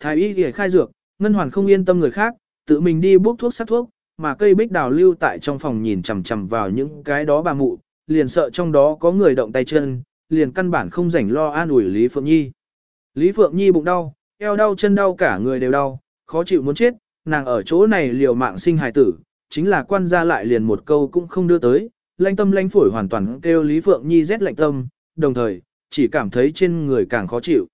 thái y để khai dược, ngân hoàn không yên tâm người khác, tự mình đi bốc thuốc sát thuốc, mà cây bích đào lưu tại trong phòng nhìn chằm chằm vào những cái đó bà mụ, liền sợ trong đó có người động tay chân, liền căn bản không rảnh lo an ủi Lý Phượng Nhi. Lý Phượng Nhi bụng đau, eo đau chân đau cả người đều đau, khó chịu muốn chết, nàng ở chỗ này liều mạng sinh hài tử, chính là quan gia lại liền một câu cũng không đưa tới, lanh tâm lanh phổi hoàn toàn kêu Lý Phượng Nhi rét lạnh tâm, đồng thời, chỉ cảm thấy trên người càng khó chịu.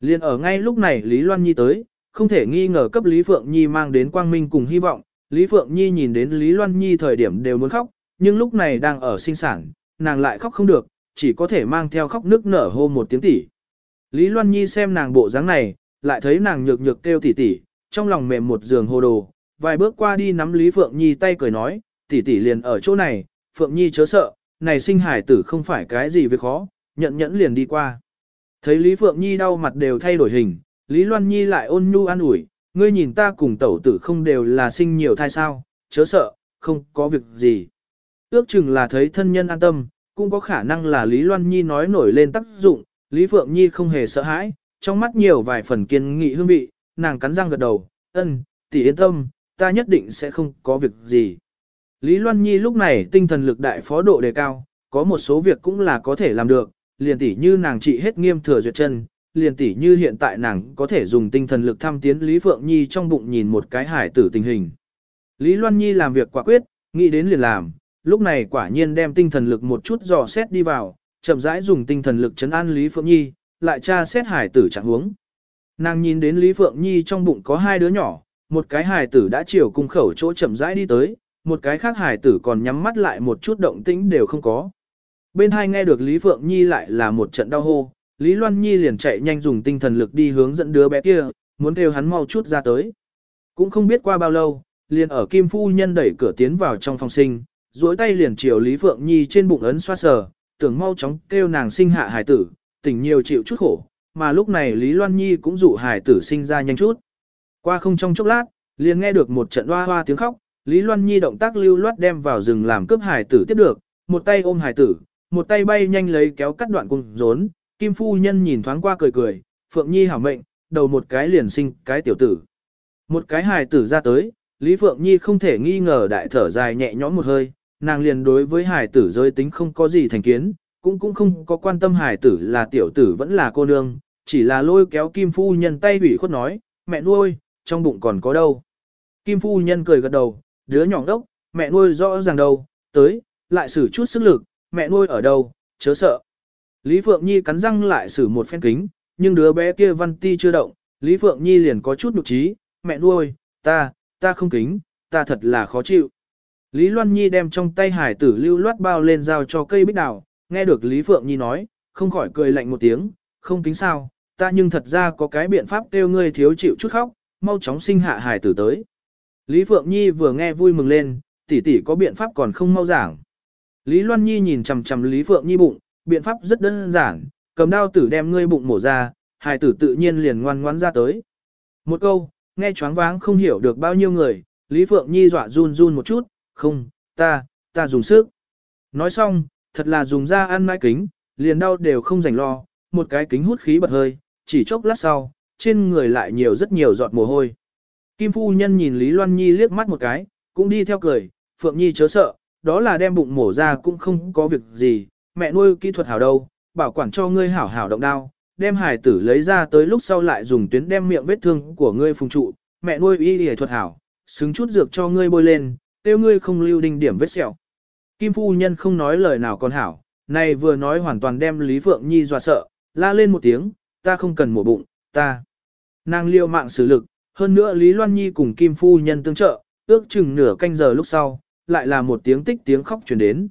Liên ở ngay lúc này Lý Loan Nhi tới, không thể nghi ngờ cấp Lý Phượng Nhi mang đến quang minh cùng hy vọng, Lý Phượng Nhi nhìn đến Lý Loan Nhi thời điểm đều muốn khóc, nhưng lúc này đang ở sinh sản, nàng lại khóc không được, chỉ có thể mang theo khóc nước nở hô một tiếng tỉ. Lý Loan Nhi xem nàng bộ dáng này, lại thấy nàng nhược nhược kêu tỷ tỷ trong lòng mềm một giường hồ đồ, vài bước qua đi nắm Lý Phượng Nhi tay cười nói, tỷ tỷ liền ở chỗ này, Phượng Nhi chớ sợ, này sinh hải tử không phải cái gì việc khó, nhận nhẫn liền đi qua. Thấy Lý Phượng Nhi đau mặt đều thay đổi hình, Lý Loan Nhi lại ôn nhu an ủi, ngươi nhìn ta cùng tẩu tử không đều là sinh nhiều thai sao, chớ sợ, không có việc gì. Ước chừng là thấy thân nhân an tâm, cũng có khả năng là Lý Loan Nhi nói nổi lên tác dụng, Lý Phượng Nhi không hề sợ hãi, trong mắt nhiều vài phần kiên nghị hương vị, nàng cắn răng gật đầu, ân, tỷ yên tâm, ta nhất định sẽ không có việc gì. Lý Loan Nhi lúc này tinh thần lực đại phó độ đề cao, có một số việc cũng là có thể làm được, liền tỷ như nàng trị hết nghiêm thừa duyệt chân, liền tỷ như hiện tại nàng có thể dùng tinh thần lực thăm tiến Lý Phượng Nhi trong bụng nhìn một cái hải tử tình hình. Lý Loan Nhi làm việc quả quyết, nghĩ đến liền làm, lúc này quả nhiên đem tinh thần lực một chút dò xét đi vào, chậm rãi dùng tinh thần lực chấn an Lý Phượng Nhi, lại tra xét hải tử trạng huống. Nàng nhìn đến Lý Phượng Nhi trong bụng có hai đứa nhỏ, một cái hải tử đã chiều cung khẩu chỗ chậm rãi đi tới, một cái khác hải tử còn nhắm mắt lại một chút động tĩnh đều không có. Bên hai nghe được Lý Phượng Nhi lại là một trận đau hô, Lý Loan Nhi liền chạy nhanh dùng tinh thần lực đi hướng dẫn đứa bé kia, muốn kêu hắn mau chút ra tới. Cũng không biết qua bao lâu, liền ở Kim Phu Nhân đẩy cửa tiến vào trong phòng sinh, duỗi tay liền chiều Lý Phượng Nhi trên bụng ấn xoa sờ, tưởng mau chóng kêu nàng sinh hạ hải tử, tỉnh nhiều chịu chút khổ, mà lúc này Lý Loan Nhi cũng dụ hải tử sinh ra nhanh chút. Qua không trong chốc lát, liền nghe được một trận hoa hoa tiếng khóc, Lý Loan Nhi động tác lưu loát đem vào rừng làm cướp hải tử tiếp được, một tay ôm hải tử, một tay bay nhanh lấy kéo cắt đoạn cung rốn, Kim Phu Nhân nhìn thoáng qua cười cười, Phượng Nhi hảo mệnh, đầu một cái liền sinh cái tiểu tử. Một cái hài tử ra tới, Lý Phượng Nhi không thể nghi ngờ đại thở dài nhẹ nhõm một hơi, nàng liền đối với hài tử giới tính không có gì thành kiến, cũng cũng không có quan tâm hài tử là tiểu tử vẫn là cô nương, chỉ là lôi kéo Kim Phu Nhân tay ủy khuất nói, mẹ nuôi, trong bụng còn có đâu. Kim Phu Nhân cười gật đầu, đứa nhỏ đốc, mẹ nuôi rõ ràng đâu, tới, lại sử chút sức lực, mẹ nuôi ở đâu, chớ sợ. Lý Phượng Nhi cắn răng lại xử một phen kính, nhưng đứa bé kia văn ti chưa động, Lý Phượng Nhi liền có chút nhục trí, mẹ nuôi, ta, ta không kính, ta thật là khó chịu. Lý Loan Nhi đem trong tay hải tử lưu loát bao lên giao cho cây bích đào, nghe được Lý Phượng Nhi nói, không khỏi cười lạnh một tiếng, không kính sao, ta nhưng thật ra có cái biện pháp kêu ngươi thiếu chịu chút khóc, mau chóng sinh hạ hải tử tới. Lý Phượng Nhi vừa nghe vui mừng lên, tỷ tỷ có biện pháp còn không mau giảng. Lý Loan Nhi nhìn chằm chằm Lý Phượng Nhi bụng, biện pháp rất đơn giản, cầm đao tử đem ngươi bụng mổ ra, hài tử tự nhiên liền ngoan ngoãn ra tới. Một câu, nghe choáng váng không hiểu được bao nhiêu người, Lý Phượng Nhi dọa run run một chút, không, ta, ta dùng sức. Nói xong, thật là dùng ra ăn mai kính, liền đau đều không rảnh lo, một cái kính hút khí bật hơi, chỉ chốc lát sau, trên người lại nhiều rất nhiều giọt mồ hôi. Kim Phu Nhân nhìn Lý Loan Nhi liếc mắt một cái, cũng đi theo cười, Phượng Nhi chớ sợ, đó là đem bụng mổ ra cũng không có việc gì, mẹ nuôi kỹ thuật hảo đâu, bảo quản cho ngươi hảo hảo động đao, đem hải tử lấy ra tới lúc sau lại dùng tuyến đem miệng vết thương của ngươi phùng trụ, mẹ nuôi y y thuật hảo, xứng chút dược cho ngươi bôi lên, tiêu ngươi không lưu đinh điểm vết sẹo. Kim phu nhân không nói lời nào còn hảo, này vừa nói hoàn toàn đem Lý Phượng Nhi dọa sợ, la lên một tiếng, ta không cần mổ bụng, ta. Nàng liêu mạng xử lực, hơn nữa Lý Loan Nhi cùng Kim phu nhân tương trợ, ước chừng nửa canh giờ lúc sau, lại là một tiếng tích tiếng khóc truyền đến.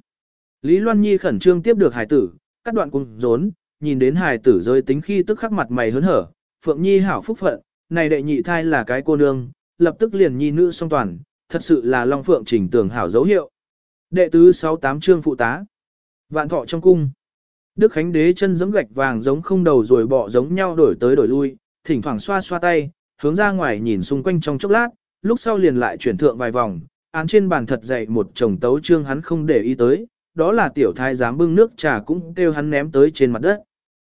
Lý Loan Nhi khẩn trương tiếp được hải tử, cắt đoạn cung rốn, nhìn đến hải tử rơi tính khi tức khắc mặt mày hớn hở, Phượng Nhi hảo phúc phận, này đệ nhị thai là cái cô nương, lập tức liền nhi nữ song toàn, thật sự là Long Phượng trình tưởng hảo dấu hiệu. Đệ tứ 68 chương phụ tá. Vạn thọ trong cung. Đức Khánh Đế chân giống gạch vàng giống không đầu rồi bỏ giống nhau đổi tới đổi lui, thỉnh thoảng xoa xoa tay, hướng ra ngoài nhìn xung quanh trong chốc lát, lúc sau liền lại chuyển thượng vài vòng, án trên bàn thật dậy một chồng tấu trương hắn không để ý tới, đó là tiểu thái giám bưng nước trà cũng kêu hắn ném tới trên mặt đất.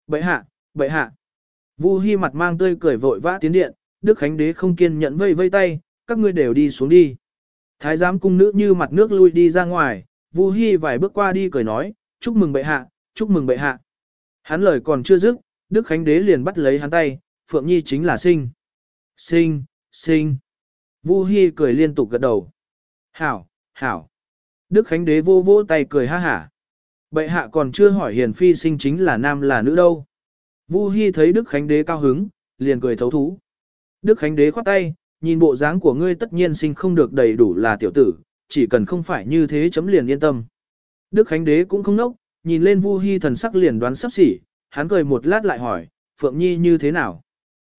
bệ hạ, bệ hạ. Vu Hi mặt mang tươi cười vội vã tiến điện, Đức Khánh Đế không kiên nhẫn vây vây tay, các ngươi đều đi xuống đi. Thái giám cung nữ như mặt nước lui đi ra ngoài, Vu Hi vài bước qua đi cười nói, chúc mừng bệ hạ, chúc mừng bệ hạ. Hắn lời còn chưa dứt, Đức Khánh Đế liền bắt lấy hắn tay, Phượng Nhi chính là sinh. Sinh, sinh. Vu Hi cười liên tục gật đầu. Hảo, hảo. Đức Khánh Đế vô vô tay cười ha hả. Bệ hạ còn chưa hỏi hiền phi sinh chính là nam là nữ đâu. Vu Hi thấy Đức Khánh Đế cao hứng, liền cười thấu thú. Đức Khánh Đế khoát tay, nhìn bộ dáng của ngươi tất nhiên sinh không được đầy đủ là tiểu tử, chỉ cần không phải như thế chấm liền yên tâm. Đức Khánh Đế cũng không nốc, nhìn lên Vu Hi thần sắc liền đoán sắp xỉ, hắn cười một lát lại hỏi, Phượng Nhi như thế nào?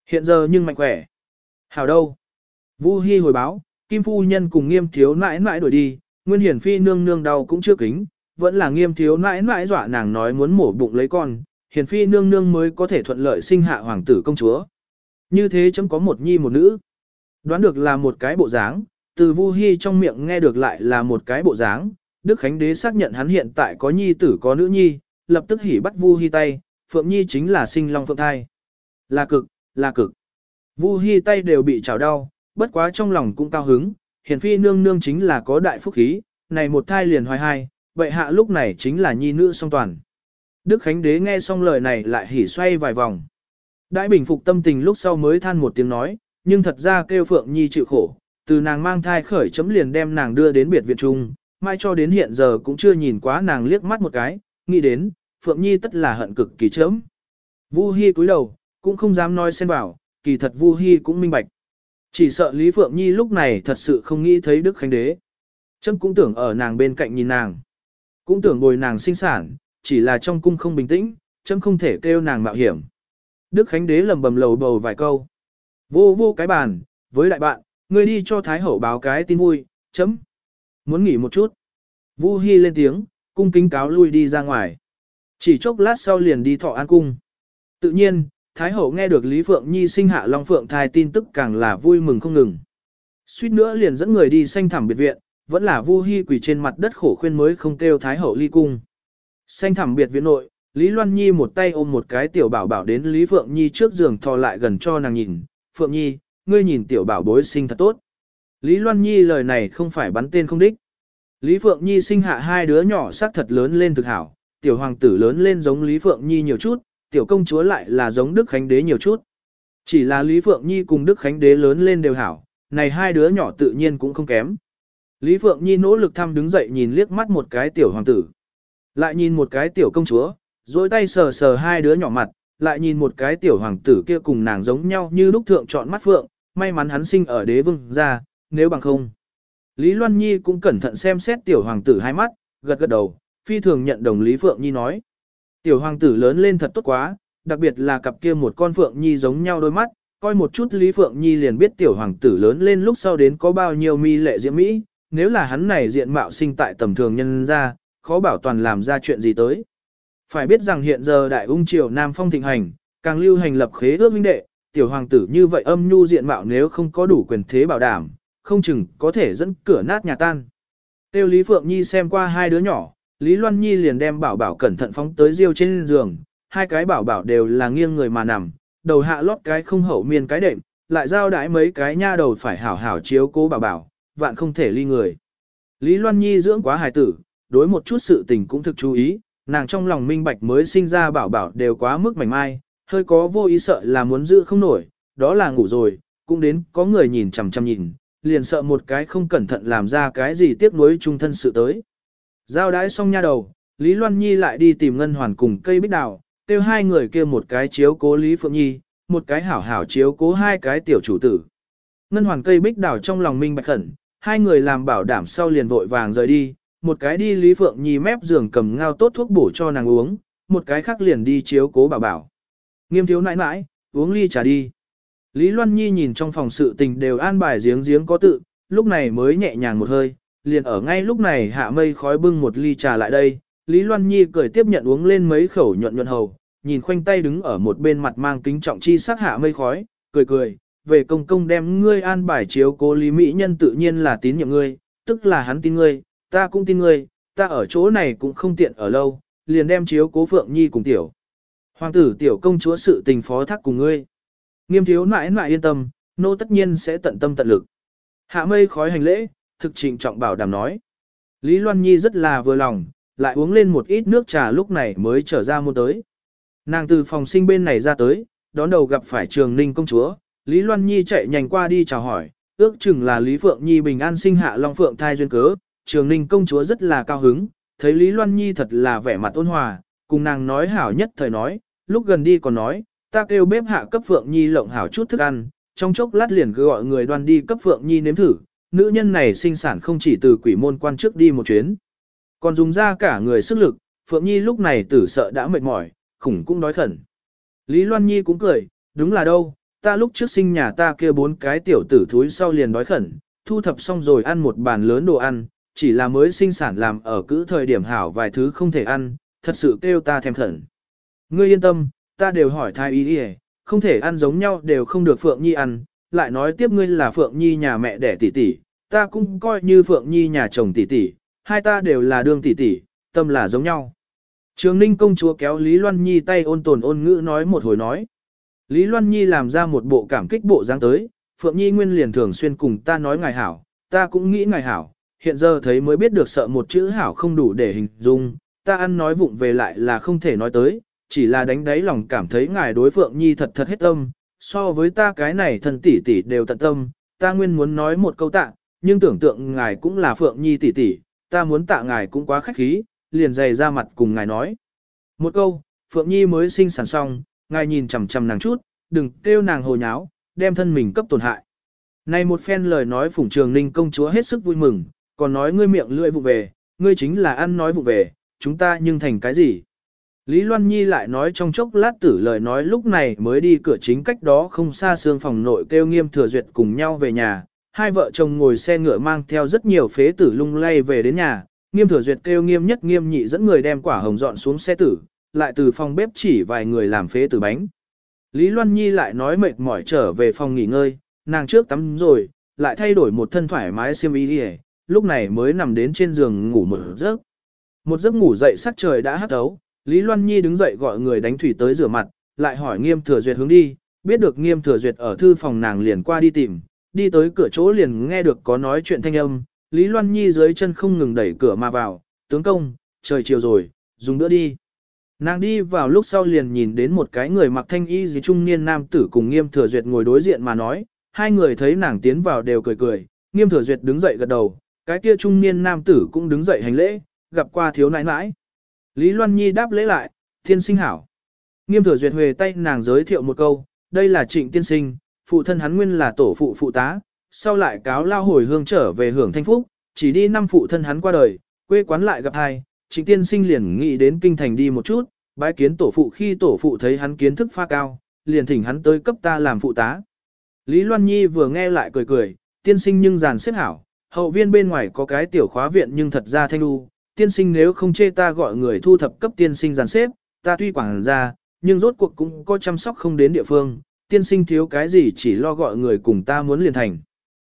Hiện giờ nhưng mạnh khỏe. Hảo đâu? Vu Hi hồi báo, Kim Phu Nhân cùng nghiêm thiếu nãi nãi đuổi đi, Nguyên Hiển Phi nương nương đau cũng chưa kính, vẫn là nghiêm thiếu nãi nãi dọa nàng nói muốn mổ bụng lấy con, Hiển Phi nương nương mới có thể thuận lợi sinh hạ hoàng tử công chúa. Như thế chấm có một nhi một nữ. Đoán được là một cái bộ dáng, từ Vu Hi trong miệng nghe được lại là một cái bộ dáng, Đức Khánh Đế xác nhận hắn hiện tại có nhi tử có nữ nhi, lập tức hỉ bắt Vu Hi tay, Phượng Nhi chính là sinh long phượng thai. Là cực, là cực. Vu Hi tay đều bị chảo đau, bất quá trong lòng cũng cao hứng, hiển phi nương nương chính là có đại phúc khí, này một thai liền hoài hai, vậy hạ lúc này chính là nhi nữ song toàn. Đức Khánh Đế nghe xong lời này lại hỉ xoay vài vòng. Đại bình phục tâm tình lúc sau mới than một tiếng nói, nhưng thật ra kêu Phượng Nhi chịu khổ, từ nàng mang thai khởi chấm liền đem nàng đưa đến biệt viện trung, mai cho đến hiện giờ cũng chưa nhìn quá nàng liếc mắt một cái, nghĩ đến, Phượng Nhi tất là hận cực kỳ chớm. Vu Hi cúi đầu, cũng không dám nói xen vào, kỳ thật Vu Hi cũng minh bạch. Chỉ sợ Lý Phượng Nhi lúc này thật sự không nghĩ thấy Đức Khánh Đế. Trâm cũng tưởng ở nàng bên cạnh nhìn nàng. Cũng tưởng bồi nàng sinh sản, chỉ là trong cung không bình tĩnh, Trâm không thể kêu nàng mạo hiểm. Đức Khánh Đế lầm bầm lầu bầu vài câu. Vô vô cái bàn, với đại bạn, người đi cho Thái Hậu báo cái tin vui, chấm. Muốn nghỉ một chút. Vu Hi lên tiếng, cung kính cáo lui đi ra ngoài. Chỉ chốc lát sau liền đi thọ an cung. Tự nhiên, Thái Hậu nghe được Lý Phượng Nhi sinh hạ Long Phượng thai tin tức càng là vui mừng không ngừng. Suýt nữa liền dẫn người đi xanh thẳm biệt viện, vẫn là Vu Hi quỳ trên mặt đất khổ khuyên mới không kêu Thái Hậu ly cung. Xanh thẳm biệt viện nội, Lý Loan Nhi một tay ôm một cái tiểu bảo bảo đến Lý Phượng Nhi trước giường thò lại gần cho nàng nhìn. Phượng Nhi, ngươi nhìn tiểu bảo bối sinh thật tốt. Lý Loan Nhi lời này không phải bắn tên không đích. Lý Phượng Nhi sinh hạ hai đứa nhỏ xác thật lớn lên thực hảo, tiểu hoàng tử lớn lên giống Lý Phượng Nhi nhiều chút, tiểu công chúa lại là giống Đức Khánh Đế nhiều chút. Chỉ là Lý Phượng Nhi cùng Đức Khánh Đế lớn lên đều hảo, này hai đứa nhỏ tự nhiên cũng không kém. Lý Phượng Nhi nỗ lực thăm đứng dậy nhìn liếc mắt một cái tiểu hoàng tử. Lại nhìn một cái tiểu công chúa, dối tay sờ sờ hai đứa nhỏ mặt, lại nhìn một cái tiểu hoàng tử kia cùng nàng giống nhau như lúc thượng chọn mắt phượng, may mắn hắn sinh ở đế vương ra, nếu bằng không. Lý Loan Nhi cũng cẩn thận xem xét tiểu hoàng tử hai mắt, gật gật đầu, phi thường nhận đồng Lý Phượng Nhi nói. Tiểu hoàng tử lớn lên thật tốt quá, đặc biệt là cặp kia một con Phượng Nhi giống nhau đôi mắt, coi một chút Lý Phượng Nhi liền biết tiểu hoàng tử lớn lên lúc sau đến có bao nhiêu mi lệ diễm mỹ, nếu là hắn này diện mạo sinh tại tầm thường nhân ra, khó bảo toàn làm ra chuyện gì tới. Phải biết rằng hiện giờ đại ung triều Nam Phong thịnh hành, càng lưu hành lập khế ước minh đệ, tiểu hoàng tử như vậy âm nhu diện mạo nếu không có đủ quyền thế bảo đảm, không chừng có thể dẫn cửa nát nhà tan. Tiêu Lý Phượng Nhi xem qua hai đứa nhỏ, Lý Loan Nhi liền đem bảo bảo cẩn thận phóng tới riêu trên giường, hai cái bảo bảo đều là nghiêng người mà nằm, đầu hạ lót cái không hậu miên cái đệm, lại giao đãi mấy cái nha đầu phải hảo hảo chiếu cố bảo bảo, vạn không thể ly người. Lý Loan Nhi dưỡng quá hài tử, đối một chút sự tình cũng thực chú ý, nàng trong lòng minh bạch mới sinh ra bảo bảo đều quá mức mảnh mai, hơi có vô ý sợ là muốn giữ không nổi, đó là ngủ rồi, cũng đến có người nhìn chằm chằm nhìn, liền sợ một cái không cẩn thận làm ra cái gì tiếc nuối chung thân sự tới. Giao đãi xong nha đầu, Lý Loan Nhi lại đi tìm Ngân Hoàn cùng cây bích đào, kêu hai người kia một cái chiếu cố Lý Phượng Nhi, một cái hảo hảo chiếu cố hai cái tiểu chủ tử. Ngân Hoàn cây bích đào trong lòng minh bạch khẩn, hai người làm bảo đảm sau liền vội vàng rời đi, một cái đi Lý Phượng Nhi mép giường cầm ngao tốt thuốc bổ cho nàng uống, một cái khác liền đi chiếu cố bảo bảo. Nghiêm thiếu nãi nãi, uống ly trà đi. Lý Loan Nhi nhìn trong phòng sự tình đều an bài giếng giếng có tự, lúc này mới nhẹ nhàng một hơi, liền ở ngay lúc này hạ mây khói bưng một ly trà lại đây. Lý Loan Nhi cười tiếp nhận uống lên mấy khẩu nhuận nhuận hầu, nhìn khoanh tay đứng ở một bên mặt mang kính trọng chi sắc hạ mây khói, cười cười, về công công đem ngươi an bài chiếu cố Lý Mỹ Nhân tự nhiên là tín nhiệm ngươi, tức là hắn tin ngươi, ta cũng tin ngươi, ta ở chỗ này cũng không tiện ở lâu, liền đem chiếu cố Phượng Nhi cùng tiểu. Hoàng tử tiểu công chúa sự tình phó thác cùng ngươi. Nghiêm thiếu nãi nãi yên tâm, nô tất nhiên sẽ tận tâm tận lực. Hạ mây khói hành lễ, thực trịnh trọng bảo đảm nói. Lý Loan Nhi rất là vừa lòng, lại uống lên một ít nước trà lúc này mới trở ra môn tới. Nàng từ phòng sinh bên này ra tới, đón đầu gặp phải trường ninh công chúa, Lý Loan Nhi chạy nhanh qua đi chào hỏi, ước chừng là Lý Phượng Nhi bình an sinh hạ Long Phượng thai duyên cớ, trường ninh công chúa rất là cao hứng, thấy Lý Loan Nhi thật là vẻ mặt ôn hòa, cùng nàng nói hảo nhất thời nói, lúc gần đi còn nói, ta kêu bếp hạ cấp Phượng Nhi lộng hảo chút thức ăn, trong chốc lát liền gọi người đoan đi cấp Phượng Nhi nếm thử, nữ nhân này sinh sản không chỉ từ quỷ môn quan trước đi một chuyến, còn dùng ra cả người sức lực, Phượng Nhi lúc này tử sợ đã mệt mỏi, khủng cũng đói khẩn. Lý Loan Nhi cũng cười, đúng là đâu, ta lúc trước sinh nhà ta kia bốn cái tiểu tử thúi sau liền đói khẩn, thu thập xong rồi ăn một bàn lớn đồ ăn, chỉ là mới sinh sản làm ở cữ thời điểm hảo vài thứ không thể ăn, thật sự kêu ta thèm khẩn. Ngươi yên tâm, ta đều hỏi thai ý đi không thể ăn giống nhau đều không được Phượng Nhi ăn, lại nói tiếp ngươi là Phượng Nhi nhà mẹ đẻ tỷ tỷ, ta cũng coi như Phượng Nhi nhà chồng tỷ tỷ, hai ta đều là đương tỷ tỷ, tâm là giống nhau. Trường Ninh công chúa kéo Lý Loan Nhi tay ôn tồn ôn ngữ nói một hồi nói. Lý Loan Nhi làm ra một bộ cảm kích bộ dáng tới, Phượng Nhi nguyên liền thường xuyên cùng ta nói ngài hảo, ta cũng nghĩ ngài hảo, hiện giờ thấy mới biết được sợ một chữ hảo không đủ để hình dung, ta ăn nói vụng về lại là không thể nói tới, chỉ là đánh đáy lòng cảm thấy ngài đối Phượng Nhi thật thật hết tâm, so với ta cái này thần tỷ tỷ đều tận tâm, ta nguyên muốn nói một câu tạ, nhưng tưởng tượng ngài cũng là Phượng Nhi tỷ tỷ, ta muốn tạ ngài cũng quá khách khí, liền dày ra mặt cùng ngài nói. Một câu, Phượng Nhi mới sinh sản xong, ngài nhìn chằm chằm nàng chút, đừng kêu nàng hồ nháo, đem thân mình cấp tổn hại. Này một phen lời nói phủng trường ninh công chúa hết sức vui mừng, còn nói ngươi miệng lưỡi vụ về, ngươi chính là ăn nói vụ về, chúng ta nhưng thành cái gì? Lý Loan Nhi lại nói trong chốc lát tử lời nói lúc này mới đi cửa chính cách đó không xa xương phòng nội kêu nghiêm thừa duyệt cùng nhau về nhà, hai vợ chồng ngồi xe ngựa mang theo rất nhiều phế tử lung lay về đến nhà, nghiêm thừa duyệt kêu nghiêm nhất nghiêm nhị dẫn người đem quả hồng dọn xuống xe tử, lại từ phòng bếp chỉ vài người làm phế tử bánh. Lý Loan Nhi lại nói mệt mỏi trở về phòng nghỉ ngơi, nàng trước tắm rồi, lại thay đổi một thân thoải mái xiêm y đi lúc này mới nằm đến trên giường ngủ một giấc. Một giấc ngủ dậy sắc trời đã hắt ấu, Lý Loan Nhi đứng dậy gọi người đánh thủy tới rửa mặt, lại hỏi nghiêm thừa duyệt hướng đi, biết được nghiêm thừa duyệt ở thư phòng nàng liền qua đi tìm, đi tới cửa chỗ liền nghe được có nói chuyện thanh âm, Lý Loan Nhi dưới chân không ngừng đẩy cửa mà vào, tướng công, trời chiều rồi, dùng bữa đi. Nàng đi vào lúc sau liền nhìn đến một cái người mặc thanh y gì trung niên nam tử cùng nghiêm thừa duyệt ngồi đối diện mà nói, hai người thấy nàng tiến vào đều cười cười, nghiêm thừa duyệt đứng dậy gật đầu, cái kia trung niên nam tử cũng đứng dậy hành lễ, gặp qua thiếu nãi nãi. Lý Loan Nhi đáp lễ lại, thiên sinh hảo. Nghiêm thừa duyệt huề tay nàng giới thiệu một câu, đây là trịnh tiên sinh, phụ thân hắn nguyên là tổ phụ phụ tá, sau lại cáo lao hồi hương trở về hưởng thanh phúc, chỉ đi năm phụ thân hắn qua đời, quê quán lại gặp hai, trịnh tiên sinh liền nghĩ đến kinh thành đi một chút, bái kiến tổ phụ khi tổ phụ thấy hắn kiến thức pha cao, liền thỉnh hắn tới cấp ta làm phụ tá. Lý Loan Nhi vừa nghe lại cười cười, tiên sinh nhưng giàn xếp hảo, hậu viên bên ngoài có cái tiểu khóa viện nhưng thật ra thanh lưu, tiên sinh nếu không chê ta gọi người thu thập cấp tiên sinh giàn xếp, ta tuy quảng ra, nhưng rốt cuộc cũng có chăm sóc không đến địa phương, tiên sinh thiếu cái gì chỉ lo gọi người cùng ta muốn liền thành.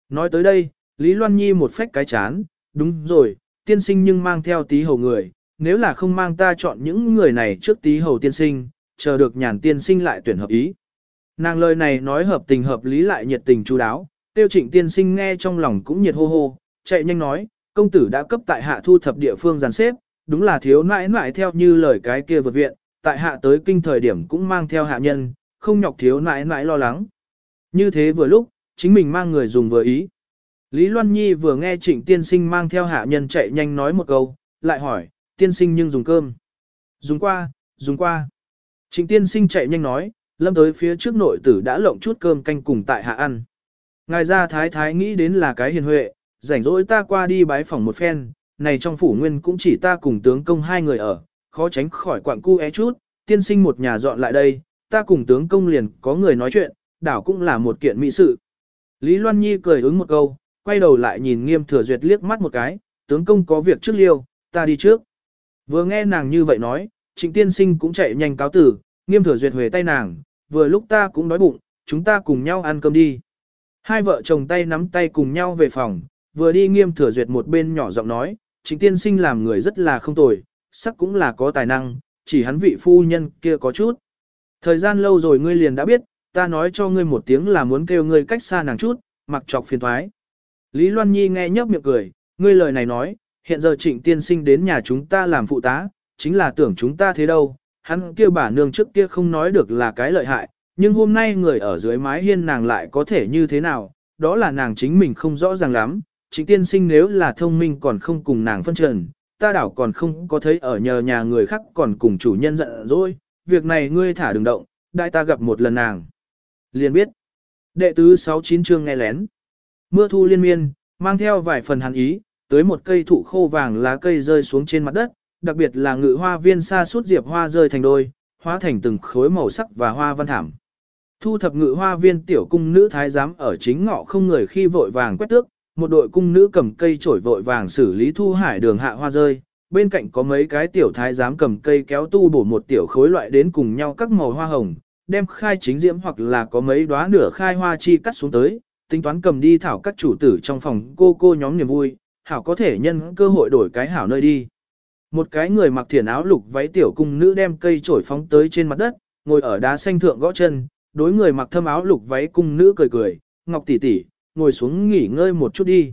Nói tới đây, Lý Loan Nhi một phách cái chán, đúng rồi, tiên sinh nhưng mang theo tí hầu người, nếu là không mang ta chọn những người này trước tí hầu tiên sinh, chờ được nhàn tiên sinh lại tuyển hợp ý. Nàng lời này nói hợp tình hợp lý lại nhiệt tình chú đáo, tiêu trịnh tiên sinh nghe trong lòng cũng nhiệt hô hô, chạy nhanh nói, công tử đã cấp tại hạ thu thập địa phương giàn xếp, đúng là thiếu nãi nãi theo như lời cái kia vượt viện, tại hạ tới kinh thời điểm cũng mang theo hạ nhân, không nhọc thiếu nãi nãi lo lắng. Như thế vừa lúc, chính mình mang người dùng vừa ý. Lý Loan Nhi vừa nghe trịnh tiên sinh mang theo hạ nhân chạy nhanh nói một câu, lại hỏi, tiên sinh nhưng dùng cơm. Dùng qua, dùng qua. Trịnh tiên sinh chạy nhanh nói, lâm tới phía trước nội tử đã lộng chút cơm canh cùng tại hạ ăn. Ngài ra thái thái nghĩ đến là cái hiền huệ, rảnh rỗi ta qua đi bái phòng một phen, này trong phủ nguyên cũng chỉ ta cùng tướng công hai người ở, khó tránh khỏi quặng cu é chút, tiên sinh một nhà dọn lại đây, ta cùng tướng công liền có người nói chuyện, đảo cũng là một kiện mỹ sự. Lý Loan Nhi cười ứng một câu, quay đầu lại nhìn nghiêm thừa duyệt liếc mắt một cái, tướng công có việc trước liêu, ta đi trước. Vừa nghe nàng như vậy nói, trịnh tiên sinh cũng chạy nhanh cáo tử, nghiêm thừa duyệt huề tay nàng, vừa lúc ta cũng đói bụng, chúng ta cùng nhau ăn cơm đi. Hai vợ chồng tay nắm tay cùng nhau về phòng, vừa đi nghiêm thừa duyệt một bên nhỏ giọng nói, trịnh tiên sinh làm người rất là không tồi, sắc cũng là có tài năng, chỉ hắn vị phu nhân kia có chút. Thời gian lâu rồi ngươi liền đã biết, ta nói cho ngươi một tiếng là muốn kêu ngươi cách xa nàng chút, mặc trọc phiền thoái. Lý Loan Nhi nghe nhấp miệng cười, ngươi lời này nói, hiện giờ trịnh tiên sinh đến nhà chúng ta làm phụ tá, chính là tưởng chúng ta thế đâu, hắn kia bà nương trước kia không nói được là cái lợi hại, nhưng hôm nay người ở dưới mái hiên nàng lại có thể như thế nào, đó là nàng chính mình không rõ ràng lắm, trịnh tiên sinh nếu là thông minh còn không cùng nàng phân trần, ta đảo còn không có thấy ở nhờ nhà người khác còn cùng chủ nhân giận dỗi, việc này ngươi thả đừng động, đại ta gặp một lần nàng. Liền biết, đệ tứ 69 chương nghe lén, mưa thu liên miên, mang theo vài phần hàn ý, tới một cây thụ khô vàng lá cây rơi xuống trên mặt đất, đặc biệt là ngự hoa viên xa suốt diệp hoa rơi thành đôi, hóa thành từng khối màu sắc và hoa văn thảm. Thu thập ngự hoa viên tiểu cung nữ thái giám ở chính ngọ không người khi vội vàng quét tước, một đội cung nữ cầm cây chổi vội vàng xử lý thu hải đường hạ hoa rơi, bên cạnh có mấy cái tiểu thái giám cầm cây kéo tu bổ một tiểu khối loại đến cùng nhau các màu hoa hồng, đem khai chính diễm hoặc là có mấy đóa nửa khai hoa chi cắt xuống tới, tính toán cầm đi thảo các chủ tử trong phòng cô cô nhóm niềm vui, hảo có thể nhân cơ hội đổi cái hảo nơi đi. Một cái người mặc thiền áo lục váy tiểu cung nữ đem cây chổi phóng tới trên mặt đất, ngồi ở đá xanh thượng gõ chân, đối người mặc thâm áo lục váy cung nữ cười cười, ngọc tỷ tỷ, ngồi xuống nghỉ ngơi một chút đi.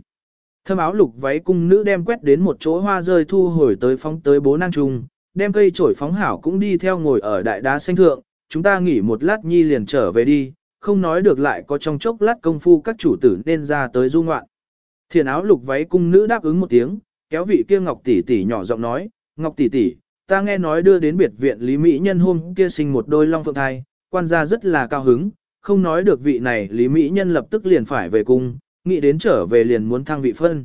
Thâm áo lục váy cung nữ đem quét đến một chỗ hoa rơi thu hồi tới phóng tới bố năng trung, đem cây chổi phóng hảo cũng đi theo ngồi ở đại đá xanh thượng, chúng ta nghỉ một lát nhi liền trở về đi, không nói được lại có trong chốc lát công phu các chủ tử nên ra tới du ngoạn. Thiền áo lục váy cung nữ đáp ứng một tiếng, kéo vị kia ngọc tỷ tỷ nhỏ giọng nói, ngọc tỷ tỷ, ta nghe nói đưa đến biệt viện Lý Mỹ Nhân hôm kia sinh một đôi long phượng thai, quan gia rất là cao hứng, không nói được vị này Lý Mỹ Nhân lập tức liền phải về cung, nghĩ đến trở về liền muốn thăng vị phân.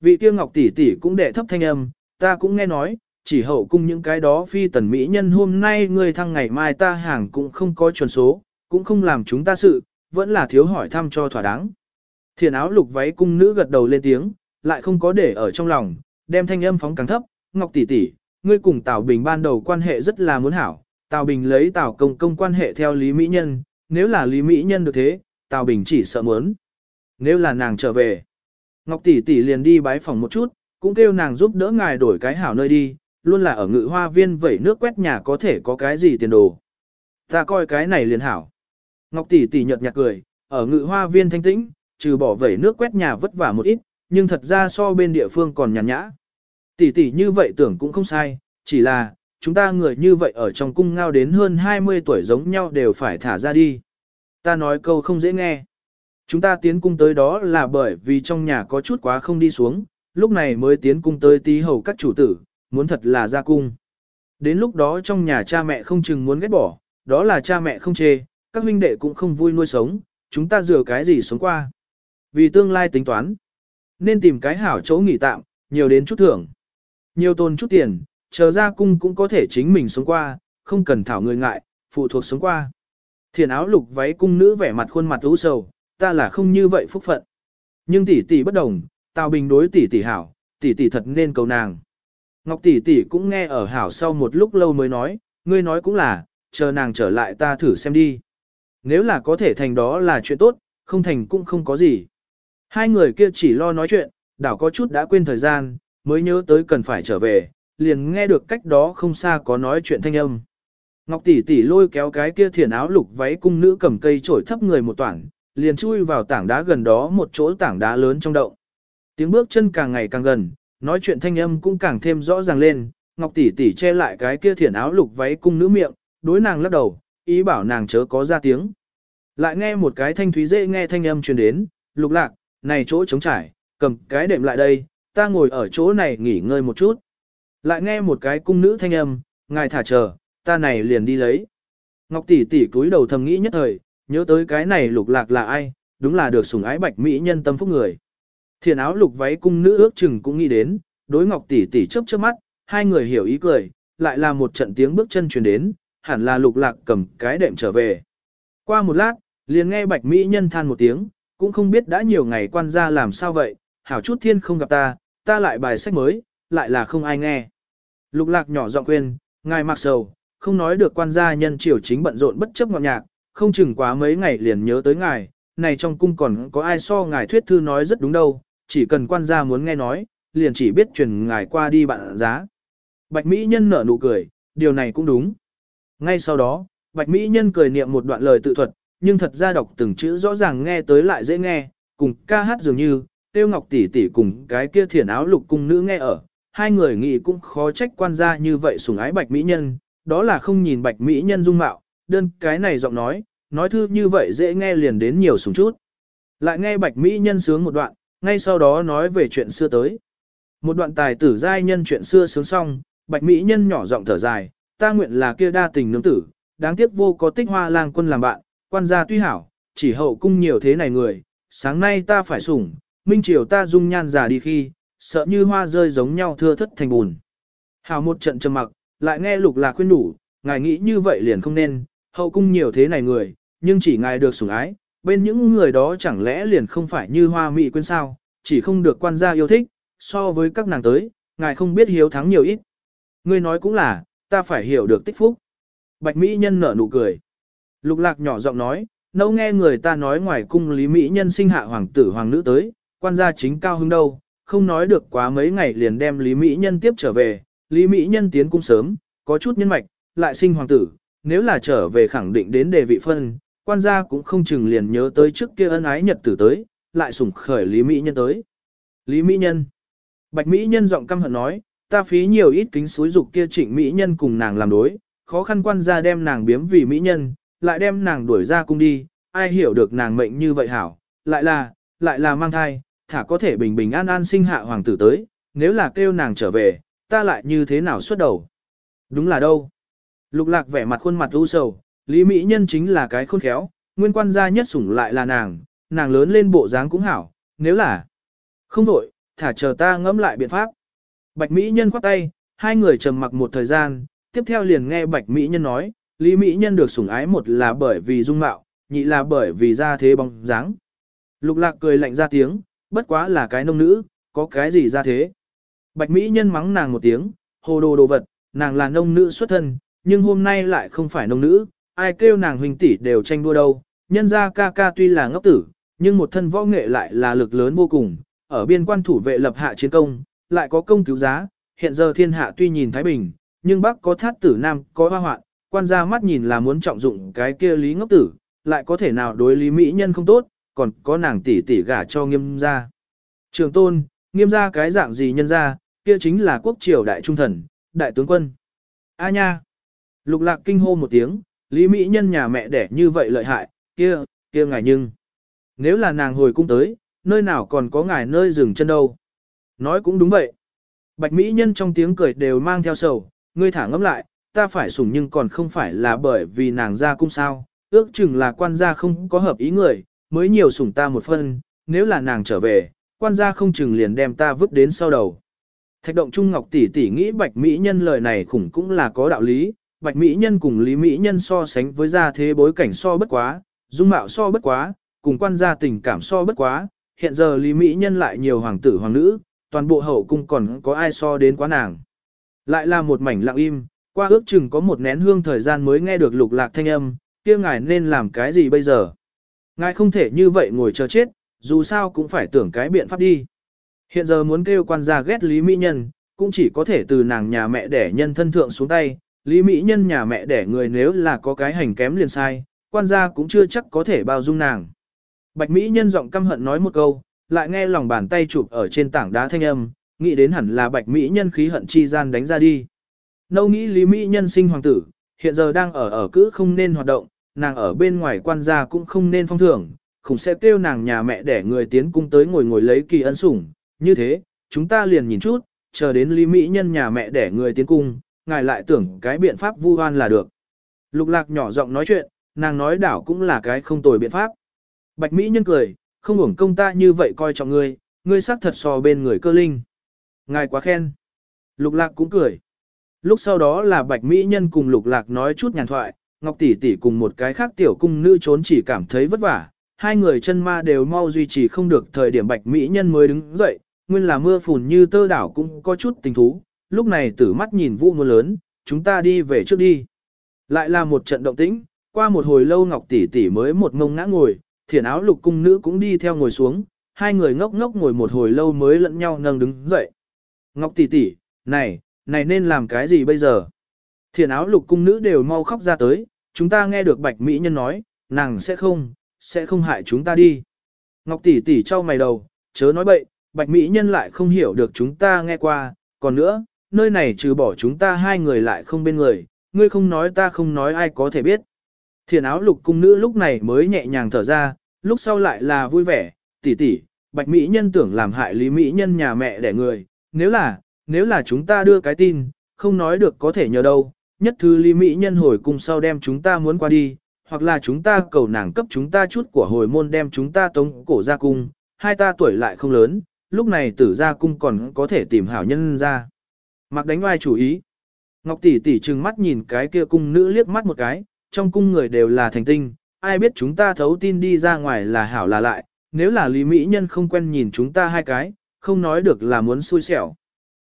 Vị kia ngọc tỷ tỷ cũng đệ thấp thanh âm, ta cũng nghe nói, chỉ hậu cung những cái đó phi tần Mỹ Nhân hôm nay người thăng ngày mai ta hàng cũng không có chuẩn số, cũng không làm chúng ta sự, vẫn là thiếu hỏi thăm cho thỏa đáng. Thiền áo lục váy cung nữ gật đầu lên tiếng, lại không có để ở trong lòng, đem thanh âm phóng càng thấp, Ngọc tỷ tỷ, ngươi cùng Tào Bình ban đầu quan hệ rất là muốn hảo, Tào Bình lấy Tào Công công quan hệ theo Lý Mỹ Nhân, nếu là Lý Mỹ Nhân được thế, Tào Bình chỉ sợ muốn. Nếu là nàng trở về, Ngọc tỷ tỷ liền đi bái phòng một chút, cũng kêu nàng giúp đỡ ngài đổi cái hảo nơi đi, luôn là ở ngự hoa viên vẩy nước quét nhà có thể có cái gì tiền đồ. Ta coi cái này liền hảo. Ngọc tỷ tỷ nhợt nhạt cười, ở ngự hoa viên thanh tĩnh, trừ bỏ vẩy nước quét nhà vất vả một ít, nhưng thật ra so bên địa phương còn nhàn nhã. Tỷ tỷ như vậy tưởng cũng không sai, chỉ là, chúng ta người như vậy ở trong cung ngao đến hơn 20 tuổi giống nhau đều phải thả ra đi. Ta nói câu không dễ nghe. Chúng ta tiến cung tới đó là bởi vì trong nhà có chút quá không đi xuống, lúc này mới tiến cung tới tí hầu các chủ tử, muốn thật là ra cung. Đến lúc đó trong nhà cha mẹ không chừng muốn ghét bỏ, đó là cha mẹ không chê, các huynh đệ cũng không vui nuôi sống, chúng ta dừa cái gì sống qua. Vì tương lai tính toán, nên tìm cái hảo chỗ nghỉ tạm, nhiều đến chút thưởng. Nhiều tồn chút tiền, chờ ra cung cũng có thể chính mình sống qua, không cần thảo người ngại, phụ thuộc sống qua. Thiền áo lục váy cung nữ vẻ mặt khuôn mặt u sầu, ta là không như vậy phúc phận. Nhưng tỷ tỷ bất đồng, Tào Bình đối tỷ tỷ hảo, tỷ tỷ thật nên cầu nàng. Ngọc tỷ tỷ cũng nghe ở hảo sau một lúc lâu mới nói, ngươi nói cũng là, chờ nàng trở lại ta thử xem đi. Nếu là có thể thành đó là chuyện tốt, không thành cũng không có gì. Hai người kia chỉ lo nói chuyện, đảo có chút đã quên thời gian, mới nhớ tới cần phải trở về, liền nghe được cách đó không xa có nói chuyện thanh âm. Ngọc tỷ tỷ lôi kéo cái kia thiền áo lục váy cung nữ cầm cây trổi thấp người một toảng, liền chui vào tảng đá gần đó một chỗ tảng đá lớn trong động. Tiếng bước chân càng ngày càng gần, nói chuyện thanh âm cũng càng thêm rõ ràng lên, Ngọc tỷ tỷ che lại cái kia thiền áo lục váy cung nữ miệng, đối nàng lắc đầu, ý bảo nàng chớ có ra tiếng. Lại nghe một cái thanh thúy dễ nghe thanh âm truyền đến, lục lạc, này chỗ trống trải, cầm cái đệm lại đây, ta ngồi ở chỗ này nghỉ ngơi một chút. Lại nghe một cái cung nữ thanh âm, ngài thả chờ, ta này liền đi lấy. Ngọc tỷ tỷ cúi đầu thầm nghĩ nhất thời, nhớ tới cái này lục lạc là ai, đúng là được sủng ái bạch mỹ nhân tâm phúc người. Thiền áo lục váy cung nữ ước chừng cũng nghĩ đến, đối Ngọc tỷ tỷ chớp chớp mắt, hai người hiểu ý cười, lại là một trận tiếng bước chân truyền đến, hẳn là lục lạc cầm cái đệm trở về. Qua một lát, liền nghe bạch mỹ nhân than một tiếng, cũng không biết đã nhiều ngày quan gia làm sao vậy, hảo chút thiên không gặp ta, ta lại bài sách mới, lại là không ai nghe. Lục lạc nhỏ giọng quên, ngài mặc sầu, không nói được quan gia nhân triều chính bận rộn bất chấp ngọt nhạc, không chừng quá mấy ngày liền nhớ tới ngài, này trong cung còn có ai so ngài thuyết thư nói rất đúng đâu, chỉ cần quan gia muốn nghe nói, liền chỉ biết truyền ngài qua đi bạn giá. Bạch Mỹ Nhân nở nụ cười, điều này cũng đúng. Ngay sau đó, Bạch Mỹ Nhân cười niệm một đoạn lời tự thuật, nhưng thật ra đọc từng chữ rõ ràng nghe tới lại dễ nghe, cùng ca hát dường như, tiêu ngọc tỷ tỷ cùng cái kia thiển áo lục cung nữ nghe ở, hai người nghĩ cũng khó trách quan gia như vậy sủng ái bạch mỹ nhân, đó là không nhìn bạch mỹ nhân dung mạo, đơn cái này giọng nói, nói thư như vậy dễ nghe liền đến nhiều sủng chút. Lại nghe bạch mỹ nhân sướng một đoạn, ngay sau đó nói về chuyện xưa tới. Một đoạn tài tử giai nhân chuyện xưa sướng xong, bạch mỹ nhân nhỏ giọng thở dài, ta nguyện là kia đa tình nương tử, đáng tiếc vô có tích hoa lang quân làm bạn, quan gia tuy hảo, chỉ hậu cung nhiều thế này người, sáng nay ta phải sủng, minh triều ta dung nhan già đi khi, sợ như hoa rơi giống nhau thưa thất thành bùn. Hào một trận trầm mặc, lại nghe lục lạc khuyên đủ, ngài nghĩ như vậy liền không nên, hậu cung nhiều thế này người, nhưng chỉ ngài được sủng ái, bên những người đó chẳng lẽ liền không phải như hoa mị quên sao, chỉ không được quan gia yêu thích, so với các nàng tới, ngài không biết hiếu thắng nhiều ít. Ngươi nói cũng là, ta phải hiểu được tích phúc. Bạch Mỹ Nhân nở nụ cười. Lục lạc nhỏ giọng nói, nâu nghe người ta nói ngoài cung Lý Mỹ Nhân sinh hạ hoàng tử hoàng nữ tới, quan gia chính cao hứng đâu, không nói được quá mấy ngày liền đem Lý Mỹ Nhân tiếp trở về, Lý Mỹ Nhân tiến cung sớm, có chút nhân mạch, lại sinh hoàng tử, nếu là trở về khẳng định đến đề vị phân, quan gia cũng không chừng liền nhớ tới trước kia ân ái nhật tử tới, lại sủng khởi Lý Mỹ Nhân tới. Lý Mỹ Nhân Bạch Mỹ Nhân giọng căm hận nói, ta phí nhiều ít kính suối dục kia trịnh Mỹ Nhân cùng nàng làm đối, khó khăn quan gia đem nàng biếm vì Mỹ Nhân, lại đem nàng đuổi ra cung đi, ai hiểu được nàng mệnh như vậy hảo, lại là, lại là mang thai, thả có thể bình bình an an sinh hạ hoàng tử tới, nếu là kêu nàng trở về, ta lại như thế nào xuất đầu. Đúng là đâu. Lục lạc vẻ mặt khuôn mặt u sầu, Lý Mỹ Nhân chính là cái khôn khéo, nguyên quan gia nhất sủng lại là nàng, nàng lớn lên bộ dáng cũng hảo, nếu là không đổi, thả chờ ta ngẫm lại biện pháp. Bạch Mỹ Nhân khoát tay, hai người trầm mặc một thời gian, tiếp theo liền nghe Bạch Mỹ Nhân nói, Lý Mỹ Nhân được sủng ái một là bởi vì dung mạo, nhị là bởi vì ra thế bóng dáng. Lục lạc cười lạnh ra tiếng, bất quá là cái nông nữ, có cái gì ra thế. Bạch Mỹ Nhân mắng nàng một tiếng, hồ đồ đồ vật, nàng là nông nữ xuất thân, nhưng hôm nay lại không phải nông nữ, ai kêu nàng huynh tỷ đều tranh đua đâu. Nhân ra ca ca tuy là ngốc tử, nhưng một thân võ nghệ lại là lực lớn vô cùng, ở biên quan thủ vệ lập hạ chiến công, lại có công cứu giá, hiện giờ thiên hạ tuy nhìn Thái Bình, nhưng Bắc có thát tử Nam có hoa hoạn, quan gia mắt nhìn là muốn trọng dụng cái kia lý ngốc tử, lại có thể nào đối lý mỹ nhân không tốt, còn có nàng tỷ tỷ gả cho nghiêm gia. Trường tôn, nghiêm gia cái dạng gì nhân gia, kia chính là quốc triều đại trung thần, đại tướng quân. A nha! Lục lạc kinh hô một tiếng, lý mỹ nhân nhà mẹ đẻ như vậy lợi hại, kia, kia ngài nhưng. Nếu là nàng hồi cung tới, nơi nào còn có ngài nơi dừng chân đâu. Nói cũng đúng vậy. Bạch mỹ nhân trong tiếng cười đều mang theo sầu, ngươi thả ngẫm lại, ta phải sủng nhưng còn không phải là bởi vì nàng ra cung sao, ước chừng là quan gia không có hợp ý người, mới nhiều sủng ta một phân, nếu là nàng trở về, quan gia không chừng liền đem ta vứt đến sau đầu. Thạch động Trung Ngọc tỷ tỷ nghĩ Bạch Mỹ Nhân lời này khủng cũng là có đạo lý, Bạch Mỹ Nhân cùng Lý Mỹ Nhân so sánh với gia thế bối cảnh so bất quá, dung mạo so bất quá, cùng quan gia tình cảm so bất quá, hiện giờ Lý Mỹ Nhân lại nhiều hoàng tử hoàng nữ, toàn bộ hậu cung còn có ai so đến quá nàng. Lại là một mảnh lặng im, qua ước chừng có một nén hương thời gian mới nghe được lục lạc thanh âm, kia ngài nên làm cái gì bây giờ? Ngài không thể như vậy ngồi chờ chết, dù sao cũng phải tưởng cái biện pháp đi. Hiện giờ muốn kêu quan gia ghét Lý Mỹ Nhân, cũng chỉ có thể từ nàng nhà mẹ đẻ nhân thân thượng xuống tay. Lý Mỹ Nhân nhà mẹ đẻ người nếu là có cái hành kém liền sai, quan gia cũng chưa chắc có thể bao dung nàng. Bạch Mỹ Nhân giọng căm hận nói một câu, lại nghe lòng bàn tay chụp ở trên tảng đá thanh âm, nghĩ đến hẳn là Bạch Mỹ Nhân khí hận chi gian đánh ra đi. Nâu nghĩ Lý Mỹ Nhân sinh hoàng tử, hiện giờ đang ở ở cữ không nên hoạt động, nàng ở bên ngoài quan gia cũng không nên phong thưởng, khủng sẽ kêu nàng nhà mẹ để người tiến cung tới ngồi ngồi lấy kỳ ân sủng, như thế, chúng ta liền nhìn chút, chờ đến Lý Mỹ nhân nhà mẹ để người tiến cung, ngài lại tưởng cái biện pháp vu oan là được. Lục lạc nhỏ giọng nói chuyện, nàng nói đảo cũng là cái không tồi biện pháp. Bạch Mỹ nhân cười, không uổng công ta như vậy coi trọng ngươi, ngươi xác thật so bên người cơ linh. Ngài quá khen. Lục lạc cũng cười. Lúc sau đó là Bạch Mỹ nhân cùng lục lạc nói chút nhàn thoại, Ngọc tỷ tỷ cùng một cái khác tiểu cung nữ trốn chỉ cảm thấy vất vả, hai người chân ma đều mau duy trì không được thời điểm bạch mỹ nhân mới đứng dậy, nguyên là mưa phùn như tơ đảo cũng có chút tình thú, lúc này tử mắt nhìn vũ mưa lớn, chúng ta đi về trước đi. Lại là một trận động tĩnh, qua một hồi lâu Ngọc tỷ tỷ mới một ngông ngã ngồi, thiền áo lục cung nữ cũng đi theo ngồi xuống, hai người ngốc ngốc ngồi một hồi lâu mới lẫn nhau nâng đứng dậy. Ngọc tỷ tỷ, này, này nên làm cái gì bây giờ? Thiền áo lục cung nữ đều mau khóc ra tới, chúng ta nghe được bạch mỹ nhân nói, nàng sẽ không, sẽ không hại chúng ta đi. Ngọc tỷ tỷ trao mày đầu, chớ nói bậy, bạch mỹ nhân lại không hiểu được chúng ta nghe qua, còn nữa, nơi này trừ bỏ chúng ta hai người lại không bên người, ngươi không nói ta không nói ai có thể biết. Thiền áo lục cung nữ lúc này mới nhẹ nhàng thở ra, lúc sau lại là vui vẻ, tỷ tỷ, bạch mỹ nhân tưởng làm hại lý mỹ nhân nhà mẹ đẻ người, nếu là, nếu là chúng ta đưa cái tin, không nói được có thể nhờ đâu, nhất thứ lý mỹ nhân hồi cung sau đem chúng ta muốn qua đi, hoặc là chúng ta cầu nàng cấp chúng ta chút của hồi môn đem chúng ta tống cổ ra cung, hai ta tuổi lại không lớn, lúc này tử ra cung còn có thể tìm hảo nhân ra. Mặc đánh oai chủ ý. Ngọc tỷ tỷ trừng mắt nhìn cái kia cung nữ liếc mắt một cái, trong cung người đều là thành tinh, ai biết chúng ta thấu tin đi ra ngoài là hảo là lại, nếu là lý mỹ nhân không quen nhìn chúng ta hai cái, không nói được là muốn xui xẻo.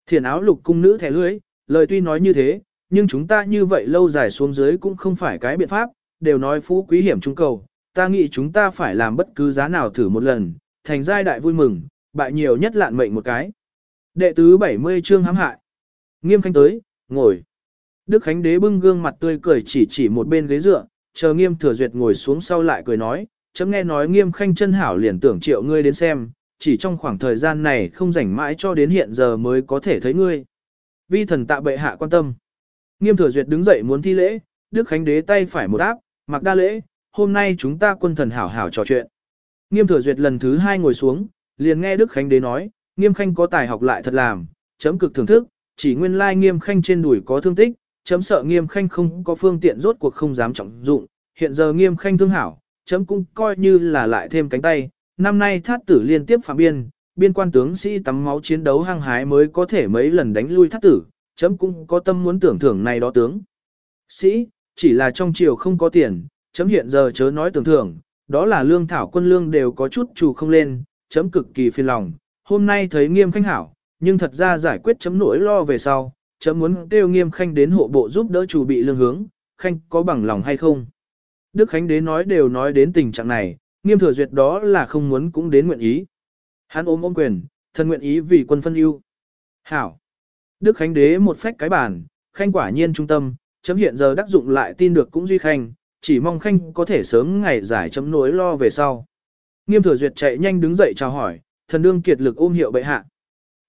Thiền áo lục cung nữ thẻ lưới, lời tuy nói như thế, nhưng chúng ta như vậy lâu dài xuống dưới cũng không phải cái biện pháp, đều nói phú quý hiểm trung cầu, ta nghĩ chúng ta phải làm bất cứ giá nào thử một lần, thành giai đại vui mừng, bại nhiều nhất lạn mệnh một cái. Đệ tứ 70 chương hãm hại. Nghiêm khánh tới, ngồi. Đức Khánh Đế bưng gương mặt tươi cười chỉ chỉ một bên ghế dựa, chờ Nghiêm Thừa Duyệt ngồi xuống sau lại cười nói, chấm nghe nói Nghiêm Khanh chân hảo liền tưởng triệu ngươi đến xem, chỉ trong khoảng thời gian này không rảnh mãi cho đến hiện giờ mới có thể thấy ngươi. Vi thần tạ bệ hạ quan tâm. Nghiêm Thừa Duyệt đứng dậy muốn thi lễ, Đức Khánh Đế tay phải một áp, mặc đa lễ, hôm nay chúng ta quân thần hảo hảo trò chuyện. Nghiêm Thừa Duyệt lần thứ hai ngồi xuống, liền nghe Đức Khánh Đế nói, Nghiêm Khanh có tài học lại thật làm, chấm cực thưởng thức, chỉ nguyên lai Nghiêm Khanh trên đùi có thương tích, chấm sợ nghiêm khanh không có phương tiện rốt cuộc không dám trọng dụng, hiện giờ nghiêm khanh thương hảo, chấm cũng coi như là lại thêm cánh tay, năm nay thát tử liên tiếp phạm biên, biên quan tướng sĩ tắm máu chiến đấu hăng hái mới có thể mấy lần đánh lui thát tử, chấm cũng có tâm muốn tưởng thưởng này đó tướng. Sĩ, chỉ là trong triều không có tiền, chấm hiện giờ chớ nói tưởng thưởng, đó là lương thảo quân lương đều có chút chủ không lên, chấm cực kỳ phiền lòng, hôm nay thấy nghiêm khanh hảo, nhưng thật ra giải quyết chấm nỗi lo về sau, chấm muốn kêu nghiêm khanh đến hộ bộ giúp đỡ chủ bị lương hướng, khanh có bằng lòng hay không. Đức Khánh Đế nói đều nói đến tình trạng này, nghiêm thừa duyệt đó là không muốn cũng đến nguyện ý. Hắn ôm ôm quyền, thân nguyện ý vì quân phân ưu. Hảo. Đức Khánh Đế một phách cái bản, khanh quả nhiên trung tâm, chấm hiện giờ đắc dụng lại tin được cũng duy khanh, chỉ mong khanh có thể sớm ngày giải chấm nỗi lo về sau. Nghiêm thừa duyệt chạy nhanh đứng dậy chào hỏi, thần đương kiệt lực ôm hiệu bệ hạ.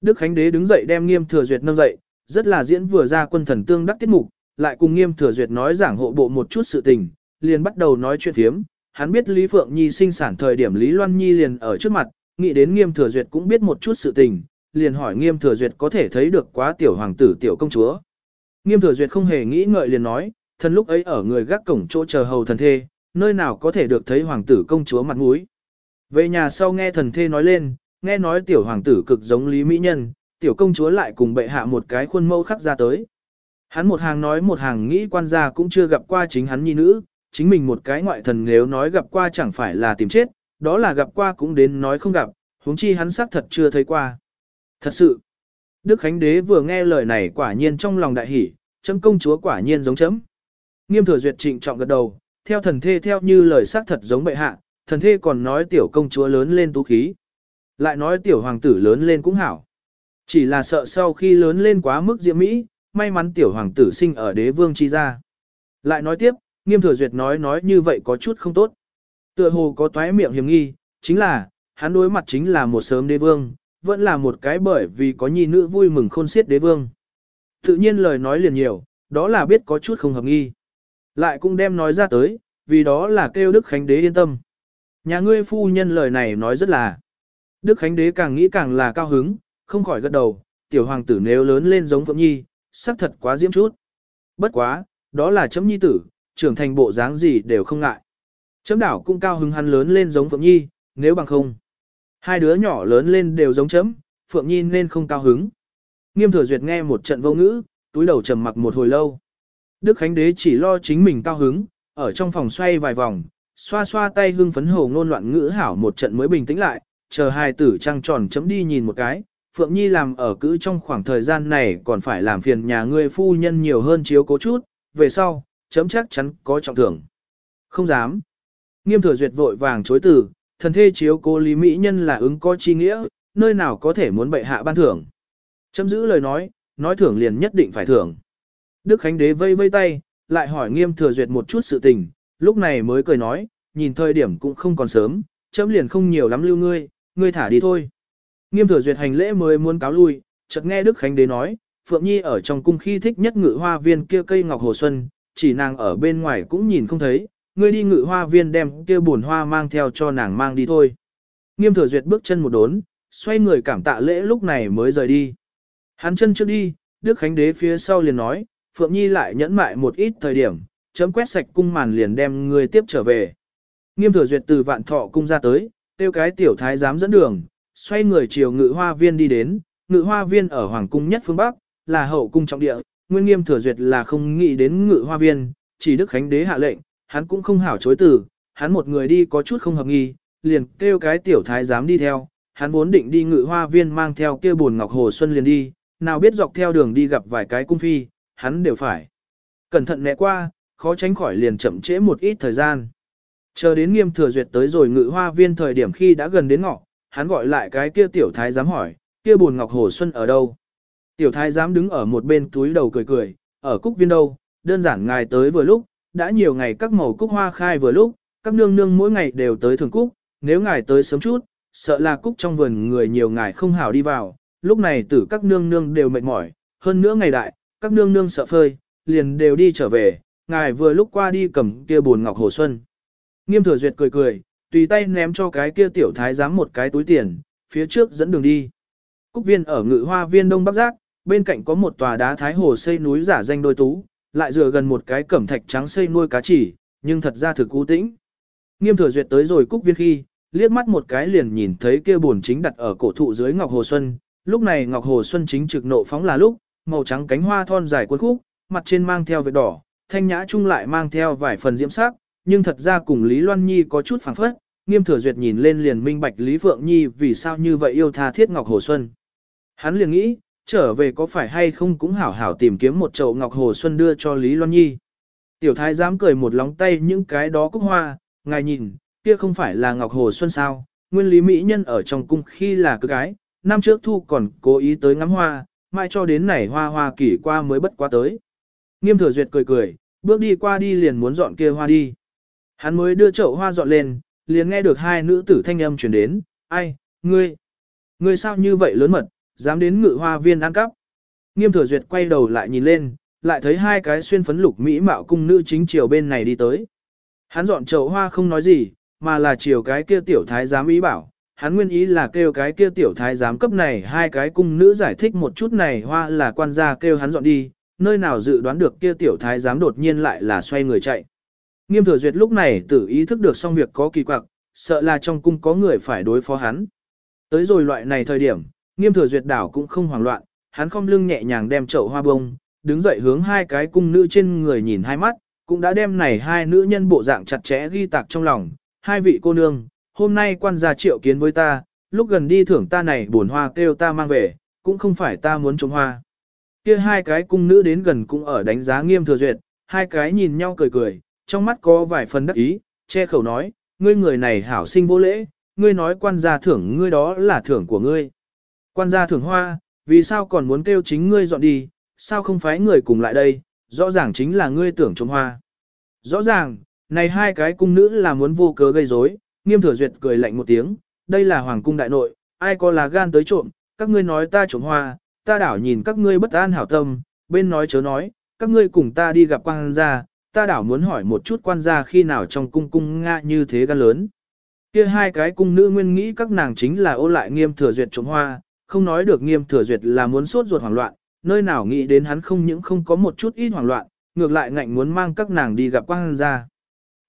Đức Khánh Đế đứng dậy đem nghiêm thừa duyệt nâng dậy, rất là diễn vừa ra quân thần tương đắc tiết mục, lại cùng nghiêm thừa duyệt nói giảng hộ bộ một chút sự tình, liền bắt đầu nói chuyện thiếm. Hắn biết Lý Phượng Nhi sinh sản thời điểm Lý Loan Nhi liền ở trước mặt, nghĩ đến nghiêm thừa duyệt cũng biết một chút sự tình, liền hỏi nghiêm thừa duyệt có thể thấy được quá tiểu hoàng tử tiểu công chúa. Nghiêm thừa duyệt không hề nghĩ ngợi liền nói, thần lúc ấy ở người gác cổng chỗ chờ hầu thần thê, nơi nào có thể được thấy hoàng tử công chúa mặt mũi. Về nhà sau nghe thần thê nói lên, nghe nói tiểu hoàng tử cực giống Lý Mỹ Nhân, tiểu công chúa lại cùng bệ hạ một cái khuôn mẫu khắc ra tới. Hắn một hàng nói một hàng nghĩ quan gia cũng chưa gặp qua chính hắn nhi nữ, chính mình một cái ngoại thần nếu nói gặp qua chẳng phải là tìm chết, đó là gặp qua cũng đến nói không gặp, huống chi hắn xác thật chưa thấy qua. Thật sự, Đức Khánh Đế vừa nghe lời này quả nhiên trong lòng đại hỉ, chấm công chúa quả nhiên giống chấm. Nghiêm thừa duyệt trịnh trọng gật đầu, theo thần thê theo như lời xác thật giống bệ hạ, thần thê còn nói tiểu công chúa lớn lên tú khí. Lại nói tiểu hoàng tử lớn lên cũng hảo. Chỉ là sợ sau khi lớn lên quá mức diễm mỹ, may mắn tiểu hoàng tử sinh ở đế vương chi gia. Lại nói tiếp, nghiêm thừa duyệt nói nói như vậy có chút không tốt. Tựa hồ có toái miệng hiểm nghi, chính là, hắn đối mặt chính là một sớm đế vương, vẫn là một cái bởi vì có nhi nữ vui mừng khôn xiết đế vương. Tự nhiên lời nói liền nhiều, đó là biết có chút không hợp nghi. Lại cũng đem nói ra tới, vì đó là kêu Đức Khánh Đế yên tâm. Nhà ngươi phu nhân lời này nói rất là. Đức Khánh Đế càng nghĩ càng là cao hứng, không khỏi gật đầu, tiểu hoàng tử nếu lớn lên giống Phượng Nhi, sắc thật quá diễm chút. Bất quá, đó là chấm nhi tử, trưởng thành bộ dáng gì đều không ngại. Chấm đảo cũng cao hứng hắn lớn lên giống Phượng Nhi, nếu bằng không. Hai đứa nhỏ lớn lên đều giống chấm, Phượng Nhi nên không cao hứng. Nghiêm thừa duyệt nghe một trận vô ngữ, túi đầu trầm mặc một hồi lâu. Đức Khánh Đế chỉ lo chính mình cao hứng, ở trong phòng xoay vài vòng, xoa xoa tay hưng phấn hồ ngôn loạn ngữ hảo một trận mới bình tĩnh lại, chờ hai tử trăng tròn chấm đi nhìn một cái, Phượng Nhi làm ở cữ trong khoảng thời gian này còn phải làm phiền nhà ngươi phu nhân nhiều hơn chiếu cố chút, về sau, chấm chắc chắn có trọng thưởng. Không dám. Nghiêm thừa duyệt vội vàng chối từ, thần thê chiếu cố lý mỹ nhân là ứng có chi nghĩa, nơi nào có thể muốn bệ hạ ban thưởng. Chấm giữ lời nói, nói thưởng liền nhất định phải thưởng. Đức Khánh Đế vây vây tay, lại hỏi nghiêm thừa duyệt một chút sự tình, lúc này mới cười nói, nhìn thời điểm cũng không còn sớm, chấm liền không nhiều lắm lưu ngươi, ngươi thả đi thôi. Nghiêm thừa duyệt hành lễ mới muốn cáo lui, chợt nghe Đức Khánh Đế nói, Phượng Nhi ở trong cung khi thích nhất ngự hoa viên kia cây ngọc hồ xuân, chỉ nàng ở bên ngoài cũng nhìn không thấy, ngươi đi ngự hoa viên đem kia buồn hoa mang theo cho nàng mang đi thôi. Nghiêm thừa duyệt bước chân một đốn, xoay người cảm tạ lễ lúc này mới rời đi. Hắn chân trước đi, Đức Khánh Đế phía sau liền nói, Phượng Nhi lại nhẫn mại một ít thời điểm, chấm quét sạch cung màn liền đem người tiếp trở về. Nghiêm thừa duyệt từ vạn thọ cung ra tới, tiêu cái tiểu thái dám dẫn đường, xoay người chiều ngự hoa viên đi đến, ngự hoa viên ở hoàng cung nhất phương Bắc, là hậu cung trọng địa, nguyên nghiêm thừa duyệt là không nghĩ đến ngự hoa viên, chỉ Đức Khánh Đế hạ lệnh, hắn cũng không hảo chối từ, hắn một người đi có chút không hợp nghi, liền kêu cái tiểu thái dám đi theo, hắn vốn định đi ngự hoa viên mang theo kia buồn ngọc hồ xuân liền đi, nào biết dọc theo đường đi gặp vài cái cung phi, hắn đều phải. Cẩn thận né qua, khó tránh khỏi liền chậm trễ một ít thời gian. Chờ đến nghiêm thừa duyệt tới rồi ngự hoa viên thời điểm khi đã gần đến ngọ, hắn gọi lại cái kia tiểu thái giám hỏi, kia buồn ngọc hồ xuân ở đâu? Tiểu thái giám đứng ở một bên túi đầu cười cười, ở cúc viên đâu, đơn giản ngài tới vừa lúc, đã nhiều ngày các màu cúc hoa khai vừa lúc, các nương nương mỗi ngày đều tới thường cúc, nếu ngài tới sớm chút, sợ là cúc trong vườn người nhiều ngài không hảo đi vào, lúc này tử các nương nương đều mệt mỏi, hơn nữa ngày đại, các nương nương sợ phơi, liền đều đi trở về, ngài vừa lúc qua đi cầm kia buồn ngọc hồ xuân. Nghiêm thừa duyệt cười cười, tùy tay ném cho cái kia tiểu thái giám một cái túi tiền, phía trước dẫn đường đi. Cúc viên ở ngự hoa viên đông bắc giác, bên cạnh có một tòa đá thái hồ xây núi giả danh đôi tú, lại dựa gần một cái cẩm thạch trắng xây nuôi cá chỉ, nhưng thật ra thực cú tĩnh. Nghiêm thừa duyệt tới rồi cúc viên khi, liếc mắt một cái liền nhìn thấy kia buồn chính đặt ở cổ thụ dưới ngọc hồ xuân, lúc này ngọc hồ xuân chính trực nộ phóng là lúc, màu trắng cánh hoa thon dài cuốn khúc, mặt trên mang theo vết đỏ, thanh nhã chung lại mang theo vài phần diễm sắc, nhưng thật ra cùng Lý Loan Nhi có chút phảng phất, nghiêm thừa duyệt nhìn lên liền minh bạch Lý Phượng Nhi vì sao như vậy yêu tha thiết Ngọc Hồ Xuân. Hắn liền nghĩ, trở về có phải hay không cũng hảo hảo tìm kiếm một chậu Ngọc Hồ Xuân đưa cho Lý Loan Nhi. Tiểu thái dám cười một lóng tay những cái đó cúc hoa, ngài nhìn, kia không phải là Ngọc Hồ Xuân sao, nguyên lý mỹ nhân ở trong cung khi là cơ gái, năm trước thu còn cố ý tới ngắm hoa, mai cho đến này hoa hoa kỷ qua mới bất quá tới. Nghiêm thừa duyệt cười cười, bước đi qua đi liền muốn dọn kia hoa đi. Hắn mới đưa chậu hoa dọn lên, liền nghe được hai nữ tử thanh âm truyền đến, ai, ngươi, ngươi sao như vậy lớn mật, dám đến ngự hoa viên ăn cắp. Nghiêm thừa duyệt quay đầu lại nhìn lên, lại thấy hai cái xuyên phấn lục mỹ mạo cung nữ chính chiều bên này đi tới. Hắn dọn chậu hoa không nói gì, mà là chiều cái kia tiểu thái giám ý bảo, hắn nguyên ý là kêu cái kia tiểu thái giám cấp này hai cái cung nữ giải thích một chút này hoa là quan gia kêu hắn dọn đi, nơi nào dự đoán được kia tiểu thái giám đột nhiên lại là xoay người chạy. Nghiêm thừa duyệt lúc này tự ý thức được xong việc có kỳ quặc, sợ là trong cung có người phải đối phó hắn. Tới rồi loại này thời điểm, nghiêm thừa duyệt đảo cũng không hoảng loạn, hắn không lưng nhẹ nhàng đem chậu hoa bông, đứng dậy hướng hai cái cung nữ trên người nhìn hai mắt, cũng đã đem này hai nữ nhân bộ dạng chặt chẽ ghi tạc trong lòng, hai vị cô nương, hôm nay quan gia triệu kiến với ta, lúc gần đi thưởng ta này buồn hoa kêu ta mang về, cũng không phải ta muốn trồng hoa. Kia hai cái cung nữ đến gần cũng ở đánh giá nghiêm thừa duyệt, hai cái nhìn nhau cười cười, trong mắt có vài phần đắc ý, che khẩu nói, ngươi người này hảo sinh vô lễ, ngươi nói quan gia thưởng ngươi đó là thưởng của ngươi. Quan gia thưởng hoa, vì sao còn muốn kêu chính ngươi dọn đi, sao không phái người cùng lại đây, rõ ràng chính là ngươi tưởng trộm hoa. Rõ ràng, này hai cái cung nữ là muốn vô cớ gây rối, nghiêm thừa duyệt cười lạnh một tiếng, đây là hoàng cung đại nội, ai có là gan tới trộm, các ngươi nói ta trộm hoa, ta đảo nhìn các ngươi bất an hảo tâm, bên nói chớ nói, các ngươi cùng ta đi gặp quan gia, ta đảo muốn hỏi một chút quan gia khi nào trong cung cung Nga như thế gan lớn. Kia hai cái cung nữ nguyên nghĩ các nàng chính là ô lại nghiêm thừa duyệt trộm hoa, không nói được nghiêm thừa duyệt là muốn sốt ruột hoảng loạn, nơi nào nghĩ đến hắn không những không có một chút ít hoảng loạn, ngược lại ngạnh muốn mang các nàng đi gặp quan gia.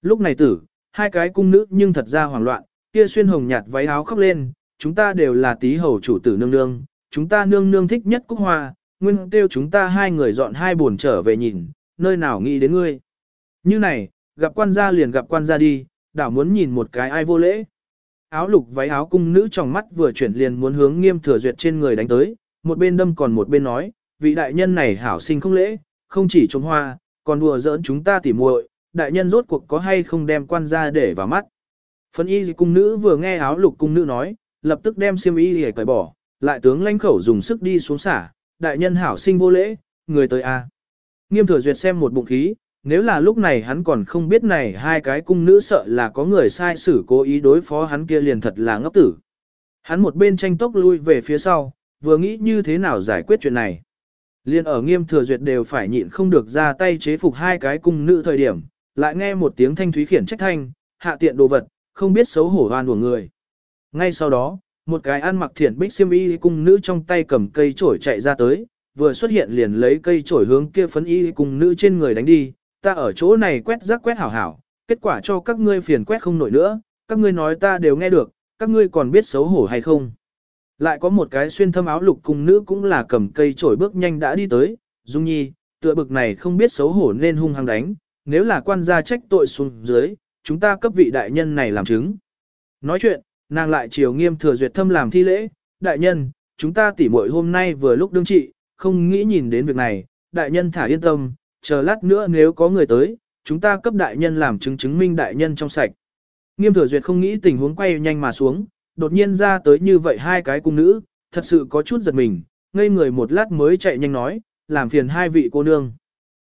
Lúc này tử, hai cái cung nữ nhưng thật ra hoảng loạn, kia xuyên hồng nhạt váy áo khóc lên, chúng ta đều là tí hầu chủ tử nương nương, chúng ta nương nương thích nhất cúc hoa, nguyên tiêu chúng ta hai người dọn hai buồn trở về nhìn, nơi nào nghĩ đến ngươi. Như này, gặp quan gia liền gặp quan gia đi, đảo muốn nhìn một cái ai vô lễ. Áo lục váy áo cung nữ trong mắt vừa chuyển liền muốn hướng nghiêm thừa duyệt trên người đánh tới, một bên đâm còn một bên nói, vị đại nhân này hảo sinh không lễ, không chỉ trông hoa, còn đùa giỡn chúng ta tỉ muội, đại nhân rốt cuộc có hay không đem quan gia để vào mắt. Phân y cung nữ vừa nghe áo lục cung nữ nói, lập tức đem xiêm y để cởi bỏ, lại tướng lãnh khẩu dùng sức đi xuống xả, đại nhân hảo sinh vô lễ, người tới a. Nghiêm thừa duyệt xem một bụng khí, nếu là lúc này hắn còn không biết này hai cái cung nữ sợ là có người sai xử cố ý đối phó hắn kia liền thật là ngốc tử. Hắn một bên tranh tốc lui về phía sau, vừa nghĩ như thế nào giải quyết chuyện này. Liên ở nghiêm thừa duyệt đều phải nhịn không được ra tay chế phục hai cái cung nữ thời điểm, lại nghe một tiếng thanh thúy khiển trách thanh, hạ tiện đồ vật, không biết xấu hổ hoan của người. Ngay sau đó, một cái ăn mặc thiển bích xiêm y cung nữ trong tay cầm cây chổi chạy ra tới, vừa xuất hiện liền lấy cây chổi hướng kia phấn y cung nữ trên người đánh đi, ta ở chỗ này quét rác quét hảo hảo, kết quả cho các ngươi phiền quét không nổi nữa, các ngươi nói ta đều nghe được, các ngươi còn biết xấu hổ hay không. Lại có một cái xuyên thâm áo lục cùng nữ cũng là cầm cây chổi bước nhanh đã đi tới, Dung Nhi, tựa bực này không biết xấu hổ nên hung hăng đánh, nếu là quan gia trách tội xuống dưới, chúng ta cấp vị đại nhân này làm chứng. Nói chuyện, nàng lại chiều nghiêm thừa duyệt thâm làm thi lễ, đại nhân, chúng ta tỉ muội hôm nay vừa lúc đương trị, không nghĩ nhìn đến việc này, đại nhân thả yên tâm, chờ lát nữa nếu có người tới, chúng ta cấp đại nhân làm chứng chứng minh đại nhân trong sạch. Nghiêm thừa duyệt không nghĩ tình huống quay nhanh mà xuống, đột nhiên ra tới như vậy hai cái cung nữ, thật sự có chút giật mình, ngây người một lát mới chạy nhanh nói, làm phiền hai vị cô nương.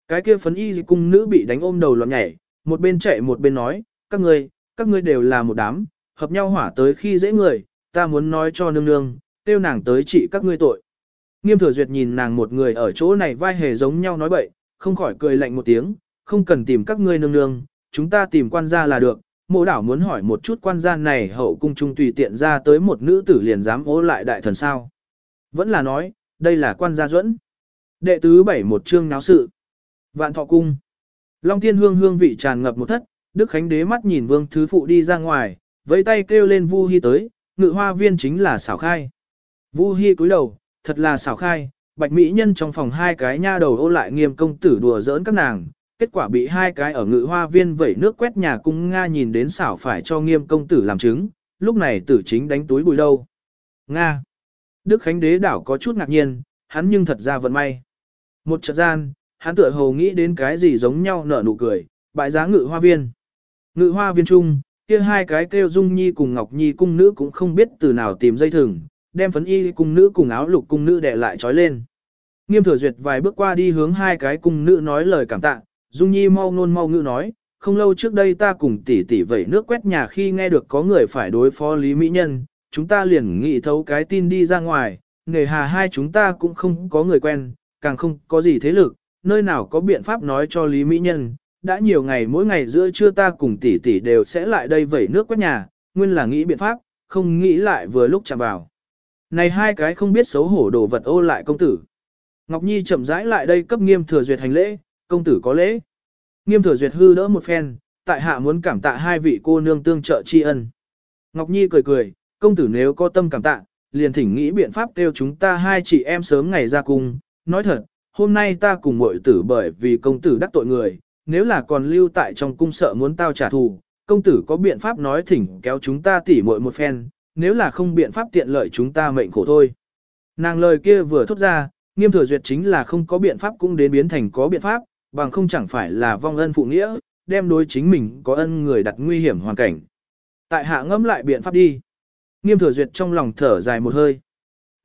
Cái kia phấn y cung nữ bị đánh ôm đầu loạn nhảy, một bên chạy một bên nói, các ngươi, các ngươi đều là một đám, hợp nhau hỏa tới khi dễ người, ta muốn nói cho nương nương, tiêu nàng tới trị các ngươi tội. Nghiêm thừa duyệt nhìn nàng một người ở chỗ này vai hề giống nhau nói bậy, không khỏi cười lạnh một tiếng, không cần tìm các ngươi nương nương, chúng ta tìm quan gia là được. Mộ đảo muốn hỏi một chút quan gia này hậu cung trung tùy tiện ra tới một nữ tử liền dám ố lại đại thần sao. Vẫn là nói, đây là quan gia duẫn. Đệ tứ bảy một chương náo sự. Vạn thọ cung. Long thiên hương hương vị tràn ngập một thất, Đức Khánh đế mắt nhìn vương thứ phụ đi ra ngoài, vẫy tay kêu lên Vu Hi tới, ngự hoa viên chính là xảo khai. Vu Hi cúi đầu, thật là xảo khai, bạch mỹ nhân trong phòng hai cái nha đầu ô lại nghiêm công tử đùa giỡn các nàng, kết quả bị hai cái ở ngự hoa viên vẩy nước quét nhà cung Nga nhìn đến xảo phải cho nghiêm công tử làm chứng, lúc này tử chính đánh túi bùi đâu. Nga. Đức Khánh đế đảo có chút ngạc nhiên, hắn nhưng thật ra vận may. Một trận gian, hắn tựa hồ nghĩ đến cái gì giống nhau nở nụ cười, bại giá ngự hoa viên. Ngự hoa viên trung, kia hai cái kêu Dung Nhi cùng Ngọc Nhi cung nữ cũng không biết từ nào tìm dây thừng, đem phấn y cung nữ cùng áo lục cung nữ đè lại trói lên. Nghiêm thừa duyệt vài bước qua đi hướng hai cái cung nữ nói lời cảm tạ, Dung Nhi mau ngôn mau ngữ nói, không lâu trước đây ta cùng tỷ tỷ vẩy nước quét nhà khi nghe được có người phải đối phó Lý Mỹ Nhân, chúng ta liền nghĩ thấu cái tin đi ra ngoài, nghề hà hai chúng ta cũng không có người quen, càng không có gì thế lực, nơi nào có biện pháp nói cho Lý Mỹ Nhân, đã nhiều ngày mỗi ngày giữa trưa ta cùng tỷ tỷ đều sẽ lại đây vẩy nước quét nhà, nguyên là nghĩ biện pháp, không nghĩ lại vừa lúc chạm vào. Này hai cái không biết xấu hổ đồ vật ô lại công tử. Ngọc Nhi chậm rãi lại đây cấp nghiêm thừa duyệt hành lễ, công tử có lễ. Nghiêm thừa duyệt hư đỡ một phen, tại hạ muốn cảm tạ hai vị cô nương tương trợ tri ân. Ngọc Nhi cười cười, công tử nếu có tâm cảm tạ, liền thỉnh nghĩ biện pháp kêu chúng ta hai chị em sớm ngày ra cung. Nói thật, hôm nay ta cùng muội tử bởi vì công tử đắc tội người, nếu là còn lưu tại trong cung sợ muốn tao trả thù, công tử có biện pháp nói thỉnh kéo chúng ta tỉ muội một phen, nếu là không biện pháp tiện lợi chúng ta mệnh khổ thôi. Nàng lời kia vừa thốt ra, nghiêm thừa duyệt chính là không có biện pháp cũng đến biến thành có biện pháp, bằng không chẳng phải là vong ân phụ nghĩa, đem đối chính mình có ân người đặt nguy hiểm hoàn cảnh. Tại hạ ngẫm lại biện pháp đi. Nghiêm thừa duyệt trong lòng thở dài một hơi.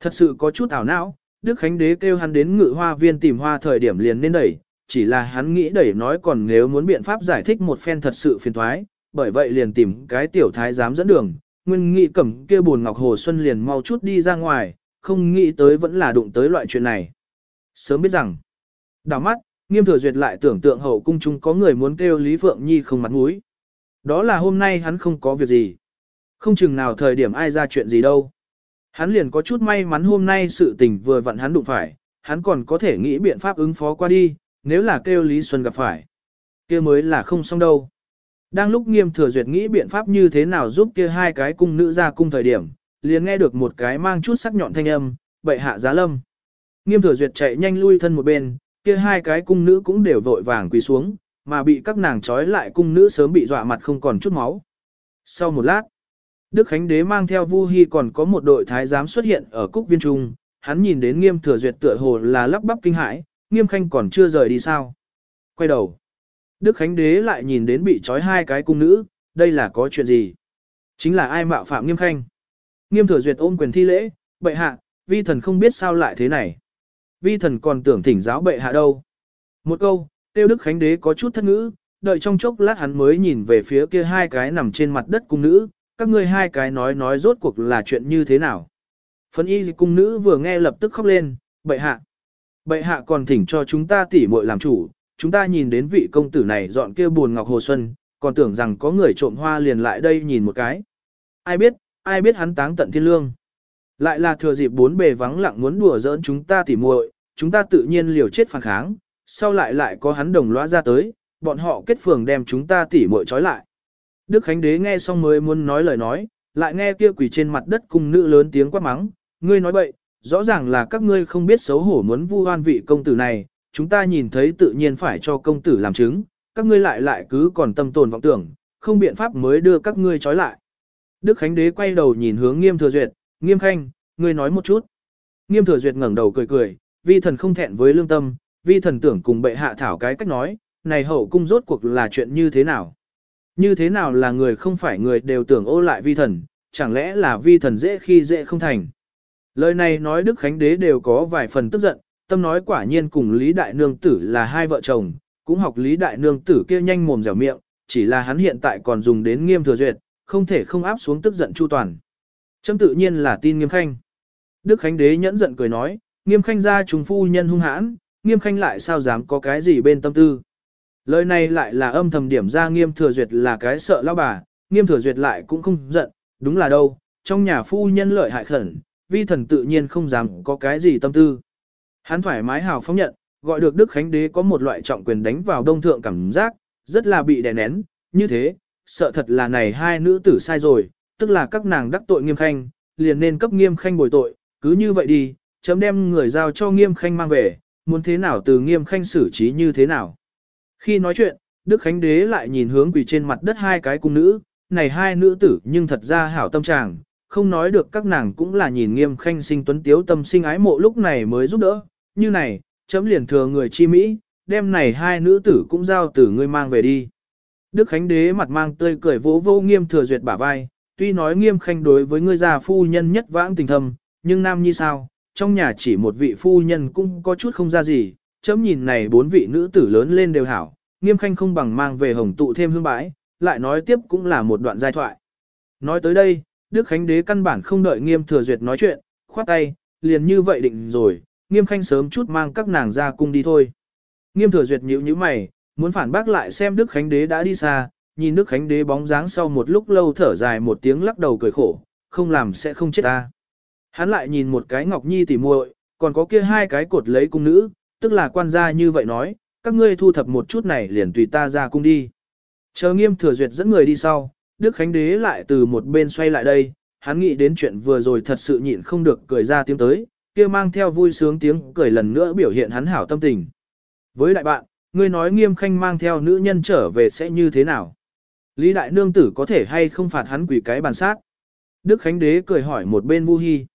Thật sự có chút ảo não, Đức Khánh Đế kêu hắn đến ngự hoa viên tìm hoa thời điểm liền nên đẩy, chỉ là hắn nghĩ đẩy nói còn nếu muốn biện pháp giải thích một phen thật sự phiền thoái, bởi vậy liền tìm cái tiểu thái dám dẫn đường, nguyên Nghị cầm kia buồn ngọc hồ xuân liền mau chút đi ra ngoài, không nghĩ tới vẫn là đụng tới loại chuyện này. Sớm biết rằng, đảo mắt, nghiêm thừa duyệt lại tưởng tượng hậu cung chúng có người muốn kêu Lý Phượng Nhi không mặt mũi. Đó là hôm nay hắn không có việc gì. Không chừng nào thời điểm ai ra chuyện gì đâu. Hắn liền có chút may mắn hôm nay sự tình vừa vặn hắn đụng phải, hắn còn có thể nghĩ biện pháp ứng phó qua đi, nếu là kêu Lý Xuân gặp phải. kia mới là không xong đâu. Đang lúc nghiêm thừa duyệt nghĩ biện pháp như thế nào giúp kia hai cái cung nữ ra cung thời điểm, liền nghe được một cái mang chút sắc nhọn thanh âm, bệ hạ giá lâm. Nghiêm thừa duyệt chạy nhanh lui thân một bên, kia hai cái cung nữ cũng đều vội vàng quỳ xuống, mà bị các nàng trói lại cung nữ sớm bị dọa mặt không còn chút máu. Sau một lát, Đức Khánh Đế mang theo Vu hy còn có một đội thái giám xuất hiện ở Cúc Viên Trung, hắn nhìn đến Nghiêm Thừa Duyệt tựa hồ là lắp bắp kinh hãi, Nghiêm Khanh còn chưa rời đi sao? Quay đầu, Đức Khánh Đế lại nhìn đến bị trói hai cái cung nữ, đây là có chuyện gì? Chính là ai mạo phạm Nghiêm Khanh? Nghiêm Thừa Duyệt ôm quyền thi lễ, bệ hạ, vi thần không biết sao lại thế này. Vi thần còn tưởng thỉnh giáo bệ hạ đâu. Một câu, Tiêu Đức Khánh Đế có chút thất ngữ, đợi trong chốc lát hắn mới nhìn về phía kia hai cái nằm trên mặt đất cung nữ, các ngươi hai cái nói nói rốt cuộc là chuyện như thế nào. Phấn y cung nữ vừa nghe lập tức khóc lên, bệ hạ. Bệ hạ còn thỉnh cho chúng ta tỉ muội làm chủ, chúng ta nhìn đến vị công tử này dọn kia buồn ngọc hồ xuân, còn tưởng rằng có người trộm hoa liền lại đây nhìn một cái. Ai biết, ai biết hắn táng tận thiên lương. Lại là thừa dịp bốn bề vắng lặng muốn đùa giỡn chúng ta tỉ muội, chúng ta tự nhiên liều chết phản kháng, sau lại lại có hắn đồng lõa ra tới, bọn họ kết phường đem chúng ta tỉ muội trói lại. Đức Khánh Đế nghe xong mới muốn nói lời nói, lại nghe kia quỷ trên mặt đất cung nữ lớn tiếng quát mắng, ngươi nói bậy, rõ ràng là các ngươi không biết xấu hổ muốn vu oan vị công tử này, chúng ta nhìn thấy tự nhiên phải cho công tử làm chứng, các ngươi lại lại cứ còn tâm tồn vọng tưởng, không biện pháp mới đưa các ngươi trói lại. Đức Khánh Đế quay đầu nhìn hướng Nghiêm Thừa Duyệt, Nghiêm Khanh, ngươi nói một chút. Nghiêm Thừa Duyệt ngẩng đầu cười cười, vi thần không thẹn với lương tâm, vi thần tưởng cùng bệ hạ thảo cái cách nói, này hậu cung rốt cuộc là chuyện như thế nào. Như thế nào là người không phải người đều tưởng ô lại vi thần, chẳng lẽ là vi thần dễ khi dễ không thành. Lời này nói Đức Khánh Đế đều có vài phần tức giận, tâm nói quả nhiên cùng Lý Đại Nương Tử là hai vợ chồng, cũng học Lý Đại Nương Tử kia nhanh mồm dẻo miệng, chỉ là hắn hiện tại còn dùng đến nghiêm thừa duyệt, không thể không áp xuống tức giận chu toàn. trâm tự nhiên là tin nghiêm khanh. Đức Khánh Đế nhẫn giận cười nói, nghiêm khanh ra trùng phu nhân hung hãn, nghiêm khanh lại sao dám có cái gì bên tâm tư. Lời này lại là âm thầm điểm ra nghiêm thừa duyệt là cái sợ lao bà, nghiêm thừa duyệt lại cũng không giận, đúng là đâu, trong nhà phu nhân lợi hại khẩn, vi thần tự nhiên không dám có cái gì tâm tư. Hắn thoải mái hào phóng nhận, gọi được Đức Khánh Đế có một loại trọng quyền đánh vào đông thượng cảm giác, rất là bị đè nén, như thế, sợ thật là này hai nữ tử sai rồi, tức là các nàng đắc tội nghiêm khanh, liền nên cấp nghiêm khanh bồi tội, cứ như vậy đi, chấm đem người giao cho nghiêm khanh mang về, muốn thế nào từ nghiêm khanh xử trí như thế nào. Khi nói chuyện, Đức Khánh Đế lại nhìn hướng quỳ trên mặt đất hai cái cung nữ, này hai nữ tử nhưng thật ra hảo tâm trạng, không nói được các nàng cũng là nhìn nghiêm khanh sinh tuấn tiếu tâm sinh ái mộ lúc này mới giúp đỡ, như này, chấm liền thừa người chi Mỹ, đem này hai nữ tử cũng giao tử ngươi mang về đi. Đức Khánh Đế mặt mang tươi cười vỗ vô nghiêm thừa duyệt bả vai, tuy nói nghiêm khanh đối với ngươi già phu nhân nhất vãng tình thầm, nhưng nam như sao, trong nhà chỉ một vị phu nhân cũng có chút không ra gì, chấm nhìn này bốn vị nữ tử lớn lên đều hảo, nghiêm khanh không bằng mang về hồng tụ thêm hương bãi, lại nói tiếp cũng là một đoạn giai thoại. Nói tới đây, Đức Khánh Đế căn bản không đợi nghiêm thừa duyệt nói chuyện, khoát tay, liền như vậy định rồi, nghiêm khanh sớm chút mang các nàng ra cung đi thôi. Nghiêm thừa duyệt nhíu nhíu mày, muốn phản bác lại xem Đức Khánh Đế đã đi xa, nhìn Đức Khánh Đế bóng dáng sau một lúc lâu thở dài một tiếng lắc đầu cười khổ, không làm sẽ không chết ta. Hắn lại nhìn một cái Ngọc Nhi tỉ muội, còn có kia hai cái cột lấy cung nữ, tức là quan gia như vậy nói, các ngươi thu thập một chút này liền tùy ta ra cung đi. Chờ nghiêm thừa duyệt dẫn người đi sau, Đức Khánh Đế lại từ một bên xoay lại đây, hắn nghĩ đến chuyện vừa rồi thật sự nhịn không được cười ra tiếng tới, kia mang theo vui sướng tiếng cười lần nữa biểu hiện hắn hảo tâm tình. Với đại bạn, ngươi nói nghiêm khanh mang theo nữ nhân trở về sẽ như thế nào? Lý đại nương tử có thể hay không phạt hắn quỷ cái bàn sát? Đức Khánh Đế cười hỏi một bên Vu Hi.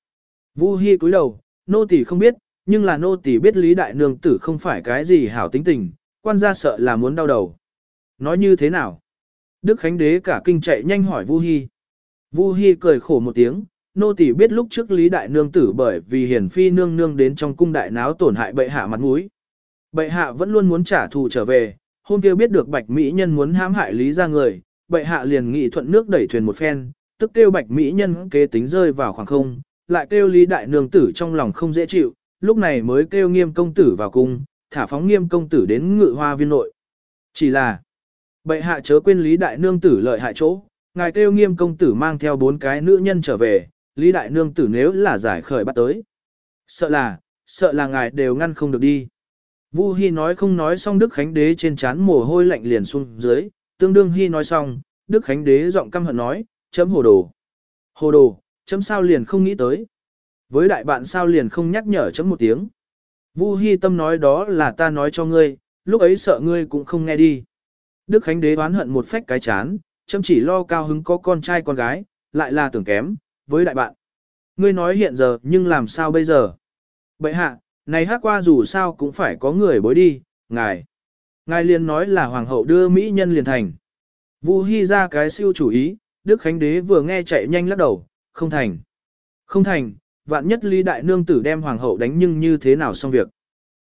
Vu Hi cúi đầu, nô tỳ không biết, nhưng là nô tỳ biết Lý đại nương tử không phải cái gì hảo tính tình, quan gia sợ là muốn đau đầu. Nói như thế nào? Đức Khánh Đế cả kinh chạy nhanh hỏi Vu Hi. Vu Hi cười khổ một tiếng, nô tỳ biết lúc trước Lý đại nương tử bởi vì hiển phi nương nương đến trong cung đại náo tổn hại bệ hạ mặt mũi. Bệ hạ vẫn luôn muốn trả thù trở về, hôm kia biết được bạch mỹ nhân muốn hãm hại Lý ra người, bệ hạ liền nghị thuận nước đẩy thuyền một phen, tức kêu bạch mỹ nhân kế tính rơi vào khoảng không, lại kêu Lý đại nương tử trong lòng không dễ chịu, lúc này mới kêu nghiêm công tử vào cung, thả phóng nghiêm công tử đến ngự hoa viên nội. Chỉ là, bệ hạ chớ quên Lý đại nương tử lợi hại chỗ, ngài kêu nghiêm công tử mang theo bốn cái nữ nhân trở về, Lý đại nương tử nếu là giải khởi bắt tới. Sợ là, sợ là ngài đều ngăn không được đi. Vu Hi nói không nói xong Đức Khánh Đế trên chán mồ hôi lạnh liền xuống dưới, tương đương Hi nói xong, Đức Khánh Đế giọng căm hận nói, chấm hồ đồ. Hồ đồ, chấm sao liền không nghĩ tới. Với đại bạn sao liền không nhắc nhở chấm một tiếng. Vu Hi tâm nói đó là ta nói cho ngươi, lúc ấy sợ ngươi cũng không nghe đi. Đức Khánh Đế oán hận một phách cái chán, chấm chỉ lo cao hứng có con trai con gái, lại là tưởng kém, với đại bạn. Ngươi nói hiện giờ nhưng làm sao bây giờ? Bệ hạ, này hát qua dù sao cũng phải có người bối đi, ngài. Ngài liền nói là hoàng hậu đưa mỹ nhân liền thành. Vu Hi ra cái siêu chủ ý, Đức Khánh Đế vừa nghe chạy nhanh lắc đầu, không thành. Không thành, vạn nhất Lý Đại Nương Tử đem hoàng hậu đánh nhưng như thế nào xong việc.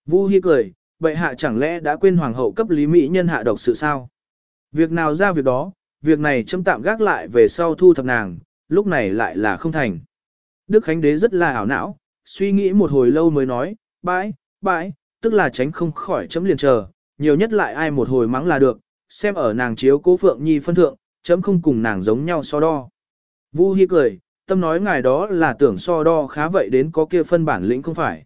Vu Hi cười, bệ hạ chẳng lẽ đã quên hoàng hậu cấp lý mỹ nhân hạ độc sự sao? Việc nào ra việc đó, việc này châm tạm gác lại về sau thu thập nàng, lúc này lại là không thành. Đức Khánh Đế rất là ảo não, suy nghĩ một hồi lâu mới nói, bãi, bãi, tức là tránh không khỏi chấm liền chờ, nhiều nhất lại ai một hồi mắng là được, xem ở nàng chiếu cố Phượng Nhi phân thượng, chấm không cùng nàng giống nhau so đo. Vu Hi cười, tâm nói ngài đó là tưởng so đo khá vậy đến có kia phân bản lĩnh không phải.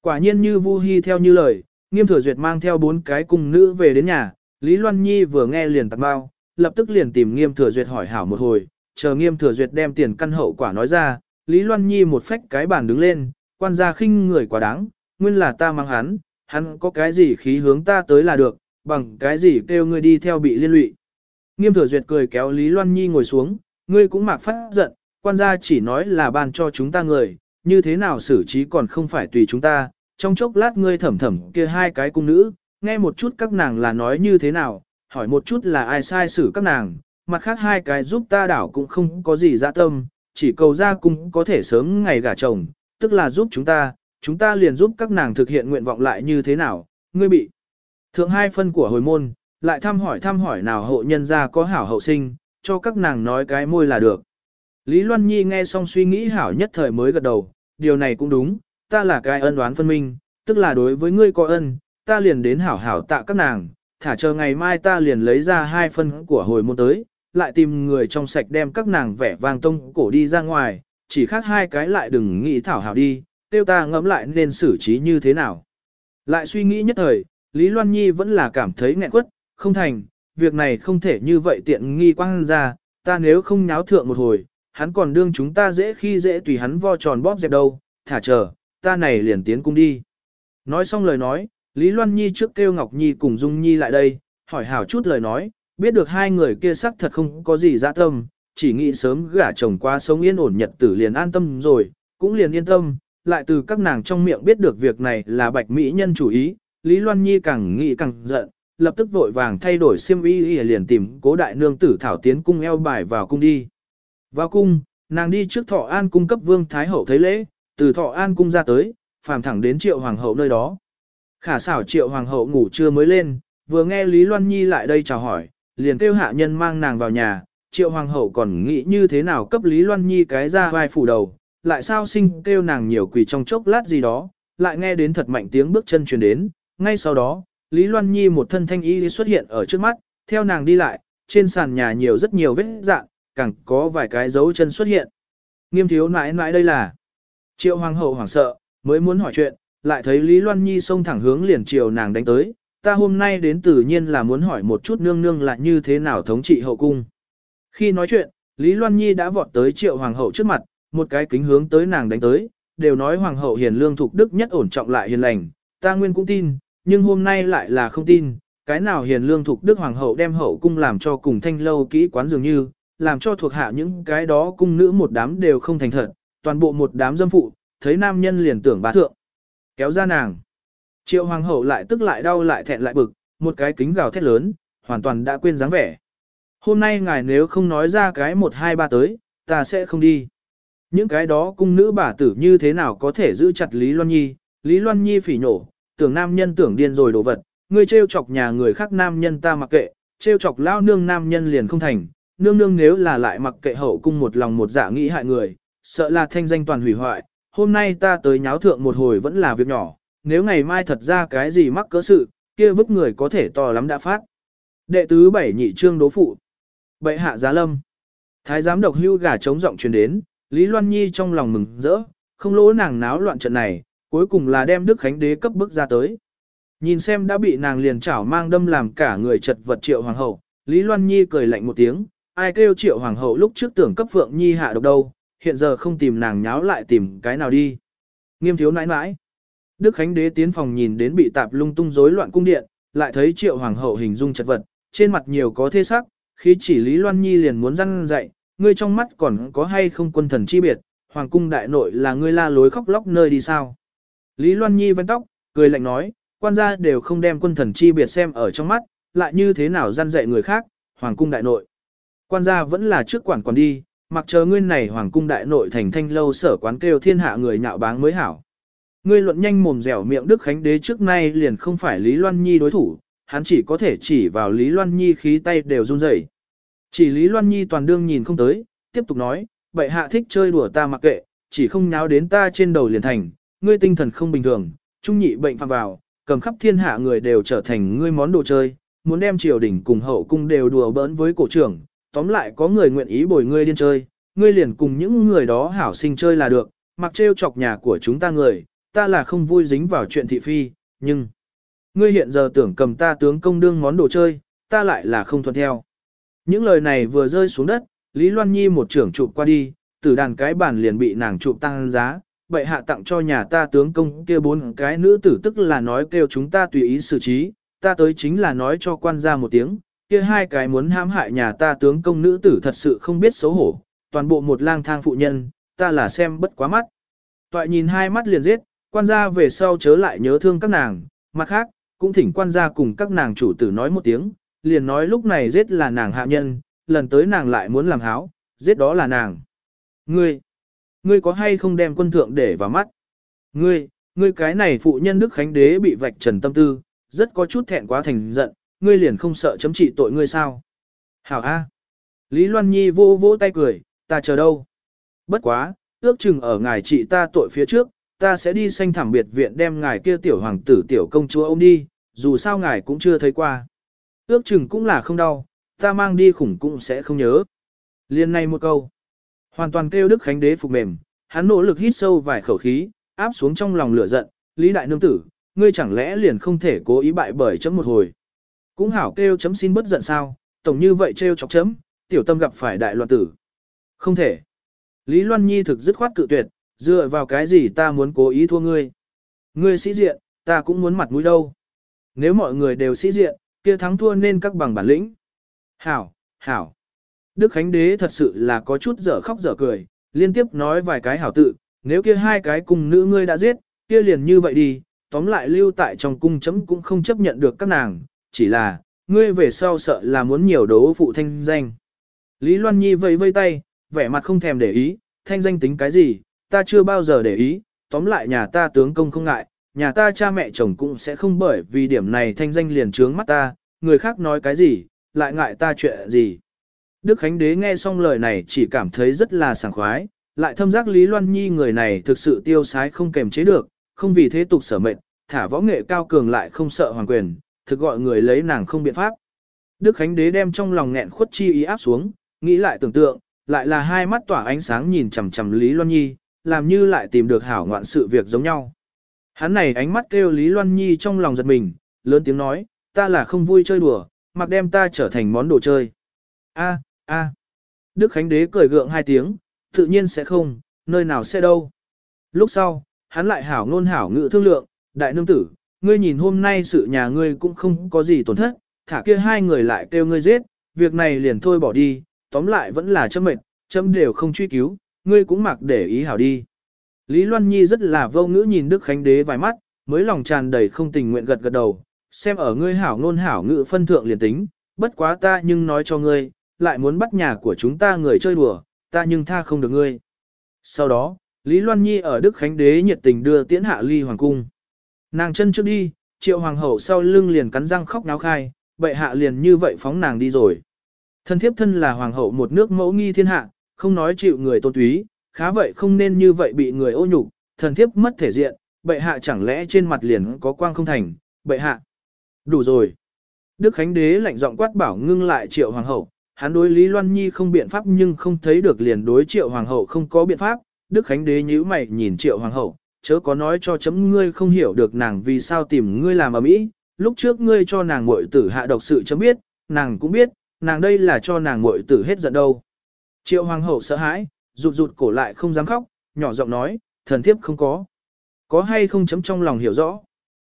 Quả nhiên như Vu Hi theo như lời, nghiêm thừa duyệt mang theo bốn cái cung nữ về đến nhà, Lý Loan Nhi vừa nghe liền tặng bao, lập tức liền tìm nghiêm thừa duyệt hỏi hảo một hồi, chờ nghiêm thừa duyệt đem tiền căn hậu quả nói ra, Lý Loan Nhi một phách cái bàn đứng lên, quan gia khinh người quá đáng, nguyên là ta mang hắn, hắn có cái gì khí hướng ta tới là được, bằng cái gì kêu ngươi đi theo bị liên lụy. Nghiêm thừa duyệt cười kéo Lý Loan Nhi ngồi xuống, ngươi cũng mạc phát giận, quan gia chỉ nói là ban cho chúng ta người, như thế nào xử trí còn không phải tùy chúng ta, trong chốc lát ngươi thẩm thẩm kia hai cái cung nữ, nghe một chút các nàng là nói như thế nào, hỏi một chút là ai sai xử các nàng, mặt khác hai cái giúp ta đảo cũng không có gì dạ tâm, chỉ cầu ra cung có thể sớm ngày gả chồng, tức là giúp chúng ta, chúng ta liền giúp các nàng thực hiện nguyện vọng lại như thế nào, ngươi bị. Thượng hai phân của hồi môn, lại thăm hỏi thăm hỏi nào hộ nhân gia có hảo hậu sinh, cho các nàng nói cái môi là được. Lý Loan Nhi nghe xong suy nghĩ hảo nhất thời mới gật đầu, điều này cũng đúng, ta là cái ân đoán phân minh, tức là đối với ngươi có ân, ta liền đến hảo hảo tạ các nàng, thả chờ ngày mai ta liền lấy ra hai phân của hồi môn tới, lại tìm người trong sạch đem các nàng vẻ vang tông cổ đi ra ngoài, chỉ khác hai cái lại đừng nghĩ thảo hảo đi, tiêu ta ngẫm lại nên xử trí như thế nào. Lại suy nghĩ nhất thời, Lý Loan Nhi vẫn là cảm thấy nghẹn quất, không thành, việc này không thể như vậy tiện nghi quang ra, ta nếu không nháo thượng một hồi, hắn còn đương chúng ta dễ khi dễ tùy hắn vo tròn bóp dẹp đâu, thả chờ, ta này liền tiến cung đi. Nói xong lời nói, Lý Loan Nhi trước kêu Ngọc Nhi cùng Dung Nhi lại đây, hỏi hảo chút lời nói, biết được hai người kia sắc thật không có gì dạ tâm, chỉ nghĩ sớm gả chồng qua sống yên ổn nhật tử liền an tâm rồi, cũng liền yên tâm, lại từ các nàng trong miệng biết được việc này là bạch mỹ nhân chủ ý, Lý Loan Nhi càng nghĩ càng giận, lập tức vội vàng thay đổi xiêm y liền tìm cố đại nương tử thảo tiến cung eo bài vào cung đi. Vào cung, nàng đi trước thọ an cung cấp vương thái hậu thấy lễ, từ thọ an cung ra tới, phàm thẳng đến triệu hoàng hậu nơi đó. Khả xảo triệu hoàng hậu ngủ trưa mới lên, vừa nghe Lý Loan Nhi lại đây chào hỏi, liền kêu hạ nhân mang nàng vào nhà, triệu hoàng hậu còn nghĩ như thế nào cấp Lý Loan Nhi cái ra vai phủ đầu, lại sao sinh kêu nàng nhiều quỳ trong chốc lát gì đó, lại nghe đến thật mạnh tiếng bước chân truyền đến, ngay sau đó, Lý Loan Nhi một thân thanh y xuất hiện ở trước mắt, theo nàng đi lại, trên sàn nhà nhiều rất nhiều vết dạng, càng có vài cái dấu chân xuất hiện. Nghiêm thiếu nãi nãi đây là. Triệu hoàng hậu hoảng sợ, mới muốn hỏi chuyện, lại thấy Lý Loan Nhi xông thẳng hướng liền chiều nàng đánh tới, ta hôm nay đến tự nhiên là muốn hỏi một chút nương nương là như thế nào thống trị hậu cung. Khi nói chuyện, Lý Loan Nhi đã vọt tới triệu hoàng hậu trước mặt, một cái kính hướng tới nàng đánh tới, đều nói hoàng hậu hiền lương thục đức nhất ổn trọng lại hiền lành, ta nguyên cũng tin, nhưng hôm nay lại là không tin, cái nào hiền lương thục đức hoàng hậu đem hậu cung làm cho cùng thanh lâu kỹ quán dường như, làm cho thuộc hạ những cái đó cung nữ một đám đều không thành thật, toàn bộ một đám dâm phụ, thấy nam nhân liền tưởng bà thượng. Kéo ra nàng. Triệu hoàng hậu lại tức lại đau lại thẹn lại bực, một cái kính gào thét lớn, hoàn toàn đã quên dáng vẻ. Hôm nay ngài nếu không nói ra cái một hai ba tới, ta sẽ không đi. Những cái đó cung nữ bà tử như thế nào có thể giữ chặt Lý Loan Nhi, Lý Loan Nhi phỉ nổ, tưởng nam nhân tưởng điên rồi đổ vật, ngươi trêu chọc nhà người khác nam nhân ta mặc kệ, trêu chọc lao nương nam nhân liền không thành, nương nương nếu là lại mặc kệ hậu cung một lòng một dạ nghĩ hại người, sợ là thanh danh toàn hủy hoại, hôm nay ta tới nháo thượng một hồi vẫn là việc nhỏ, nếu ngày mai thật ra cái gì mắc cỡ sự, kia vứt người có thể to lắm đã phát. Đệ tứ bảy nhị trương đố phụ. Bệ hạ giá lâm. Thái giám độc hưu gà trống giọng truyền đến, Lý Loan Nhi trong lòng mừng rỡ, không lỗ nàng náo loạn trận này, cuối cùng là đem Đức Khánh Đế cấp bước ra tới. Nhìn xem đã bị nàng liền chảo mang đâm làm cả người chật vật triệu hoàng hậu, Lý Loan Nhi cười lạnh một tiếng, ai kêu triệu hoàng hậu lúc trước tưởng cấp Phượng Nhi hạ độc đâu, hiện giờ không tìm nàng nháo lại tìm cái nào đi. Nghiêm thiếu nãi nãi. Đức Khánh Đế tiến phòng nhìn đến bị tạp lung tung rối loạn cung điện, lại thấy triệu hoàng hậu hình dung chật vật, trên mặt nhiều có thê sắc, khi chỉ Lý Loan Nhi liền muốn răn dạy, ngươi trong mắt còn có hay không quân thần chi biệt, hoàng cung đại nội là ngươi la lối khóc lóc nơi đi sao. Lý Loan Nhi vén tóc, cười lạnh nói, quan gia đều không đem quân thần chi biệt xem ở trong mắt, lại như thế nào gian dạy người khác, hoàng cung đại nội. Quan gia vẫn là trước quản quản đi, mặc chờ ngươi này hoàng cung đại nội thành thanh lâu sở quán kêu thiên hạ người nhạo báng mới hảo. ngươi luận nhanh mồm dẻo miệng Đức Khánh Đế trước nay liền không phải Lý Loan Nhi đối thủ, hắn chỉ có thể chỉ vào Lý Loan Nhi khí tay đều run rẩy. Chỉ Lý Loan Nhi toàn đương nhìn không tới, tiếp tục nói, bệ hạ thích chơi đùa ta mặc kệ, chỉ không nháo đến ta trên đầu liền thành, ngươi tinh thần không bình thường, trung nhị bệnh phạm vào, cầm khắp thiên hạ người đều trở thành ngươi món đồ chơi, muốn đem triều đình cùng hậu cung đều đùa bỡn với cổ trưởng, tóm lại có người nguyện ý bồi ngươi điên chơi, ngươi liền cùng những người đó hảo sinh chơi là được, mặc trêu chọc nhà của chúng ta người, ta là không vui dính vào chuyện thị phi, nhưng ngươi hiện giờ tưởng cầm ta tướng công đương món đồ chơi, ta lại là không thuận theo. Những lời này vừa rơi xuống đất, Lý Loan Nhi một trưởng chụp qua đi, tử đàn cái bàn liền bị nàng chụp tăng giá, Bệ hạ tặng cho nhà ta tướng công kia bốn cái nữ tử tức là nói kêu chúng ta tùy ý xử trí, ta tới chính là nói cho quan gia một tiếng, kia hai cái muốn hãm hại nhà ta tướng công nữ tử thật sự không biết xấu hổ, toàn bộ một lang thang phụ nhân, ta là xem bất quá mắt. Toại nhìn hai mắt liền giết, quan gia về sau chớ lại nhớ thương các nàng, mặt khác, cũng thỉnh quan gia cùng các nàng chủ tử nói một tiếng, liền nói lúc này giết là nàng hạ nhân, lần tới nàng lại muốn làm háo, giết đó là nàng. Ngươi, ngươi có hay không đem quân thượng để vào mắt? Ngươi, ngươi cái này phụ nhân Đức Khánh Đế bị vạch trần tâm tư, rất có chút thẹn quá thành giận, ngươi liền không sợ chấm trị tội ngươi sao? Hảo A. Lý Loan Nhi vô vỗ tay cười, ta chờ đâu? Bất quá, ước chừng ở ngài trị ta tội phía trước, ta sẽ đi sanh thảm biệt viện đem ngài kia tiểu hoàng tử tiểu công chúa ôm đi, dù sao ngài cũng chưa thấy qua. Ước chừng cũng là không đau, ta mang đi khủng cũng sẽ không nhớ. Liên này một câu. Hoàn toàn kêu Đức Khánh Đế phục mềm, hắn nỗ lực hít sâu vài khẩu khí, áp xuống trong lòng lửa giận, Lý Đại Nương Tử, ngươi chẳng lẽ liền không thể cố ý bại bởi chấm một hồi. Cũng hảo kêu chấm xin bất giận sao, tổng như vậy trêu chọc chấm, tiểu tâm gặp phải đại loạn tử. Không thể. Lý Loan Nhi thực dứt khoát cự tuyệt, dựa vào cái gì ta muốn cố ý thua ngươi. Ngươi sĩ diện, ta cũng muốn mặt mũi đâu. Nếu mọi người đều sĩ diện, kia thắng thua nên các bằng bản lĩnh. Hảo, hảo. Đức Khánh Đế thật sự là có chút dở khóc dở cười, liên tiếp nói vài cái hảo tự, nếu kia hai cái cùng nữ ngươi đã giết, kia liền như vậy đi, tóm lại lưu tại trong cung chấm cũng không chấp nhận được các nàng, chỉ là, ngươi về sau sợ là muốn nhiều đấu phụ thanh danh. Lý Loan Nhi vẫy vây tay, vẻ mặt không thèm để ý, thanh danh tính cái gì, ta chưa bao giờ để ý, tóm lại nhà ta tướng công không ngại, nhà ta cha mẹ chồng cũng sẽ không bởi vì điểm này thanh danh liền trướng mắt ta, người khác nói cái gì, lại ngại ta chuyện gì. Đức Khánh Đế nghe xong lời này chỉ cảm thấy rất là sảng khoái, lại thâm giác Lý Loan Nhi người này thực sự tiêu sái không kềm chế được, không vì thế tục sở mệnh, thả võ nghệ cao cường lại không sợ hoàng quyền, thực gọi người lấy nàng không biện pháp. Đức Khánh Đế đem trong lòng nghẹn khuất chi ý áp xuống, nghĩ lại tưởng tượng, lại là hai mắt tỏa ánh sáng nhìn chằm chằm Lý Loan Nhi, làm như lại tìm được hảo ngoạn sự việc giống nhau. Hắn này ánh mắt kêu Lý Loan Nhi trong lòng giật mình, lớn tiếng nói, ta là không vui chơi đùa, mặc đem ta trở thành món đồ chơi. A, a. Đức Khánh Đế cười gượng hai tiếng, tự nhiên sẽ không, nơi nào sẽ đâu. Lúc sau, hắn lại hảo ngôn hảo ngự thương lượng, đại nương tử, ngươi nhìn hôm nay sự nhà ngươi cũng không có gì tổn thất, thả kia hai người lại kêu ngươi giết, việc này liền thôi bỏ đi, tóm lại vẫn là chấm mệnh, chấm đều không truy cứu, ngươi cũng mặc để ý hảo đi. Lý Loan Nhi rất là vô ngữ nhìn Đức Khánh Đế vài mắt, mới lòng tràn đầy không tình nguyện gật gật đầu, xem ở ngươi hảo ngôn hảo ngữ phân thượng liền tính, bất quá ta nhưng nói cho ngươi, lại muốn bắt nhà của chúng ta người chơi đùa, ta nhưng tha không được ngươi. Sau đó, Lý Loan Nhi ở Đức Khánh Đế nhiệt tình đưa tiễn hạ ly hoàng cung. Nàng chân trước đi, triệu hoàng hậu sau lưng liền cắn răng khóc náo khai, bệ hạ liền như vậy phóng nàng đi rồi. Thân thiếp thân là hoàng hậu một nước mẫu nghi thiên hạ, không nói chịu người tôn túy, khá vậy không nên như vậy bị người ô nhục, thần thiếp mất thể diện, bệ hạ chẳng lẽ trên mặt liền có quang không thành, bệ hạ. Đủ rồi. Đức Khánh Đế lạnh giọng quát bảo ngưng lại triệu hoàng hậu, hắn đối Lý Loan Nhi không biện pháp nhưng không thấy được liền đối triệu hoàng hậu không có biện pháp. Đức Khánh Đế nhíu mày nhìn triệu hoàng hậu, chớ có nói cho chấm ngươi không hiểu được nàng vì sao tìm ngươi làm ở mỹ. Lúc trước ngươi cho nàng muội tử hạ độc sự chấm biết, nàng cũng biết, nàng đây là cho nàng muội tử hết giận đâu. Triệu hoàng hậu sợ hãi, rụt rụt cổ lại không dám khóc, nhỏ giọng nói, thần thiếp không có. Có hay không chấm trong lòng hiểu rõ.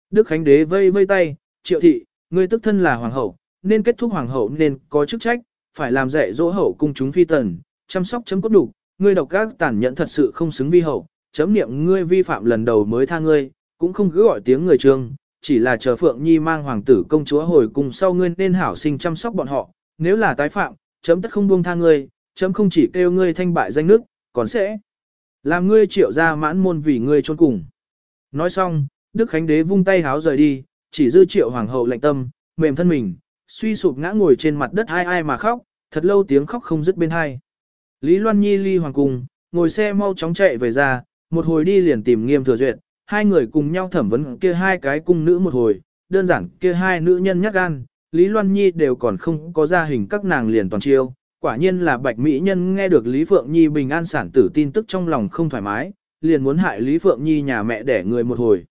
Đức Khánh Đế vây vây tay, triệu thị, ngươi tức thân là hoàng hậu, nên kết thúc hoàng hậu nên có chức trách, phải làm dạy dỗ hậu cung chúng phi tần, chăm sóc chấm cốt đủ, ngươi độc các tàn nhẫn thật sự không xứng vi hậu, chấm niệm ngươi vi phạm lần đầu mới tha ngươi, cũng không cứ gọi tiếng người trương, chỉ là chờ Phượng Nhi mang hoàng tử công chúa hồi cùng sau ngươi nên hảo sinh chăm sóc bọn họ, nếu là tái phạm, chấm tất không buông tha ngươi, chấm không chỉ kêu ngươi thanh bại danh nước, còn sẽ làm ngươi triệu ra mãn môn vì ngươi trôn cùng. Nói xong, Đức Khánh Đế vung tay háo rời đi, chỉ dư triệu hoàng hậu lạnh tâm, mềm thân mình, suy sụp ngã ngồi trên mặt đất ai ai mà khóc, thật lâu tiếng khóc không dứt bên hai. Lý Loan Nhi ly hoàng cung, ngồi xe mau chóng chạy về ra, một hồi đi liền tìm nghiêm thừa duyệt, hai người cùng nhau thẩm vấn kia hai cái cung nữ một hồi, đơn giản kia hai nữ nhân nhát gan, Lý Loan Nhi đều còn không có ra hình các nàng liền toàn chiêu. Quả nhiên là bạch mỹ nhân nghe được Lý Phượng Nhi bình an sản tử tin tức trong lòng không thoải mái, liền muốn hại Lý Phượng Nhi nhà mẹ đẻ người một hồi.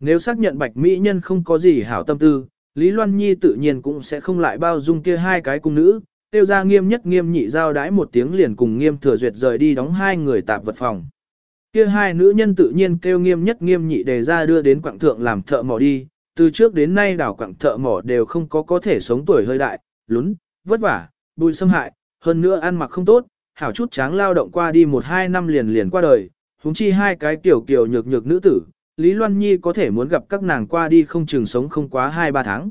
Nếu xác nhận bạch mỹ nhân không có gì hảo tâm tư, Lý Loan Nhi tự nhiên cũng sẽ không lại bao dung kia hai cái cung nữ, tiêu ra nghiêm nhất nghiêm nhị giao đái một tiếng liền cùng nghiêm thừa duyệt rời đi đóng hai người tạp vật phòng. Kia hai nữ nhân tự nhiên kêu nghiêm nhất nghiêm nhị đề ra đưa đến quảng thượng làm thợ mỏ đi, từ trước đến nay đảo quảng thợ mỏ đều không có có thể sống tuổi hơi đại, lún, vất vả, bùi xâm hại, hơn nữa ăn mặc không tốt, hảo chút tráng lao động qua đi một hai năm liền liền qua đời, huống chi hai cái tiểu kiều nhược nhược nữ tử, Lý Loan Nhi có thể muốn gặp các nàng qua đi không chừng sống không quá hai ba tháng.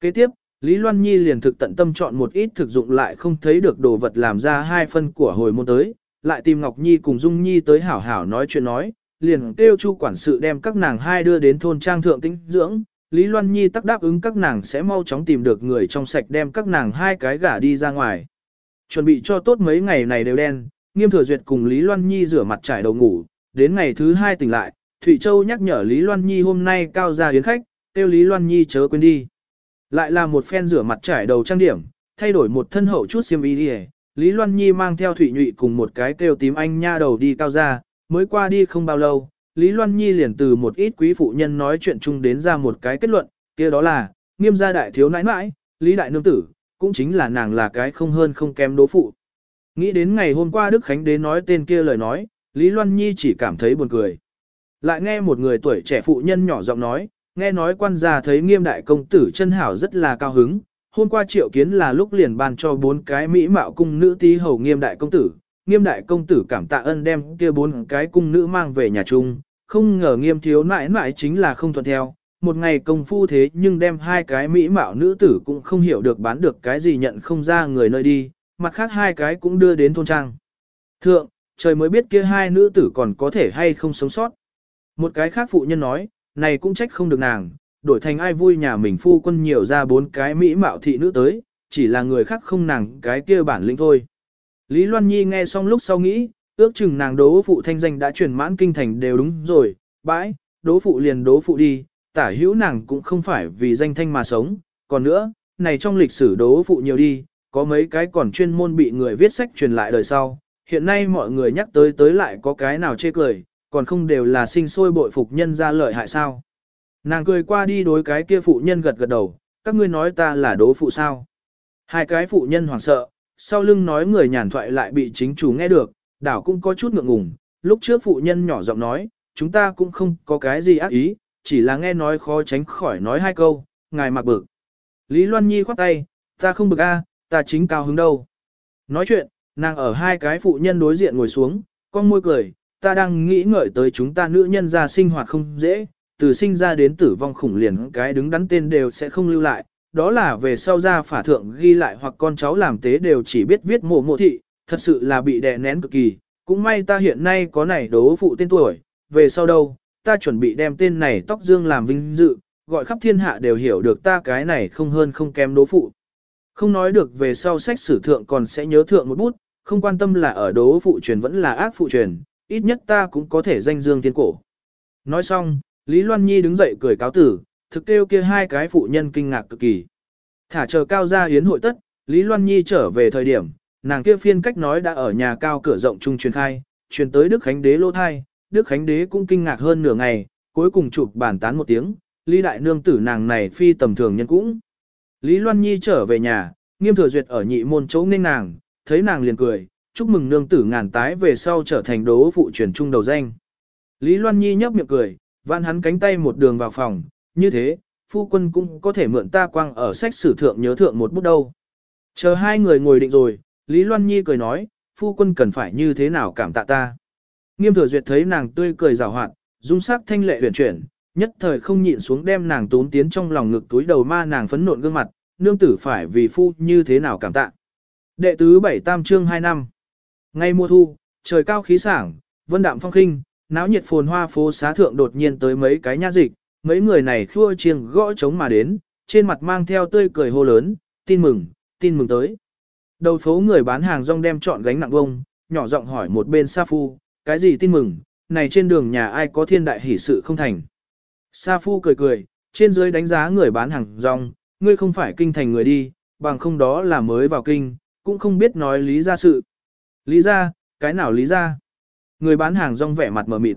Kế tiếp, Lý Loan Nhi liền thực tận tâm chọn một ít thực dụng lại không thấy được đồ vật làm ra hai phân của hồi môn tới, lại tìm Ngọc Nhi cùng Dung Nhi tới hảo hảo nói chuyện nói, liền kêu chu quản sự đem các nàng hai đưa đến thôn trang thượng tĩnh dưỡng. Lý Loan Nhi tắc đáp ứng các nàng sẽ mau chóng tìm được người trong sạch đem các nàng hai cái gả đi ra ngoài. Chuẩn bị cho tốt mấy ngày này đều đen, nghiêm thừa duyệt cùng Lý Loan Nhi rửa mặt trải đầu ngủ, đến ngày thứ hai tỉnh lại, Thụy Châu nhắc nhở Lý Loan Nhi hôm nay cao ra yến khách, kêu Lý Loan Nhi chớ quên đi. Lại là một phen rửa mặt trải đầu trang điểm, thay đổi một thân hậu chút xiêm y đi Lý Loan Nhi mang theo Thụy Nhụy cùng một cái kêu tím anh nha đầu đi cao ra, mới qua đi không bao lâu, Lý Loan Nhi liền từ một ít quý phụ nhân nói chuyện chung đến ra một cái kết luận, kia đó là, nghiêm gia đại thiếu nãi nãi, Lý Đại Nương Tử, cũng chính là nàng là cái không hơn không kém đố phụ. Nghĩ đến ngày hôm qua Đức Khánh Đế nói tên kia lời nói, Lý Loan Nhi chỉ cảm thấy buồn cười. Lại nghe một người tuổi trẻ phụ nhân nhỏ giọng nói, nghe nói quan gia thấy nghiêm đại công tử chân hảo rất là cao hứng, hôm qua triệu kiến là lúc liền ban cho bốn cái mỹ mạo cung nữ tí hầu nghiêm đại công tử, nghiêm đại công tử cảm tạ ân đem kia bốn cái cung nữ mang về nhà chung, không ngờ nghiêm thiếu nãi nãi chính là không thuận theo, một ngày công phu thế nhưng đem hai cái mỹ mạo nữ tử cũng không hiểu được bán được cái gì nhận không ra người nơi đi, mặt khác hai cái cũng đưa đến thôn trang. Thượng, trời mới biết kia hai nữ tử còn có thể hay không sống sót. Một cái khác phụ nhân nói, này cũng trách không được nàng, đổi thành ai vui nhà mình phu quân nhiều ra bốn cái mỹ mạo thị nữ tới, chỉ là người khác không nàng cái kia bản lĩnh thôi. Lý Loan Nhi nghe xong lúc sau nghĩ, ước chừng nàng đố phụ thanh danh đã truyền mãn kinh thành đều đúng rồi, bãi, đố phụ liền đố phụ đi, tả hữu nàng cũng không phải vì danh thanh mà sống, còn nữa, này trong lịch sử đố phụ nhiều đi, có mấy cái còn chuyên môn bị người viết sách truyền lại đời sau, hiện nay mọi người nhắc tới tới lại có cái nào chê cười, còn không đều là sinh sôi bội phục nhân ra lợi hại sao. Nàng cười qua đi đối cái kia phụ nhân gật gật đầu, các ngươi nói ta là đố phụ sao. Hai cái phụ nhân hoảng sợ, sau lưng nói người nhàn thoại lại bị chính chủ nghe được, đảo cũng có chút ngượng ngùng. Lúc trước phụ nhân nhỏ giọng nói, chúng ta cũng không có cái gì ác ý, chỉ là nghe nói khó tránh khỏi nói hai câu, ngài mặc bực. Lý Loan Nhi khoát tay, ta không bực a, ta chính cao hứng đâu. Nói chuyện, nàng ở hai cái phụ nhân đối diện ngồi xuống, con môi cười, ta đang nghĩ ngợi tới chúng ta nữ nhân ra sinh hoạt không dễ, từ sinh ra đến tử vong khủng liền cái đứng đắn tên đều sẽ không lưu lại, đó là về sau ra phả thượng ghi lại hoặc con cháu làm tế đều chỉ biết viết mộ mộ thị, thật sự là bị đè nén cực kỳ, cũng may ta hiện nay có này đố phụ tên tuổi, về sau đâu, ta chuẩn bị đem tên này tóc dương làm vinh dự, gọi khắp thiên hạ đều hiểu được ta cái này không hơn không kém đố phụ. Không nói được về sau sách sử thượng còn sẽ nhớ thượng một bút, không quan tâm là ở đố phụ truyền vẫn là ác phụ truyền, ít nhất ta cũng có thể danh dương thiên cổ. Nói xong, Lý Loan Nhi đứng dậy cười cáo tử, thực kêu kia hai cái phụ nhân kinh ngạc cực kỳ. Thả chờ cao gia hiến hội tất, Lý Loan Nhi trở về thời điểm, nàng kia phiên cách nói đã ở nhà cao cửa rộng trung truyền khai, truyền tới Đức Khánh Đế lô thai, Đức Khánh Đế cũng kinh ngạc hơn nửa ngày, cuối cùng chụp bản tán một tiếng, Lý Đại Nương tử nàng này phi tầm thường nhân cũng. Lý Loan Nhi trở về nhà, nghiêm thừa duyệt ở nhị môn chỗ nên nàng, thấy nàng liền cười, chúc mừng nương tử ngàn tái về sau trở thành đố phụ truyền trung đầu danh. Lý Loan Nhi nhấp miệng cười, vạn hắn cánh tay một đường vào phòng, như thế, phu quân cũng có thể mượn ta quang ở sách sử thượng nhớ thượng một bút đâu. Chờ hai người ngồi định rồi, Lý Loan Nhi cười nói, phu quân cần phải như thế nào cảm tạ ta. Nghiêm thừa duyệt thấy nàng tươi cười rào hoạt, dung sắc thanh lệ huyền chuyển, nhất thời không nhịn xuống đem nàng tốn tiến trong lòng ngực túi đầu ma nàng phấn nộn gương mặt, nương tử phải vì phu như thế nào cảm tạ. Đệ tứ bảy tam chương hai năm. Ngay mùa thu, trời cao khí sảng, vân đạm phong khinh, náo nhiệt phồn hoa phố xá thượng đột nhiên tới mấy cái nha dịch, mấy người này khua chiêng gõ trống mà đến, trên mặt mang theo tươi cười hô lớn, tin mừng, tin mừng tới. Đầu phố người bán hàng rong đem chọn gánh nặng bông, nhỏ giọng hỏi một bên Sa Phu, cái gì tin mừng, này trên đường nhà ai có thiên đại hỷ sự không thành. Sa Phu cười cười, trên dưới đánh giá người bán hàng rong, ngươi không phải kinh thành người đi, bằng không đó là mới vào kinh, cũng không biết nói lý ra sự. Lý ra, cái nào lý ra? Người bán hàng rong vẻ mặt mở mịt.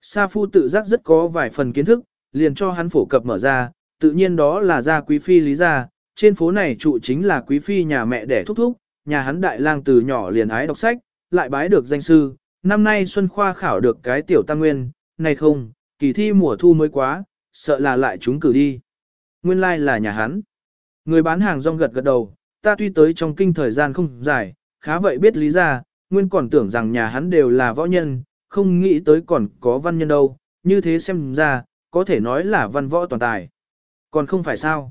Sa Phu tự giác rất có vài phần kiến thức, liền cho hắn phổ cập mở ra, tự nhiên đó là gia quý phi lý gia, trên phố này trụ chính là quý phi nhà mẹ đẻ thúc thúc, nhà hắn đại lang từ nhỏ liền ái đọc sách, lại bái được danh sư, năm nay Xuân Khoa khảo được cái tiểu tam nguyên, này không, kỳ thi mùa thu mới quá, sợ là lại chúng cử đi. Nguyên lai like là nhà hắn. Người bán hàng rong gật gật đầu, ta tuy tới trong kinh thời gian không dài, khá vậy biết lý ra, nguyên còn tưởng rằng nhà hắn đều là võ nhân, không nghĩ tới còn có văn nhân đâu, như thế xem ra, có thể nói là văn võ toàn tài. Còn không phải sao.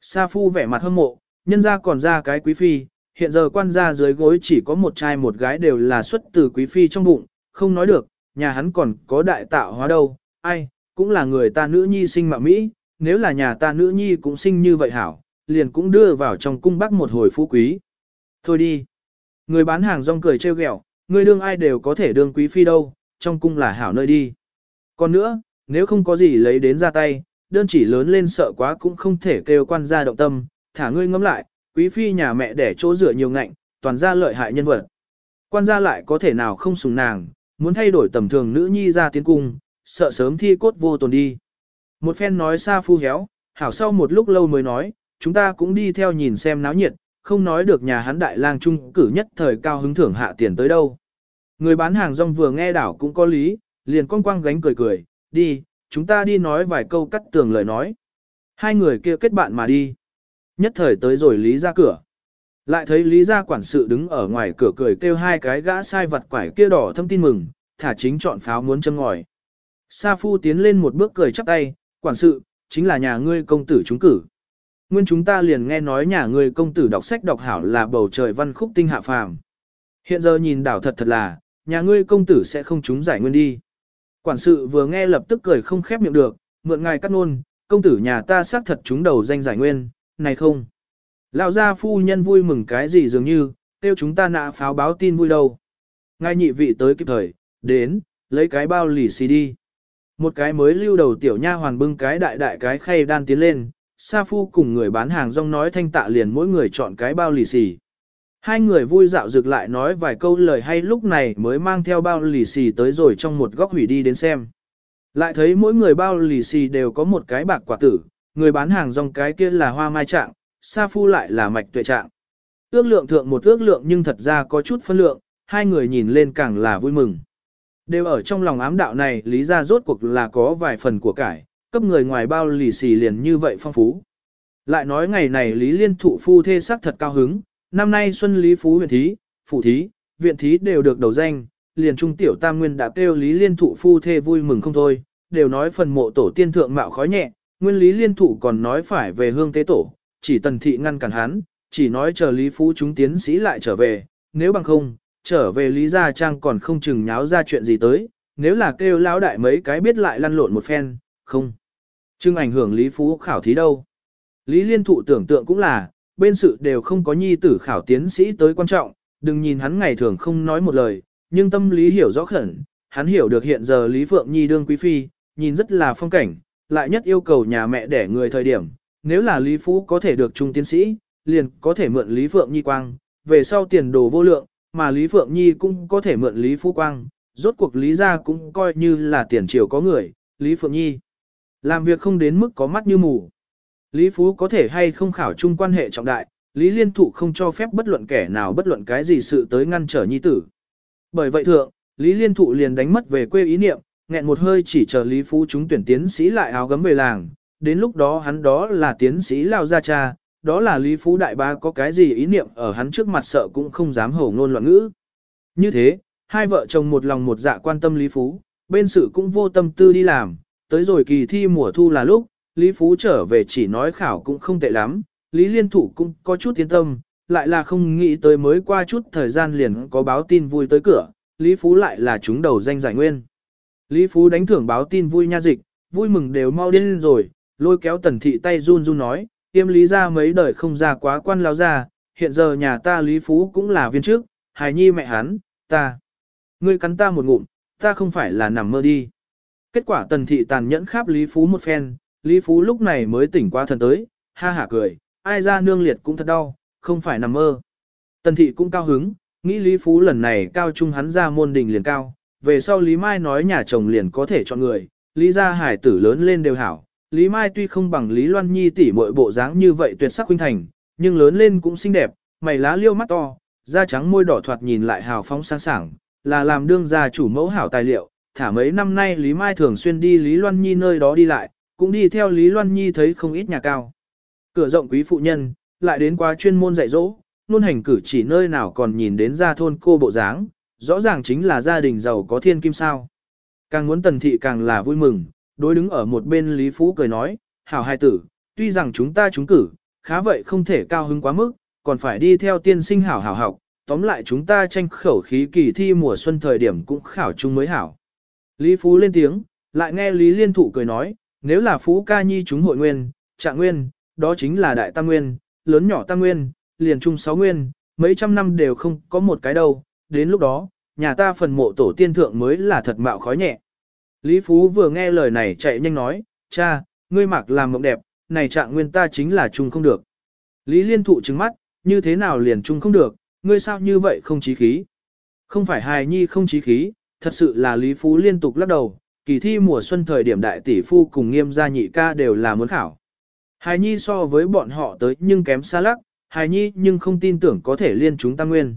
Sa phu vẻ mặt hâm mộ, nhân ra còn ra cái quý phi, hiện giờ quan gia dưới gối chỉ có một trai một gái đều là xuất từ quý phi trong bụng, không nói được, nhà hắn còn có đại tạo hóa đâu, ai, cũng là người ta nữ nhi sinh mạo Mỹ, nếu là nhà ta nữ nhi cũng sinh như vậy hảo, liền cũng đưa vào trong cung bắc một hồi phú quý. Thôi đi. Người bán hàng rong cười trêu ghẹo, người đương ai đều có thể đương quý phi đâu, trong cung là hảo nơi đi. Còn nữa, nếu không có gì lấy đến ra tay, đơn chỉ lớn lên sợ quá cũng không thể kêu quan gia động tâm, thả ngươi ngẫm lại, quý phi nhà mẹ để chỗ rửa nhiều ngạnh, toàn ra lợi hại nhân vật. Quan gia lại có thể nào không sùng nàng, muốn thay đổi tầm thường nữ nhi ra tiến cung, sợ sớm thi cốt vô tồn đi. Một phen nói xa phu héo, hảo sau một lúc lâu mới nói, chúng ta cũng đi theo nhìn xem náo nhiệt, không nói được nhà hắn đại lang trung cử nhất thời cao hứng thưởng hạ tiền tới đâu. Người bán hàng rong vừa nghe đảo cũng có lý, liền con quang gánh cười cười, đi, chúng ta đi nói vài câu cắt tường lời nói. Hai người kia kết bạn mà đi. Nhất thời tới rồi Lý ra cửa. Lại thấy Lý gia quản sự đứng ở ngoài cửa cười kêu hai cái gã sai vật quải kia đỏ thâm tin mừng, thả chính chọn pháo muốn châm ngòi. Sa Phu tiến lên một bước cười chắp tay, quản sự, chính là nhà ngươi công tử chúng cử. Nguyên chúng ta liền nghe nói nhà ngươi công tử đọc sách đọc hảo là bầu trời văn khúc tinh hạ phàm. Hiện giờ nhìn đảo thật thật là, nhà ngươi công tử sẽ không chúng giải nguyên đi. Quản sự vừa nghe lập tức cười không khép miệng được, mượn ngài cắt nôn, công tử nhà ta xác thật chúng đầu danh giải nguyên, này không. Lão gia phu nhân vui mừng cái gì dường như, tiêu chúng ta nạ pháo báo tin vui đâu. Ngài nhị vị tới kịp thời, đến, lấy cái bao lì xì đi. Một cái mới lưu đầu tiểu nha hoàn bưng cái đại đại cái khay đan tiến lên, Sa Phu cùng người bán hàng rong nói thanh tạ liền mỗi người chọn cái bao lì xì. Hai người vui dạo dược lại nói vài câu lời hay lúc này mới mang theo bao lì xì tới rồi trong một góc hủy đi đến xem. Lại thấy mỗi người bao lì xì đều có một cái bạc quả tử, người bán hàng rong cái kia là hoa mai trạng, Sa Phu lại là mạch tuệ trạng. Ước lượng thượng một ước lượng nhưng thật ra có chút phân lượng, hai người nhìn lên càng là vui mừng. Đều ở trong lòng ám đạo này lý ra rốt cuộc là có vài phần của cải, cấp người ngoài bao lì xì liền như vậy phong phú. Lại nói ngày này lý liên thụ phu thê sắc thật cao hứng, năm nay xuân lý phú huyện thí, phủ thí, viện thí đều được đầu danh, liền trung tiểu tam nguyên đã kêu lý liên thụ phu thê vui mừng không thôi, đều nói phần mộ tổ tiên thượng mạo khói nhẹ, nguyên lý liên thụ còn nói phải về hương tế tổ, chỉ tần thị ngăn cản hắn, chỉ nói chờ lý phú chúng tiến sĩ lại trở về, nếu bằng không, trở về Lý Gia Trang còn không chừng nháo ra chuyện gì tới, nếu là kêu lão đại mấy cái biết lại lăn lộn một phen, không. Chừng ảnh hưởng Lý Phú khảo thí đâu. Lý Liên Thụ tưởng tượng cũng là, bên sự đều không có nhi tử khảo tiến sĩ tới quan trọng, đừng nhìn hắn ngày thường không nói một lời, nhưng tâm lý hiểu rõ khẩn, hắn hiểu được hiện giờ Lý Phượng Nhi đương quý phi, nhìn rất là phong cảnh, lại nhất yêu cầu nhà mẹ để người thời điểm, nếu là Lý Phú có thể được trung tiến sĩ, liền có thể mượn Lý Phượng Nhi quang, về sau tiền đồ vô lượng, mà Lý Phượng Nhi cũng có thể mượn Lý Phú Quang, rốt cuộc Lý gia cũng coi như là tiền triều có người, Lý Phượng Nhi. Làm việc không đến mức có mắt như mù. Lý Phú có thể hay không khảo chung quan hệ trọng đại, Lý Liên Thụ không cho phép bất luận kẻ nào bất luận cái gì sự tới ngăn trở nhi tử. Bởi vậy thượng, Lý Liên Thụ liền đánh mất về quê ý niệm, nghẹn một hơi chỉ chờ Lý Phú chúng tuyển tiến sĩ lại áo gấm về làng, đến lúc đó hắn đó là tiến sĩ lao gia cha, đó là Lý Phú Đại Ba có cái gì ý niệm ở hắn trước mặt sợ cũng không dám hổ ngôn loạn ngữ. Như thế, hai vợ chồng một lòng một dạ quan tâm Lý Phú, bên sự cũng vô tâm tư đi làm, tới rồi kỳ thi mùa thu là lúc, Lý Phú trở về chỉ nói khảo cũng không tệ lắm, Lý Liên Thủ cũng có chút tiến tâm, lại là không nghĩ tới mới qua chút thời gian liền có báo tin vui tới cửa, Lý Phú lại là chúng đầu danh giải nguyên. Lý Phú đánh thưởng báo tin vui nha dịch, vui mừng đều mau điên rồi, lôi kéo tần thị tay run run nói, tiêm lý ra mấy đời không ra quá quan lao ra, hiện giờ nhà ta Lý Phú cũng là viên trước, hài nhi mẹ hắn, ta. Ngươi cắn ta một ngụm, ta không phải là nằm mơ đi. Kết quả tần thị tàn nhẫn khắp Lý Phú một phen, Lý Phú lúc này mới tỉnh qua thần tới, ha hả cười, ai ra nương liệt cũng thật đau, không phải nằm mơ. Tần thị cũng cao hứng, nghĩ Lý Phú lần này cao trung hắn ra môn đình liền cao, về sau Lý Mai nói nhà chồng liền có thể chọn người, Lý gia hải tử lớn lên đều hảo. Lý Mai tuy không bằng Lý Loan Nhi tỷ muội bộ dáng như vậy tuyệt sắc khuynh thành, nhưng lớn lên cũng xinh đẹp, mày lá liêu mắt to, da trắng môi đỏ thoạt nhìn lại hào phóng sáng sảng, là làm đương gia chủ mẫu hảo tài liệu. Thả mấy năm nay Lý Mai thường xuyên đi Lý Loan Nhi nơi đó đi lại, cũng đi theo Lý Loan Nhi thấy không ít nhà cao. Cửa rộng quý phụ nhân, lại đến qua chuyên môn dạy dỗ, luôn hành cử chỉ nơi nào còn nhìn đến ra thôn cô bộ dáng, rõ ràng chính là gia đình giàu có thiên kim sao. Càng muốn tần thị càng là vui mừng, đối đứng ở một bên Lý Phú cười nói, hảo hai tử, tuy rằng chúng ta trúng cử, khá vậy không thể cao hứng quá mức, còn phải đi theo tiên sinh hảo hảo học, tóm lại chúng ta tranh khẩu khí kỳ thi mùa xuân thời điểm cũng khảo chung mới hảo. Lý Phú lên tiếng, lại nghe Lý Liên Thụ cười nói, nếu là Phú ca nhi chúng hội nguyên, trạng nguyên, đó chính là đại tam nguyên, lớn nhỏ tam nguyên, liền trung sáu nguyên, mấy trăm năm đều không có một cái đâu, đến lúc đó, nhà ta phần mộ tổ tiên thượng mới là thật mạo khói nhẹ. Lý Phú vừa nghe lời này chạy nhanh nói, cha, ngươi mặc làm mộng đẹp, này trạng nguyên ta chính là chung không được. Lý Liên thụ trứng mắt, như thế nào liền chung không được, ngươi sao như vậy không chí khí. Không phải hài nhi không chí khí, thật sự là Lý Phú liên tục lắc đầu, kỳ thi mùa xuân thời điểm đại tỷ phu cùng nghiêm gia nhị ca đều là muốn khảo. Hài nhi so với bọn họ tới nhưng kém xa lắc, hài nhi nhưng không tin tưởng có thể liên chúng ta nguyên.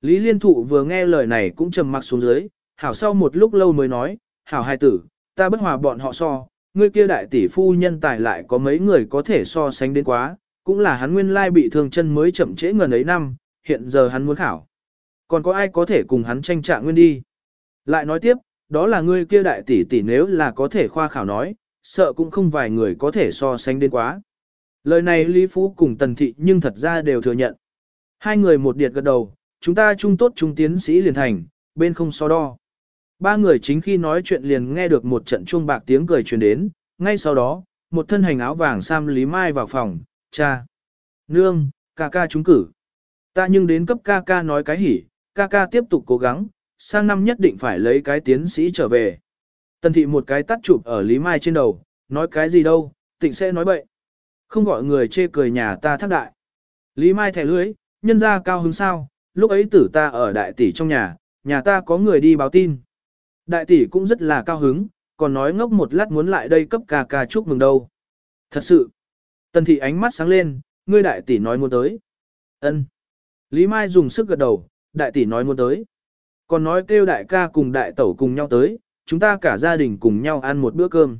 Lý Liên Thụ vừa nghe lời này cũng trầm mặc xuống dưới, hảo sau một lúc lâu mới nói, hảo hai tử, ta bất hòa bọn họ so, ngươi kia đại tỷ phu nhân tài lại có mấy người có thể so sánh đến quá, cũng là hắn nguyên lai bị thương chân mới chậm trễ ngần ấy năm, hiện giờ hắn muốn khảo. Còn có ai có thể cùng hắn tranh trạng nguyên đi? Lại nói tiếp, đó là ngươi kia đại tỷ tỷ nếu là có thể khoa khảo nói, sợ cũng không vài người có thể so sánh đến quá. Lời này Lý Phú cùng Tần Thị nhưng thật ra đều thừa nhận. Hai người một điệt gật đầu, chúng ta chung tốt chung tiến sĩ liền thành, bên không so đo. Ba người chính khi nói chuyện liền nghe được một trận chuông bạc tiếng cười truyền đến, ngay sau đó, một thân hành áo vàng Sam Lý Mai vào phòng, cha, nương, ca ca trúng cử. Ta nhưng đến cấp ca ca nói cái hỉ, ca ca tiếp tục cố gắng, sang năm nhất định phải lấy cái tiến sĩ trở về. Tần thị một cái tắt chụp ở Lý Mai trên đầu, nói cái gì đâu, tịnh sẽ nói bậy. Không gọi người chê cười nhà ta thác đại. Lý Mai thẻ lưới, nhân ra cao hứng sao, lúc ấy tử ta ở đại tỷ trong nhà, nhà ta có người đi báo tin. Đại tỷ cũng rất là cao hứng, còn nói ngốc một lát muốn lại đây cấp ca ca chúc mừng đâu. Thật sự, tần thị ánh mắt sáng lên, ngươi đại tỷ nói muốn tới. ân Lý Mai dùng sức gật đầu, đại tỷ nói muốn tới. Còn nói kêu đại ca cùng đại tẩu cùng nhau tới, chúng ta cả gia đình cùng nhau ăn một bữa cơm.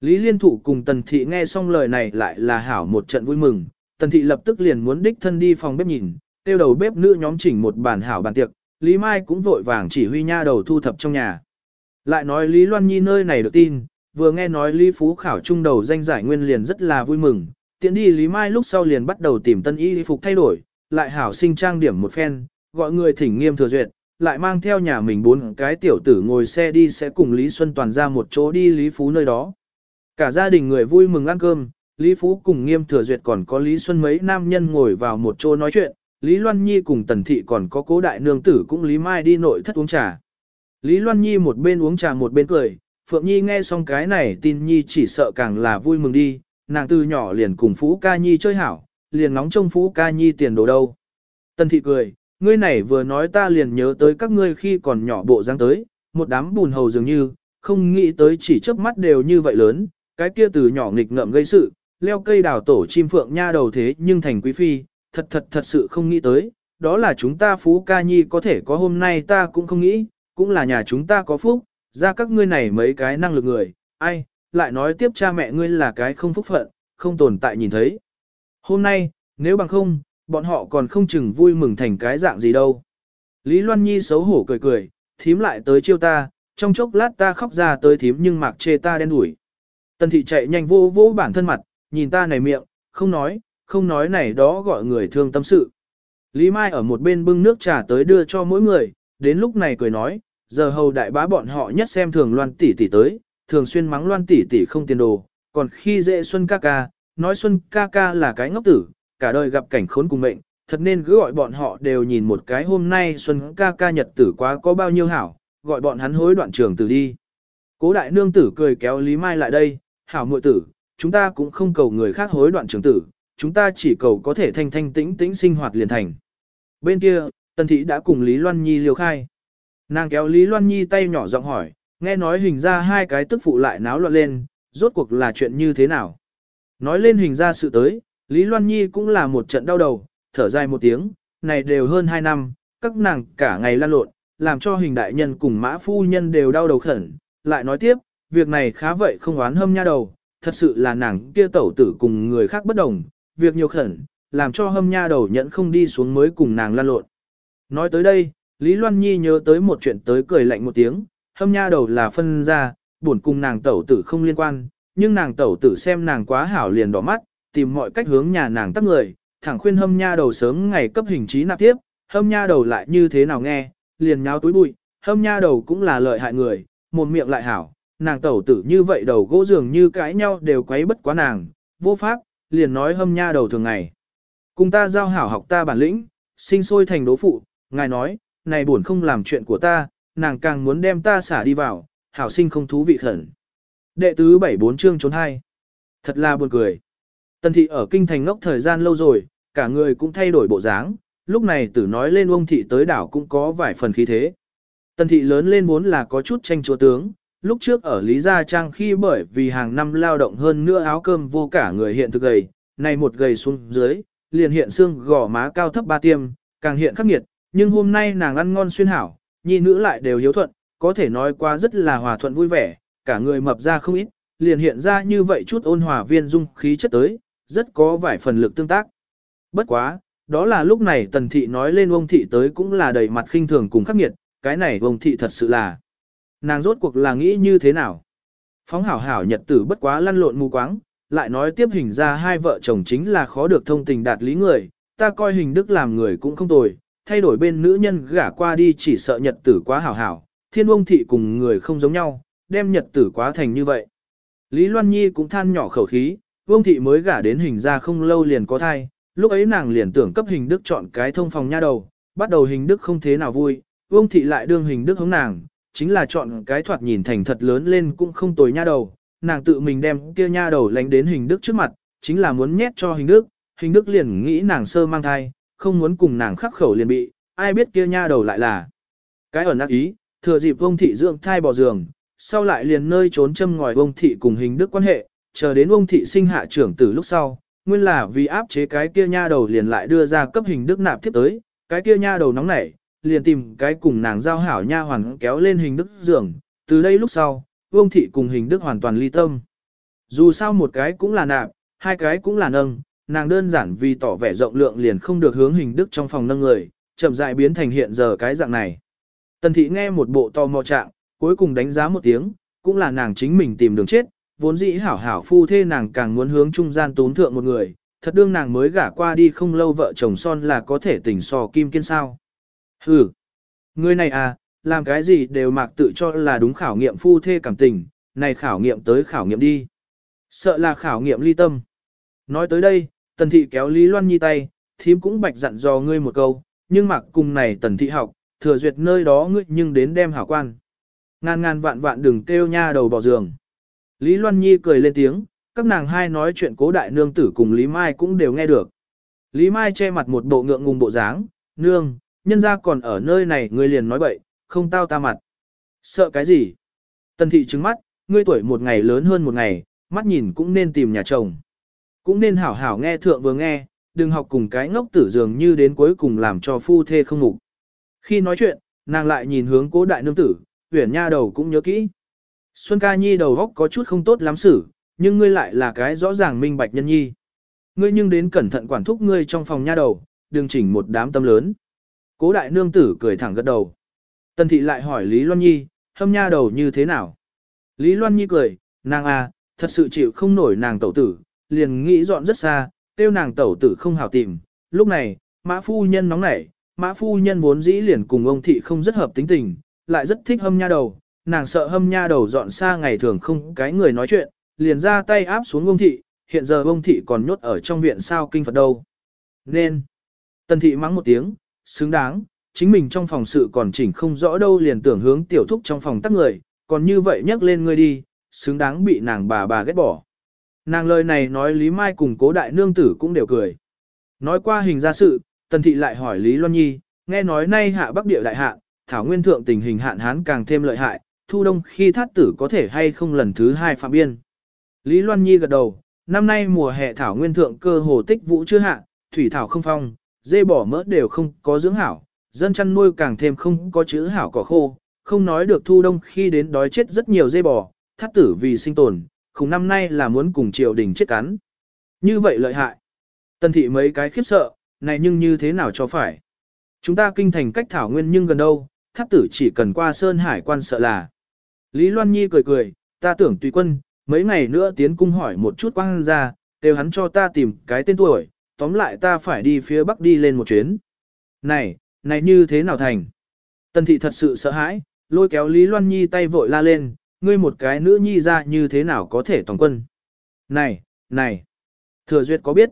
Lý Liên Thụ cùng Tần Thị nghe xong lời này lại là hảo một trận vui mừng, Tần Thị lập tức liền muốn đích thân đi phòng bếp nhìn, tiêu đầu bếp nữ nhóm chỉnh một bàn hảo bàn tiệc, Lý Mai cũng vội vàng chỉ huy nha đầu thu thập trong nhà. Lại nói Lý Loan Nhi nơi này được tin, vừa nghe nói Lý Phú khảo trung đầu danh giải nguyên liền rất là vui mừng, tiện đi Lý Mai lúc sau liền bắt đầu tìm tân y phục thay đổi, lại hảo sinh trang điểm một phen, gọi người thỉnh nghiêm thừa duyệt, lại mang theo nhà mình bốn cái tiểu tử ngồi xe đi sẽ cùng Lý Xuân Toàn ra một chỗ đi Lý Phú nơi đó. Cả gia đình người vui mừng ăn cơm, Lý Phú cùng nghiêm thừa duyệt còn có Lý Xuân mấy nam nhân ngồi vào một chỗ nói chuyện, Lý Loan Nhi cùng Tần Thị còn có cố đại nương tử cũng Lý Mai đi nội thất uống trà. Lý Loan Nhi một bên uống trà một bên cười, Phượng Nhi nghe xong cái này tin Nhi chỉ sợ càng là vui mừng đi, nàng từ nhỏ liền cùng Phú Ca Nhi chơi hảo, liền nóng trông Phú Ca Nhi tiền đồ đâu. Tần Thị cười, ngươi này vừa nói ta liền nhớ tới các ngươi khi còn nhỏ bộ dáng tới, một đám bùn hầu dường như, không nghĩ tới chỉ chớp mắt đều như vậy lớn, cái kia từ nhỏ nghịch ngợm gây sự, leo cây đào tổ chim phượng nha đầu thế nhưng thành quý phi, thật thật thật sự không nghĩ tới, đó là chúng ta phú ca nhi có thể có hôm nay ta cũng không nghĩ, cũng là nhà chúng ta có phúc, ra các ngươi này mấy cái năng lực người, ai, lại nói tiếp cha mẹ ngươi là cái không phúc phận, không tồn tại nhìn thấy. Hôm nay, nếu bằng không, bọn họ còn không chừng vui mừng thành cái dạng gì đâu. Lý Loan Nhi xấu hổ cười cười, thím lại tới chiêu ta, trong chốc lát ta khóc ra tới thím nhưng mạc chê ta đen đuổi. Tần thị chạy nhanh vô vô bản thân mặt, nhìn ta này miệng, không nói, không nói này đó gọi người thương tâm sự. Lý Mai ở một bên bưng nước trà tới đưa cho mỗi người, đến lúc này cười nói, giờ hầu đại bá bọn họ nhất xem thường loan tỷ tỷ tới, thường xuyên mắng loan tỷ tỷ không tiền đồ, còn khi dễ Xuân ca ca, nói Xuân ca ca là cái ngốc tử, cả đời gặp cảnh khốn cùng mệnh, thật nên cứ gọi bọn họ đều nhìn một cái hôm nay Xuân ca ca nhật tử quá có bao nhiêu hảo, gọi bọn hắn hối đoạn trường tử đi. Cố đại nương tử cười kéo Lý Mai lại đây, hảo muội tử, chúng ta cũng không cầu người khác hối đoạn trường tử, chúng ta chỉ cầu có thể thanh thanh tĩnh tĩnh sinh hoạt liền thành. Bên kia, Tần Thị đã cùng Lý Loan Nhi liều khai. Nàng kéo Lý Loan Nhi tay nhỏ giọng hỏi, nghe nói hình ra hai cái tức phụ lại náo loạn lên, rốt cuộc là chuyện như thế nào. Nói lên hình ra sự tới, Lý Loan Nhi cũng là một trận đau đầu, thở dài một tiếng, này đều hơn hai năm, các nàng cả ngày lan lộn, làm cho hình đại nhân cùng mã phu nhân đều đau đầu khẩn. Lại nói tiếp, việc này khá vậy không oán hâm nha đầu, thật sự là nàng kia tẩu tử cùng người khác bất đồng, việc nhiều khẩn, làm cho hâm nha đầu nhẫn không đi xuống mới cùng nàng lan lộn. Nói tới đây, Lý Loan Nhi nhớ tới một chuyện tới cười lạnh một tiếng, hâm nha đầu là phân ra, buồn cùng nàng tẩu tử không liên quan, nhưng nàng tẩu tử xem nàng quá hảo liền đỏ mắt, tìm mọi cách hướng nhà nàng tắt người, thẳng khuyên hâm nha đầu sớm ngày cấp hình trí nạp tiếp, hâm nha đầu lại như thế nào nghe, liền nháo túi bụi, hâm nha đầu cũng là lợi hại người, một miệng lại hảo, nàng tẩu tử như vậy đầu gỗ dường như cãi nhau đều quấy bất quá nàng, vô pháp, liền nói hâm nha đầu thường ngày. Cùng ta giao hảo học ta bản lĩnh, sinh sôi thành đố phụ, ngài nói, này buồn không làm chuyện của ta, nàng càng muốn đem ta xả đi vào, hảo sinh không thú vị khẩn. Đệ tứ bảy bốn chương trốn hai. Thật là buồn cười. Tần thị ở kinh thành ngốc thời gian lâu rồi, cả người cũng thay đổi bộ dáng, lúc này tử nói lên ông thị tới đảo cũng có vài phần khí thế. Tần thị lớn lên muốn là có chút tranh chúa tướng, lúc trước ở Lý Gia Trang khi bởi vì hàng năm lao động hơn nữa áo cơm vô cả người hiện thực gầy, này một gầy xuống dưới, liền hiện xương gò má cao thấp ba tiêm, càng hiện khắc nghiệt, nhưng hôm nay nàng ăn ngon xuyên hảo, nhi nữ lại đều hiếu thuận, có thể nói qua rất là hòa thuận vui vẻ, cả người mập ra không ít, liền hiện ra như vậy chút ôn hòa viên dung khí chất tới, rất có vài phần lực tương tác. Bất quá, đó là lúc này tần thị nói lên ông thị tới cũng là đầy mặt khinh thường cùng khắc nghiệt, cái này ông thị thật sự là. Nàng rốt cuộc là nghĩ như thế nào? Phóng hảo hảo nhật tử bất quá lăn lộn mù quáng, lại nói tiếp hình ra hai vợ chồng chính là khó được thông tình đạt lý người, ta coi hình đức làm người cũng không tồi, thay đổi bên nữ nhân gả qua đi chỉ sợ nhật tử quá hảo hảo, thiên ông thị cùng người không giống nhau, đem nhật tử quá thành như vậy. Lý Loan Nhi cũng than nhỏ khẩu khí, vương thị mới gả đến hình ra không lâu liền có thai, lúc ấy nàng liền tưởng cấp hình đức chọn cái thông phòng nha đầu, bắt đầu hình đức không thế nào vui, vương thị lại đương hình đức hống nàng, chính là chọn cái thoạt nhìn thành thật lớn lên cũng không tồi nha đầu, nàng tự mình đem kia nha đầu lánh đến hình đức trước mặt, chính là muốn nhét cho hình đức, hình đức liền nghĩ nàng sơ mang thai, không muốn cùng nàng khắc khẩu liền bị, ai biết kia nha đầu lại là. Cái ẩn ác ý, thừa dịp vông thị dưỡng thai bỏ giường, sau lại liền nơi trốn châm ngòi vông thị cùng hình đức quan hệ, chờ đến vông thị sinh hạ trưởng tử lúc sau, nguyên là vì áp chế cái kia nha đầu liền lại đưa ra cấp hình đức nạp tiếp tới, cái kia nha đầu nóng nảy, liền tìm cái cùng nàng giao hảo nha hoàn kéo lên hình đức giường, từ đây lúc sau, Vương thị cùng hình đức hoàn toàn ly tâm. Dù sao một cái cũng là nạp, hai cái cũng là nâng, nàng đơn giản vì tỏ vẻ rộng lượng liền không được hướng hình đức trong phòng nâng người, chậm rãi biến thành hiện giờ cái dạng này. Tần thị nghe một bộ to mò trạng, cuối cùng đánh giá một tiếng, cũng là nàng chính mình tìm đường chết, vốn dĩ hảo hảo phu thê nàng càng muốn hướng trung gian tốn thượng một người, thật đương nàng mới gả qua đi không lâu vợ chồng son là có thể tỉnh sò kim kiên sao. Hừ, người này à, làm cái gì đều mạc tự cho là đúng khảo nghiệm phu thê cảm tình, này khảo nghiệm tới khảo nghiệm đi. Sợ là khảo nghiệm ly tâm. Nói tới đây, tần thị kéo Lý Loan Nhi tay, thím cũng bạch dặn dò ngươi một câu, nhưng mặc cùng này tần thị học, thừa duyệt nơi đó ngươi nhưng đến đem hảo quan. Ngàn ngàn vạn vạn đừng kêu nha đầu bỏ giường. Lý Loan Nhi cười lên tiếng, các nàng hai nói chuyện cố đại nương tử cùng Lý Mai cũng đều nghe được. Lý Mai che mặt một bộ ngượng ngùng bộ dáng, nương, nhân ra còn ở nơi này ngươi liền nói bậy, không tao ta mặt. Sợ cái gì? Tần thị trứng mắt, ngươi tuổi một ngày lớn hơn một ngày, mắt nhìn cũng nên tìm nhà chồng. Cũng nên hảo hảo nghe thượng vừa nghe, đừng học cùng cái ngốc tử dường như đến cuối cùng làm cho phu thê không ngủ. Khi nói chuyện, nàng lại nhìn hướng cố đại nương tử, huyển nha đầu cũng nhớ kỹ. Xuân ca nhi đầu góc có chút không tốt lắm xử, nhưng ngươi lại là cái rõ ràng minh bạch nhân nhi. Ngươi nhưng đến cẩn thận quản thúc ngươi trong phòng nha đầu, đừng chỉnh một đám tâm lớn. Cố đại nương tử cười thẳng gật đầu. Tần thị lại hỏi Lý Loan Nhi, hâm nha đầu như thế nào? Lý Loan Nhi cười, nàng à, thật sự chịu không nổi nàng tẩu tử, liền nghĩ dọn rất xa, tiêu nàng tẩu tử không hảo tìm. Lúc này, mã phu nhân nóng nảy, mã phu nhân vốn dĩ liền cùng ông thị không rất hợp tính tình, lại rất thích hâm nha đầu, nàng sợ hâm nha đầu dọn xa ngày thường không cái người nói chuyện, liền ra tay áp xuống ông thị, hiện giờ ông thị còn nhốt ở trong viện sao kinh Phật đâu. Nên, tần thị mắng một tiếng, xứng đáng, chính mình trong phòng sự còn chỉnh không rõ đâu liền tưởng hướng tiểu thúc trong phòng tắc người, còn như vậy nhắc lên ngươi đi, xứng đáng bị nàng bà bà ghét bỏ. Nàng lời này nói Lý Mai cùng cố đại nương tử cũng đều cười. Nói qua hình ra sự, tần thị lại hỏi Lý Loan Nhi, nghe nói nay hạ bắc địa đại hạ, thảo nguyên thượng tình hình hạn hán càng thêm lợi hại, thu đông khi thát tử có thể hay không lần thứ hai phạm biên. Lý Loan Nhi gật đầu, năm nay mùa hè thảo nguyên thượng cơ hồ tích vũ chưa hạ, thủy thảo không phong, dê bỏ mỡ đều không có dưỡng hảo, dân chăn nuôi càng thêm không có chữ hảo cỏ khô, không nói được thu đông khi đến đói chết rất nhiều dê bò, thắt tử vì sinh tồn, khủng năm nay là muốn cùng triều đình chết cắn. Như vậy lợi hại. tân thị mấy cái khiếp sợ, này nhưng như thế nào cho phải. Chúng ta kinh thành cách thảo nguyên nhưng gần đâu, thắt tử chỉ cần qua sơn hải quan sợ là. Lý Loan Nhi cười cười, ta tưởng tùy quân, mấy ngày nữa tiến cung hỏi một chút quang ra, đều hắn cho ta tìm cái tên tuổi, tóm lại ta phải đi phía bắc đi lên một chuyến. Này, này như thế nào thành? Tần thị thật sự sợ hãi, lôi kéo Lý Loan Nhi tay vội la lên, ngươi một cái nữ nhi ra như thế nào có thể toàn quân? Này, này, thừa duyệt có biết?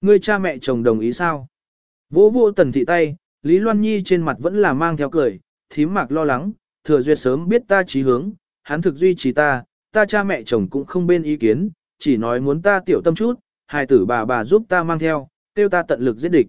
Ngươi cha mẹ chồng đồng ý sao? Vỗ vô tần thị tay, Lý Loan Nhi trên mặt vẫn là mang theo cười, thím mạc lo lắng, thừa duyệt sớm biết ta trí hướng, hắn thực duy trì ta, ta cha mẹ chồng cũng không bên ý kiến, chỉ nói muốn ta tiểu tâm chút, hài tử bà bà giúp ta mang theo, tiêu ta tận lực giết địch.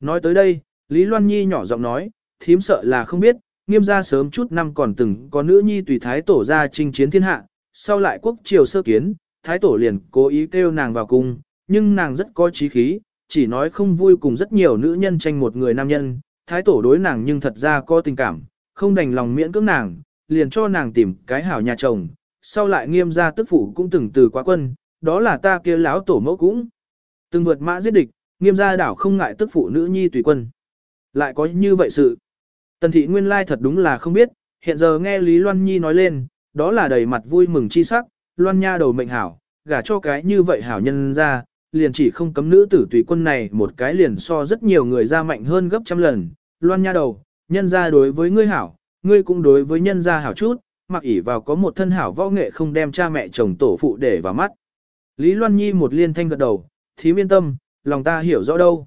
Nói tới đây, Lý Loan Nhi nhỏ giọng nói, thím sợ là không biết, nghiêm gia sớm chút năm còn từng có nữ nhi tùy thái tổ ra chinh chiến thiên hạ, sau lại quốc triều sơ kiến, thái tổ liền cố ý kêu nàng vào cung, nhưng nàng rất có trí khí, chỉ nói không vui cùng rất nhiều nữ nhân tranh một người nam nhân, thái tổ đối nàng nhưng thật ra có tình cảm, không đành lòng miễn cưỡng nàng, liền cho nàng tìm cái hảo nhà chồng, sau lại nghiêm gia tức phụ cũng từng từ quá quân, đó là ta kia láo tổ mẫu cũng. Từng vượt mã giết địch, nghiêm gia đảo không ngại tức phụ nữ nhi tùy quân. Lại có như vậy sự. Tần thị nguyên lai thật đúng là không biết, hiện giờ nghe Lý Loan Nhi nói lên, đó là đầy mặt vui mừng chi sắc, Loan Nha đầu mệnh hảo, gả cho cái như vậy hảo nhân ra, liền chỉ không cấm nữ tử tùy quân này một cái liền so rất nhiều người ra mạnh hơn gấp trăm lần. Loan Nha đầu, nhân ra đối với ngươi hảo, ngươi cũng đối với nhân ra hảo chút, mặc ỷ vào có một thân hảo võ nghệ không đem cha mẹ chồng tổ phụ để vào mắt. Lý Loan Nhi một liên thanh gật đầu, thí yên tâm, lòng ta hiểu rõ đâu.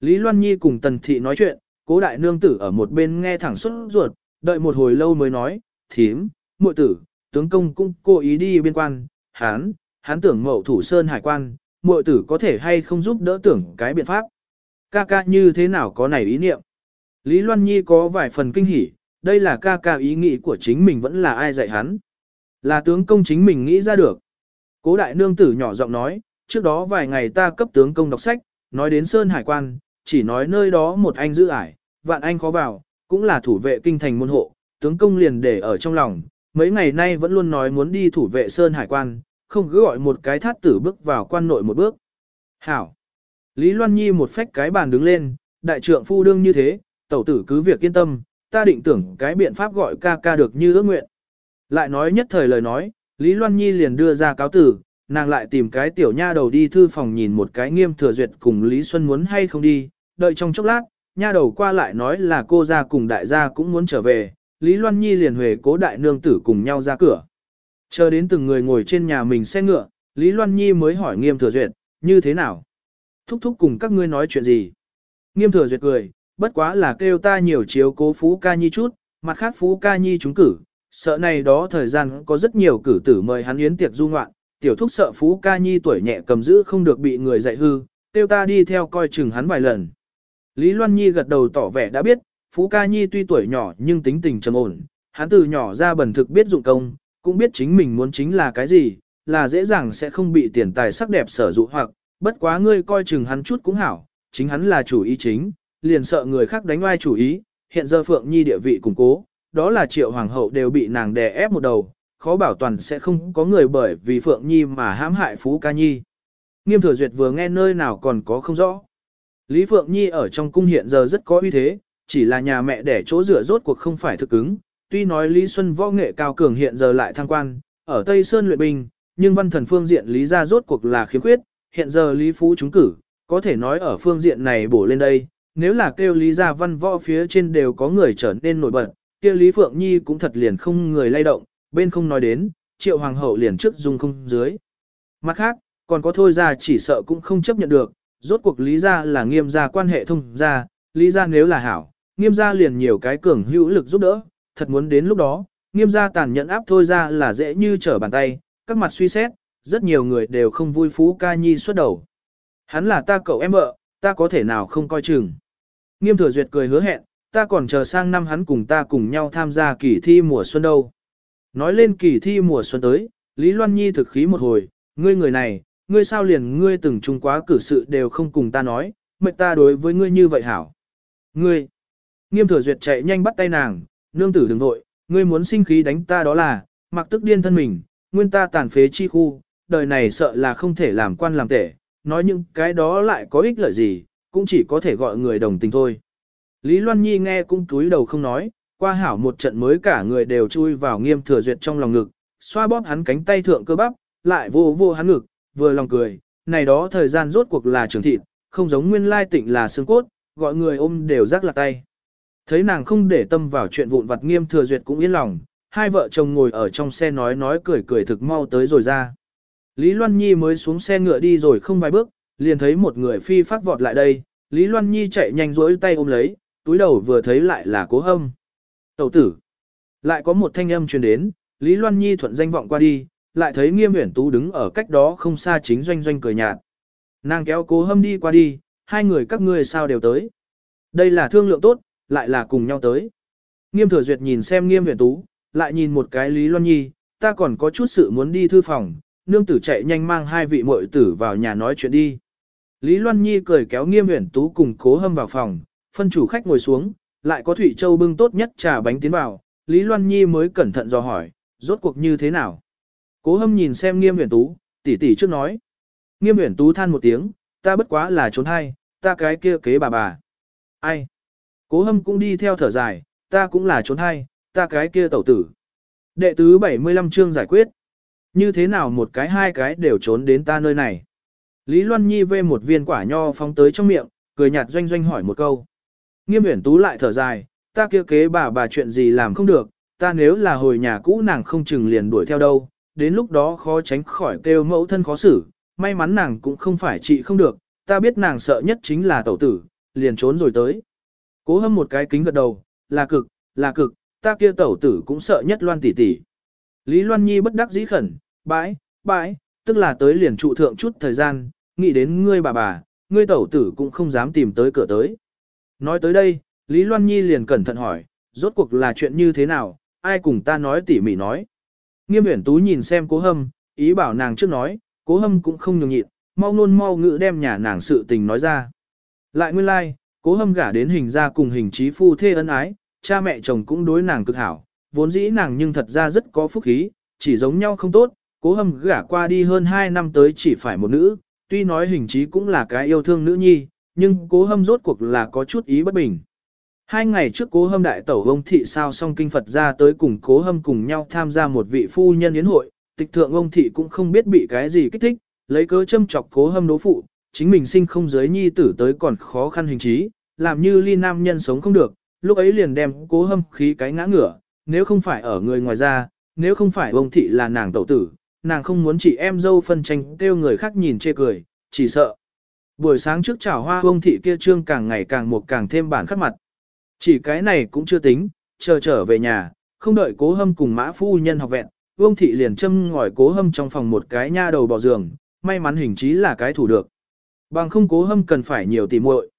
Lý Loan Nhi cùng Tần Thị nói chuyện, cố đại nương tử ở một bên nghe thẳng xuất ruột, đợi một hồi lâu mới nói, thím, muội tử, tướng công cũng cố ý đi biên quan, hán, hán tưởng mậu thủ sơn hải quan, muội tử có thể hay không giúp đỡ tưởng cái biện pháp. Ca ca như thế nào có này ý niệm. Lý Loan Nhi có vài phần kinh hỉ, đây là ca ca ý nghĩ của chính mình vẫn là ai dạy hắn. Là tướng công chính mình nghĩ ra được. Cố đại nương tử nhỏ giọng nói, trước đó vài ngày ta cấp tướng công đọc sách, nói đến Sơn Hải quan, chỉ nói nơi đó một anh giữ ải, vạn anh khó vào, cũng là thủ vệ kinh thành môn hộ, tướng công liền để ở trong lòng, mấy ngày nay vẫn luôn nói muốn đi thủ vệ Sơn Hải quan, không cứ gọi một cái thát tử bước vào quan nội một bước. Hảo! Lý Loan Nhi một phách cái bàn đứng lên, đại trượng phu đương như thế, tẩu tử cứ việc yên tâm, ta định tưởng cái biện pháp gọi ca ca được như ước nguyện. Lại nói nhất thời lời nói, Lý Loan Nhi liền đưa ra cáo tử, nàng lại tìm cái tiểu nha đầu đi thư phòng nhìn một cái nghiêm thừa duyệt cùng Lý Xuân muốn hay không đi, đợi trong chốc lát, nha đầu qua lại nói là cô ra cùng đại gia cũng muốn trở về, Lý Loan Nhi liền huề cố đại nương tử cùng nhau ra cửa. Chờ đến từng người ngồi trên nhà mình xe ngựa, Lý Loan Nhi mới hỏi nghiêm thừa duyệt, như thế nào? Thúc thúc cùng các ngươi nói chuyện gì? Nghiêm thừa duyệt cười, bất quá là kêu ta nhiều chiếu cố Phú Ca Nhi chút, mặt khác Phú Ca Nhi trúng cử, sợ này đó thời gian có rất nhiều cử tử mời hắn yến tiệc du ngoạn, tiểu thúc sợ Phú Ca Nhi tuổi nhẹ cầm giữ không được bị người dạy hư, Tiêu ta đi theo coi chừng hắn vài lần. Lý Loan Nhi gật đầu tỏ vẻ đã biết, Phú Ca Nhi tuy tuổi nhỏ nhưng tính tình trầm ổn, hắn từ nhỏ ra bẩn thực biết dụng công, cũng biết chính mình muốn chính là cái gì, là dễ dàng sẽ không bị tiền tài sắc đẹp sở dụ hoặc, bất quá ngươi coi chừng hắn chút cũng hảo, chính hắn là chủ ý chính, liền sợ người khác đánh oai chủ ý, hiện giờ Phượng Nhi địa vị củng cố, đó là triệu hoàng hậu đều bị nàng đè ép một đầu, khó bảo toàn sẽ không có người bởi vì Phượng Nhi mà hãm hại Phú Ca Nhi. Nghiêm thừa duyệt vừa nghe nơi nào còn có không rõ. Lý Phượng Nhi ở trong cung hiện giờ rất có uy thế, chỉ là nhà mẹ để chỗ rửa rốt cuộc không phải thực ứng. Tuy nói Lý Xuân võ nghệ cao cường hiện giờ lại thăng quan, ở Tây Sơn luyện binh, nhưng văn thần phương diện Lý gia rốt cuộc là khiếm khuyết, hiện giờ Lý Phú trúng cử, có thể nói ở phương diện này bổ lên đây, nếu là kêu Lý gia văn võ phía trên đều có người trở nên nổi bật, kia Lý Phượng Nhi cũng thật liền không người lay động, bên không nói đến, triệu hoàng hậu liền trước dung không dưới. Mặt khác, còn có thôi ra chỉ sợ cũng không chấp nhận được, rốt cuộc lý ra là nghiêm gia quan hệ thông ra, lý ra nếu là hảo, nghiêm gia liền nhiều cái cường hữu lực giúp đỡ, thật muốn đến lúc đó, nghiêm gia tàn nhẫn áp thôi ra là dễ như trở bàn tay, các mặt suy xét, rất nhiều người đều không vui phú ca nhi xuất đầu. Hắn là ta cậu em vợ, ta có thể nào không coi chừng. Nghiêm thừa duyệt cười hứa hẹn, ta còn chờ sang năm hắn cùng ta cùng nhau tham gia kỳ thi mùa xuân đâu. Nói lên kỳ thi mùa xuân tới, Lý Loan Nhi thực khí một hồi, ngươi người này, ngươi sao liền ngươi từng trung quá cử sự đều không cùng ta nói, mệnh ta đối với ngươi như vậy hảo. Ngươi, nghiêm thừa duyệt chạy nhanh bắt tay nàng, nương tử đừng vội, ngươi muốn sinh khí đánh ta đó là, mặc tức điên thân mình, nguyên ta tàn phế chi khu, đời này sợ là không thể làm quan làm tể, nói những cái đó lại có ích lợi gì, cũng chỉ có thể gọi người đồng tình thôi. Lý Loan Nhi nghe cũng túi đầu không nói, qua hảo một trận mới cả người đều chui vào nghiêm thừa duyệt trong lòng ngực, xoa bóp hắn cánh tay thượng cơ bắp, lại vô vô hắn ngực, vừa lòng cười, này đó thời gian rốt cuộc là trường thịt, không giống nguyên lai tỉnh là xương cốt, gọi người ôm đều rắc là tay. Thấy nàng không để tâm vào chuyện vụn vặt nghiêm thừa duyệt cũng yên lòng, hai vợ chồng ngồi ở trong xe nói nói cười cười thực mau tới rồi ra. Lý Loan Nhi mới xuống xe ngựa đi rồi không vài bước, liền thấy một người phi phát vọt lại đây, Lý Loan Nhi chạy nhanh rỗi tay ôm lấy, túi đầu vừa thấy lại là cố hâm. Tẩu tử. Lại có một thanh âm truyền đến, Lý Loan Nhi thuận danh vọng qua đi, lại thấy nghiêm huyển tú đứng ở cách đó không xa chính doanh doanh cười nhạt. Nàng kéo cố hâm đi qua đi, hai người các ngươi sao đều tới. Đây là thương lượng tốt, lại là cùng nhau tới. Nghiêm thừa duyệt nhìn xem nghiêm huyển tú, lại nhìn một cái Lý Loan Nhi, ta còn có chút sự muốn đi thư phòng, nương tử chạy nhanh mang hai vị muội tử vào nhà nói chuyện đi. Lý Loan Nhi cười kéo nghiêm huyển tú cùng cố hâm vào phòng, phân chủ khách ngồi xuống, lại có Thủy Châu bưng tốt nhất trà bánh tiến vào, Lý Loan Nhi mới cẩn thận dò hỏi, rốt cuộc như thế nào. Cố hâm nhìn xem nghiêm uyển tú, tỷ tỷ trước nói. Nghiêm uyển tú than một tiếng, ta bất quá là trốn hay, ta cái kia kế bà bà. Ai? Cố hâm cũng đi theo thở dài, ta cũng là trốn hay, ta cái kia tẩu tử. Đệ tứ 75 chương giải quyết. Như thế nào một cái hai cái đều trốn đến ta nơi này. Lý Loan Nhi vê một viên quả nho phóng tới trong miệng, cười nhạt doanh doanh hỏi một câu. Nghiêm uyển tú lại thở dài, ta kia kế bà bà chuyện gì làm không được, ta nếu là hồi nhà cũ nàng không chừng liền đuổi theo đâu, đến lúc đó khó tránh khỏi kêu mẫu thân khó xử, may mắn nàng cũng không phải trị không được, ta biết nàng sợ nhất chính là tẩu tử, liền trốn rồi tới. Cố hâm một cái kính gật đầu, là cực, là cực, ta kia tẩu tử cũng sợ nhất loan tỷ tỷ. Lý Loan Nhi bất đắc dĩ khẩn, bãi, bãi, tức là tới liền trụ thượng chút thời gian, nghĩ đến ngươi bà bà, ngươi tẩu tử cũng không dám tìm tới cửa tới. Nói tới đây, Lý Loan Nhi liền cẩn thận hỏi, rốt cuộc là chuyện như thế nào, ai cùng ta nói tỉ mỉ nói. Nghiêm uyển tú nhìn xem cố hâm, ý bảo nàng trước nói, cố hâm cũng không nhường nhịn, mau nôn mau ngữ đem nhà nàng sự tình nói ra. Lại nguyên lai, like, cố hâm gả đến hình ra cùng hình trí phu thê ân ái, cha mẹ chồng cũng đối nàng cực hảo, vốn dĩ nàng nhưng thật ra rất có phúc khí, chỉ giống nhau không tốt, cố hâm gả qua đi hơn 2 năm tới chỉ phải một nữ, tuy nói hình trí cũng là cái yêu thương nữ nhi, nhưng cố hâm rốt cuộc là có chút ý bất bình. Hai ngày trước cố hâm đại tẩu ông thị sao xong kinh Phật ra tới cùng cố hâm cùng nhau tham gia một vị phu nhân yến hội, tịch thượng ông thị cũng không biết bị cái gì kích thích, lấy cớ châm chọc cố hâm đố phụ, chính mình sinh không giới nhi tử tới còn khó khăn hình trí, làm như ly nam nhân sống không được, lúc ấy liền đem cố hâm khí cái ngã ngửa, nếu không phải ở người ngoài ra, nếu không phải ông thị là nàng tẩu tử, nàng không muốn chị em dâu phân tranh kêu người khác nhìn chê cười, chỉ sợ. Buổi sáng trước chảo hoa ông thị kia trương càng ngày càng một càng thêm bản khắc mặt. Chỉ cái này cũng chưa tính, chờ trở về nhà, không đợi cố hâm cùng mã phu nhân học vẹn, ông thị liền châm ngòi cố hâm trong phòng một cái nha đầu bò giường, may mắn hình chí là cái thủ được. Bằng không cố hâm cần phải nhiều tỉ muội.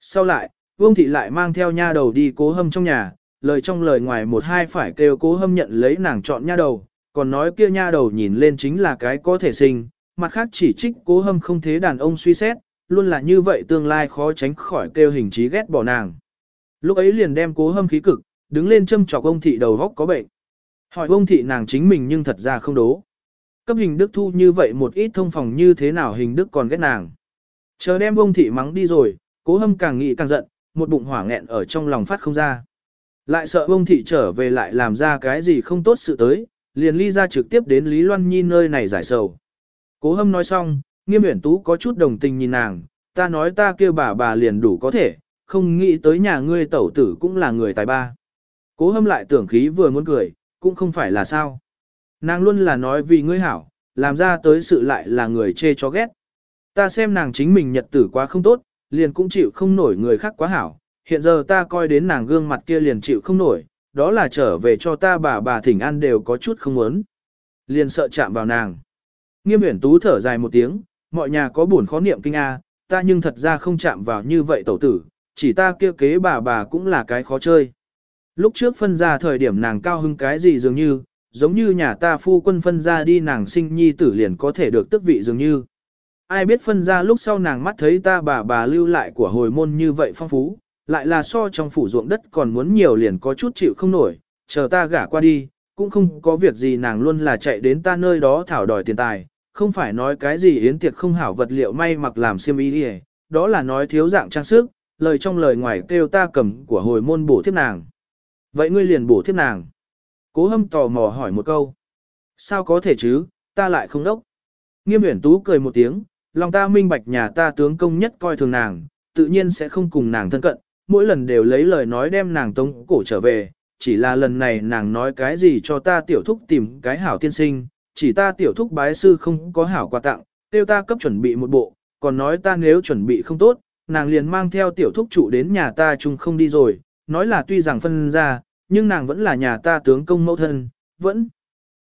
Sau lại, Vương thị lại mang theo nha đầu đi cố hâm trong nhà, lời trong lời ngoài một hai phải kêu cố hâm nhận lấy nàng chọn nha đầu, còn nói kia nha đầu nhìn lên chính là cái có thể sinh, mặt khác chỉ trích cố hâm không thế đàn ông suy xét, luôn là như vậy tương lai khó tránh khỏi kêu hình trí ghét bỏ nàng. Lúc ấy liền đem cố hâm khí cực, đứng lên châm chọc ông thị đầu góc có bệnh. Hỏi ông thị nàng chính mình nhưng thật ra không đố. Cấp hình đức thu như vậy một ít thông phòng như thế nào hình đức còn ghét nàng. Chờ đem ông thị mắng đi rồi, cố hâm càng nghĩ càng giận, một bụng hỏa nghẹn ở trong lòng phát không ra. Lại sợ ông thị trở về lại làm ra cái gì không tốt sự tới, liền ly ra trực tiếp đến Lý Loan Nhi nơi này giải sầu. Cố hâm nói xong, nghiêm uyển tú có chút đồng tình nhìn nàng, ta nói ta kêu bà bà liền đủ có thể, không nghĩ tới nhà ngươi tẩu tử cũng là người tài ba. Cố hâm lại tưởng khí vừa muốn cười, cũng không phải là sao. Nàng luôn là nói vì ngươi hảo, làm ra tới sự lại là người chê cho ghét. Ta xem nàng chính mình nhật tử quá không tốt, liền cũng chịu không nổi người khác quá hảo. Hiện giờ ta coi đến nàng gương mặt kia liền chịu không nổi, đó là trở về cho ta bà bà thỉnh ăn đều có chút không muốn. Liền sợ chạm vào nàng. Nghiêm uyển tú thở dài một tiếng, mọi nhà có buồn khó niệm kinh A, ta nhưng thật ra không chạm vào như vậy tẩu tử, chỉ ta kia kế bà bà cũng là cái khó chơi. Lúc trước phân ra thời điểm nàng cao hưng cái gì dường như, giống như nhà ta phu quân phân ra đi nàng sinh nhi tử liền có thể được tức vị dường như. Ai biết phân ra lúc sau nàng mắt thấy ta bà bà lưu lại của hồi môn như vậy phong phú, lại là so trong phủ ruộng đất còn muốn nhiều liền có chút chịu không nổi, chờ ta gả qua đi, cũng không có việc gì nàng luôn là chạy đến ta nơi đó thảo đòi tiền tài, không phải nói cái gì yến tiệc không hảo vật liệu may mặc làm xiêm y đi đó là nói thiếu dạng trang sức, lời trong lời ngoài kêu ta cầm của hồi môn bổ thiếp nàng. Vậy ngươi liền bổ thiếp nàng. Cố hâm tò mò hỏi một câu. Sao có thể chứ, ta lại không đốc. Nghiêm uyển tú cười một tiếng, lòng ta minh bạch nhà ta tướng công nhất coi thường nàng, tự nhiên sẽ không cùng nàng thân cận, mỗi lần đều lấy lời nói đem nàng tống cổ trở về, chỉ là lần này nàng nói cái gì cho ta tiểu thúc tìm cái hảo tiên sinh, chỉ ta tiểu thúc bái sư không có hảo quà tặng, tiêu ta cấp chuẩn bị một bộ, còn nói ta nếu chuẩn bị không tốt, nàng liền mang theo tiểu thúc trụ đến nhà ta chung không đi rồi, nói là tuy rằng phân ra, nhưng nàng vẫn là nhà ta tướng công mẫu thân, vẫn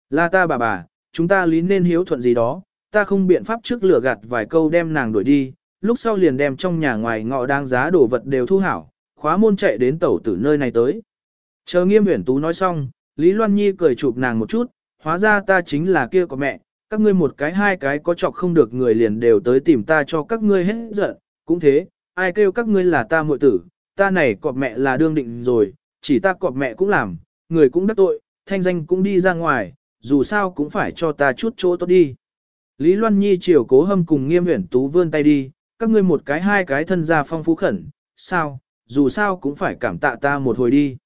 là ta bà bà, chúng ta lý nên hiếu thuận gì đó, ta không biện pháp trước lửa gạt vài câu đem nàng đuổi đi, lúc sau liền đem trong nhà ngoài ngọ đang giá đồ vật đều thu hảo, khóa môn chạy đến tẩu tử nơi này tới. Chờ nghiêm huyển tú nói xong, Lý Loan Nhi cười chụp nàng một chút, hóa ra ta chính là kia của mẹ, các ngươi một cái hai cái có chọc không được người liền đều tới tìm ta cho các ngươi hết giận, cũng thế, ai kêu các ngươi là ta muội tử, ta này cọp mẹ là đương định rồi, chỉ ta cọp mẹ cũng làm, người cũng đắc tội, thanh danh cũng đi ra ngoài, dù sao cũng phải cho ta chút chỗ tốt đi. Lý Loan Nhi chiều cố hâm cùng nghiêm huyển tú vươn tay đi, các ngươi một cái hai cái thân gia phong phú khẩn, sao, dù sao cũng phải cảm tạ ta một hồi đi.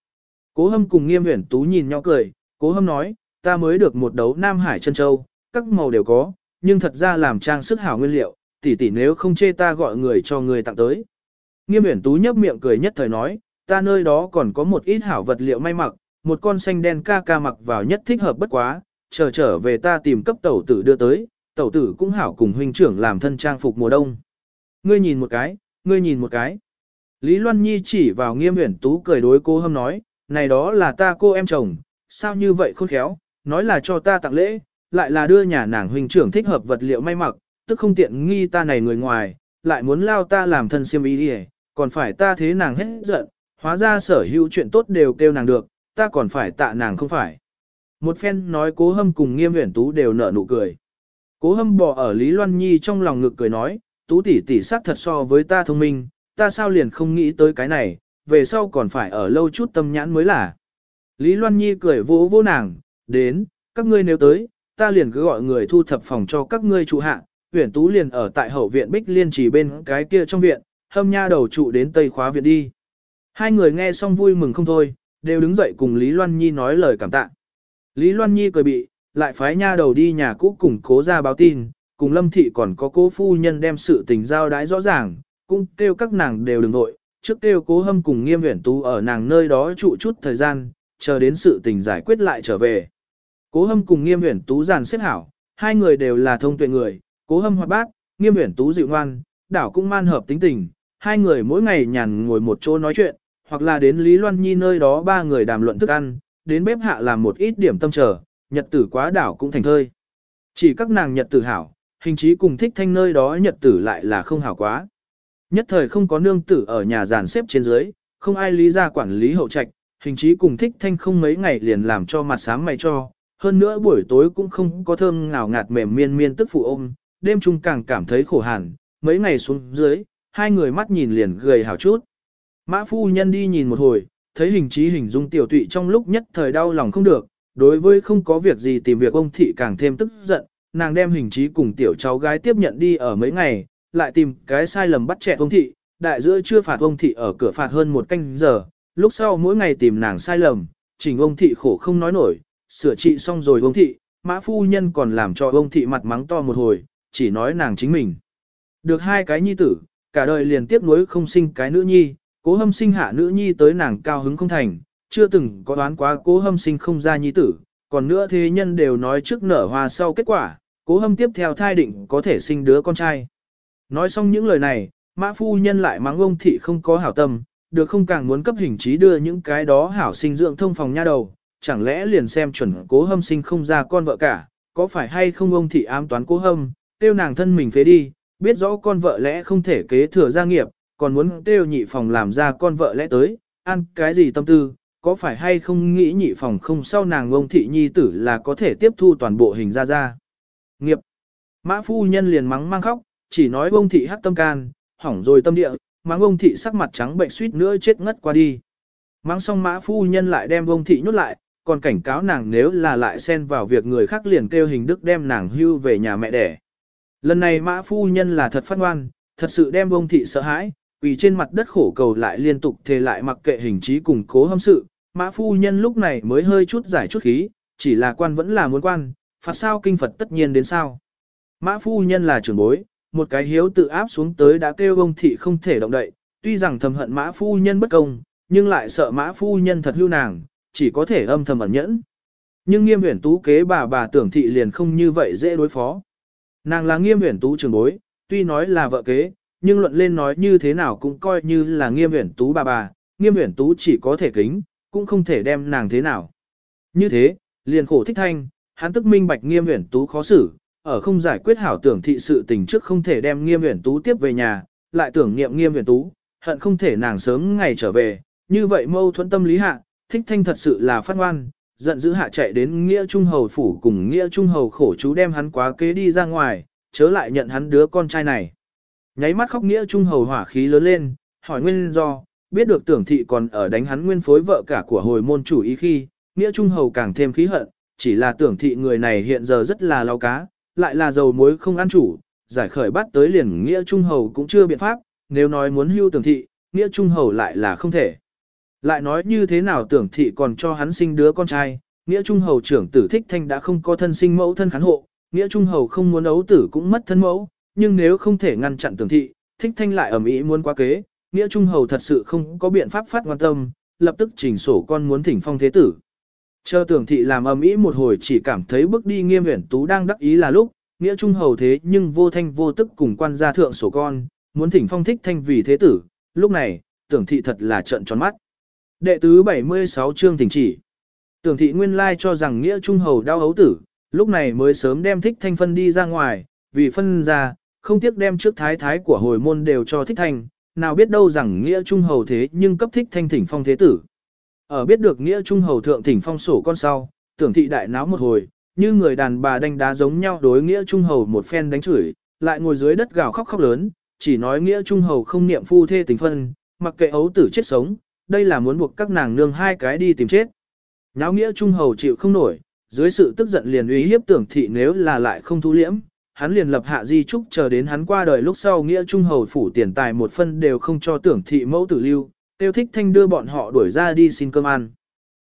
Cố hâm cùng nghiêm huyển tú nhìn nhau cười, cố hâm nói, ta mới được một đấu Nam Hải chân châu, các màu đều có, nhưng thật ra làm trang sức hảo nguyên liệu, tỷ tỷ nếu không chê ta gọi người cho người tặng tới. Nghiêm uyển tú nhấp miệng cười nhất thời nói, ta nơi đó còn có một ít hảo vật liệu may mặc, một con xanh đen ca ca mặc vào nhất thích hợp bất quá, chờ trở về ta tìm cấp tẩu tử đưa tới, tẩu tử cũng hảo cùng huynh trưởng làm thân trang phục mùa đông. Ngươi nhìn một cái, ngươi nhìn một cái. Lý Loan Nhi chỉ vào nghiêm uyển tú cười đối cô hâm nói, này đó là ta cô em chồng, sao như vậy khôn khéo, nói là cho ta tặng lễ, lại là đưa nhà nàng huynh trưởng thích hợp vật liệu may mặc, tức không tiện nghi ta này người ngoài, lại muốn lao ta làm thân siêm ý đi còn phải ta thế nàng hết giận, hóa ra sở hữu chuyện tốt đều kêu nàng được, ta còn phải tạ nàng không phải. Một phen nói cố hâm cùng nghiêm huyển tú đều nở nụ cười. Cố hâm bỏ ở Lý Loan Nhi trong lòng ngực cười nói, tú tỷ tỷ sắc thật so với ta thông minh, ta sao liền không nghĩ tới cái này, về sau còn phải ở lâu chút tâm nhãn mới là. Lý Loan Nhi cười vỗ vỗ nàng, đến, các ngươi nếu tới, ta liền cứ gọi người thu thập phòng cho các ngươi trụ hạ, Huyền tú liền ở tại hậu viện Bích Liên chỉ bên cái kia trong viện, hâm nha đầu trụ đến tây khóa viện đi. Hai người nghe xong vui mừng không thôi, đều đứng dậy cùng Lý Loan Nhi nói lời cảm tạ. Lý Loan Nhi cười bị, lại phái nha đầu đi nhà cũ cùng cố ra báo tin, cùng Lâm Thị còn có cố phu nhân đem sự tình giao đái rõ ràng, cũng kêu các nàng đều đừng nội, trước kêu cố hâm cùng nghiêm Huyền tú ở nàng nơi đó trụ chút thời gian, chờ đến sự tình giải quyết lại trở về. Cố hâm cùng nghiêm Uyển tú giàn xếp hảo, hai người đều là thông tuệ người, cố hâm hoạt bát, nghiêm Uyển tú dịu ngoan, đảo cũng man hợp tính tình, hai người mỗi ngày nhàn ngồi một chỗ nói chuyện, hoặc là đến Lý Loan Nhi nơi đó ba người đàm luận thức ăn, đến bếp hạ làm một ít điểm tâm trở, nhật tử quá đảo cũng thành thơi. Chỉ các nàng nhật tử hảo, hình chí cùng thích thanh nơi đó nhật tử lại là không hảo quá. Nhất thời không có nương tử ở nhà giàn xếp trên dưới, không ai lý ra quản lý hậu trạch, hình chí cùng thích thanh không mấy ngày liền làm cho mặt sáng mày cho, hơn nữa buổi tối cũng không có thơm ngào ngạt mềm miên miên tức phụ ôm, đêm chung càng cảm thấy khổ hàn, mấy ngày xuống dưới, hai người mắt nhìn liền gầy hảo chút. Mã phu nhân đi nhìn một hồi, thấy hình trí hình dung tiểu tụy trong lúc nhất thời đau lòng không được, đối với không có việc gì tìm việc ông thị càng thêm tức giận, nàng đem hình trí cùng tiểu cháu gái tiếp nhận đi ở mấy ngày, lại tìm cái sai lầm bắt trẻ ông thị, đại giữa chưa phạt ông thị ở cửa phạt hơn một canh giờ, lúc sau mỗi ngày tìm nàng sai lầm, chỉnh ông thị khổ không nói nổi, sửa trị xong rồi ông thị, mã phu nhân còn làm cho ông thị mặt mắng to một hồi, chỉ nói nàng chính mình. Được hai cái nhi tử, cả đời liền tiếp nối không sinh cái nữ nhi, cố hâm sinh hạ nữ nhi tới nàng cao hứng không thành, chưa từng có đoán quá cố hâm sinh không ra nhi tử, còn nữa thế nhân đều nói trước nở hoa sau kết quả, cố hâm tiếp theo thai định có thể sinh đứa con trai. Nói xong những lời này, mã phu nhân lại mắng ông thị không có hảo tâm, được không càng muốn cấp hình trí đưa những cái đó hảo sinh dưỡng thông phòng nha đầu, chẳng lẽ liền xem chuẩn cố hâm sinh không ra con vợ cả, có phải hay không ông thị ám toán cố hâm, tiêu nàng thân mình phế đi, biết rõ con vợ lẽ không thể kế thừa gia nghiệp, còn muốn tiêu nhị phòng làm ra con vợ lẽ tới, ăn cái gì tâm tư, có phải hay không nghĩ nhị phòng không sau nàng ông thị nhi tử là có thể tiếp thu toàn bộ hình ra ra. Nghiệp. Mã phu nhân liền mắng mang khóc, chỉ nói ông thị hát tâm can, hỏng rồi tâm địa, mắng ông thị sắc mặt trắng bệnh suýt nữa chết ngất qua đi. Mắng xong mã phu nhân lại đem ông thị nhốt lại, còn cảnh cáo nàng nếu là lại xen vào việc người khác liền kêu hình đức đem nàng hưu về nhà mẹ đẻ. Lần này mã phu nhân là thật phát ngoan, thật sự đem ông thị sợ hãi, vì trên mặt đất khổ cầu lại liên tục thề lại mặc kệ hình trí cùng cố hâm sự, mã phu nhân lúc này mới hơi chút giải chút khí, chỉ là quan vẫn là muốn quan, phạt sao kinh Phật tất nhiên đến sao. Mã phu nhân là trưởng bối, một cái hiếu tự áp xuống tới đã kêu ông thị không thể động đậy, tuy rằng thầm hận mã phu nhân bất công, nhưng lại sợ mã phu nhân thật hưu nàng, chỉ có thể âm thầm ẩn nhẫn. Nhưng nghiêm huyển tú kế bà bà tưởng thị liền không như vậy dễ đối phó. Nàng là nghiêm huyển tú trưởng bối, tuy nói là vợ kế, nhưng luận lên nói như thế nào cũng coi như là nghiêm huyển tú bà bà, nghiêm huyển tú chỉ có thể kính, cũng không thể đem nàng thế nào. Như thế, liền khổ thích thanh, hắn tức minh bạch nghiêm huyển tú khó xử, ở không giải quyết hảo tưởng thị sự tình trước không thể đem nghiêm huyển tú tiếp về nhà, lại tưởng niệm nghiêm huyển tú, hận không thể nàng sớm ngày trở về, như vậy mâu thuẫn tâm lý hạ, thích thanh thật sự là phát ngoan, giận dữ hạ chạy đến nghĩa trung hầu phủ cùng nghĩa trung hầu khổ chú đem hắn quá kế đi ra ngoài, chớ lại nhận hắn đứa con trai này. Nháy mắt khóc nghĩa trung hầu hỏa khí lớn lên, hỏi nguyên do, biết được tưởng thị còn ở đánh hắn nguyên phối vợ cả của hồi môn chủ ý khi, nghĩa trung hầu càng thêm khí hận, chỉ là tưởng thị người này hiện giờ rất là lau cá, lại là dầu muối không ăn chủ, giải khởi bắt tới liền nghĩa trung hầu cũng chưa biện pháp, nếu nói muốn hưu tưởng thị, nghĩa trung hầu lại là không thể. Lại nói như thế nào tưởng thị còn cho hắn sinh đứa con trai, nghĩa trung hầu trưởng tử thích thanh đã không có thân sinh mẫu thân khán hộ, nghĩa trung hầu không muốn ấu tử cũng mất thân mẫu, nhưng nếu không thể ngăn chặn tưởng thị, thích thanh lại ở Mỹ muốn qua kế, nghĩa trung hầu thật sự không có biện pháp phát quan tâm, lập tức chỉnh sổ con muốn thỉnh phong thế tử. Chờ tưởng thị làm ầm ĩ một hồi chỉ cảm thấy bước đi nghiêm huyển tú đang đắc ý là lúc, nghĩa trung hầu thế nhưng vô thanh vô tức cùng quan gia thượng sổ con, muốn thỉnh phong thích thanh vì thế tử, lúc này, tưởng thị thật là trận tròn mắt. Đệ tứ 76 chương thỉnh chỉ. Tưởng thị nguyên lai cho rằng nghĩa trung hầu đau hấu tử, lúc này mới sớm đem thích thanh phân đi ra ngoài, vì phân ra, không tiếc đem trước thái thái của hồi môn đều cho thích thanh, nào biết đâu rằng nghĩa trung hầu thế nhưng cấp thích thanh thỉnh phong thế tử. Ở biết được nghĩa trung hầu thượng thỉnh phong sổ con sau, tưởng thị đại náo một hồi, như người đàn bà đánh đá giống nhau đối nghĩa trung hầu một phen đánh chửi, lại ngồi dưới đất gào khóc khóc lớn, chỉ nói nghĩa trung hầu không niệm phu thê tình phân, mặc kệ ấu tử chết sống, đây là muốn buộc các nàng nương hai cái đi tìm chết. Nháo nghĩa trung hầu chịu không nổi, dưới sự tức giận liền uy hiếp tưởng thị nếu là lại không thu liễm, hắn liền lập hạ di trúc chờ đến hắn qua đời lúc sau nghĩa trung hầu phủ tiền tài một phân đều không cho tưởng thị mẫu tử lưu, tiêu thích thanh đưa bọn họ đuổi ra đi xin cơm ăn.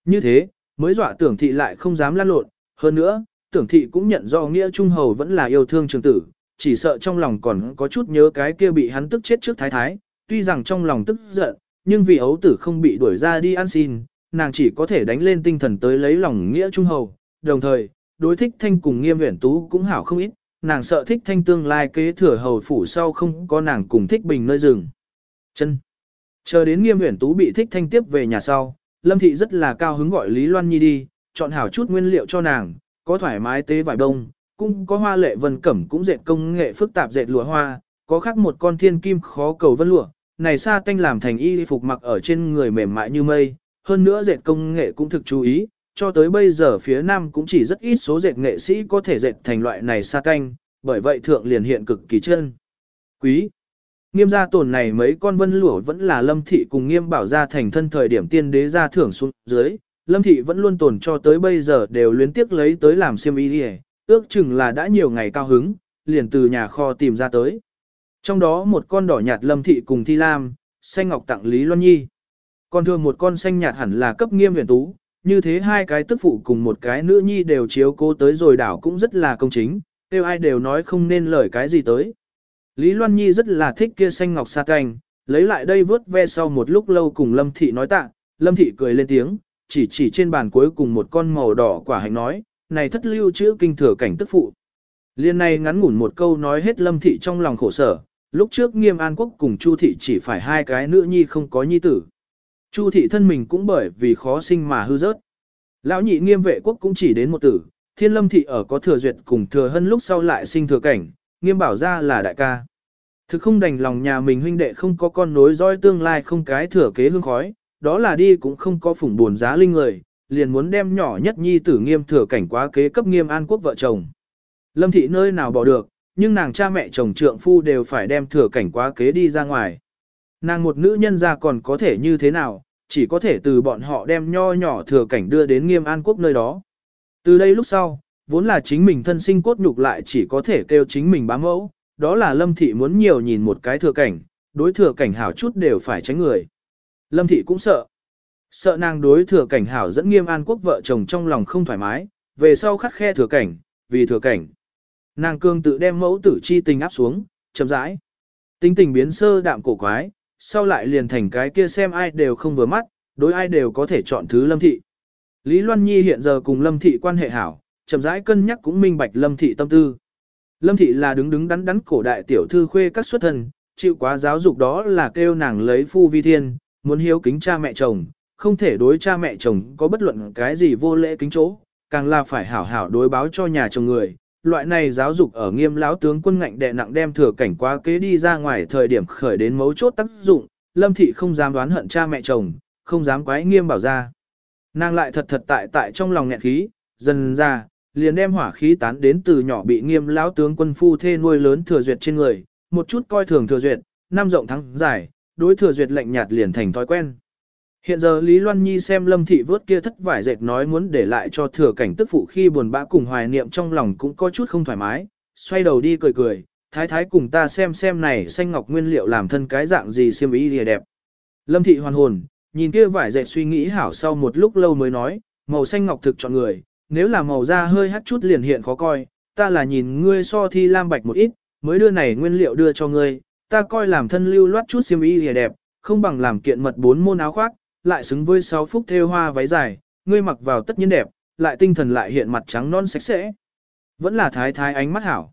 Như thế, mới dọa tưởng thị lại không dám lăn lộn, hơn nữa, tưởng thị cũng nhận do nghĩa trung hầu vẫn là yêu thương trường tử, chỉ sợ trong lòng còn có chút nhớ cái kia bị hắn tức chết trước thái thái, tuy rằng trong lòng tức giận, nhưng vì ấu tử không bị đuổi ra đi ăn xin, nàng chỉ có thể đánh lên tinh thần tới lấy lòng nghĩa trung hầu, đồng thời, đối thích thanh cùng nghiêm uyển tú cũng hảo không ít, nàng sợ thích thanh tương lai kế thừa hầu phủ sau không có nàng cùng thích bình nơi rừng. Chân. Chờ đến nghiêm uyển tú bị thích thanh tiếp về nhà sau, Lâm Thị rất là cao hứng gọi Lý Loan Nhi đi, chọn hảo chút nguyên liệu cho nàng, có thoải mái tế vải đông, cũng có hoa lệ vân cẩm cũng dệt công nghệ phức tạp dệt lụa hoa, có khác một con thiên kim khó cầu vân lụa, này sa tanh làm thành y phục mặc ở trên người mềm mại như mây, hơn nữa dệt công nghệ cũng thực chú ý, cho tới bây giờ phía Nam cũng chỉ rất ít số dệt nghệ sĩ có thể dệt thành loại này sa tanh, bởi vậy thượng liền hiện cực kỳ chân. Quý Nghiêm gia tồn này mấy con vân lụa vẫn là lâm thị cùng nghiêm bảo gia thành thân thời điểm tiên đế gia thưởng xuống dưới, lâm thị vẫn luôn tồn cho tới bây giờ đều luyến tiếc lấy tới làm xiêm y đi ước chừng là đã nhiều ngày cao hứng, liền từ nhà kho tìm ra tới. Trong đó một con đỏ nhạt lâm thị cùng thi lam, xanh ngọc tặng Lý Loan Nhi. Còn thường một con xanh nhạt hẳn là cấp nghiêm huyền tú, như thế hai cái tức phụ cùng một cái nữ nhi đều chiếu cố tới rồi đảo cũng rất là công chính, tiêu ai đều nói không nên lời cái gì tới. Lý Loan Nhi rất là thích kia xanh ngọc sa canh, lấy lại đây vớt ve sau một lúc lâu cùng Lâm Thị nói tạ, Lâm Thị cười lên tiếng, chỉ chỉ trên bàn cuối cùng một con màu đỏ quả hạnh nói, này thất lưu chữ kinh thừa cảnh tức phụ. Liên này ngắn ngủn một câu nói hết lâm thị trong lòng khổ sở, lúc trước nghiêm an quốc cùng Chu thị chỉ phải hai cái nữ nhi không có nhi tử. Chu thị thân mình cũng bởi vì khó sinh mà hư rớt. Lão nhị nghiêm vệ quốc cũng chỉ đến một tử, thiên lâm thị ở có thừa duyệt cùng thừa hân lúc sau lại sinh thừa cảnh, nghiêm bảo ra là đại ca. Thực không đành lòng nhà mình huynh đệ không có con nối dõi tương lai không cái thừa kế hương khói, đó là đi cũng không có phủng buồn giá linh người, liền muốn đem nhỏ nhất nhi tử nghiêm thừa cảnh quá kế cấp nghiêm an quốc vợ chồng. Lâm thị nơi nào bỏ được, nhưng nàng cha mẹ chồng trượng phu đều phải đem thừa cảnh quá kế đi ra ngoài. Nàng một nữ nhân ra còn có thể như thế nào, chỉ có thể từ bọn họ đem nho nhỏ thừa cảnh đưa đến nghiêm an quốc nơi đó. Từ đây lúc sau, vốn là chính mình thân sinh cốt nhục lại chỉ có thể kêu chính mình bám mẫu, đó là lâm thị muốn nhiều nhìn một cái thừa cảnh, đối thừa cảnh hảo chút đều phải tránh người. Lâm thị cũng sợ. Sợ nàng đối thừa cảnh hảo dẫn nghiêm an quốc vợ chồng trong lòng không thoải mái, về sau khắt khe thừa cảnh, vì thừa cảnh. Nàng cương tự đem mẫu tử chi tình áp xuống, chậm rãi. Tính tình biến sơ đạm cổ quái, sau lại liền thành cái kia xem ai đều không vừa mắt, đối ai đều có thể chọn thứ lâm thị. Lý Loan Nhi hiện giờ cùng lâm thị quan hệ hảo, chậm rãi cân nhắc cũng minh bạch lâm thị tâm tư. Lâm thị là đứng đứng đắn đắn cổ đại tiểu thư khuê các xuất thân, chịu quá giáo dục đó là kêu nàng lấy phu vi thiên, muốn hiếu kính cha mẹ chồng, không thể đối cha mẹ chồng có bất luận cái gì vô lễ kính chỗ, càng là phải hảo hảo đối báo cho nhà chồng người. Loại này giáo dục ở nghiêm lão tướng quân ngạnh đệ nặng đem thừa cảnh quá kế đi ra ngoài thời điểm khởi đến mấu chốt tác dụng, lâm thị không dám đoán hận cha mẹ chồng, không dám quái nghiêm bảo ra. Nàng lại thật thật tại tại trong lòng nghẹn khí, dần ra, liền đem hỏa khí tán đến từ nhỏ bị nghiêm lão tướng quân phu thê nuôi lớn thừa duyệt trên người, một chút coi thường thừa duyệt, năm rộng thắng dài, đối thừa duyệt lạnh nhạt liền thành thói quen. Hiện giờ Lý Loan Nhi xem Lâm Thị vớt kia thất vải dệt nói muốn để lại cho thừa cảnh tức phụ khi buồn bã cùng hoài niệm trong lòng cũng có chút không thoải mái, xoay đầu đi cười cười, thái thái cùng ta xem xem này xanh ngọc nguyên liệu làm thân cái dạng gì xiêm ý lìa đẹp. Lâm Thị hoàn hồn, nhìn kia vải dệt suy nghĩ hảo sau một lúc lâu mới nói, màu xanh ngọc thực chọn người, nếu là màu da hơi hắt chút liền hiện khó coi, ta là nhìn ngươi so thi lam bạch một ít, mới đưa này nguyên liệu đưa cho ngươi, ta coi làm thân lưu loát chút xiêm y lìa đẹp, không bằng làm kiện mật bốn môn áo khoác, lại xứng với sáu phúc thêu hoa váy dài, ngươi mặc vào tất nhiên đẹp, lại tinh thần lại hiện mặt trắng non sạch sẽ. Vẫn là thái thái ánh mắt hảo.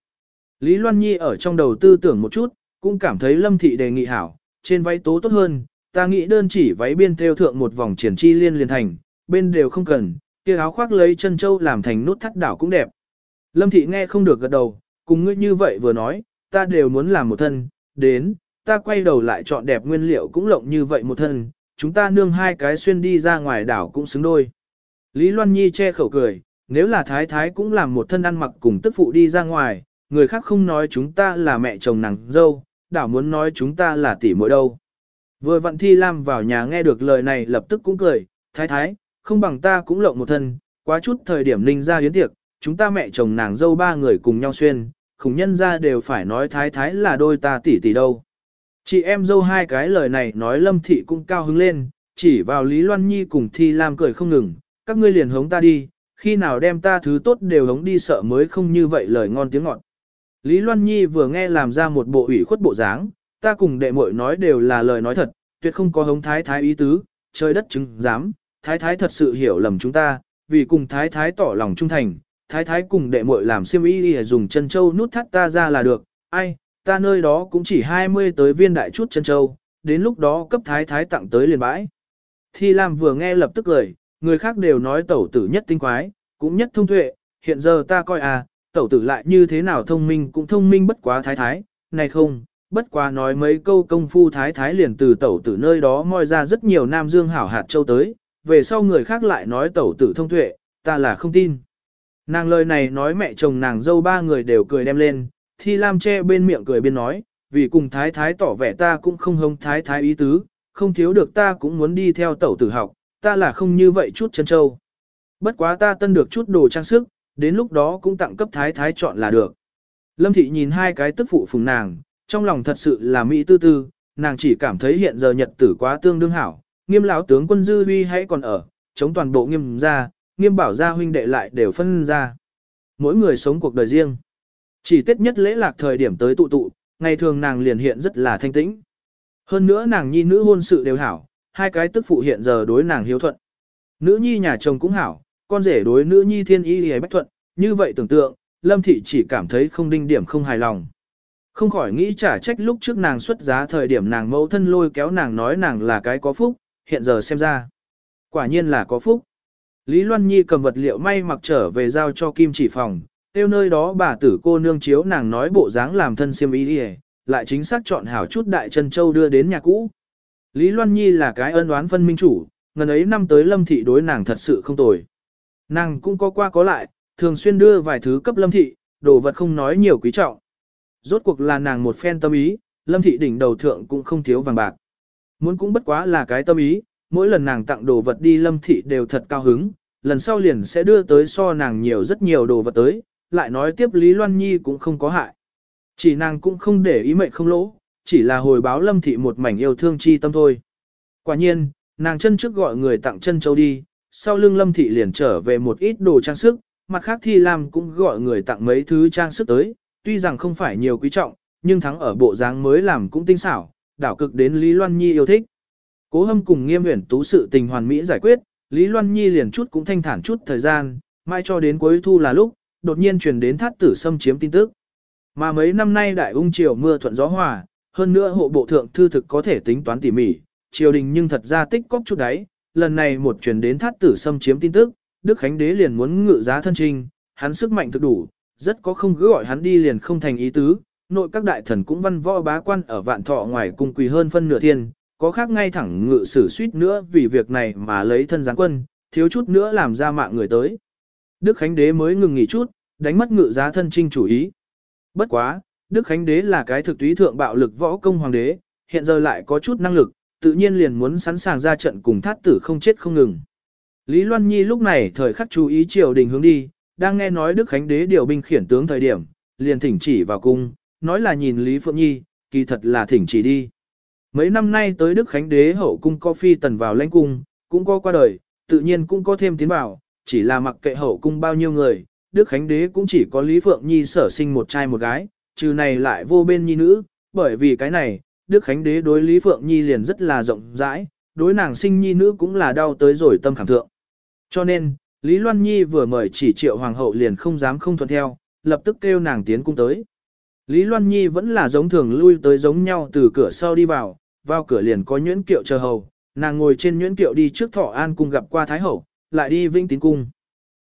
Lý Loan Nhi ở trong đầu tư tưởng một chút, cũng cảm thấy Lâm Thị đề nghị hảo, trên váy tố tốt hơn, ta nghĩ đơn chỉ váy biên thêu thượng một vòng triển chi liên liền thành, bên đều không cần, kia áo khoác lấy chân châu làm thành nút thắt đảo cũng đẹp. Lâm Thị nghe không được gật đầu, cùng ngươi như vậy vừa nói, ta đều muốn làm một thân, đến, ta quay đầu lại chọn đẹp nguyên liệu cũng lộng như vậy một thân, chúng ta nương hai cái xuyên đi ra ngoài đảo cũng xứng đôi. Lý Loan Nhi che khẩu cười, nếu là thái thái cũng làm một thân ăn mặc cùng tức phụ đi ra ngoài, người khác không nói chúng ta là mẹ chồng nàng dâu, đảo muốn nói chúng ta là tỷ muội đâu. Vừa vặn Thi Lam vào nhà nghe được lời này lập tức cũng cười, thái thái, không bằng ta cũng lộng một thân, quá chút thời điểm ninh ra hiến tiệc, chúng ta mẹ chồng nàng dâu ba người cùng nhau xuyên, khủng nhân ra đều phải nói thái thái là đôi ta tỷ tỷ đâu. Chị em dâu hai cái lời này nói lâm thị cũng cao hứng lên, chỉ vào Lý Loan Nhi cùng Thi Lam cười không ngừng, các ngươi liền hống ta đi, khi nào đem ta thứ tốt đều hống đi sợ mới không như vậy lời ngon tiếng ngọt. Lý Loan Nhi vừa nghe làm ra một bộ ủy khuất bộ dáng, ta cùng đệ muội nói đều là lời nói thật, tuyệt không có hống thái thái ý tứ, trời đất chứng dám, thái thái thật sự hiểu lầm chúng ta, vì cùng thái thái tỏ lòng trung thành, thái thái cùng đệ muội làm xiêm y dùng chân châu nút thắt ta ra là được, ai, ta nơi đó cũng chỉ 20 tới viên đại chút chân châu, đến lúc đó cấp thái thái tặng tới liền bãi. Thi Lam vừa nghe lập tức cười, người khác đều nói tẩu tử nhất tinh quái, cũng nhất thông tuệ, hiện giờ ta coi à, tẩu tử lại như thế nào thông minh cũng thông minh bất quá thái thái, này không, bất quá nói mấy câu công phu thái thái liền từ tẩu tử nơi đó moi ra rất nhiều nam dương hảo hạt châu tới, về sau người khác lại nói tẩu tử thông tuệ, ta là không tin. Nàng lời này nói mẹ chồng nàng dâu ba người đều cười đem lên, thi lam che bên miệng cười biên nói, vì cùng thái thái tỏ vẻ ta cũng không hông thái thái ý tứ, không thiếu được ta cũng muốn đi theo tẩu tử học, ta là không như vậy chút chân châu. Bất quá ta tân được chút đồ trang sức, đến lúc đó cũng tặng cấp thái thái chọn là được. Lâm thị nhìn hai cái tức phụ phùng nàng, trong lòng thật sự là mỹ tư tư, nàng chỉ cảm thấy hiện giờ nhật tử quá tương đương hảo, nghiêm lão tướng quân dư huy hãy còn ở, chống toàn bộ nghiêm ra, nghiêm bảo gia huynh đệ lại đều phân ra. Mỗi người sống cuộc đời riêng. Chỉ tết nhất lễ lạc thời điểm tới tụ tụ, ngày thường nàng liền hiện rất là thanh tĩnh. Hơn nữa nàng nhi nữ hôn sự đều hảo, hai cái tức phụ hiện giờ đối nàng hiếu thuận. Nữ nhi nhà chồng cũng hảo, con rể đối nữ nhi thiên y hề bách thuận, như vậy tưởng tượng, Lâm Thị chỉ cảm thấy không đinh điểm không hài lòng. Không khỏi nghĩ trả trách lúc trước nàng xuất giá thời điểm nàng mẫu thân lôi kéo nàng nói nàng là cái có phúc, hiện giờ xem ra. Quả nhiên là có phúc. Lý Loan Nhi cầm vật liệu may mặc trở về giao cho Kim chỉ phòng, tiêu nơi đó bà tử cô nương chiếu nàng nói bộ dáng làm thân siêm ý đi lại chính xác chọn hảo chút đại chân châu đưa đến nhà cũ. Lý Loan Nhi là cái ân đoán phân minh chủ, ngần ấy năm tới lâm thị đối nàng thật sự không tồi. Nàng cũng có qua có lại, thường xuyên đưa vài thứ cấp lâm thị, đồ vật không nói nhiều quý trọng. Rốt cuộc là nàng một phen tâm ý, lâm thị đỉnh đầu thượng cũng không thiếu vàng bạc. Muốn cũng bất quá là cái tâm ý, mỗi lần nàng tặng đồ vật đi lâm thị đều thật cao hứng, lần sau liền sẽ đưa tới so nàng nhiều rất nhiều đồ vật tới, lại nói tiếp Lý Loan Nhi cũng không có hại. Chỉ nàng cũng không để ý mệnh không lỗ, chỉ là hồi báo lâm thị một mảnh yêu thương chi tâm thôi. Quả nhiên, nàng chân trước gọi người tặng chân châu đi, sau lưng lâm thị liền trở về một ít đồ trang sức, mặt khác thi lam cũng gọi người tặng mấy thứ trang sức tới, tuy rằng không phải nhiều quý trọng, nhưng thắng ở bộ dáng mới làm cũng tinh xảo, đảo cực đến Lý Loan Nhi yêu thích. Cố hâm cùng nghiêm huyển tú sự tình hoàn mỹ giải quyết, Lý Loan Nhi liền chút cũng thanh thản chút thời gian, mai cho đến cuối thu là lúc, đột nhiên truyền đến thát tử xâm chiếm tin tức. Mà mấy năm nay đại ung triều mưa thuận gió hòa, hơn nữa hộ bộ thượng thư thực có thể tính toán tỉ mỉ, triều đình nhưng thật ra tích cóp chút đáy, lần này một truyền đến thát tử xâm chiếm tin tức, Đức Khánh Đế liền muốn ngự giá thân trinh, hắn sức mạnh thực đủ, rất có không cứ gọi hắn đi liền không thành ý tứ, nội các đại thần cũng văn võ bá quan ở vạn thọ ngoài cung quỳ hơn phân nửa thiên, có khác ngay thẳng ngự sử suýt nữa vì việc này mà lấy thân giáng quân, thiếu chút nữa làm ra mạng người tới. Đức Khánh Đế mới ngừng nghỉ chút, đánh mất ngự giá thân trinh chủ ý. Bất quá, Đức Khánh Đế là cái thực túy thượng bạo lực võ công hoàng đế, hiện giờ lại có chút năng lực, tự nhiên liền muốn sẵn sàng ra trận cùng thát tử không chết không ngừng. Lý Loan Nhi lúc này thời khắc chú ý triều đình hướng đi, đang nghe nói Đức Khánh Đế điều binh khiển tướng thời điểm, liền thỉnh chỉ vào cung, nói là nhìn Lý Phượng Nhi, kỳ thật là thỉnh chỉ đi. Mấy năm nay tới Đức Khánh Đế hậu cung có phi tần vào lãnh cung, cũng có qua đời, tự nhiên cũng có thêm tiến vào, chỉ là mặc kệ hậu cung bao nhiêu người, Đức Khánh Đế cũng chỉ có Lý Phượng Nhi sở sinh một trai một gái, trừ này lại vô bên nhi nữ, bởi vì cái này, Đức Khánh Đế đối Lý Phượng Nhi liền rất là rộng rãi, đối nàng sinh nhi nữ cũng là đau tới rồi tâm khảm thượng. Cho nên, Lý Loan Nhi vừa mời chỉ triệu hoàng hậu liền không dám không thuận theo, lập tức kêu nàng tiến cung tới. Lý Loan Nhi vẫn là giống thường lui tới giống nhau từ cửa sau đi vào, vào cửa liền có nhuyễn kiệu chờ hầu, nàng ngồi trên nhuyễn kiệu đi trước thọ an cung gặp qua Thái Hậu, lại đi vinh tín cung.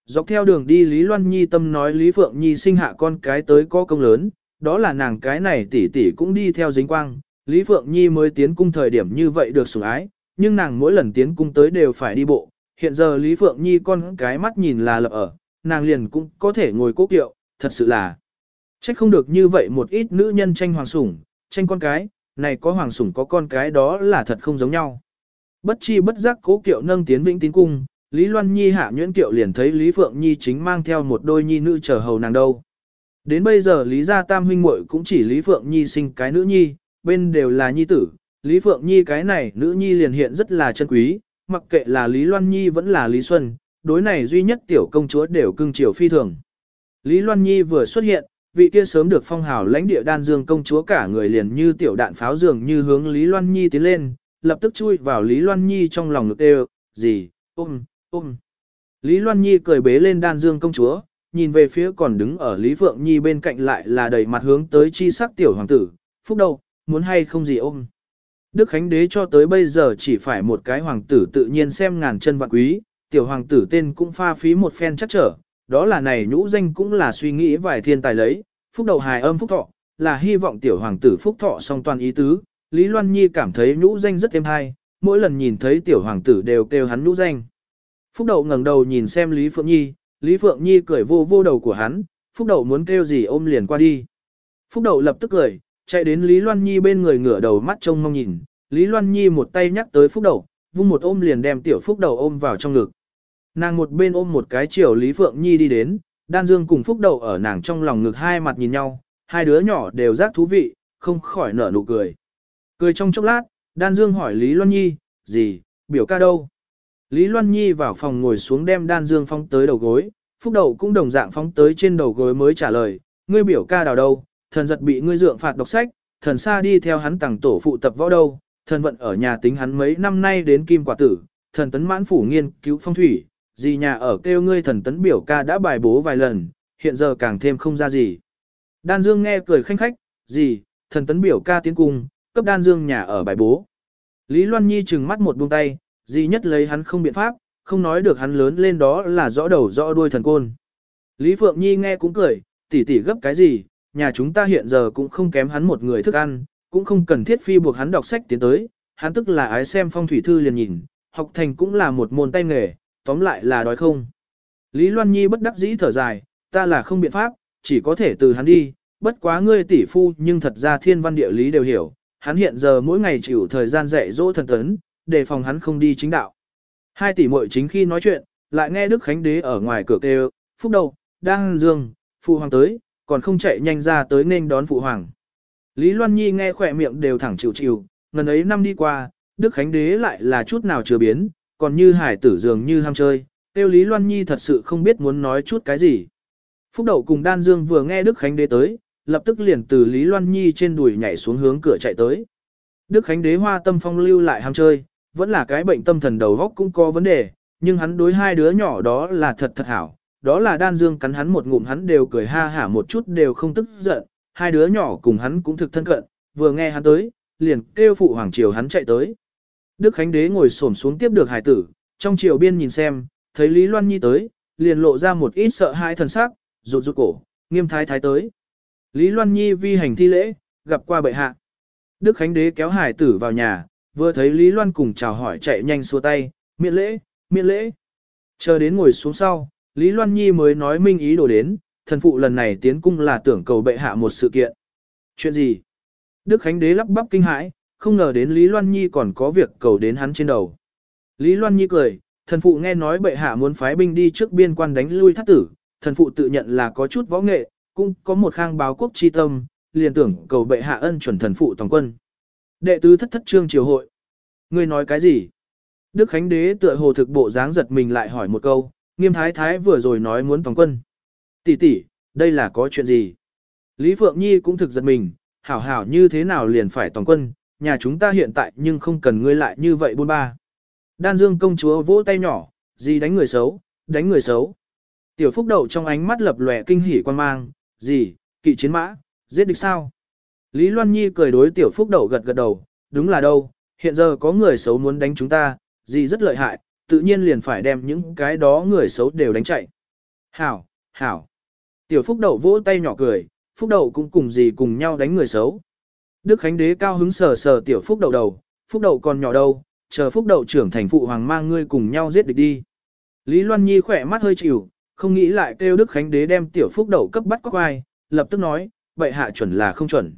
Dọc theo đường đi Lý Loan Nhi tâm nói Lý Phượng Nhi sinh hạ con cái tới có công lớn, đó là nàng cái này tỷ tỷ cũng đi theo dính quang. Lý Phượng Nhi mới tiến cung thời điểm như vậy được sủng ái, nhưng nàng mỗi lần tiến cung tới đều phải đi bộ. Hiện giờ Lý Phượng Nhi con cái mắt nhìn là lập ở, nàng liền cũng có thể ngồi cố kiệu, thật sự là. Trách không được như vậy một ít nữ nhân tranh hoàng sủng, tranh con cái, này có hoàng sủng có con cái đó là thật không giống nhau. Bất chi bất giác cố kiệu nâng tiến vĩnh tín cung, Lý Loan Nhi hạ nhuyễn kiệu liền thấy Lý Phượng Nhi chính mang theo một đôi nhi nữ chờ hầu nàng đâu. Đến bây giờ Lý gia tam huynh muội cũng chỉ Lý Phượng Nhi sinh cái nữ nhi, bên đều là nhi tử, Lý Phượng Nhi cái này nữ nhi liền hiện rất là chân quý, mặc kệ là Lý Loan Nhi vẫn là Lý Xuân, đối này duy nhất tiểu công chúa đều cưng chiều phi thường. Lý Loan Nhi vừa xuất hiện, vị kia sớm được phong hào lãnh địa đan dương công chúa cả người liền như tiểu đạn pháo dường như hướng Lý Loan Nhi tiến lên, lập tức chui vào Lý Loan Nhi trong lòng ngực đều, gì, ôm, ôm. Lý Loan Nhi cười bế lên đan dương công chúa, nhìn về phía còn đứng ở Lý Phượng Nhi bên cạnh lại là đầy mặt hướng tới chi sắc tiểu hoàng tử, phúc đầu, muốn hay không gì ôm. Đức Khánh Đế cho tới bây giờ chỉ phải một cái hoàng tử tự nhiên xem ngàn chân vạn quý, tiểu hoàng tử tên cũng pha phí một phen chắc trở, đó là này nhũ danh cũng là suy nghĩ vài thiên tài lấy, phúc đầu hài âm phúc thọ, là hy vọng tiểu hoàng tử phúc thọ song toàn ý tứ, Lý Loan Nhi cảm thấy nhũ danh rất êm hay, mỗi lần nhìn thấy tiểu hoàng tử đều kêu hắn nhũ danh. Phúc Đậu ngẩng đầu nhìn xem Lý Phượng Nhi, Lý Phượng Nhi cười vô vô đầu của hắn, Phúc Đậu muốn kêu gì ôm liền qua đi. Phúc Đậu lập tức cười, chạy đến Lý Loan Nhi bên người ngửa đầu mắt trông mong nhìn, Lý Loan Nhi một tay nhắc tới Phúc Đậu, vung một ôm liền đem tiểu Phúc Đậu ôm vào trong ngực. Nàng một bên ôm một cái chiều Lý Phượng Nhi đi đến, Đan Dương cùng Phúc Đậu ở nàng trong lòng ngực hai mặt nhìn nhau, hai đứa nhỏ đều giác thú vị, không khỏi nở nụ cười. Cười trong chốc lát, Đan Dương hỏi Lý Loan Nhi, gì, biểu ca đâu? Lý Loan Nhi vào phòng ngồi xuống đem đan dương phóng tới đầu gối, phúc đầu cũng đồng dạng phóng tới trên đầu gối mới trả lời, ngươi biểu ca đào đâu, thần giật bị ngươi dượng phạt đọc sách, thần xa đi theo hắn tàng tổ phụ tập võ đâu, thần vận ở nhà tính hắn mấy năm nay đến kim quả tử, thần tấn mãn phủ nghiên cứu phong thủy, gì nhà ở kêu ngươi thần tấn biểu ca đã bài bố vài lần, hiện giờ càng thêm không ra gì. Đan Dương nghe cười khanh khách, gì, thần tấn biểu ca tiến cung, cấp Đan Dương nhà ở bài bố. Lý Loan Nhi trừng mắt một buông tay, gì nhất lấy hắn không biện pháp, không nói được hắn lớn lên đó là rõ đầu rõ đuôi thần côn. Lý Phượng Nhi nghe cũng cười, tỷ tỷ gấp cái gì, nhà chúng ta hiện giờ cũng không kém hắn một người thức ăn, cũng không cần thiết phi buộc hắn đọc sách tiến tới, hắn tức là ái xem phong thủy thư liền nhìn, học thành cũng là một môn tay nghề, tóm lại là đói không. Lý Loan Nhi bất đắc dĩ thở dài, ta là không biện pháp, chỉ có thể từ hắn đi, bất quá ngươi tỷ phu nhưng thật ra thiên văn địa lý đều hiểu, hắn hiện giờ mỗi ngày chịu thời gian dạy dỗ thần tấn, đề phòng hắn không đi chính đạo. Hai tỷ muội chính khi nói chuyện, lại nghe Đức Khánh Đế ở ngoài cửa kêu, phúc đầu, đang dương, phụ hoàng tới, còn không chạy nhanh ra tới nên đón phụ hoàng. Lý Loan Nhi nghe khỏe miệng đều thẳng chịu chịu, ngần ấy năm đi qua, Đức Khánh Đế lại là chút nào chưa biến, còn như hải tử dường như ham chơi, tiêu Lý Loan Nhi thật sự không biết muốn nói chút cái gì. Phúc Đậu cùng Đan Dương vừa nghe Đức Khánh Đế tới, lập tức liền từ Lý Loan Nhi trên đùi nhảy xuống hướng cửa chạy tới. Đức Khánh Đế hoa tâm phong lưu lại ham chơi, vẫn là cái bệnh tâm thần đầu góc cũng có vấn đề, nhưng hắn đối hai đứa nhỏ đó là thật thật hảo, đó là đan dương cắn hắn một ngụm hắn đều cười ha hả một chút đều không tức giận, hai đứa nhỏ cùng hắn cũng thực thân cận, vừa nghe hắn tới, liền kêu phụ hoàng triều hắn chạy tới. Đức Khánh Đế ngồi xổm xuống tiếp được hải tử, trong triều biên nhìn xem, thấy Lý Loan Nhi tới, liền lộ ra một ít sợ hãi thần sắc, rụt rụt cổ, nghiêm thái thái tới. Lý Loan Nhi vi hành thi lễ, gặp qua bệ hạ. Đức Khánh Đế kéo hải tử vào nhà, vừa thấy Lý Loan cùng chào hỏi chạy nhanh xua tay, miễn lễ, miễn lễ. Chờ đến ngồi xuống sau, Lý Loan Nhi mới nói minh ý đồ đến, thần phụ lần này tiến cung là tưởng cầu bệ hạ một sự kiện. Chuyện gì? Đức Khánh Đế lắp bắp kinh hãi, không ngờ đến Lý Loan Nhi còn có việc cầu đến hắn trên đầu. Lý Loan Nhi cười, thần phụ nghe nói bệ hạ muốn phái binh đi trước biên quan đánh lui thất tử, thần phụ tự nhận là có chút võ nghệ, cũng có một khang báo quốc chi tâm, liền tưởng cầu bệ hạ ân chuẩn thần phụ toàn quân. Đệ tứ thất thất trương triều hội. Ngươi nói cái gì? Đức Khánh Đế tựa hồ thực bộ dáng giật mình lại hỏi một câu, nghiêm thái thái vừa rồi nói muốn toàn quân. Tỷ tỷ, đây là có chuyện gì? Lý Phượng Nhi cũng thực giật mình, hảo hảo như thế nào liền phải toàn quân, nhà chúng ta hiện tại nhưng không cần ngươi lại như vậy buôn ba. Đan Dương công chúa vỗ tay nhỏ, gì đánh người xấu, đánh người xấu. Tiểu Phúc Đậu trong ánh mắt lập lòe kinh hỉ quan mang, gì, kỵ chiến mã, giết địch sao? Lý Loan Nhi cười đối Tiểu Phúc Đậu gật gật đầu, đúng là đâu, hiện giờ có người xấu muốn đánh chúng ta, gì rất lợi hại, tự nhiên liền phải đem những cái đó người xấu đều đánh chạy. Hảo, hảo. Tiểu Phúc Đậu vỗ tay nhỏ cười, Phúc Đậu cũng cùng gì cùng nhau đánh người xấu. Đức Khánh Đế cao hứng sờ sờ Tiểu Phúc Đậu đầu, Phúc Đậu còn nhỏ đâu, chờ Phúc Đậu trưởng thành phụ hoàng mang ngươi cùng nhau giết địch đi. Lý Loan Nhi khỏe mắt hơi chịu, không nghĩ lại kêu Đức Khánh Đế đem Tiểu Phúc Đậu cấp bắt quắc ai, lập tức nói, vậy hạ chuẩn là không chuẩn.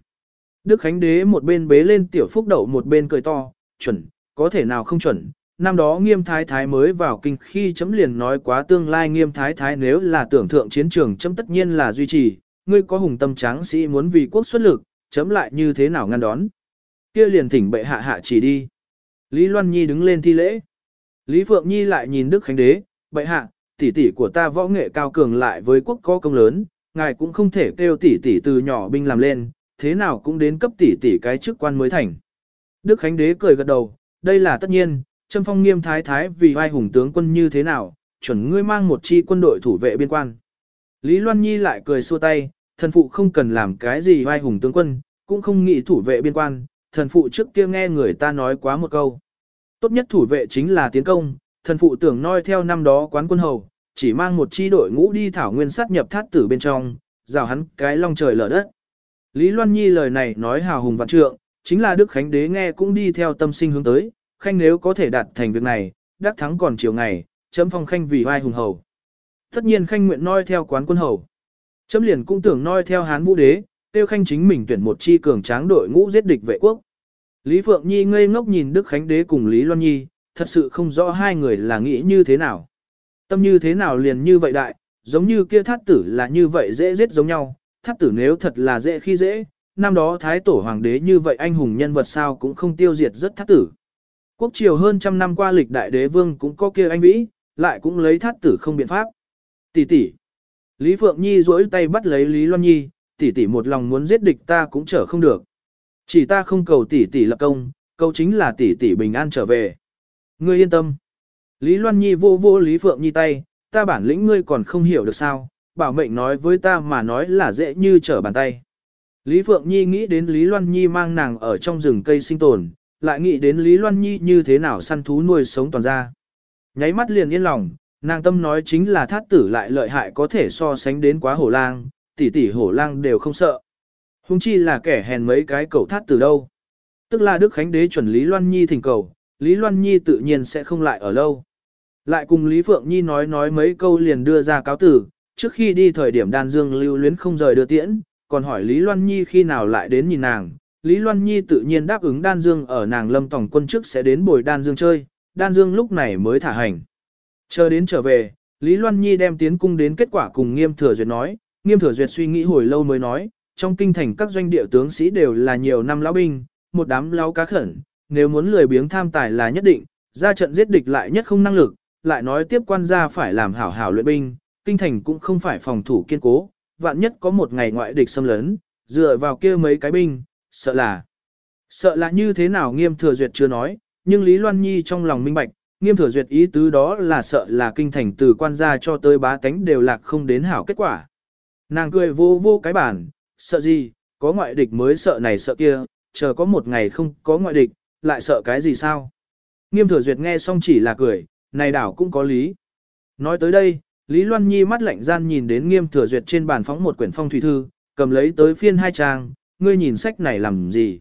Đức Khánh Đế một bên bế lên Tiểu Phúc Đậu một bên cười to, chuẩn, có thể nào không chuẩn, năm đó nghiêm thái thái mới vào kinh khi chấm liền nói quá tương lai nghiêm thái thái nếu là tưởng thượng chiến trường chấm tất nhiên là duy trì, ngươi có hùng tâm tráng sĩ muốn vì quốc xuất lực, chấm lại như thế nào ngăn đón. kia liền thỉnh bệ hạ hạ chỉ đi. Lý Loan Nhi đứng lên thi lễ. Lý Phượng Nhi lại nhìn Đức Khánh Đế, bệ hạ, tỷ tỷ của ta võ nghệ cao cường lại với quốc có công lớn, ngài cũng không thể kêu tỷ tỷ từ nhỏ binh làm lên, thế nào cũng đến cấp tỷ tỷ cái chức quan mới thành. Đức Khánh Đế cười gật đầu, đây là tất nhiên, Trâm Phong nghiêm thái thái vì vai hùng tướng quân như thế nào, chuẩn ngươi mang một chi quân đội thủ vệ biên quan. Lý Loan Nhi lại cười xua tay, thần phụ không cần làm cái gì vai hùng tướng quân, cũng không nghĩ thủ vệ biên quan, thần phụ trước kia nghe người ta nói quá một câu. Tốt nhất thủ vệ chính là tiến công, thần phụ tưởng noi theo năm đó quán quân hầu, chỉ mang một chi đội ngũ đi thảo nguyên sát nhập thát tử bên trong, rào hắn cái long trời lở đất. Lý Loan Nhi lời này nói hào hùng vạn trượng, chính là Đức Khánh Đế nghe cũng đi theo tâm sinh hướng tới, khanh nếu có thể đạt thành việc này, đắc thắng còn chiều ngày, chấm phong khanh vì vai hùng hầu. Tất nhiên khanh nguyện noi theo quán quân hầu. Chấm liền cũng tưởng noi theo hán vũ đế, tiêu khanh chính mình tuyển một chi cường tráng đội ngũ giết địch vệ quốc. Lý Phượng Nhi ngây ngốc nhìn Đức Khánh Đế cùng Lý Loan Nhi, thật sự không rõ hai người là nghĩ như thế nào. Tâm như thế nào liền như vậy đại, giống như kia thát tử là như vậy dễ giết giống nhau, tháp tử nếu thật là dễ khi dễ, năm đó Thái Tổ Hoàng đế như vậy anh hùng nhân vật sao cũng không tiêu diệt rất tháp tử. Quốc triều hơn trăm năm qua lịch đại đế vương cũng có kia anh vĩ, lại cũng lấy thát tử không biện pháp. Tỷ tỷ. Lý Phượng Nhi duỗi tay bắt lấy Lý Loan Nhi, tỷ tỷ một lòng muốn giết địch ta cũng trở không được. Chỉ ta không cầu tỷ tỷ lập công, câu chính là tỷ tỷ bình an trở về. Ngươi yên tâm. Lý Loan Nhi vô vô Lý Phượng Nhi tay, ta bản lĩnh ngươi còn không hiểu được sao, bảo mệnh nói với ta mà nói là dễ như trở bàn tay. Lý Phượng Nhi nghĩ đến Lý Loan Nhi mang nàng ở trong rừng cây sinh tồn, lại nghĩ đến Lý Loan Nhi như thế nào săn thú nuôi sống toàn ra. Nháy mắt liền yên lòng, nàng tâm nói chính là thát tử lại lợi hại có thể so sánh đến quá hổ lang, tỷ tỷ hổ lang đều không sợ. Hùng chi là kẻ hèn mấy cái cầu thát tử đâu. Tức là Đức Khánh Đế chuẩn Lý Loan Nhi thỉnh cầu, Lý Loan Nhi tự nhiên sẽ không lại ở lâu. Lại cùng Lý Phượng Nhi nói nói mấy câu liền đưa ra cáo tử, trước khi đi thời điểm đan dương lưu luyến không rời đưa tiễn, còn hỏi Lý Loan Nhi khi nào lại đến nhìn nàng. Lý Loan Nhi tự nhiên đáp ứng đan dương ở nàng lâm tổng quân trước sẽ đến bồi đan dương chơi, đan dương lúc này mới thả hành. Chờ đến trở về, Lý Loan Nhi đem tiến cung đến kết quả cùng nghiêm thừa duyệt nói, nghiêm thừa duyệt suy nghĩ hồi lâu mới nói, trong kinh thành các doanh địa tướng sĩ đều là nhiều năm lão binh, một đám lão cá khẩn, nếu muốn lười biếng tham tài là nhất định, ra trận giết địch lại nhất không năng lực, lại nói tiếp quan gia phải làm hảo hảo luyện binh, kinh thành cũng không phải phòng thủ kiên cố, vạn nhất có một ngày ngoại địch xâm lấn, dựa vào kia mấy cái binh, sợ là. Sợ là như thế nào nghiêm thừa duyệt chưa nói, nhưng Lý Loan Nhi trong lòng minh bạch, nghiêm thừa duyệt ý tứ đó là sợ là kinh thành từ quan gia cho tới bá tánh đều lạc không đến hảo kết quả. Nàng cười vô vô cái bản, sợ gì, có ngoại địch mới sợ này sợ kia, chờ có một ngày không có ngoại địch, lại sợ cái gì sao? Nghiêm thừa duyệt nghe xong chỉ là cười, này đảo cũng có lý. Nói tới đây, Lý Loan Nhi mắt lạnh gian nhìn đến nghiêm thừa duyệt trên bàn phóng một quyển phong thủy thư, cầm lấy tới phiên hai trang, ngươi nhìn sách này làm gì?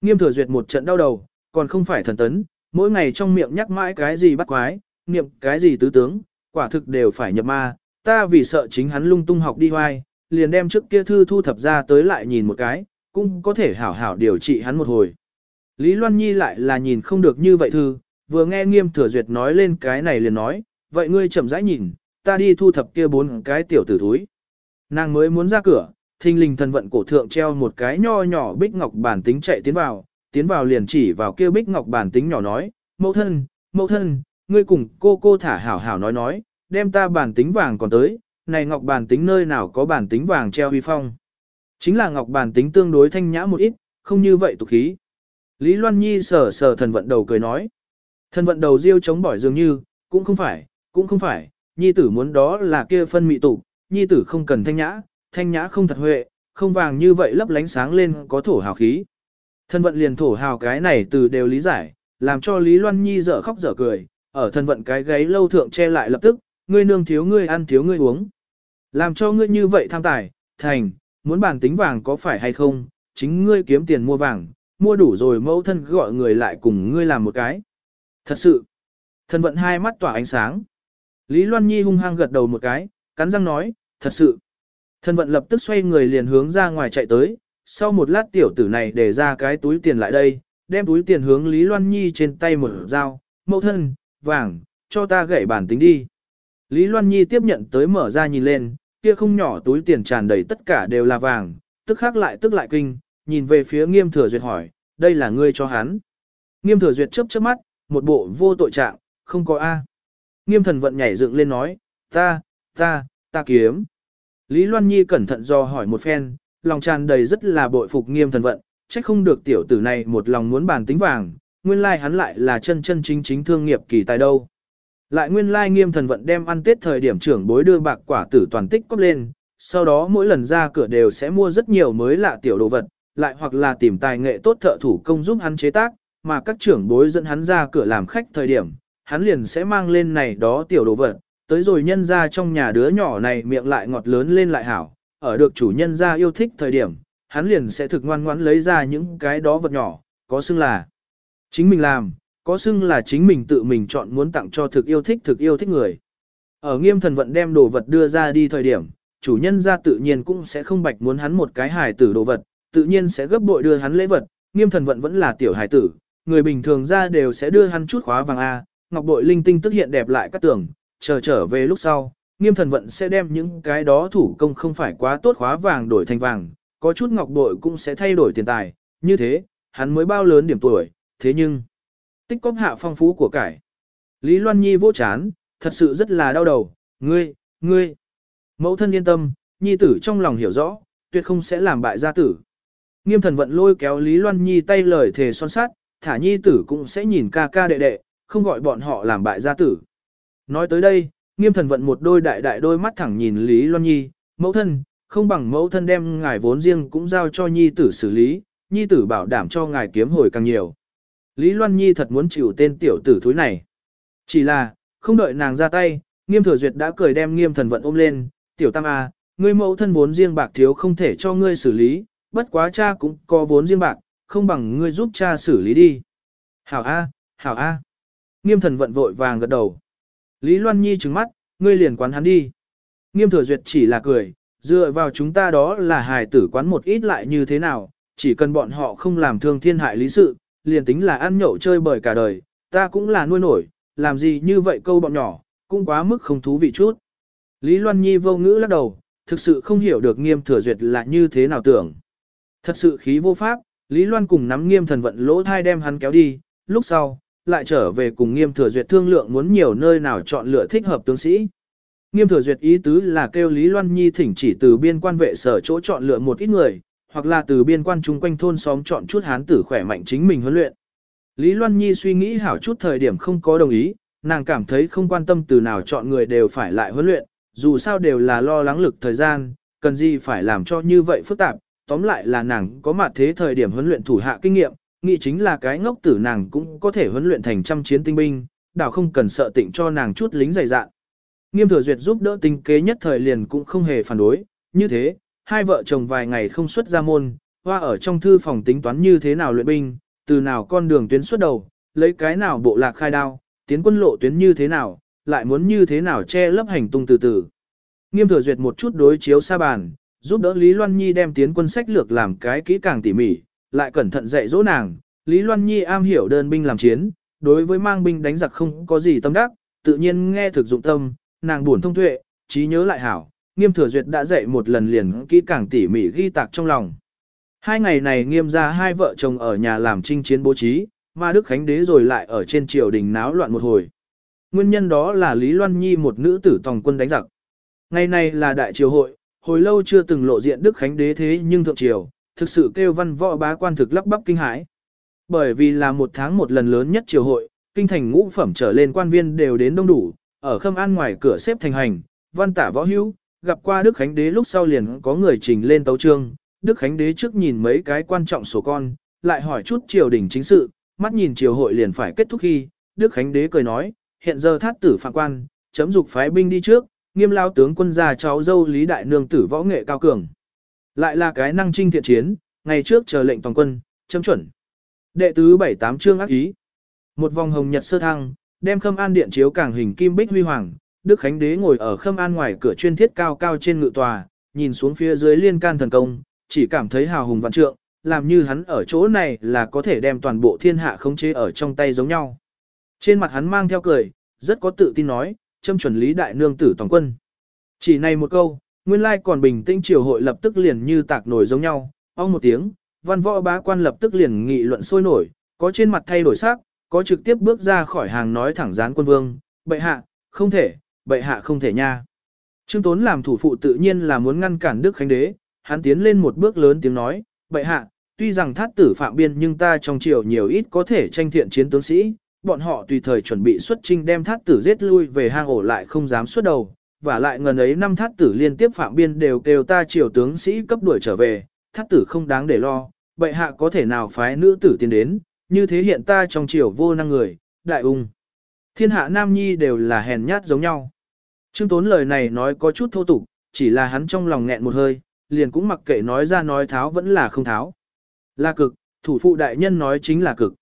Nghiêm thừa duyệt một trận đau đầu, còn không phải thần tấn, mỗi ngày trong miệng nhắc mãi cái gì bắt quái, niệm cái gì tứ tướng, quả thực đều phải nhập ma, ta vì sợ chính hắn lung tung học đi hoai, liền đem trước kia thư thu thập ra tới lại nhìn một cái, cũng có thể hảo hảo điều trị hắn một hồi. Lý Loan Nhi lại là nhìn không được như vậy thư, vừa nghe nghiêm thừa duyệt nói lên cái này liền nói, vậy ngươi chậm rãi nhìn, ta đi thu thập kia bốn cái tiểu tử thúi. Nàng mới muốn ra cửa, thinh linh thần vận cổ thượng treo một cái nho nhỏ bích ngọc bản tính chạy tiến vào, tiến vào liền chỉ vào kia bích ngọc bản tính nhỏ nói, mẫu thân, mẫu thân, ngươi cùng cô cô thả hảo hảo nói nói, đem ta bản tính vàng còn tới, này ngọc bản tính nơi nào có bản tính vàng treo huy phong. Chính là ngọc bản tính tương đối thanh nhã một ít, không như vậy tục khí. Lý Loan Nhi sờ sờ thần vận đầu cười nói. Thần vận đầu riêu chống bỏi dường như, cũng không phải, cũng không phải, nhi tử muốn đó là kia phân mị tục, nhi tử không cần thanh nhã, thanh nhã không thật huệ, không vàng như vậy lấp lánh sáng lên có thổ hào khí. Thân vận liền thổ hào cái này từ đều lý giải, làm cho Lý Loan Nhi dở khóc dở cười, ở thân vận cái gáy lâu thượng che lại lập tức, ngươi nương thiếu ngươi ăn thiếu ngươi uống. Làm cho ngươi như vậy tham tài, thành, muốn bản tính vàng có phải hay không, chính ngươi kiếm tiền mua vàng, mua đủ rồi mẫu thân gọi người lại cùng ngươi làm một cái. Thật sự, thân vận hai mắt tỏa ánh sáng. Lý Loan Nhi hung hăng gật đầu một cái, cắn răng nói, thật sự. Thân vận lập tức xoay người liền hướng ra ngoài chạy tới, sau một lát tiểu tử này để ra cái túi tiền lại đây, đem túi tiền hướng Lý Loan Nhi trên tay một dao, mẫu thân, vàng, cho ta gậy bản tính đi. Lý Loan Nhi tiếp nhận tới mở ra nhìn lên, kia không nhỏ túi tiền tràn đầy tất cả đều là vàng, tức khắc lại tức lại kinh, nhìn về phía nghiêm thừa duyệt hỏi, đây là ngươi cho hắn. Nghiêm thừa duyệt chớp chớp mắt, một bộ vô tội trạng, không có A. Nghiêm thần vận nhảy dựng lên nói, ta, ta, ta kiếm. Lý Loan Nhi cẩn thận do hỏi một phen, lòng tràn đầy rất là bội phục nghiêm thần vận, trách không được tiểu tử này một lòng muốn bàn tính vàng, nguyên lai like hắn lại là chân chân chính chính thương nghiệp kỳ tài đâu. Lại nguyên lai like nghiêm thần vận đem ăn tết thời điểm trưởng bối đưa bạc quả tử toàn tích cóp lên, sau đó mỗi lần ra cửa đều sẽ mua rất nhiều mới lạ tiểu đồ vật, lại hoặc là tìm tài nghệ tốt thợ thủ công giúp hắn chế tác, mà các trưởng bối dẫn hắn ra cửa làm khách thời điểm, hắn liền sẽ mang lên này đó tiểu đồ vật, tới rồi nhân ra trong nhà đứa nhỏ này miệng lại ngọt lớn lên lại hảo, ở được chủ nhân ra yêu thích thời điểm, hắn liền sẽ thực ngoan ngoãn lấy ra những cái đó vật nhỏ, có xưng là chính mình làm, có xưng là chính mình tự mình chọn muốn tặng cho thực yêu thích thực yêu thích người. Ở nghiêm thần vận đem đồ vật đưa ra đi thời điểm, chủ nhân ra tự nhiên cũng sẽ không bạch muốn hắn một cái hài tử đồ vật, tự nhiên sẽ gấp bội đưa hắn lễ vật, nghiêm thần vận vẫn là tiểu hài tử, người bình thường ra đều sẽ đưa hắn chút khóa vàng A, ngọc bội linh tinh tức hiện đẹp lại các tường, chờ trở về lúc sau, nghiêm thần vận sẽ đem những cái đó thủ công không phải quá tốt khóa vàng đổi thành vàng, có chút ngọc bội cũng sẽ thay đổi tiền tài, như thế, hắn mới bao lớn điểm tuổi, thế nhưng, tích cóp hạ phong phú của cải. Lý Loan Nhi vô chán, thật sự rất là đau đầu, ngươi, ngươi, mẫu thân yên tâm, nhi tử trong lòng hiểu rõ, tuyệt không sẽ làm bại gia tử. Nghiêm thần vận lôi kéo Lý Loan Nhi tay lời thề son sát, thả nhi tử cũng sẽ nhìn ca ca đệ đệ, không gọi bọn họ làm bại gia tử. Nói tới đây, nghiêm thần vận một đôi đại đại đôi mắt thẳng nhìn Lý Loan Nhi, mẫu thân, không bằng mẫu thân đem ngài vốn riêng cũng giao cho Nhi tử xử lý, Nhi tử bảo đảm cho ngài kiếm hồi càng nhiều. Lý Loan Nhi thật muốn chịu tên tiểu tử thúi này. Chỉ là, không đợi nàng ra tay, nghiêm thừa duyệt đã cười đem nghiêm thần vận ôm lên, tiểu tam a, ngươi mẫu thân vốn riêng bạc thiếu không thể cho ngươi xử lý, bất quá cha cũng có vốn riêng bạc, không bằng ngươi giúp cha xử lý đi. Hảo A, hảo A. Nghiêm thần vận vội vàng gật đầu. Lý Loan Nhi trừng mắt, ngươi liền quán hắn đi. Nghiêm thừa duyệt chỉ là cười, dựa vào chúng ta đó là hài tử quán một ít lại như thế nào, chỉ cần bọn họ không làm thương thiên hại lý sự, liền tính là ăn nhậu chơi bời cả đời, ta cũng là nuôi nổi, làm gì như vậy câu bọn nhỏ, cũng quá mức không thú vị chút. Lý Loan Nhi vô ngữ lắc đầu, thực sự không hiểu được nghiêm thừa duyệt là như thế nào tưởng. Thật sự khí vô pháp, Lý Loan cùng nắm nghiêm thần vận lỗ thai đem hắn kéo đi, lúc sau, lại trở về cùng nghiêm thừa duyệt thương lượng muốn nhiều nơi nào chọn lựa thích hợp tướng sĩ. Nghiêm thừa duyệt ý tứ là kêu Lý Loan Nhi thỉnh chỉ từ biên quan vệ sở chỗ chọn lựa một ít người, hoặc là từ biên quan chung quanh thôn xóm chọn chút hán tử khỏe mạnh chính mình huấn luyện. Lý Loan Nhi suy nghĩ hảo chút thời điểm không có đồng ý, nàng cảm thấy không quan tâm từ nào chọn người đều phải lại huấn luyện, dù sao đều là lo lắng lực thời gian, cần gì phải làm cho như vậy phức tạp, tóm lại là nàng có mặt thế thời điểm huấn luyện thủ hạ kinh nghiệm, nghĩ chính là cái ngốc tử nàng cũng có thể huấn luyện thành trăm chiến tinh binh, đảo không cần sợ tịnh cho nàng chút lính dày dạn. Nghiêm thừa duyệt giúp đỡ tinh kế nhất thời liền cũng không hề phản đối, như thế, hai vợ chồng vài ngày không xuất ra môn, hoa ở trong thư phòng tính toán như thế nào luyện binh, từ nào con đường tuyến xuất đầu, lấy cái nào bộ lạc khai đao, tiến quân lộ tuyến như thế nào, lại muốn như thế nào che lấp hành tung từ từ. Nghiêm thừa duyệt một chút đối chiếu xa bàn, giúp đỡ Lý Loan Nhi đem tiến quân sách lược làm cái kỹ càng tỉ mỉ, lại cẩn thận dạy dỗ nàng. Lý Loan Nhi am hiểu đơn binh làm chiến, đối với mang binh đánh giặc không có gì tâm đắc, tự nhiên nghe thực dụng tâm, nàng buồn thông tuệ, trí nhớ lại hảo. Nghiêm thừa duyệt đã dạy một lần liền kỹ càng tỉ mỉ ghi tạc trong lòng. Hai ngày này nghiêm ra hai vợ chồng ở nhà làm trinh chiến bố trí, mà Đức Khánh Đế rồi lại ở trên triều đình náo loạn một hồi. Nguyên nhân đó là Lý Loan Nhi một nữ tử tòng quân đánh giặc. Ngày này là đại triều hội, hồi lâu chưa từng lộ diện Đức Khánh Đế thế nhưng thượng triều, thực sự kêu văn võ bá quan thực lắp bắp kinh hãi. Bởi vì là một tháng một lần lớn nhất triều hội, kinh thành ngũ phẩm trở lên quan viên đều đến đông đủ, ở khâm an ngoài cửa xếp thành hành, văn tả võ hữu, gặp qua Đức Khánh Đế lúc sau liền có người trình lên tấu trương, Đức Khánh Đế trước nhìn mấy cái quan trọng sổ con, lại hỏi chút triều đình chính sự, mắt nhìn triều hội liền phải kết thúc khi, Đức Khánh Đế cười nói, hiện giờ thát tử phạm quan, chấm dục phái binh đi trước, nghiêm lao tướng quân gia cháu dâu Lý Đại Nương tử võ nghệ cao cường. Lại là cái năng trinh thiện chiến, ngày trước chờ lệnh toàn quân, chấm chuẩn. Đệ tứ bảy tám chương ác ý. Một vòng hồng nhật sơ thăng, đem khâm an điện chiếu cảng hình kim bích huy hoàng, Đức Khánh Đế ngồi ở khâm an ngoài cửa chuyên thiết cao cao trên ngự tòa, nhìn xuống phía dưới liên can thần công, chỉ cảm thấy hào hùng vạn trượng, làm như hắn ở chỗ này là có thể đem toàn bộ thiên hạ khống chế ở trong tay giống nhau. Trên mặt hắn mang theo cười, rất có tự tin nói, châm chuẩn lý đại nương tử toàn quân. Chỉ này một câu, nguyên lai còn bình tĩnh triều hội lập tức liền như tạc nổi giống nhau, ong một tiếng, văn võ bá quan lập tức liền nghị luận sôi nổi, có trên mặt thay đổi sắc, có trực tiếp bước ra khỏi hàng nói thẳng gián quân vương, bệ hạ, không thể, bệ hạ không thể nha. Trương Tốn làm thủ phụ tự nhiên là muốn ngăn cản Đức Khánh Đế, hắn tiến lên một bước lớn tiếng nói, bệ hạ, tuy rằng thát tử phạm biên nhưng ta trong triều nhiều ít có thể tranh thiện chiến tướng sĩ, bọn họ tùy thời chuẩn bị xuất trinh đem thát tử giết lui về hang ổ lại không dám xuất đầu, và lại ngần ấy năm thát tử liên tiếp phạm biên đều kêu ta triều tướng sĩ cấp đuổi trở về, thát tử không đáng để lo, bệ hạ có thể nào phái nữ tử tiến đến, như thế hiện ta trong triều vô năng người, đại ung. Thiên hạ nam nhi đều là hèn nhát giống nhau. Trương Tốn lời này nói có chút thô tục, chỉ là hắn trong lòng nghẹn một hơi, liền cũng mặc kệ nói ra nói tháo vẫn là không tháo. Là cực, thủ phụ đại nhân nói chính là cực.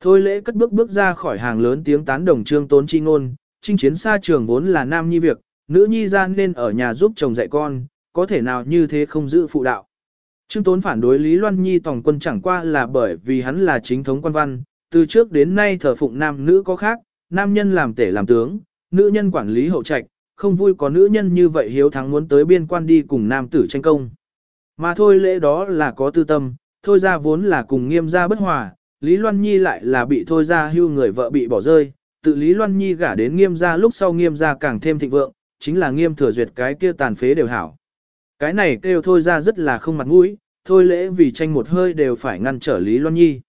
Thôi lễ cất bước bước ra khỏi hàng lớn tiếng tán đồng trương tốn chi ngôn, chinh chiến xa trường vốn là nam nhi việc, nữ nhi gian nên ở nhà giúp chồng dạy con, có thể nào như thế không giữ phụ đạo. Trương tốn phản đối Lý Loan Nhi tổng quân chẳng qua là bởi vì hắn là chính thống quan văn, từ trước đến nay thờ phụng nam nữ có khác, nam nhân làm tể làm tướng, nữ nhân quản lý hậu trạch, không vui có nữ nhân như vậy hiếu thắng muốn tới biên quan đi cùng nam tử tranh công. Mà thôi lễ đó là có tư tâm, thôi ra vốn là cùng nghiêm gia bất hòa, Lý Loan Nhi lại là bị thôi ra hưu người vợ bị bỏ rơi, tự Lý Loan Nhi gả đến nghiêm gia lúc sau nghiêm gia càng thêm thịnh vượng, chính là nghiêm thừa duyệt cái kia tàn phế đều hảo. Cái này kêu thôi ra rất là không mặt mũi, thôi lễ vì tranh một hơi đều phải ngăn trở Lý Loan Nhi.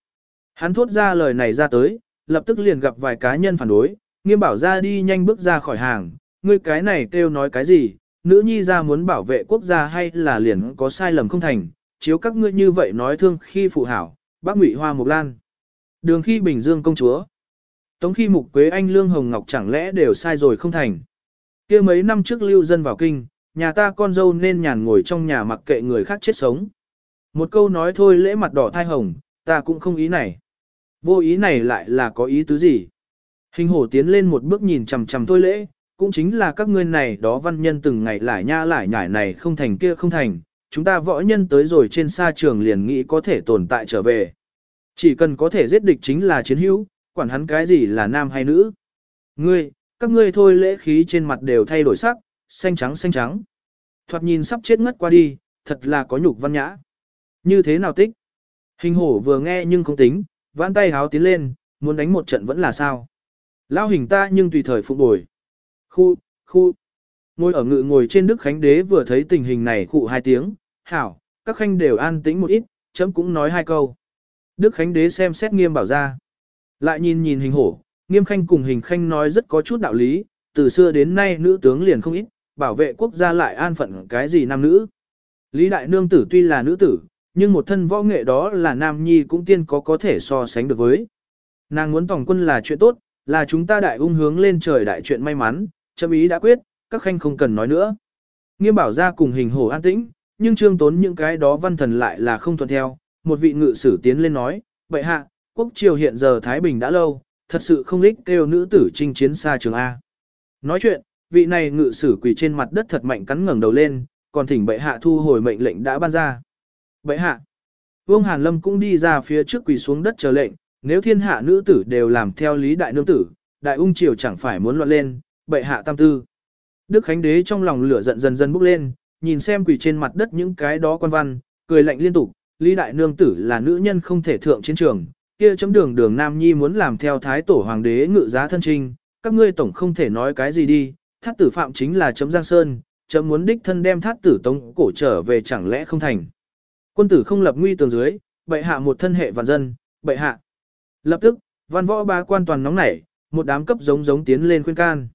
Hắn thốt ra lời này ra tới, lập tức liền gặp vài cá nhân phản đối, nghiêm bảo ra đi nhanh bước ra khỏi hàng, ngươi cái này kêu nói cái gì, nữ nhi ra muốn bảo vệ quốc gia hay là liền có sai lầm không thành, chiếu các ngươi như vậy nói thương khi phụ hảo, bác ngụy hoa mục lan. Đường khi Bình Dương công chúa. Tống khi mục quế anh lương hồng ngọc chẳng lẽ đều sai rồi không thành kia mấy năm trước lưu dân vào kinh, nhà ta con dâu nên nhàn ngồi trong nhà mặc kệ người khác chết sống. Một câu nói thôi lễ mặt đỏ thai hồng, ta cũng không ý này. Vô ý này lại là có ý tứ gì? Hình hổ tiến lên một bước nhìn chằm chằm thôi lễ, cũng chính là các ngươi này đó văn nhân từng ngày lại nha lại nhải này không thành kia không thành, chúng ta võ nhân tới rồi trên xa trường liền nghĩ có thể tồn tại trở về. Chỉ cần có thể giết địch chính là chiến hữu, quản hắn cái gì là nam hay nữ. Ngươi, các ngươi thôi lễ khí trên mặt đều thay đổi sắc, xanh trắng xanh trắng. Thoạt nhìn sắp chết ngất qua đi, thật là có nhục văn nhã. Như thế nào tích? Hình hổ vừa nghe nhưng không tính, vãn tay háo tiến lên, muốn đánh một trận vẫn là sao. Lao hình ta nhưng tùy thời phục bồi. Khu, khu. Ngồi ở ngự ngồi trên Đức Khánh Đế vừa thấy tình hình này khụ hai tiếng, hảo, các khanh đều an tĩnh một ít, chấm cũng nói hai câu. Đức Khánh Đế xem xét nghiêm bảo ra. Lại nhìn nhìn hình hổ, nghiêm khanh cùng hình khanh nói rất có chút đạo lý, từ xưa đến nay nữ tướng liền không ít, bảo vệ quốc gia lại an phận cái gì nam nữ. Lý đại nương tử tuy là nữ tử, nhưng một thân võ nghệ đó là nam nhi cũng tiên có có thể so sánh được với. Nàng muốn tổng quân là chuyện tốt, là chúng ta đại ung hướng lên trời đại chuyện may mắn, chấm ý đã quyết, các khanh không cần nói nữa. Nghiêm bảo ra cùng hình hổ an tĩnh, nhưng trương tốn những cái đó văn thần lại là không thuận theo, một vị ngự sử tiến lên nói, vậy hạ, quốc triều hiện giờ Thái Bình đã lâu, thật sự không lích kêu nữ tử chinh chiến xa trường A. Nói chuyện, vị này ngự sử quỳ trên mặt đất thật mạnh cắn ngẩng đầu lên, còn thỉnh bệ hạ thu hồi mệnh lệnh đã ban ra. Bệ hạ, Vương Hàn Lâm cũng đi ra phía trước quỳ xuống đất chờ lệnh, nếu thiên hạ nữ tử đều làm theo lý đại nương tử, đại ung triều chẳng phải muốn loạn lên, bệ hạ tam tư. Đức Khánh Đế trong lòng lửa giận dần dần bốc lên, nhìn xem quỳ trên mặt đất những cái đó quan văn, cười lạnh liên tục, lý đại nương tử là nữ nhân không thể thượng chiến trường, kia chấm đường đường Nam Nhi muốn làm theo thái tổ hoàng đế ngự giá thân trinh, các ngươi tổng không thể nói cái gì đi, thát tử phạm chính là chấm Giang Sơn, chấm muốn đích thân đem thát tử tống cổ trở về chẳng lẽ không thành. Quân tử không lập nguy tường dưới, bệ hạ một thân hệ vạn dân, bệ hạ. Lập tức, văn võ ba quan toàn nóng nảy, một đám cấp giống giống tiến lên khuyên can.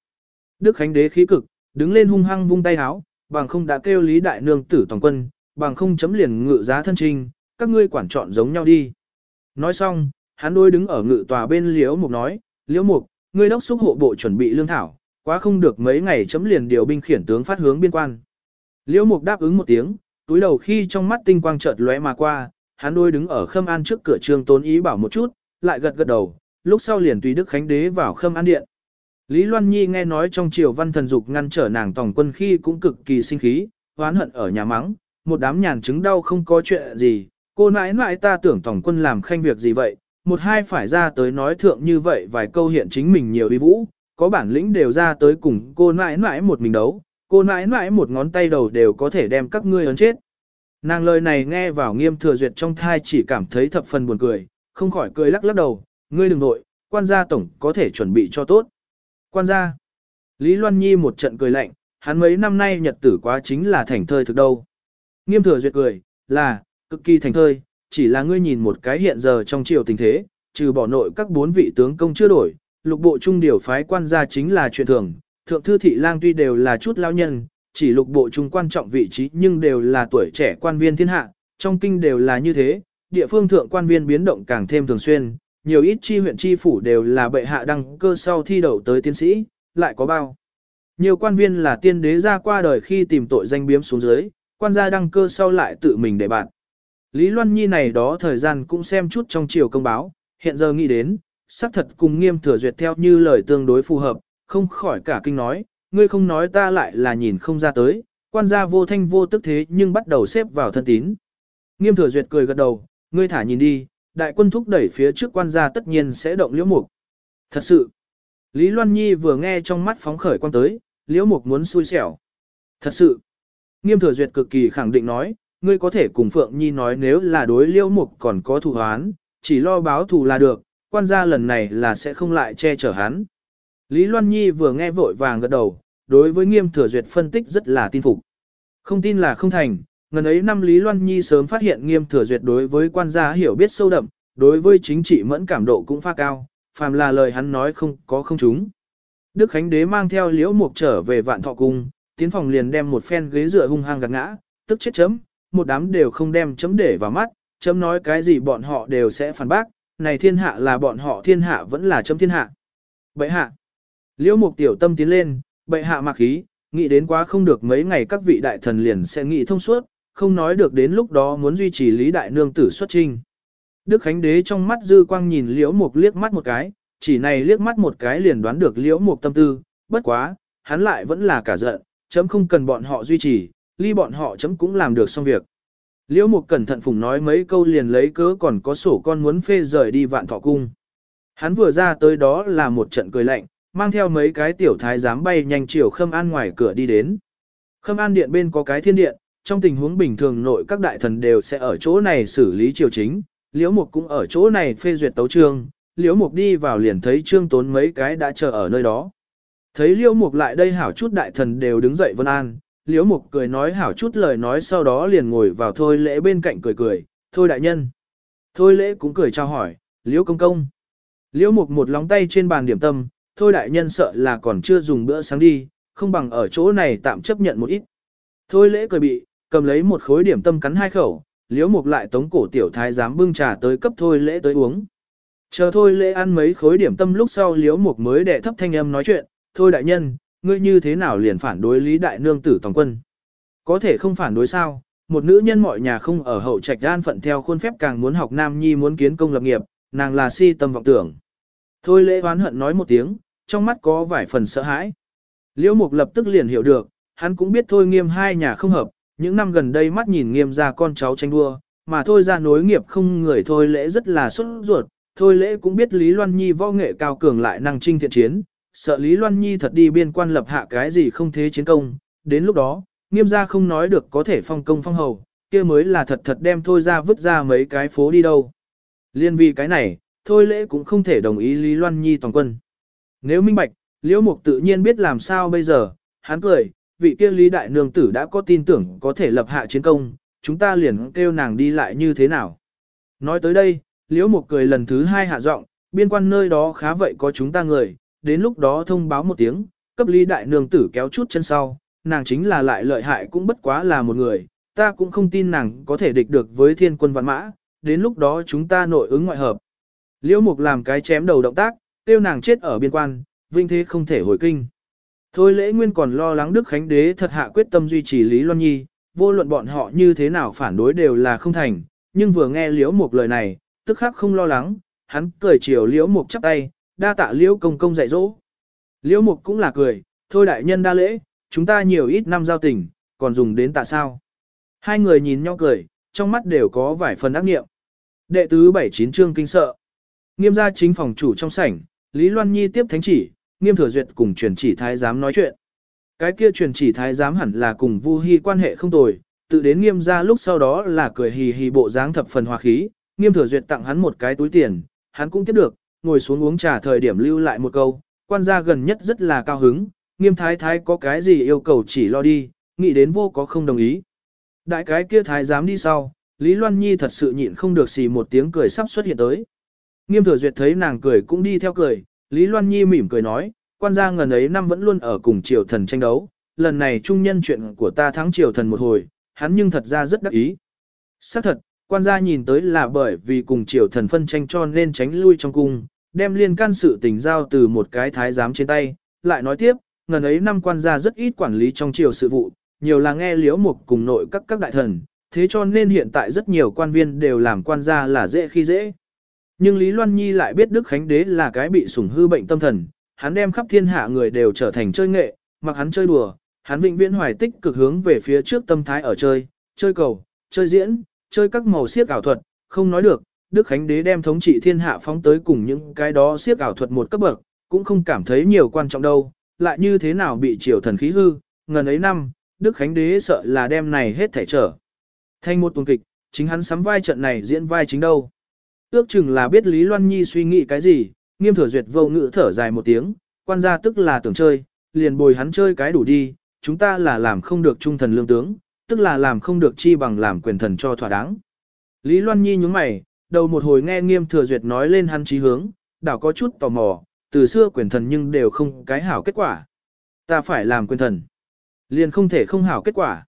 Đức Khánh đế khí cực, đứng lên hung hăng vung tay háo, bằng không đã kêu lý đại nương tử toàn quân, bằng không chấm liền ngự giá thân trinh, các ngươi quản chọn giống nhau đi. Nói xong, hắn đôi đứng ở ngự tòa bên liễu mục nói, liễu mục, ngươi đốc xúc hộ bộ chuẩn bị lương thảo, quá không được mấy ngày chấm liền điều binh khiển tướng phát hướng biên quan. Liễu mục đáp ứng một tiếng, túi đầu khi trong mắt tinh quang chợt lóe mà qua, hắn đôi đứng ở khâm an trước cửa trường tốn ý bảo một chút, lại gật gật đầu, lúc sau liền tùy Đức Khánh Đế vào khâm an điện. Lý Loan Nhi nghe nói trong triều văn thần dục ngăn trở nàng tổng quân khi cũng cực kỳ sinh khí, hoán hận ở nhà mắng, một đám nhàn chứng đau không có chuyện gì, cô nãi nãi ta tưởng tổng quân làm khanh việc gì vậy, một hai phải ra tới nói thượng như vậy vài câu hiện chính mình nhiều uy vũ, có bản lĩnh đều ra tới cùng cô nãi nãi một mình đấu, cô nãi nãi một ngón tay đầu đều có thể đem các ngươi ấn chết. Nàng lời này nghe vào nghiêm thừa duyệt trong thai chỉ cảm thấy thập phần buồn cười, không khỏi cười lắc lắc đầu, ngươi đừng nội, quan gia tổng có thể chuẩn bị cho tốt. Quan gia, Lý Loan Nhi một trận cười lạnh, hắn mấy năm nay nhật tử quá chính là thành thơi thực đâu. Nghiêm thừa duyệt cười, là, cực kỳ thành thơi, chỉ là ngươi nhìn một cái hiện giờ trong triều tình thế, trừ bỏ nội các bốn vị tướng công chưa đổi, lục bộ trung điều phái quan gia chính là chuyện thường, thượng thư thị lang tuy đều là chút lao nhân, chỉ lục bộ trung quan trọng vị trí nhưng đều là tuổi trẻ quan viên thiên hạ, trong kinh đều là như thế, địa phương thượng quan viên biến động càng thêm thường xuyên, nhiều ít chi huyện chi phủ đều là bệ hạ đăng cơ sau thi đậu tới tiến sĩ, lại có bao. Nhiều quan viên là tiên đế ra qua đời khi tìm tội danh biếm xuống dưới, quan gia đăng cơ sau lại tự mình để bạn. Lý Loan Nhi này đó thời gian cũng xem chút trong chiều công báo, hiện giờ nghĩ đến, xác thật cùng nghiêm thừa duyệt theo như lời tương đối phù hợp, không khỏi cả kinh nói, ngươi không nói ta lại là nhìn không ra tới, quan gia vô thanh vô tức thế nhưng bắt đầu xếp vào thân tín. Nghiêm thừa duyệt cười gật đầu, ngươi thả nhìn đi, đại quân thúc đẩy phía trước quan gia tất nhiên sẽ động liễu mục. Thật sự, Lý Loan Nhi vừa nghe trong mắt phóng khởi quan tới, liễu mục muốn xui xẻo. Thật sự, nghiêm thừa duyệt cực kỳ khẳng định nói, ngươi có thể cùng Phượng Nhi nói nếu là đối liễu mục còn có thù hoán, chỉ lo báo thù là được, quan gia lần này là sẽ không lại che chở hắn. Lý Loan Nhi vừa nghe vội vàng gật đầu, đối với nghiêm thừa duyệt phân tích rất là tin phục. Không tin là không thành, ngần ấy năm Lý Loan Nhi sớm phát hiện nghiêm thừa duyệt đối với quan gia hiểu biết sâu đậm, đối với chính trị mẫn cảm độ cũng pha cao, phàm là lời hắn nói không có không chúng. Đức Khánh Đế mang theo liễu mục trở về vạn thọ cung, tiến phòng liền đem một phen ghế dựa hung hăng gạt ngã, tức chết chấm, một đám đều không đem chấm để vào mắt, chấm nói cái gì bọn họ đều sẽ phản bác, này thiên hạ là bọn họ thiên hạ vẫn là chấm thiên hạ. Bệ hạ, liễu mục tiểu tâm tiến lên, bệ hạ mặc khí, nghĩ đến quá không được mấy ngày các vị đại thần liền sẽ nghĩ thông suốt, không nói được đến lúc đó muốn duy trì lý đại nương tử xuất trinh. Đức Khánh Đế trong mắt dư quang nhìn liễu mục liếc mắt một cái, chỉ này liếc mắt một cái liền đoán được liễu mục tâm tư, bất quá, hắn lại vẫn là cả giận, chấm không cần bọn họ duy trì, ly bọn họ chấm cũng làm được xong việc. Liễu mục cẩn thận phùng nói mấy câu liền lấy cớ còn có sổ con muốn phê rời đi vạn thọ cung. Hắn vừa ra tới đó là một trận cười lạnh, mang theo mấy cái tiểu thái giám bay nhanh chiều khâm an ngoài cửa đi đến. Khâm an điện bên có cái thiên điện, trong tình huống bình thường nội các đại thần đều sẽ ở chỗ này xử lý triều chính, liễu mục cũng ở chỗ này phê duyệt tấu trương, liễu mục đi vào liền thấy trương tốn mấy cái đã chờ ở nơi đó. Thấy liễu mục lại đây hảo chút đại thần đều đứng dậy vân an, liễu mục cười nói hảo chút lời nói sau đó liền ngồi vào thôi lễ bên cạnh cười cười, thôi đại nhân. Thôi lễ cũng cười chào hỏi, liễu công công. Liễu mục một lóng tay trên bàn điểm tâm, thôi đại nhân sợ là còn chưa dùng bữa sáng đi, không bằng ở chỗ này tạm chấp nhận một ít. Thôi lễ cười bị, cầm lấy một khối điểm tâm cắn hai khẩu, liễu mục lại tống cổ tiểu thái giám bưng trà tới cấp thôi lễ tới uống. Chờ thôi lễ ăn mấy khối điểm tâm lúc sau liễu mục mới đệ thấp thanh âm nói chuyện, thôi đại nhân, ngươi như thế nào liền phản đối lý đại nương tử toàn quân. Có thể không phản đối sao, một nữ nhân mọi nhà không ở hậu trạch an phận theo khuôn phép càng muốn học nam nhi muốn kiến công lập nghiệp, nàng là si tâm vọng tưởng. Thôi lễ oán hận nói một tiếng, trong mắt có vài phần sợ hãi. Liễu mục lập tức liền hiểu được, hắn cũng biết thôi nghiêm hai nhà không hợp, những năm gần đây mắt nhìn nghiêm ra con cháu tranh đua, mà thôi ra nối nghiệp không người thôi lễ rất là xuất ruột, thôi lễ cũng biết Lý Loan Nhi võ nghệ cao cường lại năng trinh thiện chiến, sợ Lý Loan Nhi thật đi biên quan lập hạ cái gì không thế chiến công, đến lúc đó, nghiêm gia không nói được có thể phong công phong hầu, kia mới là thật thật đem thôi ra vứt ra mấy cái phố đi đâu. Liên vì cái này, thôi lễ cũng không thể đồng ý Lý Loan Nhi toàn quân. Nếu minh bạch, Liễu Mục tự nhiên biết làm sao bây giờ, hắn cười, vị kia Lý Đại Nương Tử đã có tin tưởng có thể lập hạ chiến công, chúng ta liền kêu nàng đi lại như thế nào. Nói tới đây, Liễu Mục cười lần thứ hai hạ giọng, biên quan nơi đó khá vậy có chúng ta người, đến lúc đó thông báo một tiếng, cấp Lý Đại Nương Tử kéo chút chân sau, nàng chính là lại lợi hại cũng bất quá là một người, ta cũng không tin nàng có thể địch được với thiên quân văn mã, đến lúc đó chúng ta nội ứng ngoại hợp. Liễu Mục làm cái chém đầu động tác, tiêu nàng chết ở biên quan, vinh thế không thể hồi kinh. Thôi lễ nguyên còn lo lắng Đức Khánh Đế thật hạ quyết tâm duy trì Lý Loan Nhi, vô luận bọn họ như thế nào phản đối đều là không thành, nhưng vừa nghe Liễu Mục lời này, tức khắc không lo lắng, hắn cười chiều Liễu Mục chắp tay, đa tạ Liễu công công dạy dỗ. Liễu Mục cũng là cười, thôi đại nhân đa lễ, chúng ta nhiều ít năm giao tình, còn dùng đến tạ sao. Hai người nhìn nhau cười, trong mắt đều có vài phần ác nghiệm. Đệ tứ bảy chín chương kinh sợ. Nghiêm gia chính phòng chủ trong sảnh, Lý Loan Nhi tiếp thánh chỉ, nghiêm thừa duyệt cùng truyền chỉ thái giám nói chuyện. Cái kia truyền chỉ thái giám hẳn là cùng Vu Hi quan hệ không tồi, tự đến nghiêm gia lúc sau đó là cười hì hì bộ dáng thập phần hòa khí, nghiêm thừa duyệt tặng hắn một cái túi tiền, hắn cũng tiếp được, ngồi xuống uống trà thời điểm lưu lại một câu, quan gia gần nhất rất là cao hứng, nghiêm thái thái có cái gì yêu cầu chỉ lo đi, nghĩ đến vô có không đồng ý. Đại cái kia thái giám đi sau, Lý Loan Nhi thật sự nhịn không được xì một tiếng cười sắp xuất hiện tới. Nghiêm thừa duyệt thấy nàng cười cũng đi theo cười, Lý Loan Nhi mỉm cười nói, quan gia ngần ấy năm vẫn luôn ở cùng triều thần tranh đấu, lần này trung nhân chuyện của ta thắng triều thần một hồi, hắn nhưng thật ra rất đắc ý. Xác thật, quan gia nhìn tới là bởi vì cùng triều thần phân tranh cho nên tránh lui trong cung, đem liên can sự tình giao từ một cái thái giám trên tay, lại nói tiếp, ngần ấy năm quan gia rất ít quản lý trong triều sự vụ, nhiều là nghe liễu mục cùng nội các các đại thần, thế cho nên hiện tại rất nhiều quan viên đều làm quan gia là dễ khi dễ. Nhưng Lý Loan Nhi lại biết Đức Khánh Đế là cái bị sủng hư bệnh tâm thần, hắn đem khắp thiên hạ người đều trở thành chơi nghệ, mặc hắn chơi đùa, hắn vĩnh viễn hoài tích cực hướng về phía trước tâm thái ở chơi, chơi cầu, chơi diễn, chơi các màu siếc ảo thuật, không nói được, Đức Khánh Đế đem thống trị thiên hạ phóng tới cùng những cái đó siếc ảo thuật một cấp bậc, cũng không cảm thấy nhiều quan trọng đâu, lại như thế nào bị triều thần khí hư, ngần ấy năm, Đức Khánh Đế sợ là đem này hết thể trở. Thành một tuần kịch, chính hắn sắm vai trận này diễn vai chính đâu. Ước chừng là biết Lý Loan Nhi suy nghĩ cái gì, nghiêm thừa duyệt vô ngữ thở dài một tiếng, quan gia tức là tưởng chơi, liền bồi hắn chơi cái đủ đi, chúng ta là làm không được trung thần lương tướng, tức là làm không được chi bằng làm quyền thần cho thỏa đáng. Lý Loan Nhi nhướng mày, đầu một hồi nghe nghiêm thừa duyệt nói lên hắn trí hướng, đảo có chút tò mò, từ xưa quyền thần nhưng đều không cái hảo kết quả. Ta phải làm quyền thần. Liền không thể không hảo kết quả.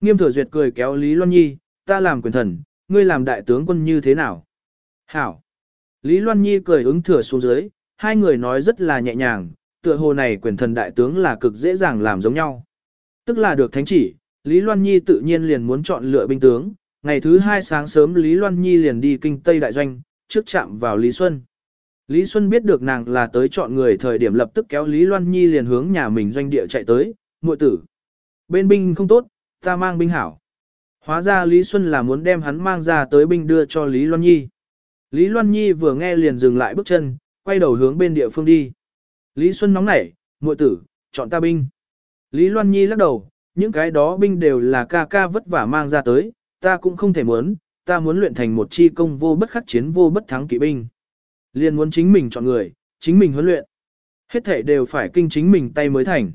Nghiêm thừa duyệt cười kéo Lý Loan Nhi, ta làm quyền thần, ngươi làm đại tướng quân như thế nào? Hảo. Lý Loan Nhi cười ứng thừa xuống dưới, hai người nói rất là nhẹ nhàng, tựa hồ này quyền thần đại tướng là cực dễ dàng làm giống nhau. Tức là được thánh chỉ, Lý Loan Nhi tự nhiên liền muốn chọn lựa binh tướng, ngày thứ hai sáng sớm Lý Loan Nhi liền đi kinh Tây Đại Doanh, trước chạm vào Lý Xuân. Lý Xuân biết được nàng là tới chọn người thời điểm lập tức kéo Lý Loan Nhi liền hướng nhà mình doanh địa chạy tới, muội tử. Bên binh không tốt, ta mang binh hảo. Hóa ra Lý Xuân là muốn đem hắn mang ra tới binh đưa cho Lý Loan Nhi. Lý Loan Nhi vừa nghe liền dừng lại bước chân, quay đầu hướng bên địa phương đi. Lý Xuân nóng nảy, muội tử, chọn ta binh. Lý Loan Nhi lắc đầu, những cái đó binh đều là ca ca vất vả mang ra tới, ta cũng không thể muốn, ta muốn luyện thành một chi công vô bất khắc chiến vô bất thắng kỵ binh. Liên muốn chính mình chọn người, chính mình huấn luyện. Hết thể đều phải kinh chính mình tay mới thành.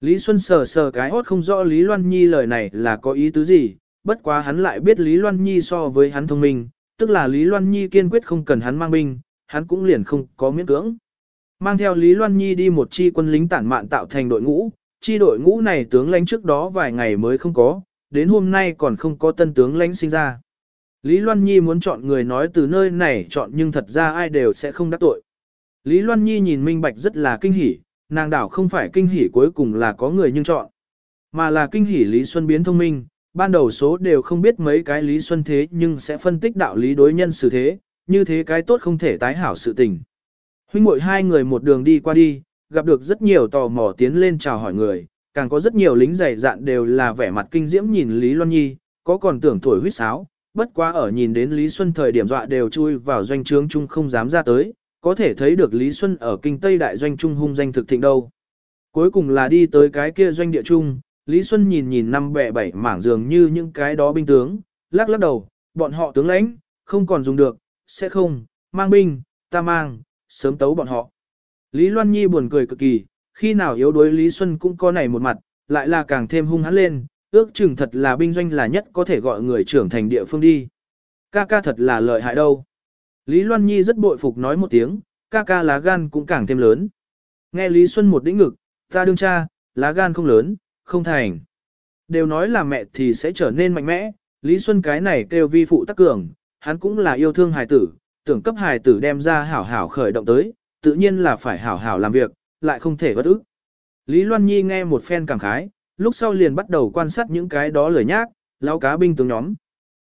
Lý Xuân sờ sờ cái hốt không rõ Lý Loan Nhi lời này là có ý tứ gì, bất quá hắn lại biết Lý Loan Nhi so với hắn thông minh, tức là Lý Loan Nhi kiên quyết không cần hắn mang binh, hắn cũng liền không có miễn cưỡng. Mang theo Lý Loan Nhi đi một chi quân lính tản mạn tạo thành đội ngũ, chi đội ngũ này tướng lãnh trước đó vài ngày mới không có, đến hôm nay còn không có tân tướng lãnh sinh ra. Lý Loan Nhi muốn chọn người nói từ nơi này chọn nhưng thật ra ai đều sẽ không đắc tội. Lý Loan Nhi nhìn Minh Bạch rất là kinh hỉ, nàng đảo không phải kinh hỉ cuối cùng là có người nhưng chọn, mà là kinh hỉ Lý Xuân biến thông minh, ban đầu số đều không biết mấy cái Lý Xuân thế nhưng sẽ phân tích đạo lý đối nhân xử thế, như thế cái tốt không thể tái hảo sự tình. Huynh muội hai người một đường đi qua đi, gặp được rất nhiều tò mò tiến lên chào hỏi người, càng có rất nhiều lính dày dạn đều là vẻ mặt kinh diễm nhìn Lý Loan Nhi, có còn tưởng thổi huýt sáo, bất quá ở nhìn đến Lý Xuân thời điểm dọa đều chui vào doanh trướng chung không dám ra tới, có thể thấy được Lý Xuân ở kinh Tây đại doanh trung hung danh thực thịnh đâu. Cuối cùng là đi tới cái kia doanh địa trung, Lý Xuân nhìn nhìn năm bẻ bảy mảng dường như những cái đó binh tướng, lắc lắc đầu, bọn họ tướng lãnh, không còn dùng được, sẽ không, mang binh, ta mang, sớm tấu bọn họ. Lý Loan Nhi buồn cười cực kỳ, khi nào yếu đuối Lý Xuân cũng có này một mặt, lại là càng thêm hung hãn lên, ước chừng thật là binh doanh là nhất có thể gọi người trưởng thành địa phương đi. Ca ca thật là lợi hại đâu. Lý Loan Nhi rất bội phục nói một tiếng, ca ca lá gan cũng càng thêm lớn. Nghe Lý Xuân một đĩnh ngực, ta đương cha, lá gan không lớn, không thành. Đều nói là mẹ thì sẽ trở nên mạnh mẽ, Lý Xuân cái này kêu vi phụ tắc cường, hắn cũng là yêu thương hài tử, tưởng cấp hài tử đem ra hảo hảo khởi động tới, tự nhiên là phải hảo hảo làm việc, lại không thể bất ức. Lý Loan Nhi nghe một phen cảm khái, lúc sau liền bắt đầu quan sát những cái đó lời nhác, lão cá binh tướng nhóm.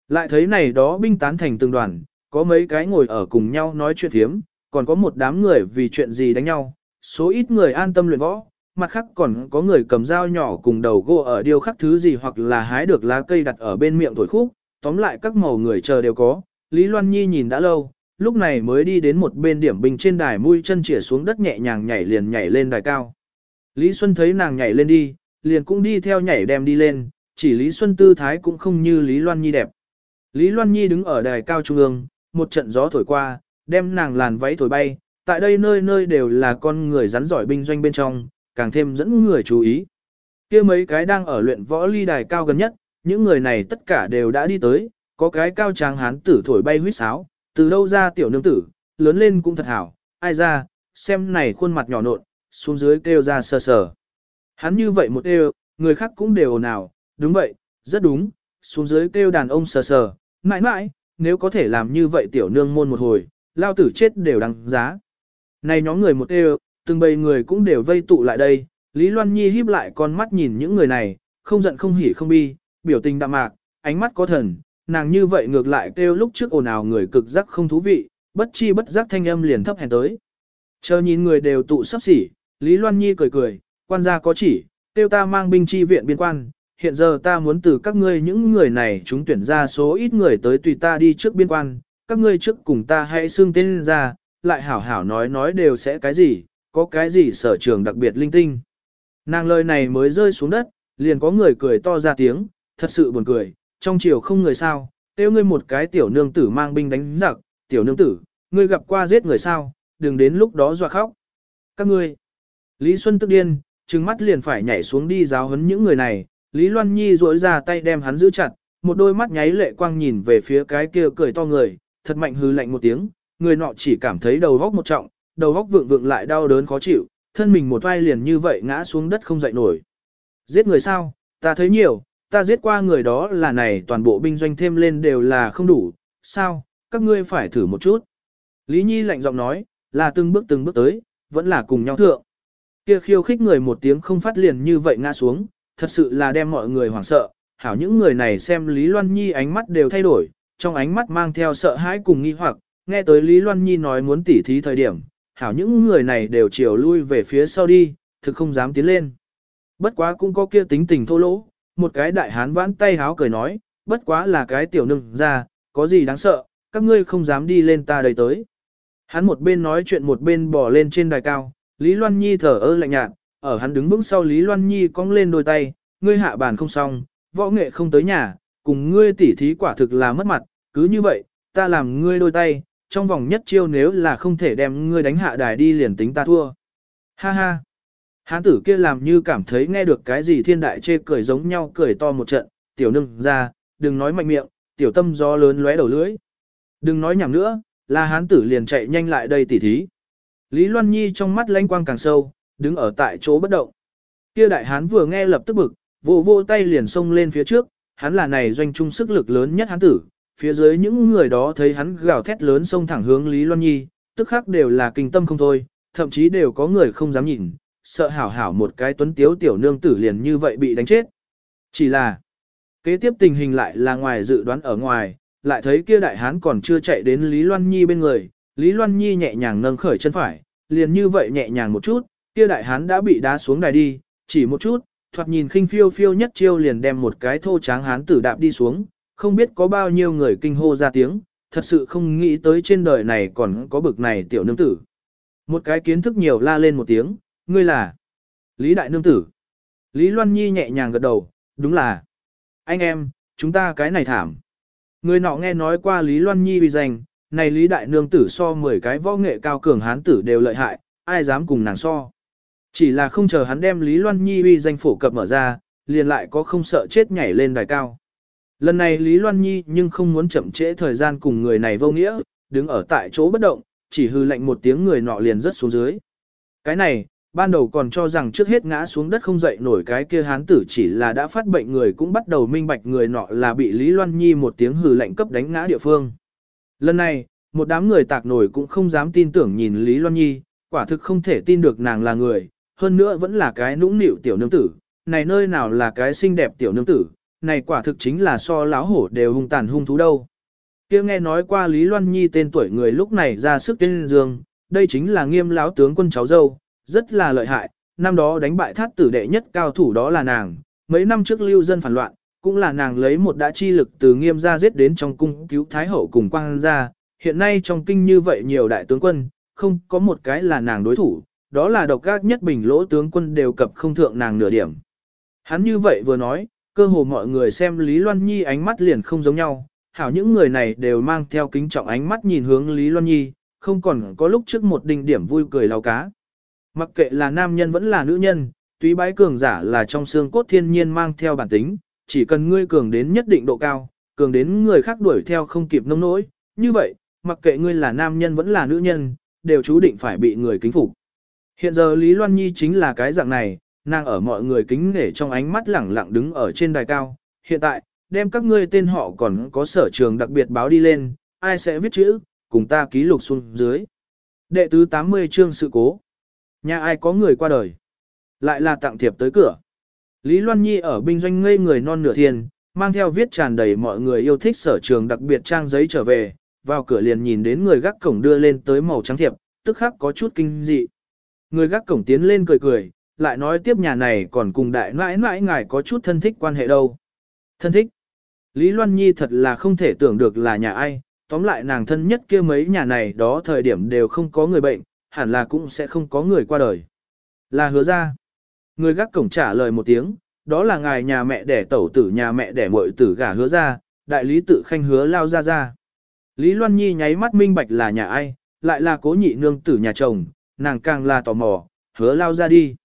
Lại thấy này đó binh tán thành từng đoàn, có mấy cái ngồi ở cùng nhau nói chuyện thiếm, còn có một đám người vì chuyện gì đánh nhau, số ít người an tâm luyện võ, mặt khác còn có người cầm dao nhỏ cùng đầu gỗ ở điêu khắc thứ gì hoặc là hái được lá cây đặt ở bên miệng thổi khúc, tóm lại các màu người chờ đều có. Lý Loan Nhi nhìn đã lâu, lúc này mới đi đến một bên điểm bình trên đài mũi chân chĩa xuống đất nhẹ nhàng nhảy liền nhảy lên đài cao. Lý Xuân thấy nàng nhảy lên đi, liền cũng đi theo nhảy đem đi lên, chỉ Lý Xuân tư thái cũng không như Lý Loan Nhi đẹp. Lý Loan Nhi đứng ở đài cao trung ương, một trận gió thổi qua, đem nàng làn váy thổi bay, tại đây nơi nơi đều là con người rắn giỏi binh doanh bên trong, càng thêm dẫn người chú ý. kia mấy cái đang ở luyện võ ly đài cao gần nhất, những người này tất cả đều đã đi tới, có cái cao tráng hán tử thổi bay huyết sáo, từ đâu ra tiểu nương tử, lớn lên cũng thật hảo, ai ra, xem này khuôn mặt nhỏ nộn, xuống dưới kêu ra sờ sờ. Hắn như vậy một kêu, người khác cũng đều nào, đúng vậy, rất đúng, xuống dưới kêu đàn ông sờ sờ, mãi mãi, nếu có thể làm như vậy tiểu nương môn một hồi, lao tử chết đều đăng giá. Này nhóm người một kêu, từng bầy người cũng đều vây tụ lại đây, Lý Loan Nhi híp lại con mắt nhìn những người này, không giận không hỉ không bi, biểu tình đạm mạc, ánh mắt có thần, nàng như vậy ngược lại kêu lúc trước ồn ào người cực giác không thú vị, bất chi bất giác thanh âm liền thấp hèn tới. Chờ nhìn người đều tụ sắp xỉ, Lý Loan Nhi cười cười, quan gia có chỉ, tiêu ta mang binh chi viện biên quan, hiện giờ ta muốn từ các ngươi những người này chúng tuyển ra số ít người tới tùy ta đi trước biên quan, các ngươi trước cùng ta hãy xương tên ra, lại hảo hảo nói nói đều sẽ cái gì, có cái gì sở trường đặc biệt linh tinh. Nàng lời này mới rơi xuống đất, liền có người cười to ra tiếng, thật sự buồn cười, trong chiều không người sao, tiêu ngươi một cái tiểu nương tử mang binh đánh giặc, tiểu nương tử, ngươi gặp qua giết người sao, đừng đến lúc đó dọa khóc. Các ngươi, Lý Xuân tức điên, trừng mắt liền phải nhảy xuống đi giáo huấn những người này, Lý Loan Nhi duỗi ra tay đem hắn giữ chặt, một đôi mắt nháy lệ quang nhìn về phía cái kia cười to người, thật mạnh hư lạnh một tiếng, người nọ chỉ cảm thấy đầu góc một trọng, đầu góc vượng vượng lại đau đớn khó chịu, thân mình một vai liền như vậy ngã xuống đất không dậy nổi. Giết người sao, ta thấy nhiều, ta giết qua người đó là này toàn bộ binh doanh thêm lên đều là không đủ, sao, các ngươi phải thử một chút. Lý Nhi lạnh giọng nói, là từng bước từng bước tới, vẫn là cùng nhau thượng. Kia khiêu khích người một tiếng không phát liền như vậy ngã xuống, thật sự là đem mọi người hoảng sợ, hảo những người này xem Lý Loan Nhi ánh mắt đều thay đổi, trong ánh mắt mang theo sợ hãi cùng nghi hoặc, nghe tới Lý Loan Nhi nói muốn tỉ thí thời điểm, hảo những người này đều chiều lui về phía sau đi, thực không dám tiến lên. Bất quá cũng có kia tính tình thô lỗ, một cái đại hán vãn tay háo cười nói, bất quá là cái tiểu nương ra, có gì đáng sợ, các ngươi không dám đi lên ta đây tới. Hắn một bên nói chuyện một bên bỏ lên trên đài cao, Lý Loan Nhi thở ơ lạnh nhạt, ở hắn đứng vững sau Lý Loan Nhi cong lên đôi tay, ngươi hạ bàn không xong, võ nghệ không tới nhà, cùng ngươi tỉ thí quả thực là mất mặt, cứ như vậy, ta làm ngươi đôi tay, trong vòng nhất chiêu nếu là không thể đem ngươi đánh hạ đài đi liền tính ta thua. Ha ha. Hán tử kia làm như cảm thấy nghe được cái gì thiên đại chê cười giống nhau cười to một trận, tiểu nương ra, đừng nói mạnh miệng, tiểu tâm gió lớn lóe đầu lưỡi. Đừng nói nhảm nữa, là hán tử liền chạy nhanh lại đây tỉ thí. Lý Loan Nhi trong mắt lanh quang càng sâu, đứng ở tại chỗ bất động. Kia đại hán vừa nghe lập tức bực, vỗ vỗ tay liền xông lên phía trước, hắn là này doanh trung sức lực lớn nhất hán tử, phía dưới những người đó thấy hắn gào thét lớn xông thẳng hướng Lý Loan Nhi, tức khắc đều là kinh tâm không thôi, thậm chí đều có người không dám nhìn, sợ hảo hảo một cái tuấn tiếu tiểu nương tử liền như vậy bị đánh chết. Chỉ là, kế tiếp tình hình lại là ngoài dự đoán ở ngoài, lại thấy kia đại hán còn chưa chạy đến Lý Loan Nhi bên người, Lý Loan Nhi nhẹ nhàng nâng khởi chân phải, liền như vậy nhẹ nhàng một chút, kia đại hán đã bị đá xuống đài đi, chỉ một chút, thoạt nhìn khinh phiêu phiêu nhất chiêu liền đem một cái thô tráng hán tử đạp đi xuống, không biết có bao nhiêu người kinh hô ra tiếng, thật sự không nghĩ tới trên đời này còn có bực này tiểu nương tử. Một cái kiến thức nhiều la lên một tiếng, ngươi là Lý Đại Nương Tử. Lý Loan Nhi nhẹ nhàng gật đầu, đúng là. Anh em, chúng ta cái này thảm. Người nọ nghe nói qua Lý Loan Nhi vì danh, này Lý Đại Nương Tử so 10 cái võ nghệ cao cường hán tử đều lợi hại, ai dám cùng nàng so. Chỉ là không chờ hắn đem Lý Loan Nhi uy danh phổ cập mở ra, liền lại có không sợ chết nhảy lên đài cao. Lần này Lý Loan Nhi nhưng không muốn chậm trễ thời gian cùng người này vô nghĩa, đứng ở tại chỗ bất động, chỉ hư lệnh một tiếng người nọ liền rớt xuống dưới. Cái này, ban đầu còn cho rằng trước hết ngã xuống đất không dậy nổi cái kia hán tử chỉ là đã phát bệnh người cũng bắt đầu minh bạch người nọ là bị Lý Loan Nhi một tiếng hừ lệnh cấp đánh ngã địa phương. Lần này, một đám người tạc nổi cũng không dám tin tưởng nhìn Lý Loan Nhi, quả thực không thể tin được nàng là người, hơn nữa vẫn là cái nũng nịu tiểu nương tử, này nơi nào là cái xinh đẹp tiểu nương tử, này quả thực chính là so láo hổ đều hung tàn hung thú đâu. kia nghe nói qua Lý Loan Nhi tên tuổi người lúc này ra sức tên dương, đây chính là nghiêm láo tướng quân cháu dâu, rất là lợi hại, năm đó đánh bại thát tử đệ nhất cao thủ đó là nàng, mấy năm trước lưu dân phản loạn, cũng là nàng lấy một đã chi lực từ nghiêm gia giết đến trong cung cứu thái hậu cùng quang gia, hiện nay trong kinh như vậy nhiều đại tướng quân, không có một cái là nàng đối thủ, đó là độc ác nhất bình lỗ tướng quân đều cập không thượng nàng nửa điểm. Hắn như vậy vừa nói, cơ hồ mọi người xem Lý Loan Nhi ánh mắt liền không giống nhau, hảo những người này đều mang theo kính trọng ánh mắt nhìn hướng Lý Loan Nhi, không còn có lúc trước một đỉnh điểm vui cười lao cá. Mặc kệ là nam nhân vẫn là nữ nhân, túy bái cường giả là trong xương cốt thiên nhiên mang theo bản tính, chỉ cần ngươi cường đến nhất định độ cao, cường đến người khác đuổi theo không kịp nông nỗi, như vậy, mặc kệ ngươi là nam nhân vẫn là nữ nhân, đều chú định phải bị người kính phục. Hiện giờ Lý Loan Nhi chính là cái dạng này, nàng ở mọi người kính nể trong ánh mắt lẳng lặng đứng ở trên đài cao. Hiện tại, đem các ngươi tên họ còn có sở trường đặc biệt báo đi lên, ai sẽ viết chữ, cùng ta ký lục xuống dưới. Đệ tứ 80 chương sự cố. Nhà ai có người qua đời. Lại là tặng thiệp tới cửa. Lý Loan Nhi ở binh doanh ngây người non nửa thiên, mang theo viết tràn đầy mọi người yêu thích sở trường đặc biệt trang giấy trở về, vào cửa liền nhìn đến người gác cổng đưa lên tới màu trắng thiệp, tức khắc có chút kinh dị. Người gác cổng tiến lên cười cười, lại nói tiếp nhà này còn cùng đại mãi mãi ngài có chút thân thích quan hệ đâu. Thân thích? Lý Loan Nhi thật là không thể tưởng được là nhà ai, tóm lại nàng thân nhất kia mấy nhà này đó thời điểm đều không có người bệnh, hẳn là cũng sẽ không có người qua đời. Là hứa ra. Người gác cổng trả lời một tiếng, đó là ngài nhà mẹ đẻ tẩu tử nhà mẹ đẻ muội tử gả hứa ra, đại lý tự khanh hứa lao ra ra. Lý Loan Nhi nháy mắt minh bạch là nhà ai, lại là cố nhị nương tử nhà chồng, nàng càng là tò mò, hứa lao ra đi.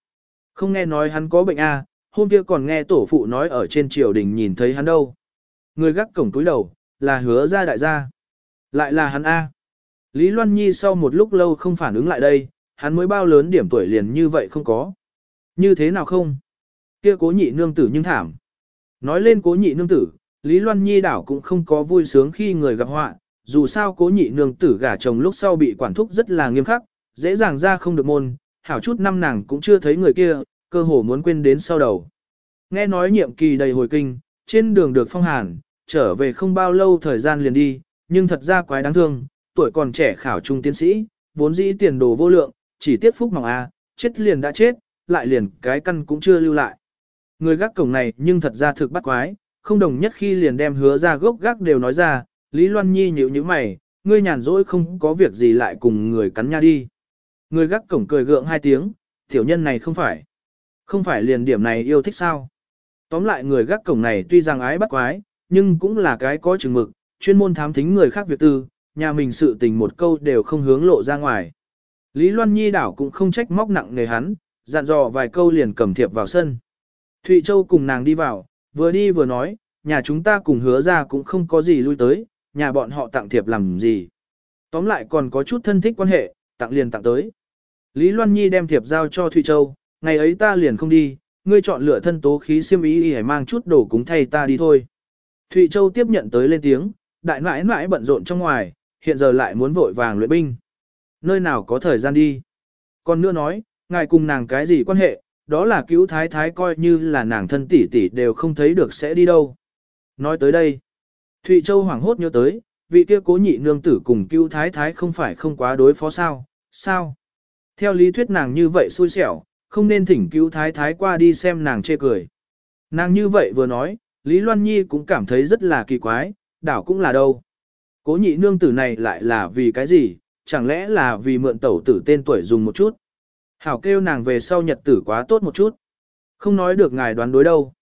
Không nghe nói hắn có bệnh a, à, hôm kia còn nghe tổ phụ nói ở trên triều đình nhìn thấy hắn đâu. Người gác cổng túi đầu, là hứa ra đại gia. Lại là hắn a. Lý Loan Nhi sau một lúc lâu không phản ứng lại đây, hắn mới bao lớn điểm tuổi liền như vậy không có. Như thế nào không? Kia cố nhị nương tử nhưng thảm. Nói lên cố nhị nương tử, Lý Loan Nhi đảo cũng không có vui sướng khi người gặp họa, dù sao cố nhị nương tử gả chồng lúc sau bị quản thúc rất là nghiêm khắc, dễ dàng ra không được môn, hảo chút năm nàng cũng chưa thấy người kia, cơ hồ muốn quên đến sau đầu. Nghe nói nhiệm kỳ đầy hồi kinh, trên đường được phong hàn, trở về không bao lâu thời gian liền đi, nhưng thật ra quái đáng thương, tuổi còn trẻ khảo trung tiến sĩ, vốn dĩ tiền đồ vô lượng, chỉ tiếc phúc mỏng a, chết liền đã chết, lại liền cái căn cũng chưa lưu lại. Người gác cổng này nhưng thật ra thực bắt quái, không đồng nhất khi liền đem hứa ra gốc gác đều nói ra, Lý Loan Nhi nhíu như mày, ngươi nhàn rỗi không có việc gì lại cùng người cắn nha đi. Người gác cổng cười gượng hai tiếng, tiểu nhân này không phải. Không phải liền điểm này yêu thích sao. Tóm lại người gác cổng này tuy rằng ái bắt quái, nhưng cũng là cái có chừng mực, chuyên môn thám thính người khác việc tư, nhà mình sự tình một câu đều không hướng lộ ra ngoài. Lý Loan Nhi đảo cũng không trách móc nặng người hắn, dặn dò vài câu liền cầm thiệp vào sân. Thụy Châu cùng nàng đi vào, vừa đi vừa nói, nhà chúng ta cùng hứa ra cũng không có gì lui tới, nhà bọn họ tặng thiệp làm gì. Tóm lại còn có chút thân thích quan hệ, tặng liền tặng tới. Lý Loan Nhi đem thiệp giao cho Thụy Châu, ngày ấy ta liền không đi, ngươi chọn lựa thân tố khí siêm ý hãy mang chút đồ cúng thay ta đi thôi. Thụy Châu tiếp nhận tới lên tiếng, đại nãi nãi bận rộn trong ngoài, hiện giờ lại muốn vội vàng luyện binh. Nơi nào có thời gian đi. Còn nữa nói, ngài cùng nàng cái gì quan hệ, đó là cứu thái thái coi như là nàng thân tỷ tỷ đều không thấy được sẽ đi đâu. Nói tới đây, Thụy Châu hoảng hốt nhớ tới, vị kia cố nhị nương tử cùng cứu thái thái không phải không quá đối phó sao, sao? Theo lý thuyết nàng như vậy xui xẻo, không nên thỉnh cứu thái thái qua đi xem nàng chê cười. Nàng như vậy vừa nói, Lý Loan Nhi cũng cảm thấy rất là kỳ quái, đảo cũng là đâu. Cố nhị nương tử này lại là vì cái gì, chẳng lẽ là vì mượn tẩu tử tên tuổi dùng một chút. Hảo kêu nàng về sau nhật tử quá tốt một chút. Không nói được ngài đoán đối đâu.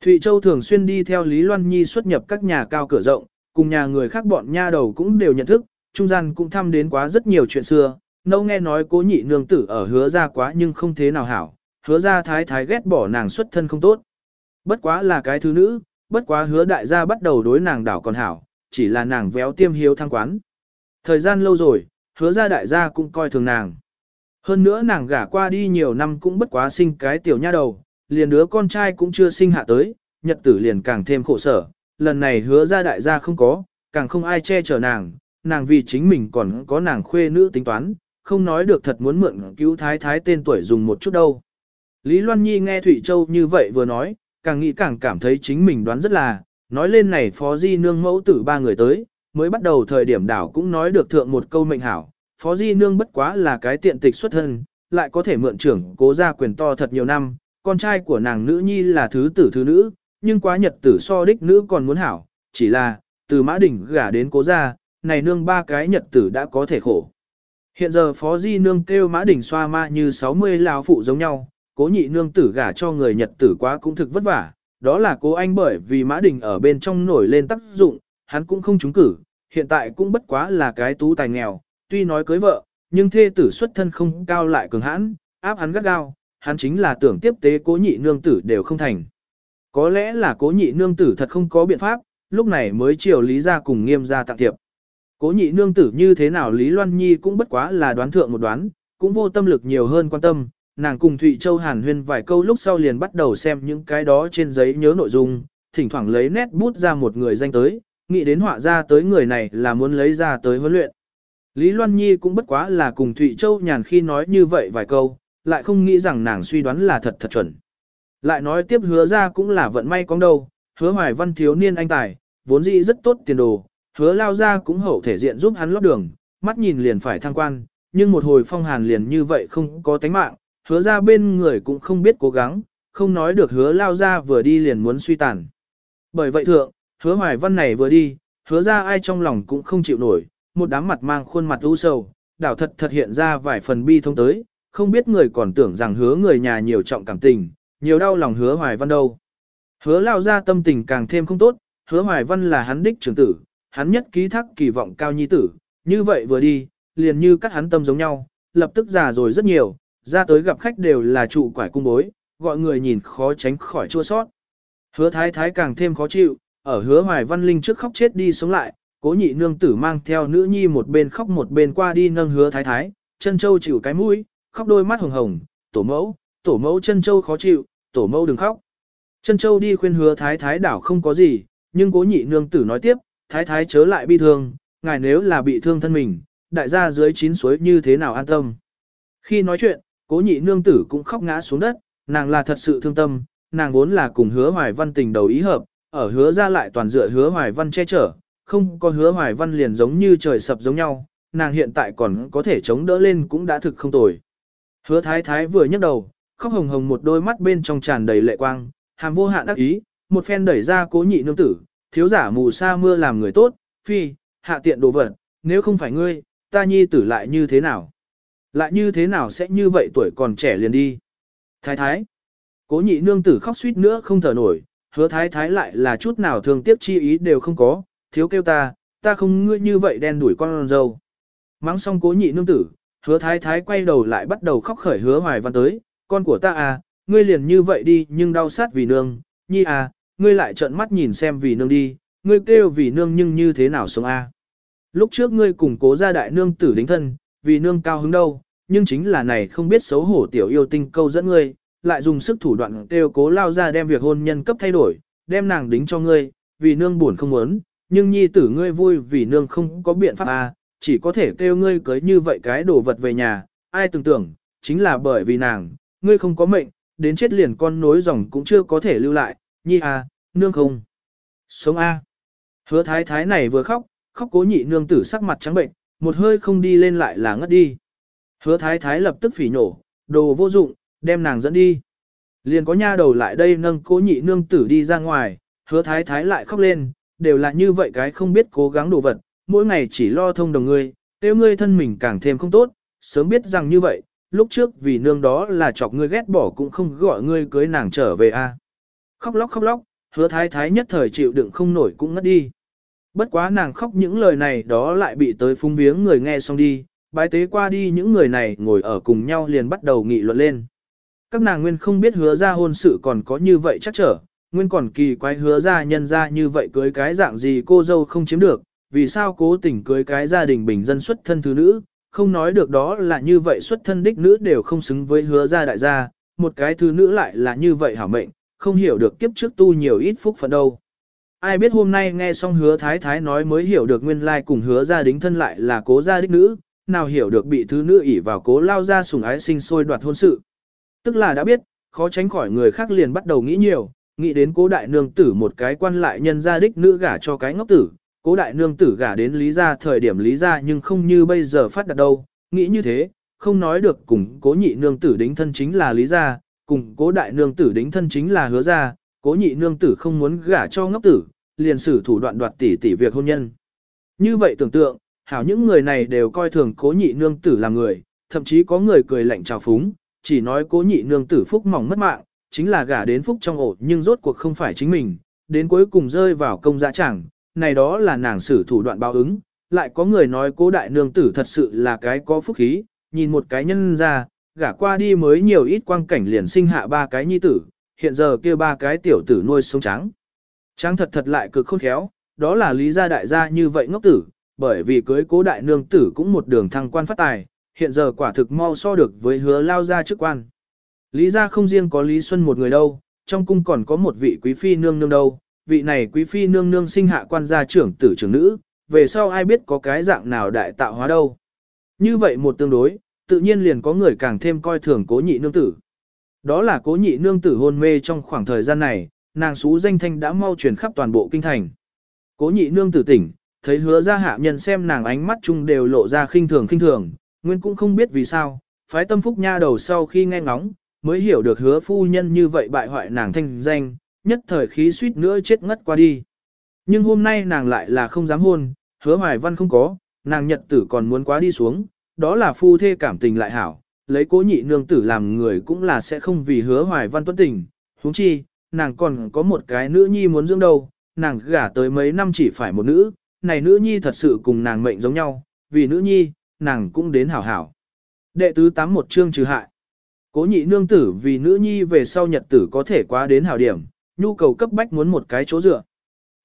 Thụy Châu thường xuyên đi theo Lý Loan Nhi xuất nhập các nhà cao cửa rộng, cùng nhà người khác bọn nha đầu cũng đều nhận thức, trung gian cũng thăm đến quá rất nhiều chuyện xưa, nâu nghe nói cố nhị nương tử ở hứa ra quá nhưng không thế nào hảo, hứa ra thái thái ghét bỏ nàng xuất thân không tốt. Bất quá là cái thứ nữ, bất quá hứa đại gia bắt đầu đối nàng đảo còn hảo, chỉ là nàng véo tiêm hiếu thăng quán. Thời gian lâu rồi, hứa ra đại gia cũng coi thường nàng. Hơn nữa nàng gả qua đi nhiều năm cũng bất quá sinh cái tiểu nha đầu, liền đứa con trai cũng chưa sinh hạ tới, nhật tử liền càng thêm khổ sở. Lần này hứa ra đại gia không có, càng không ai che chở nàng, nàng vì chính mình còn có nàng khuê nữ tính toán, không nói được thật muốn mượn cứu thái thái tên tuổi dùng một chút đâu. Lý Loan Nhi nghe Thủy Châu như vậy vừa nói, càng nghĩ càng cảm thấy chính mình đoán rất là, nói lên này phó di nương mẫu tử ba người tới, mới bắt đầu thời điểm đảo cũng nói được thượng một câu mệnh hảo, phó di nương bất quá là cái tiện tịch xuất thân, lại có thể mượn trưởng cố ra quyền to thật nhiều năm, con trai của nàng nữ nhi là thứ tử thứ nữ, nhưng quá nhật tử so đích nữ còn muốn hảo, chỉ là, từ mã đỉnh gả đến cố ra, này nương ba cái nhật tử đã có thể khổ. Hiện giờ phó di nương kêu mã đỉnh xoa ma như 60 lão phụ giống nhau, cố nhị nương tử gả cho người nhật tử quá cũng thực vất vả, đó là cố anh bởi vì mã đình ở bên trong nổi lên tác dụng, hắn cũng không trúng cử, hiện tại cũng bất quá là cái tú tài nghèo, tuy nói cưới vợ, nhưng thê tử xuất thân không cao lại cường hãn, áp hắn gắt gao, hắn chính là tưởng tiếp tế cố nhị nương tử đều không thành. Có lẽ là cố nhị nương tử thật không có biện pháp, lúc này mới chiều lý ra cùng nghiêm ra tặng thiệp. Cố nhị nương tử như thế nào Lý Loan Nhi cũng bất quá là đoán thượng một đoán, cũng vô tâm lực nhiều hơn quan tâm, nàng cùng Thụy Châu Hàn huyên vài câu lúc sau liền bắt đầu xem những cái đó trên giấy nhớ nội dung, thỉnh thoảng lấy nét bút ra một người danh tới, nghĩ đến họa ra tới người này là muốn lấy ra tới huấn luyện. Lý Loan Nhi cũng bất quá là cùng Thụy Châu nhàn khi nói như vậy vài câu, lại không nghĩ rằng nàng suy đoán là thật thật chuẩn. Lại nói tiếp hứa ra cũng là vận may con đâu, hứa hoài văn thiếu niên anh tài, vốn dĩ rất tốt tiền đồ, hứa lao ra cũng hậu thể diện giúp hắn lót đường, mắt nhìn liền phải thăng quan, nhưng một hồi phong hàn liền như vậy không có tánh mạng, hứa ra bên người cũng không biết cố gắng, không nói được hứa lao ra vừa đi liền muốn suy tàn. Bởi vậy thượng, hứa hoài văn này vừa đi, hứa ra ai trong lòng cũng không chịu nổi, một đám mặt mang khuôn mặt u sầu, đảo thật thật hiện ra vài phần bi thông tới, không biết người còn tưởng rằng hứa người nhà nhiều trọng cảm tình, nhiều đau lòng hứa hoài văn đâu. Hứa lao ra tâm tình càng thêm không tốt, hứa hoài văn là hắn đích trưởng tử, hắn nhất ký thác kỳ vọng cao nhi tử, như vậy vừa đi, liền như cắt hắn tâm giống nhau, lập tức già rồi rất nhiều, ra tới gặp khách đều là trụ quải cung bối, gọi người nhìn khó tránh khỏi chua sót. Hứa thái thái càng thêm khó chịu, ở hứa hoài văn linh trước khóc chết đi sống lại, cố nhị nương tử mang theo nữ nhi một bên khóc một bên qua đi nâng hứa thái thái, chân châu chịu cái mũi, khóc đôi mắt hồng hồng, tổ mẫu, tổ mẫu chân châu khó chịu, tổ mẫu đừng khóc. Chân châu đi khuyên hứa thái thái đảo không có gì, nhưng cố nhị nương tử nói tiếp, thái thái chớ lại bi thương, ngài nếu là bị thương thân mình, đại gia dưới chín suối như thế nào an tâm. Khi nói chuyện, cố nhị nương tử cũng khóc ngã xuống đất, nàng là thật sự thương tâm, nàng vốn là cùng hứa hoài văn tình đầu ý hợp, ở hứa ra lại toàn dựa hứa hoài văn che chở, không có hứa hoài văn liền giống như trời sập giống nhau, nàng hiện tại còn có thể chống đỡ lên cũng đã thực không tồi. Hứa thái thái vừa nhấc đầu, khóc hồng hồng một đôi mắt bên trong tràn đầy lệ quang, hàm vô hạn đắc ý, một phen đẩy ra cố nhị nương tử, thiếu giả mù sa mưa làm người tốt, phi, hạ tiện đồ vật, nếu không phải ngươi, ta nhi tử lại như thế nào? Lại như thế nào sẽ như vậy tuổi còn trẻ liền đi? Thái thái, cố nhị nương tử khóc suýt nữa không thở nổi, hứa thái thái lại là chút nào thường tiếc chi ý đều không có, thiếu kêu ta, ta không ngươi như vậy đen đuổi con dâu. Mắng xong cố nhị nương tử, hứa thái thái quay đầu lại bắt đầu khóc khởi hứa hoài văn tới, con của ta à, ngươi liền như vậy đi nhưng đau sát vì nương, nhi à, ngươi lại trợn mắt nhìn xem vì nương đi, ngươi kêu vì nương nhưng như thế nào sống a? À. Lúc trước ngươi cùng cố gia đại nương tử đính thân, vì nương cao hứng đâu, nhưng chính là này không biết xấu hổ tiểu yêu tinh câu dẫn ngươi, lại dùng sức thủ đoạn kêu cố lao ra đem việc hôn nhân cấp thay đổi, đem nàng đính cho ngươi, vì nương buồn không muốn, nhưng nhi tử ngươi vui vì nương không có biện pháp à, chỉ có thể kêu ngươi cưới như vậy cái đồ vật về nhà, ai tưởng tưởng, chính là bởi vì nàng, ngươi không có mệnh, đến chết liền con nối dòng cũng chưa có thể lưu lại, nhi à, nương không. Sống a. Hứa thái thái này vừa khóc, khóc cố nhị nương tử sắc mặt trắng bệnh, một hơi không đi lên lại là ngất đi. Hứa thái thái lập tức phỉ nổ, đồ vô dụng, đem nàng dẫn đi. Liền có nha đầu lại đây nâng cố nhị nương tử đi ra ngoài, hứa thái thái lại khóc lên, đều là như vậy cái không biết cố gắng đồ vật, mỗi ngày chỉ lo thông đồng ngươi, tiêu ngươi thân mình càng thêm không tốt, sớm biết rằng như vậy, lúc trước vì nương đó là chọc ngươi ghét bỏ cũng không gọi ngươi cưới nàng trở về a. Khóc lóc khóc lóc, hứa thái thái nhất thời chịu đựng không nổi cũng ngất đi. Bất quá nàng khóc những lời này đó lại bị tới phung viếng người nghe xong đi, bái tế qua đi những người này ngồi ở cùng nhau liền bắt đầu nghị luận lên. Các nàng nguyên không biết hứa ra hôn sự còn có như vậy chắc trở, nguyên còn kỳ quái hứa ra nhân ra như vậy cưới cái dạng gì cô dâu không chiếm được, vì sao cố tình cưới cái gia đình bình dân xuất thân thứ nữ, không nói được đó là như vậy xuất thân đích nữ đều không xứng với hứa gia đại gia, một cái thứ nữ lại là như vậy hảo mệnh, không hiểu được kiếp trước tu nhiều ít phúc phận đâu. Ai biết hôm nay nghe xong hứa thái thái nói mới hiểu được nguyên lai cùng hứa gia đính thân lại là cố gia đích nữ, nào hiểu được bị thứ nữ ỷ vào cố lao ra sùng ái sinh sôi đoạt hôn sự. Tức là đã biết, khó tránh khỏi người khác liền bắt đầu nghĩ nhiều, nghĩ đến cố đại nương tử một cái quan lại nhân gia đích nữ gả cho cái ngốc tử, cố đại nương tử gả đến lý gia thời điểm lý gia nhưng không như bây giờ phát đạt đâu, nghĩ như thế, không nói được cùng cố nhị nương tử đính thân chính là lý gia, cùng cố đại nương tử đính thân chính là hứa gia, cố nhị nương tử không muốn gả cho ngốc tử, liền sử thủ đoạn đoạt tỷ tỷ việc hôn nhân. Như vậy tưởng tượng, hảo những người này đều coi thường cố nhị nương tử là người, thậm chí có người cười lạnh trào phúng, chỉ nói cố nhị nương tử phúc mỏng mất mạng, chính là gả đến phúc trong ổ nhưng rốt cuộc không phải chính mình, đến cuối cùng rơi vào công dạ chẳng, này đó là nàng sử thủ đoạn báo ứng, lại có người nói cố đại nương tử thật sự là cái có phúc khí, nhìn một cái nhân ra, gả qua đi mới nhiều ít quang cảnh liền sinh hạ ba cái nhi tử, hiện giờ kia ba cái tiểu tử nuôi sống trắng. Trắng thật thật lại cực khôn khéo, đó là lý gia đại gia như vậy ngốc tử, bởi vì cưới cố đại nương tử cũng một đường thăng quan phát tài, hiện giờ quả thực mau so được với hứa lao ra chức quan. Lý gia không riêng có Lý Xuân một người đâu, trong cung còn có một vị quý phi nương nương đâu, vị này quý phi nương nương sinh hạ quan gia trưởng tử trưởng nữ, về sau ai biết có cái dạng nào đại tạo hóa đâu. Như vậy một tương đối, tự nhiên liền có người càng thêm coi thường cố nhị nương tử. Đó là cố nhị nương tử hôn mê trong khoảng thời gian này, nàng xú danh thanh đã mau truyền khắp toàn bộ kinh thành. Cố nhị nương tử tỉnh, thấy hứa ra hạ nhân xem nàng ánh mắt chung đều lộ ra khinh thường khinh thường, nguyên cũng không biết vì sao, phái tâm phúc nha đầu sau khi nghe ngóng, mới hiểu được hứa phu nhân như vậy bại hoại nàng thanh danh, nhất thời khí suýt nữa chết ngất qua đi. Nhưng hôm nay nàng lại là không dám hôn, hứa hoài văn không có, nàng nhật tử còn muốn quá đi xuống, đó là phu thê cảm tình lại hảo, lấy cố nhị nương tử làm người cũng là sẽ không vì hứa hoài văn tuân tình, huống chi, nàng còn có một cái nữ nhi muốn dưỡng đâu, nàng gả tới mấy năm chỉ phải một nữ, này nữ nhi thật sự cùng nàng mệnh giống nhau, vì nữ nhi, nàng cũng đến hảo hảo. Đệ tứ tám một chương trừ hại. Cố nhị nương tử vì nữ nhi về sau nhật tử có thể quá đến hảo điểm, nhu cầu cấp bách muốn một cái chỗ dựa.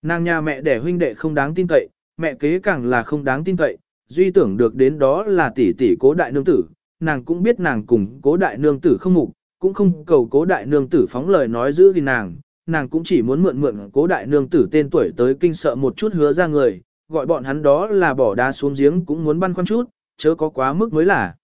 Nàng nhà mẹ đẻ huynh đệ không đáng tin cậy, mẹ kế càng là không đáng tin cậy, duy tưởng được đến đó là tỷ tỷ cố đại nương tử, nàng cũng biết nàng cùng cố đại nương tử không mục, cũng không cầu cố đại nương tử phóng lời nói giữ gìn nàng, nàng cũng chỉ muốn mượn mượn cố đại nương tử tên tuổi tới kinh sợ một chút hứa ra người, gọi bọn hắn đó là bỏ đá xuống giếng cũng muốn băn khoăn chút, chớ có quá mức mới là.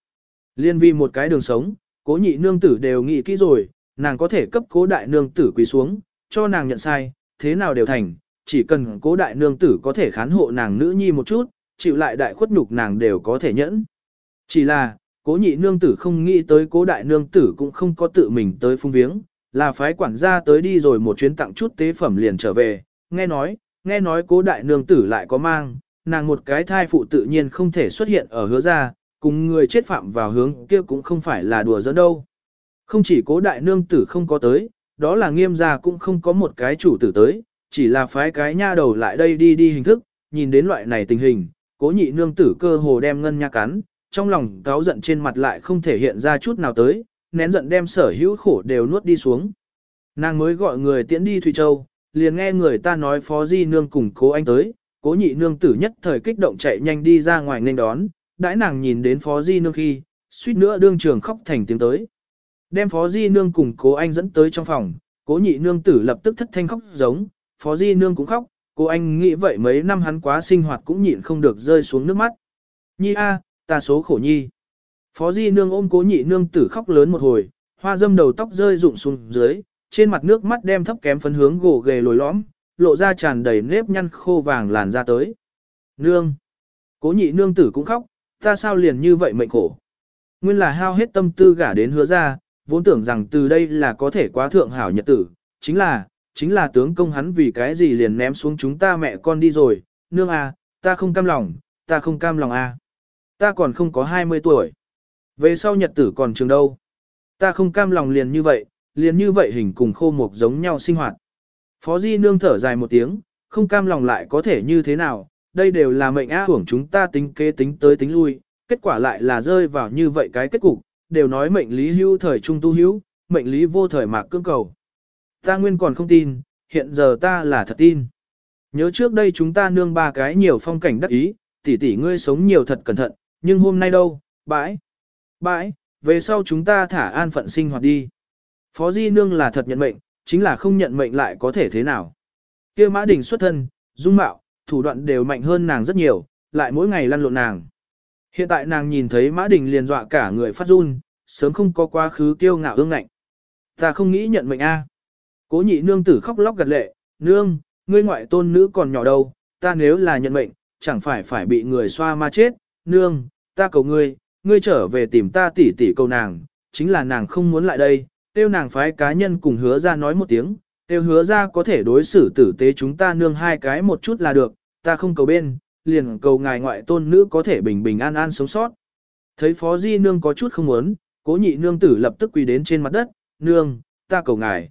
Liên vi một cái đường sống, cố nhị nương tử đều nghĩ kỹ rồi, nàng có thể cấp cố đại nương tử quỳ xuống, cho nàng nhận sai, thế nào đều thành, chỉ cần cố đại nương tử có thể khán hộ nàng nữ nhi một chút, chịu lại đại khuất nhục nàng đều có thể nhẫn. Chỉ là, cố nhị nương tử không nghĩ tới cố đại nương tử cũng không có tự mình tới phung viếng, là phái quản gia tới đi rồi một chuyến tặng chút tế phẩm liền trở về, nghe nói, nghe nói cố đại nương tử lại có mang, nàng một cái thai phụ tự nhiên không thể xuất hiện ở hứa ra, cùng người chết phạm vào hướng kia cũng không phải là đùa giỡn đâu. Không chỉ cố đại nương tử không có tới, đó là nghiêm gia cũng không có một cái chủ tử tới, chỉ là phái cái nha đầu lại đây đi đi hình thức, nhìn đến loại này tình hình, cố nhị nương tử cơ hồ đem ngân nha cắn, trong lòng cáo giận trên mặt lại không thể hiện ra chút nào tới, nén giận đem sở hữu khổ đều nuốt đi xuống. Nàng mới gọi người tiễn đi Thủy Châu, liền nghe người ta nói phó di nương cùng cố anh tới, cố nhị nương tử nhất thời kích động chạy nhanh đi ra ngoài nên đón, đãi nàng nhìn đến phó di nương khi, suýt nữa đương trường khóc thành tiếng tới. Đem phó di nương cùng cố anh dẫn tới trong phòng, cố nhị nương tử lập tức thất thanh khóc giống, phó di nương cũng khóc, cố anh nghĩ vậy mấy năm hắn quá sinh hoạt cũng nhịn không được rơi xuống nước mắt. Nhi a, ta số khổ nhi. Phó di nương ôm cố nhị nương tử khóc lớn một hồi, hoa dâm đầu tóc rơi rụng xuống dưới, trên mặt nước mắt đem thấp kém phấn hướng gồ ghề lồi lõm, lộ ra tràn đầy nếp nhăn khô vàng làn ra tới. Nương! Cố nhị nương tử cũng khóc, ta sao liền như vậy mệnh khổ. Nguyên là hao hết tâm tư gả đến hứa ra, vốn tưởng rằng từ đây là có thể quá thượng hảo nhật tử, chính là, chính là tướng công hắn vì cái gì liền ném xuống chúng ta mẹ con đi rồi, nương à, ta không cam lòng, ta không cam lòng à. Ta còn không có 20 tuổi. Về sau nhật tử còn trường đâu. Ta không cam lòng liền như vậy, liền như vậy hình cùng khô mục giống nhau sinh hoạt. Phó Di nương thở dài một tiếng, không cam lòng lại có thể như thế nào, đây đều là mệnh á hưởng chúng ta tính kế tính tới tính lui, kết quả lại là rơi vào như vậy cái kết cục, đều nói mệnh lý hưu thời trung tu hữu, mệnh lý vô thời mạc cương cầu. Ta nguyên còn không tin, hiện giờ ta là thật tin. Nhớ trước đây chúng ta nương ba cái nhiều phong cảnh đắc ý, tỷ tỷ ngươi sống nhiều thật cẩn thận, nhưng hôm nay đâu, bãi, bãi, về sau chúng ta thả an phận sinh hoạt đi. Phó Di Nương là thật nhận mệnh, chính là không nhận mệnh lại có thể thế nào. kia Mã Đình xuất thân, dung mạo, thủ đoạn đều mạnh hơn nàng rất nhiều, lại mỗi ngày lăn lộn nàng. Hiện tại nàng nhìn thấy Mã Đình liền dọa cả người phát run, sớm không có quá khứ kiêu ngạo ương ngạnh. Ta không nghĩ nhận mệnh a. Cố nhị nương tử khóc lóc gật lệ, nương, ngươi ngoại tôn nữ còn nhỏ đâu, ta nếu là nhận mệnh, chẳng phải phải bị người xoa ma chết, nương, ta cầu ngươi, ngươi trở về tìm ta tỉ tỉ cầu nàng, chính là nàng không muốn lại đây, tiêu nàng phái cá nhân cùng hứa ra nói một tiếng, tiêu hứa ra có thể đối xử tử tế chúng ta nương hai cái một chút là được, ta không cầu bên, liền cầu ngài ngoại tôn nữ có thể bình bình an an sống sót. Thấy phó di nương có chút không muốn, cố nhị nương tử lập tức quỳ đến trên mặt đất, nương, ta cầu ngài.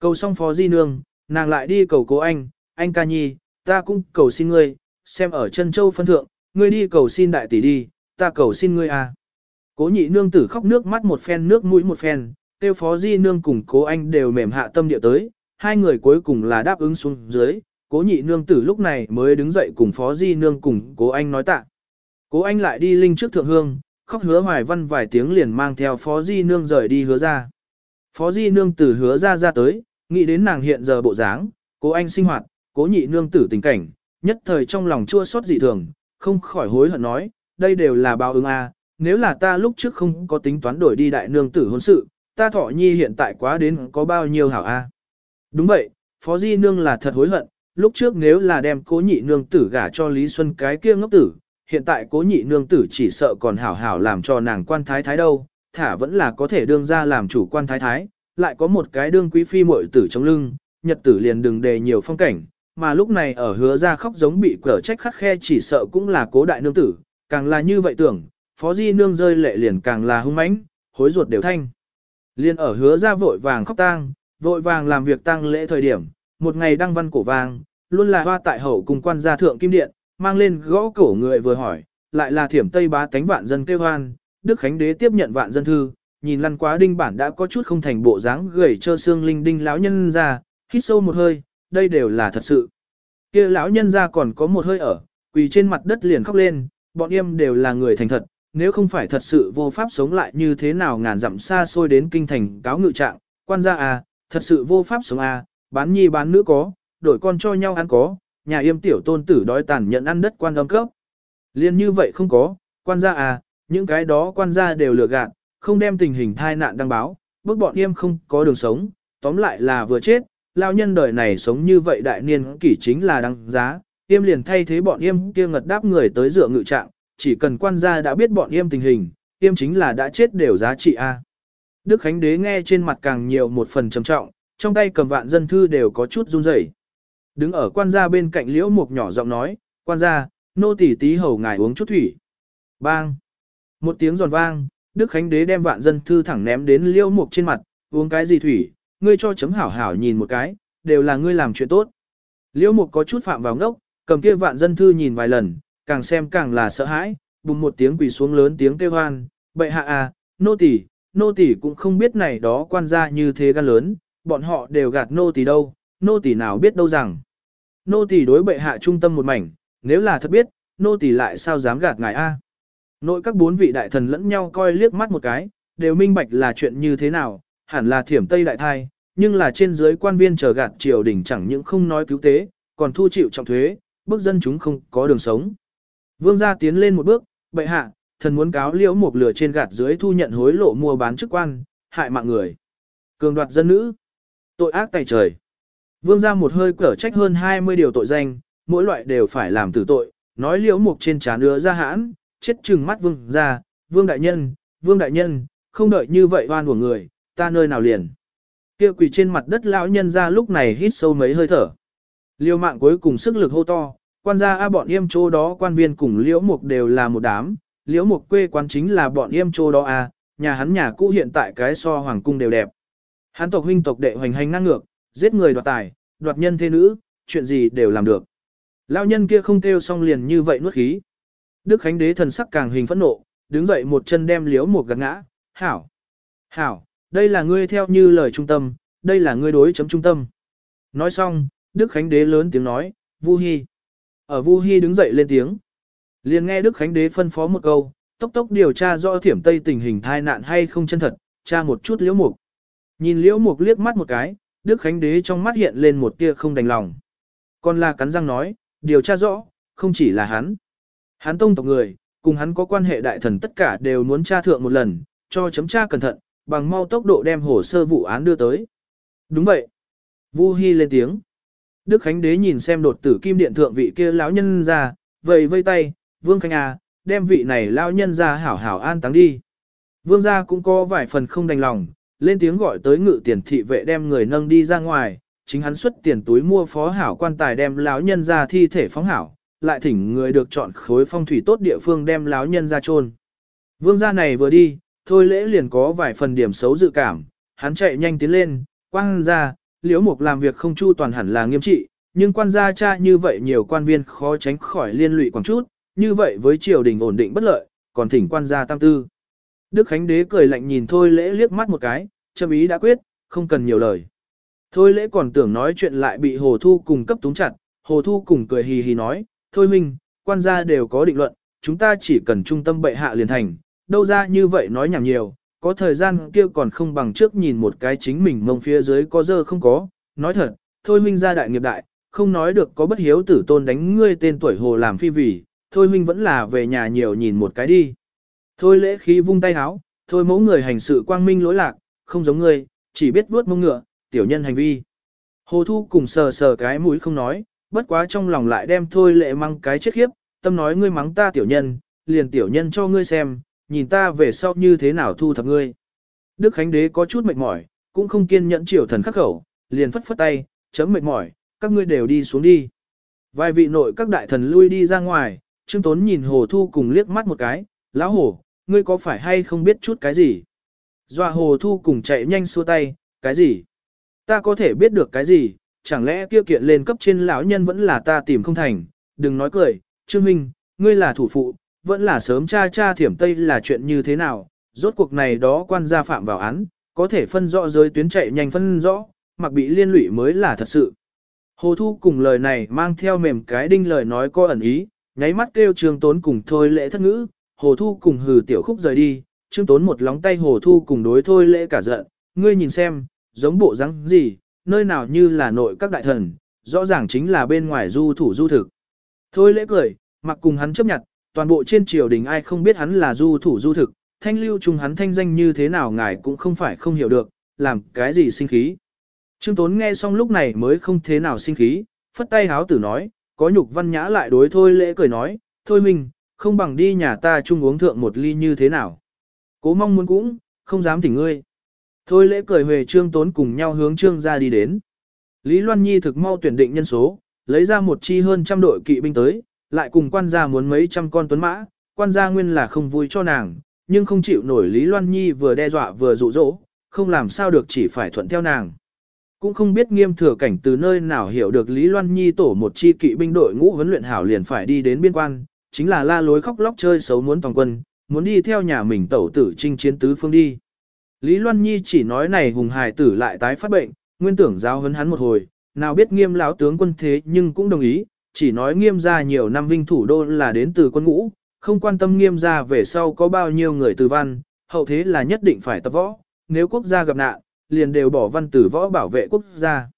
Cầu xong phó di nương, nàng lại đi cầu cố anh, anh ca nhi, ta cũng cầu xin ngươi, xem ở chân châu phân thượng, ngươi đi cầu xin đại tỷ đi, ta cầu xin ngươi à. Cố nhị nương tử khóc nước mắt một phen nước mũi một phen, tiêu phó di nương cùng cố anh đều mềm hạ tâm địa tới, hai người cuối cùng là đáp ứng xuống dưới, cố nhị nương tử lúc này mới đứng dậy cùng phó di nương cùng cố anh nói tạ. Cố anh lại đi linh trước thượng hương, khóc hứa hoài văn vài tiếng liền mang theo phó di nương rời đi hứa ra. Phó di nương tử hứa ra ra tới, nghĩ đến nàng hiện giờ bộ dáng, cố anh sinh hoạt, cố nhị nương tử tình cảnh, nhất thời trong lòng chua xót dị thường, không khỏi hối hận nói, đây đều là báo ứng a. nếu là ta lúc trước không có tính toán đổi đi đại nương tử hôn sự, ta thọ nhi hiện tại quá đến có bao nhiêu hảo a. Đúng vậy, phó di nương là thật hối hận, lúc trước nếu là đem cố nhị nương tử gả cho Lý Xuân cái kia ngốc tử, hiện tại cố nhị nương tử chỉ sợ còn hảo hảo làm cho nàng quan thái thái đâu, thả vẫn là có thể đương ra làm chủ quan thái thái, lại có một cái đương quý phi muội tử trong lưng, nhật tử liền đừng đề nhiều phong cảnh, mà lúc này ở hứa ra khóc giống bị cở trách khắc khe chỉ sợ cũng là cố đại nương tử, càng là như vậy tưởng, phó di nương rơi lệ liền càng là hung mãnh, hối ruột đều thanh. Liên ở hứa ra vội vàng khóc tang, vội vàng làm việc tang lễ thời điểm, một ngày đăng văn cổ vàng, luôn là hoa tại hậu cùng quan gia thượng kim điện, mang lên gõ cổ người vừa hỏi, lại là thiểm tây bá tánh vạn dân kêu hoan, Đức Khánh Đế tiếp nhận vạn dân thư, nhìn lăn quá đinh bản đã có chút không thành bộ dáng gầy trơ xương linh đinh lão nhân ra, hít sâu một hơi, đây đều là thật sự. kia lão nhân ra còn có một hơi ở, quỳ trên mặt đất liền khóc lên, bọn em đều là người thành thật, nếu không phải thật sự vô pháp sống lại như thế nào ngàn dặm xa xôi đến kinh thành cáo ngự trạng, quan gia à, thật sự vô pháp sống à, bán nhi bán nữ có, đổi con cho nhau ăn có, nhà yêm tiểu tôn tử đói tàn nhận ăn đất quan âm cấp. Liên như vậy không có, quan gia à, những cái đó quan gia đều lừa gạt, không đem tình hình thai nạn đăng báo, bước bọn yêm không có đường sống, tóm lại là vừa chết, lao nhân đời này sống như vậy đại niên kỷ chính là đăng giá, yêm liền thay thế bọn yêm kia ngật đáp người tới dựa ngự trạng, chỉ cần quan gia đã biết bọn yêm tình hình, yêm chính là đã chết đều giá trị a. Đức Khánh Đế nghe trên mặt càng nhiều một phần trầm trọng, trong tay cầm vạn dân thư đều có chút run rẩy. Đứng ở quan gia bên cạnh liễu mục nhỏ giọng nói, quan gia, nô tỷ tí hầu ngài uống chút thủy. Bang! Một tiếng giòn vang, Đức Khánh Đế đem vạn dân thư thẳng ném đến liễu mục trên mặt, uống cái gì thủy, ngươi cho chấm hảo hảo nhìn một cái, đều là ngươi làm chuyện tốt. Liễu mục có chút phạm vào ngốc, cầm kia vạn dân thư nhìn vài lần, càng xem càng là sợ hãi, bùng một tiếng quỳ xuống lớn tiếng kêu hoan, bệ hạ à, nô tỳ, nô tỳ cũng không biết này đó quan gia như thế gan lớn, bọn họ đều gạt nô tỳ đâu, nô tỳ nào biết đâu rằng. Nô tỳ đối bệ hạ trung tâm một mảnh, nếu là thật biết, nô tỳ lại sao dám gạt ngài a? Nội các bốn vị đại thần lẫn nhau coi liếc mắt một cái, đều minh bạch là chuyện như thế nào, hẳn là thiểm tây đại thai, nhưng là trên dưới quan viên chờ gạt triều đình chẳng những không nói cứu tế, còn thu chịu trọng thuế, bước dân chúng không có đường sống. Vương gia tiến lên một bước, bệ hạ, thần muốn cáo liễu một lửa trên gạt dưới thu nhận hối lộ mua bán chức quan, hại mạng người. Cường đoạt dân nữ. Tội ác tài trời. Vương gia một hơi cở trách hơn 20 điều tội danh, mỗi loại đều phải làm tử tội, nói liễu mục trên trán đưa ra hãn, chết chừng mắt vương gia, vương đại nhân, vương đại nhân, không đợi như vậy oan của người, ta nơi nào liền. Kia quỳ trên mặt đất lão nhân ra lúc này hít sâu mấy hơi thở. Liêu mạng cuối cùng sức lực hô to, quan gia a bọn yêm chỗ đó quan viên cùng liễu mục đều là một đám, liễu mục quê quán chính là bọn yêm chỗ đó a, nhà hắn nhà cũ hiện tại cái so hoàng cung đều đẹp. Hắn tộc huynh tộc đệ hoành hành ngang ngược, giết người đoạt tài, đoạt nhân thế nữ, chuyện gì đều làm được. Lão nhân kia không kêu xong liền như vậy nuốt khí. Đức Khánh Đế thần sắc càng hình phẫn nộ, đứng dậy một chân đem liếu một gạt ngã, hảo. Hảo, đây là ngươi theo như lời trung tâm, đây là ngươi đối chấm trung tâm. Nói xong, Đức Khánh Đế lớn tiếng nói, Vu Hi. Ở Vu Hi đứng dậy lên tiếng. Liền nghe Đức Khánh Đế phân phó một câu, tốc tốc điều tra rõ thiểm Tây tình hình thai nạn hay không chân thật, tra một chút liễu mục. Nhìn liễu mục liếc mắt một cái, Đức Khánh Đế trong mắt hiện lên một tia không đành lòng. Còn là cắn răng nói, điều tra rõ, không chỉ là hắn. Hắn tông tộc người, cùng hắn có quan hệ đại thần tất cả đều muốn tra thượng một lần, cho chấm tra cẩn thận, bằng mau tốc độ đem hồ sơ vụ án đưa tới. Đúng vậy. Vu Hi lên tiếng. Đức Khánh Đế nhìn xem đột tử kim điện thượng vị kia lão nhân ra, vầy vây tay, Vương Khánh à, đem vị này lão nhân ra hảo hảo an táng đi. Vương gia cũng có vài phần không đành lòng, lên tiếng gọi tới ngự tiền thị vệ đem người nâng đi ra ngoài, chính hắn xuất tiền túi mua phó hảo quan tài đem lão nhân ra thi thể phóng hảo, lại thỉnh người được chọn khối phong thủy tốt địa phương đem lão nhân ra chôn. Vương gia này vừa đi, thôi lễ liền có vài phần điểm xấu dự cảm, hắn chạy nhanh tiến lên, quang ra, liễu mục làm việc không chu toàn hẳn là nghiêm trị, nhưng quan gia cha như vậy nhiều quan viên khó tránh khỏi liên lụy quảng chút, như vậy với triều đình ổn định bất lợi, còn thỉnh quan gia tam tư. Đức Khánh Đế cười lạnh nhìn Thôi Lễ liếc mắt một cái, châm ý đã quyết, không cần nhiều lời. Thôi Lễ còn tưởng nói chuyện lại bị Hồ Thu cùng cấp túng chặt, Hồ Thu cùng cười hì hì nói, thôi minh, quan gia đều có định luận, chúng ta chỉ cần trung tâm bệ hạ liền thành, đâu ra như vậy nói nhảm nhiều, có thời gian kia còn không bằng trước nhìn một cái chính mình mông phía dưới có dơ không có, nói thật, thôi minh gia đại nghiệp đại, không nói được có bất hiếu tử tôn đánh ngươi tên tuổi hồ làm phi vì, thôi minh vẫn là về nhà nhiều nhìn một cái đi. Thôi lễ khí vung tay háo, thôi mẫu người hành sự quang minh lỗi lạc, không giống ngươi, chỉ biết vuốt mông ngựa, tiểu nhân hành vi. Hồ Thu cùng sờ sờ cái mũi không nói, bất quá trong lòng lại đem thôi lệ mang cái chết khiếp, tâm nói ngươi mắng ta tiểu nhân, liền tiểu nhân cho ngươi xem, nhìn ta về sau như thế nào thu thập ngươi. Đức Khánh Đế có chút mệt mỏi, cũng không kiên nhẫn triều thần khắc khẩu, liền phất phất tay, chấm mệt mỏi, các ngươi đều đi xuống đi. Vài vị nội các đại thần lui đi ra ngoài, Trương Tốn nhìn Hồ Thu cùng liếc mắt một cái, lão Hồ, ngươi có phải hay không biết chút cái gì? Dọa Hồ Thu cùng chạy nhanh xua tay, cái gì? Ta có thể biết được cái gì? Chẳng lẽ kia kiện lên cấp trên lão nhân vẫn là ta tìm không thành? Đừng nói cười, Trương Minh, ngươi là thủ phụ, vẫn là sớm cha cha thiểm tây là chuyện như thế nào? Rốt cuộc này đó quan gia phạm vào án, có thể phân rõ giới tuyến chạy nhanh phân rõ, mặc bị liên lụy mới là thật sự. Hồ Thu cùng lời này mang theo mềm cái đinh lời nói có ẩn ý, nháy mắt kêu Trương Tốn cùng thôi lễ thất ngữ, Hồ Thu cùng hừ tiểu khúc rời đi, Trương Tốn một lóng tay Hồ Thu cùng đối thôi lễ cả giận, ngươi nhìn xem, giống bộ răng gì, nơi nào như là nội các đại thần, rõ ràng chính là bên ngoài du thủ du thực. Thôi lễ cười, mặc cùng hắn chấp nhận, toàn bộ trên triều đình ai không biết hắn là du thủ du thực, thanh lưu trùng hắn thanh danh như thế nào ngài cũng không phải không hiểu được, làm cái gì sinh khí. Trương Tốn nghe xong lúc này mới không thế nào sinh khí, phất tay háo tử nói, có nhục văn nhã lại đối thôi lễ cười nói, thôi mình, không bằng đi nhà ta chung uống thượng một ly như thế nào. Cố mong muốn cũng, không dám thỉnh ngươi. Thôi lễ cười huề trương tốn cùng nhau hướng trương ra đi đến. Lý Loan Nhi thực mau tuyển định nhân số, lấy ra một chi hơn trăm đội kỵ binh tới, lại cùng quan gia muốn mấy trăm con tuấn mã, quan gia nguyên là không vui cho nàng, nhưng không chịu nổi Lý Loan Nhi vừa đe dọa vừa dụ dỗ, không làm sao được chỉ phải thuận theo nàng. Cũng không biết nghiêm thừa cảnh từ nơi nào hiểu được Lý Loan Nhi tổ một chi kỵ binh đội ngũ huấn luyện hảo liền phải đi đến biên quan, chính là la lối khóc lóc chơi xấu muốn toàn quân, muốn đi theo nhà mình tẩu tử trinh chiến tứ phương đi. Lý Loan Nhi chỉ nói này hùng hài tử lại tái phát bệnh, nguyên tưởng giáo huấn hắn một hồi, nào biết nghiêm lão tướng quân thế nhưng cũng đồng ý, chỉ nói nghiêm gia nhiều năm vinh thủ đô là đến từ quân ngũ, không quan tâm nghiêm gia về sau có bao nhiêu người từ văn, hậu thế là nhất định phải tập võ, nếu quốc gia gặp nạn, liền đều bỏ văn tử võ bảo vệ quốc gia.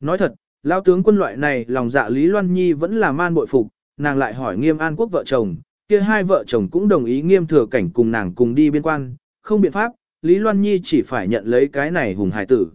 Nói thật, lão tướng quân loại này lòng dạ Lý Loan Nhi vẫn là man bội phục, nàng lại hỏi nghiêm an quốc vợ chồng, kia hai vợ chồng cũng đồng ý nghiêm thừa cảnh cùng nàng cùng đi biên quan, không biện pháp, Lý Loan Nhi chỉ phải nhận lấy cái này hùng hải tử.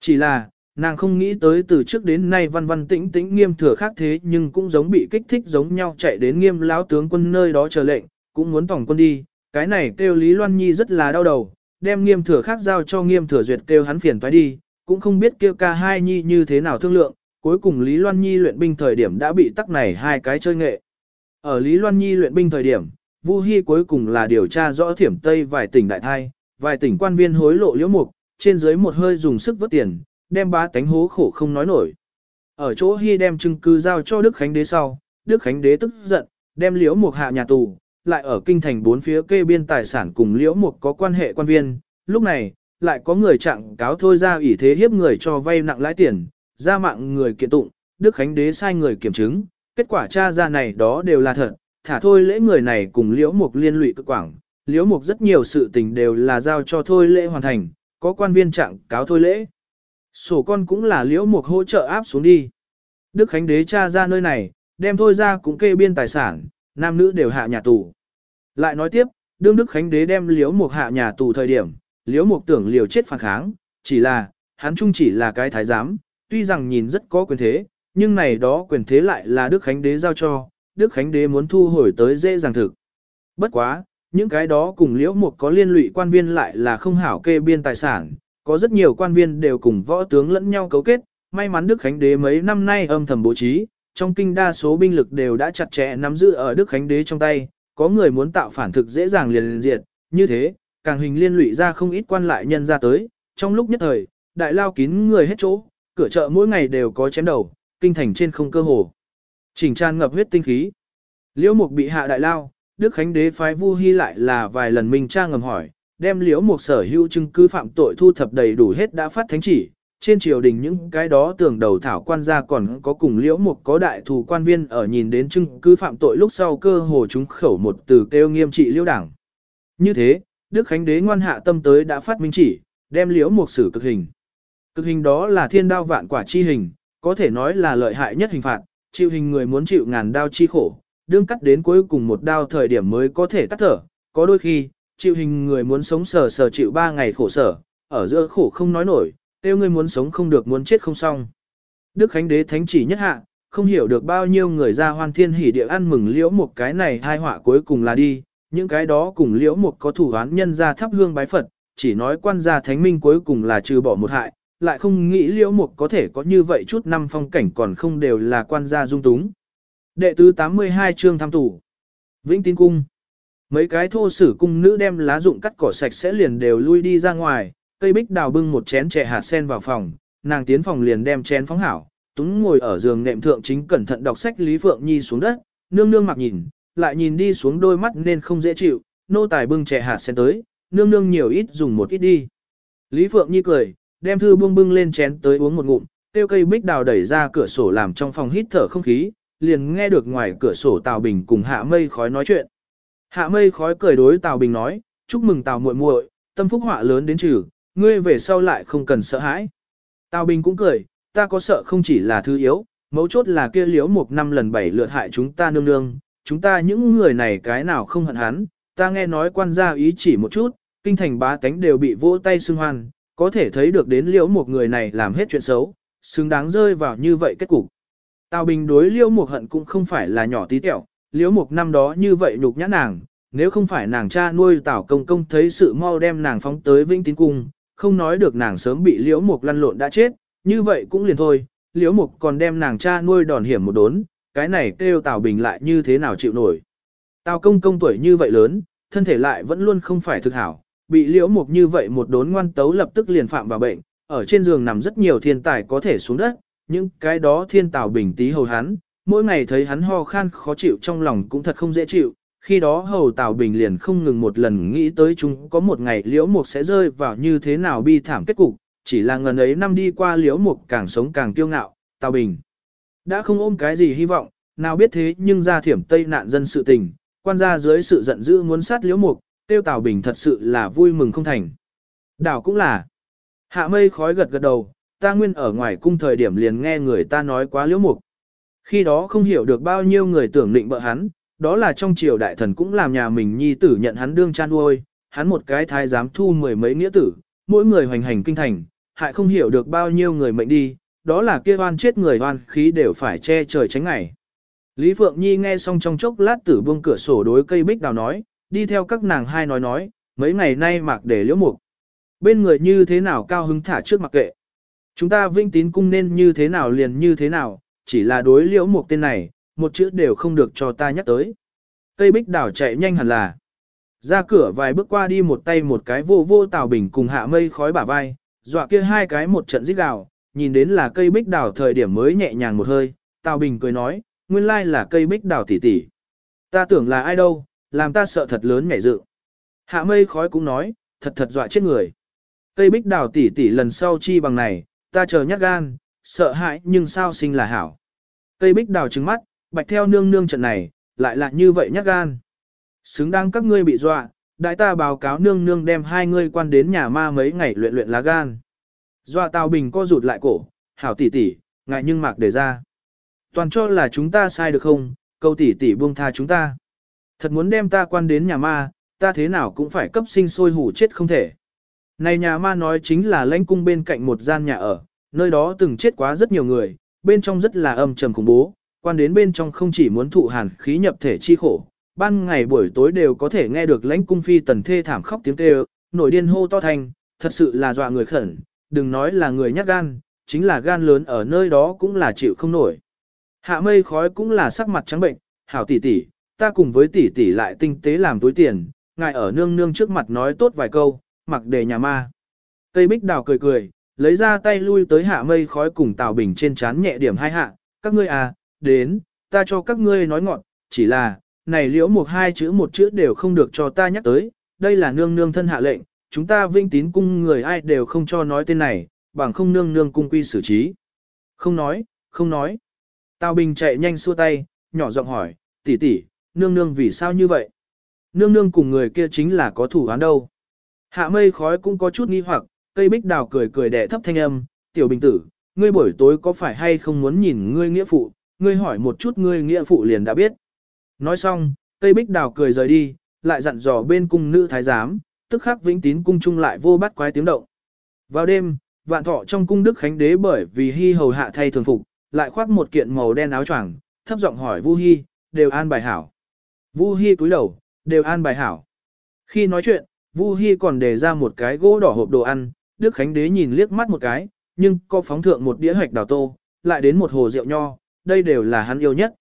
Chỉ là, nàng không nghĩ tới từ trước đến nay văn văn tĩnh tĩnh nghiêm thừa khác thế nhưng cũng giống bị kích thích giống nhau chạy đến nghiêm lão tướng quân nơi đó chờ lệnh, cũng muốn tổng quân đi, cái này kêu Lý Loan Nhi rất là đau đầu, đem nghiêm thừa khác giao cho nghiêm thừa duyệt kêu hắn phiền toái đi, cũng không biết kêu ca hai nhi như thế nào thương lượng, cuối cùng Lý Loan Nhi luyện binh thời điểm đã bị tắc này hai cái chơi nghệ. Ở Lý Loan Nhi luyện binh thời điểm, Vu Hi cuối cùng là điều tra rõ thiểm Tây vài tỉnh đại thai, vài tỉnh quan viên hối lộ liễu mục, trên dưới một hơi dùng sức vớt tiền, đem bá tánh hố khổ không nói nổi. Ở chỗ Hy đem chứng cứ giao cho Đức Khánh Đế sau, Đức Khánh Đế tức giận, đem liễu mục hạ nhà tù, lại ở kinh thành bốn phía kê biên tài sản cùng liễu mục có quan hệ quan viên. Lúc này, lại có người trạng cáo thôi ra ủy thế hiếp người cho vay nặng lãi tiền, ra mạng người kiện tụng, Đức Khánh Đế sai người kiểm chứng, kết quả tra ra này đó đều là thật, thả thôi lễ người này cùng liễu mục liên lụy cực quảng, liễu mục rất nhiều sự tình đều là giao cho thôi lễ hoàn thành, có quan viên trạng cáo thôi lễ. Sổ con cũng là liễu mục hỗ trợ áp xuống đi. Đức Khánh Đế cha ra nơi này, đem thôi ra cũng kê biên tài sản, nam nữ đều hạ nhà tù. Lại nói tiếp, đương Đức Khánh Đế đem liễu mục hạ nhà tù thời điểm, liễu mục tưởng liều chết phản kháng, chỉ là, hắn chung chỉ là cái thái giám, tuy rằng nhìn rất có quyền thế, nhưng này đó quyền thế lại là Đức Khánh Đế giao cho, Đức Khánh Đế muốn thu hồi tới dễ dàng thực. Bất quá, những cái đó cùng liễu mục có liên lụy quan viên lại là không hảo kê biên tài sản, có rất nhiều quan viên đều cùng võ tướng lẫn nhau cấu kết, may mắn Đức Khánh Đế mấy năm nay âm thầm bố trí, trong kinh đa số binh lực đều đã chặt chẽ nắm giữ ở Đức Khánh Đế trong tay, có người muốn tạo phản thực dễ dàng liền liền diệt, như thế, càng hình liên lụy ra không ít quan lại nhân ra tới, trong lúc nhất thời, đại lao kín người hết chỗ, cửa chợ mỗi ngày đều có chém đầu, kinh thành trên không cơ hồ. Chỉnh tràn ngập huyết tinh khí. Liễu Mục bị hạ đại lao, Đức Khánh đế phái Vu hy lại là vài lần mình tra ngầm hỏi, đem Liễu Mục sở hữu chứng cứ phạm tội thu thập đầy đủ hết đã phát thánh chỉ. Trên triều đình những cái đó tưởng đầu thảo quan gia còn có cùng Liễu Mục có đại thù quan viên ở nhìn đến chứng cứ phạm tội lúc sau cơ hồ chúng khẩu một từ kêu nghiêm trị Liễu đảng. Như thế, Đức Khánh đế ngoan hạ tâm tới đã phát minh chỉ, đem Liễu Mục xử cực hình. Cực hình đó là thiên đao vạn quả chi hình, có thể nói là lợi hại nhất hình phạt, chịu hình người muốn chịu ngàn đao chi khổ, đương cắt đến cuối cùng một đao thời điểm mới có thể tắt thở, có đôi khi, chịu hình người muốn sống sờ sờ chịu ba ngày khổ sở, ở giữa khổ không nói nổi, tiêu người muốn sống không được muốn chết không xong. Đức Khánh Đế thánh chỉ nhất hạ, không hiểu được bao nhiêu người ra hoan thiên hỉ địa ăn mừng liễu một cái này hai họa cuối cùng là đi, những cái đó cùng liễu một có thủ án nhân ra thắp hương bái Phật, chỉ nói quan gia thánh minh cuối cùng là trừ bỏ một hại, lại không nghĩ liễu một có thể có như vậy chút năm phong cảnh còn không đều là quan gia dung túng. Đệ tứ 82 chương tham tủ. Vĩnh tín cung. Mấy cái thô sử cung nữ đem lá dụng cắt cỏ sạch sẽ liền đều lui đi ra ngoài, cây bích đào bưng một chén chè hạt sen vào phòng, nàng tiến phòng liền đem chén phóng hảo, túng ngồi ở giường nệm thượng chính cẩn thận đọc sách Lý Phượng Nhi xuống đất, nương nương mặc nhìn, lại nhìn đi xuống đôi mắt nên không dễ chịu, nô tài bưng chè hạt sen tới, nương nương nhiều ít dùng một ít đi. Lý Phượng Nhi cười, đem thư buông bưng lên chén tới uống một ngụm, tiêu cây bích đào đẩy ra cửa sổ làm trong phòng hít thở không khí, liền nghe được ngoài cửa sổ Tào Bình cùng Hạ Mây khói nói chuyện. Hạ Mây khói cười đối Tào Bình nói, chúc mừng Tào muội muội, tâm phúc họa lớn đến trừ, ngươi về sau lại không cần sợ hãi. Tào Bình cũng cười, ta có sợ không chỉ là thứ yếu, mấu chốt là kia liếu một năm lần bảy lượt hại chúng ta nương nương, chúng ta những người này cái nào không hận hắn, ta nghe nói quan gia ý chỉ một chút, kinh thành bá tánh đều bị vỗ tay xưng hoan, có thể thấy được đến liễu một người này làm hết chuyện xấu, xứng đáng rơi vào như vậy kết cục. Tào Bình đối liễu một hận cũng không phải là nhỏ tí tẹo, liễu Mục năm đó như vậy nhục nhã nàng, nếu không phải nàng cha nuôi Tào Công Công thấy sự mau đem nàng phóng tới Vĩnh Tín Cung, không nói được nàng sớm bị liễu Mục lăn lộn đã chết, như vậy cũng liền thôi, liễu mục còn đem nàng cha nuôi đòn hiểm một đốn, cái này kêu Tào Bình lại như thế nào chịu nổi. Tào công công tuổi như vậy lớn, thân thể lại vẫn luôn không phải thực hảo, bị liễu mục như vậy một đốn ngoan tấu lập tức liền phạm vào bệnh, ở trên giường nằm rất nhiều thiên tài có thể xuống đất, nhưng cái đó thiên Tào Bình tí hầu hắn, mỗi ngày thấy hắn ho khan khó chịu trong lòng cũng thật không dễ chịu, khi đó hầu Tào Bình liền không ngừng một lần nghĩ tới chúng có một ngày liễu mục sẽ rơi vào như thế nào bi thảm kết cục, chỉ là ngần ấy năm đi qua liễu mục càng sống càng kiêu ngạo, Tào Bình đã không ôm cái gì hy vọng, nào biết thế nhưng ra thiểm Tây nạn dân sự tình, quan gia dưới sự giận dữ muốn sát liễu mục, tiêu Tào Bình thật sự là vui mừng không thành. Đảo cũng là, hạ mây khói gật gật đầu, ta nguyên ở ngoài cung thời điểm liền nghe người ta nói quá liễu mục. Khi đó không hiểu được bao nhiêu người tưởng định bợ hắn, đó là trong triều đại thần cũng làm nhà mình nhi tử nhận hắn đương chan nuôi, hắn một cái thái giám thu mười mấy nghĩa tử, mỗi người hoành hành kinh thành, hại không hiểu được bao nhiêu người mệnh đi, đó là kia oan chết người oan khí đều phải che trời tránh ngày. Lý Phượng Nhi nghe xong trong chốc lát tử buông cửa sổ đối cây bích đào nói, đi theo các nàng hai nói nói, mấy ngày nay mặc để liễu mục. Bên người như thế nào cao hứng thả trước mặc kệ. Chúng ta vinh tín cung nên như thế nào liền như thế nào, chỉ là đối liễu một tên này, một chữ đều không được cho ta nhắc tới. Cây bích đào chạy nhanh hẳn là. Ra cửa vài bước qua đi một tay một cái vô vô tào bình cùng hạ mây khói bả vai, dọa kia hai cái một trận giết gào, nhìn đến là cây bích đào thời điểm mới nhẹ nhàng một hơi, tào bình cười nói, nguyên lai là cây bích đào tỷ tỷ. Ta tưởng là ai đâu, làm ta sợ thật lớn nhảy dự. Hạ mây khói cũng nói, thật thật dọa chết người. Cây bích đào tỷ tỷ lần sau chi bằng này, ta chờ nhát gan, sợ hãi nhưng sao sinh là hảo. Cây bích đào trứng mắt, bạch theo nương nương trận này, lại là như vậy nhát gan. Xứng đáng các ngươi bị dọa, đại ta báo cáo nương nương đem hai ngươi quan đến nhà ma mấy ngày luyện luyện lá gan. Dọa Tào Bình co rụt lại cổ, hảo tỷ tỷ, ngại nhưng mạc để ra. Toàn cho là chúng ta sai được không, câu tỷ tỷ buông tha chúng ta. Thật muốn đem ta quan đến nhà ma, ta thế nào cũng phải cấp sinh sôi hủ chết không thể. Này nhà ma nói chính là lãnh cung bên cạnh một gian nhà ở, nơi đó từng chết quá rất nhiều người, bên trong rất là âm trầm khủng bố, quan đến bên trong không chỉ muốn thụ hàn khí nhập thể chi khổ, ban ngày buổi tối đều có thể nghe được lãnh cung phi tần thê thảm khóc tiếng kêu, nổi điên hô to thành, thật sự là dọa người khẩn, đừng nói là người nhát gan, chính là gan lớn ở nơi đó cũng là chịu không nổi. Hạ mây khói cũng là sắc mặt trắng bệnh, hảo tỷ tỷ, ta cùng với tỷ tỷ lại tinh tế làm túi tiền, ngài ở nương nương trước mặt nói tốt vài câu, mặc để nhà ma. Cây bích đào cười cười, lấy ra tay lui tới hạ mây khói cùng tào bình trên chán nhẹ điểm hai hạ, các ngươi à, đến, ta cho các ngươi nói ngọn, chỉ là, này liễu một hai chữ một chữ đều không được cho ta nhắc tới, đây là nương nương thân hạ lệnh, chúng ta vinh tín cung người ai đều không cho nói tên này, bằng không nương nương cung quy xử trí. Không nói, không nói. Tào Bình chạy nhanh xua tay, nhỏ giọng hỏi, tỷ tỷ, nương nương vì sao như vậy? Nương nương cùng người kia chính là có thủ án đâu. Hạ mây khói cũng có chút nghi hoặc, cây bích đào cười cười đẻ thấp thanh âm, tiểu bình tử, ngươi buổi tối có phải hay không muốn nhìn ngươi nghĩa phụ, ngươi hỏi một chút ngươi nghĩa phụ liền đã biết. Nói xong, cây bích đào cười rời đi, lại dặn dò bên cung nữ thái giám, tức khắc vĩnh tín cung trung lại vô bắt quái tiếng động. Vào đêm, vạn thọ trong cung đức khánh đế bởi vì hy hầu hạ thay thường phục, lại khoác một kiện màu đen áo choàng, thấp giọng hỏi Vu Hi, đều an bài hảo. Vu Hi cúi đầu, đều an bài hảo. Khi nói chuyện, Vu Hi còn đề ra một cái gỗ đỏ hộp đồ ăn, Đức Khánh Đế nhìn liếc mắt một cái, nhưng có phóng thượng một đĩa hạch đào tô, lại đến một hồ rượu nho, đây đều là hắn yêu nhất.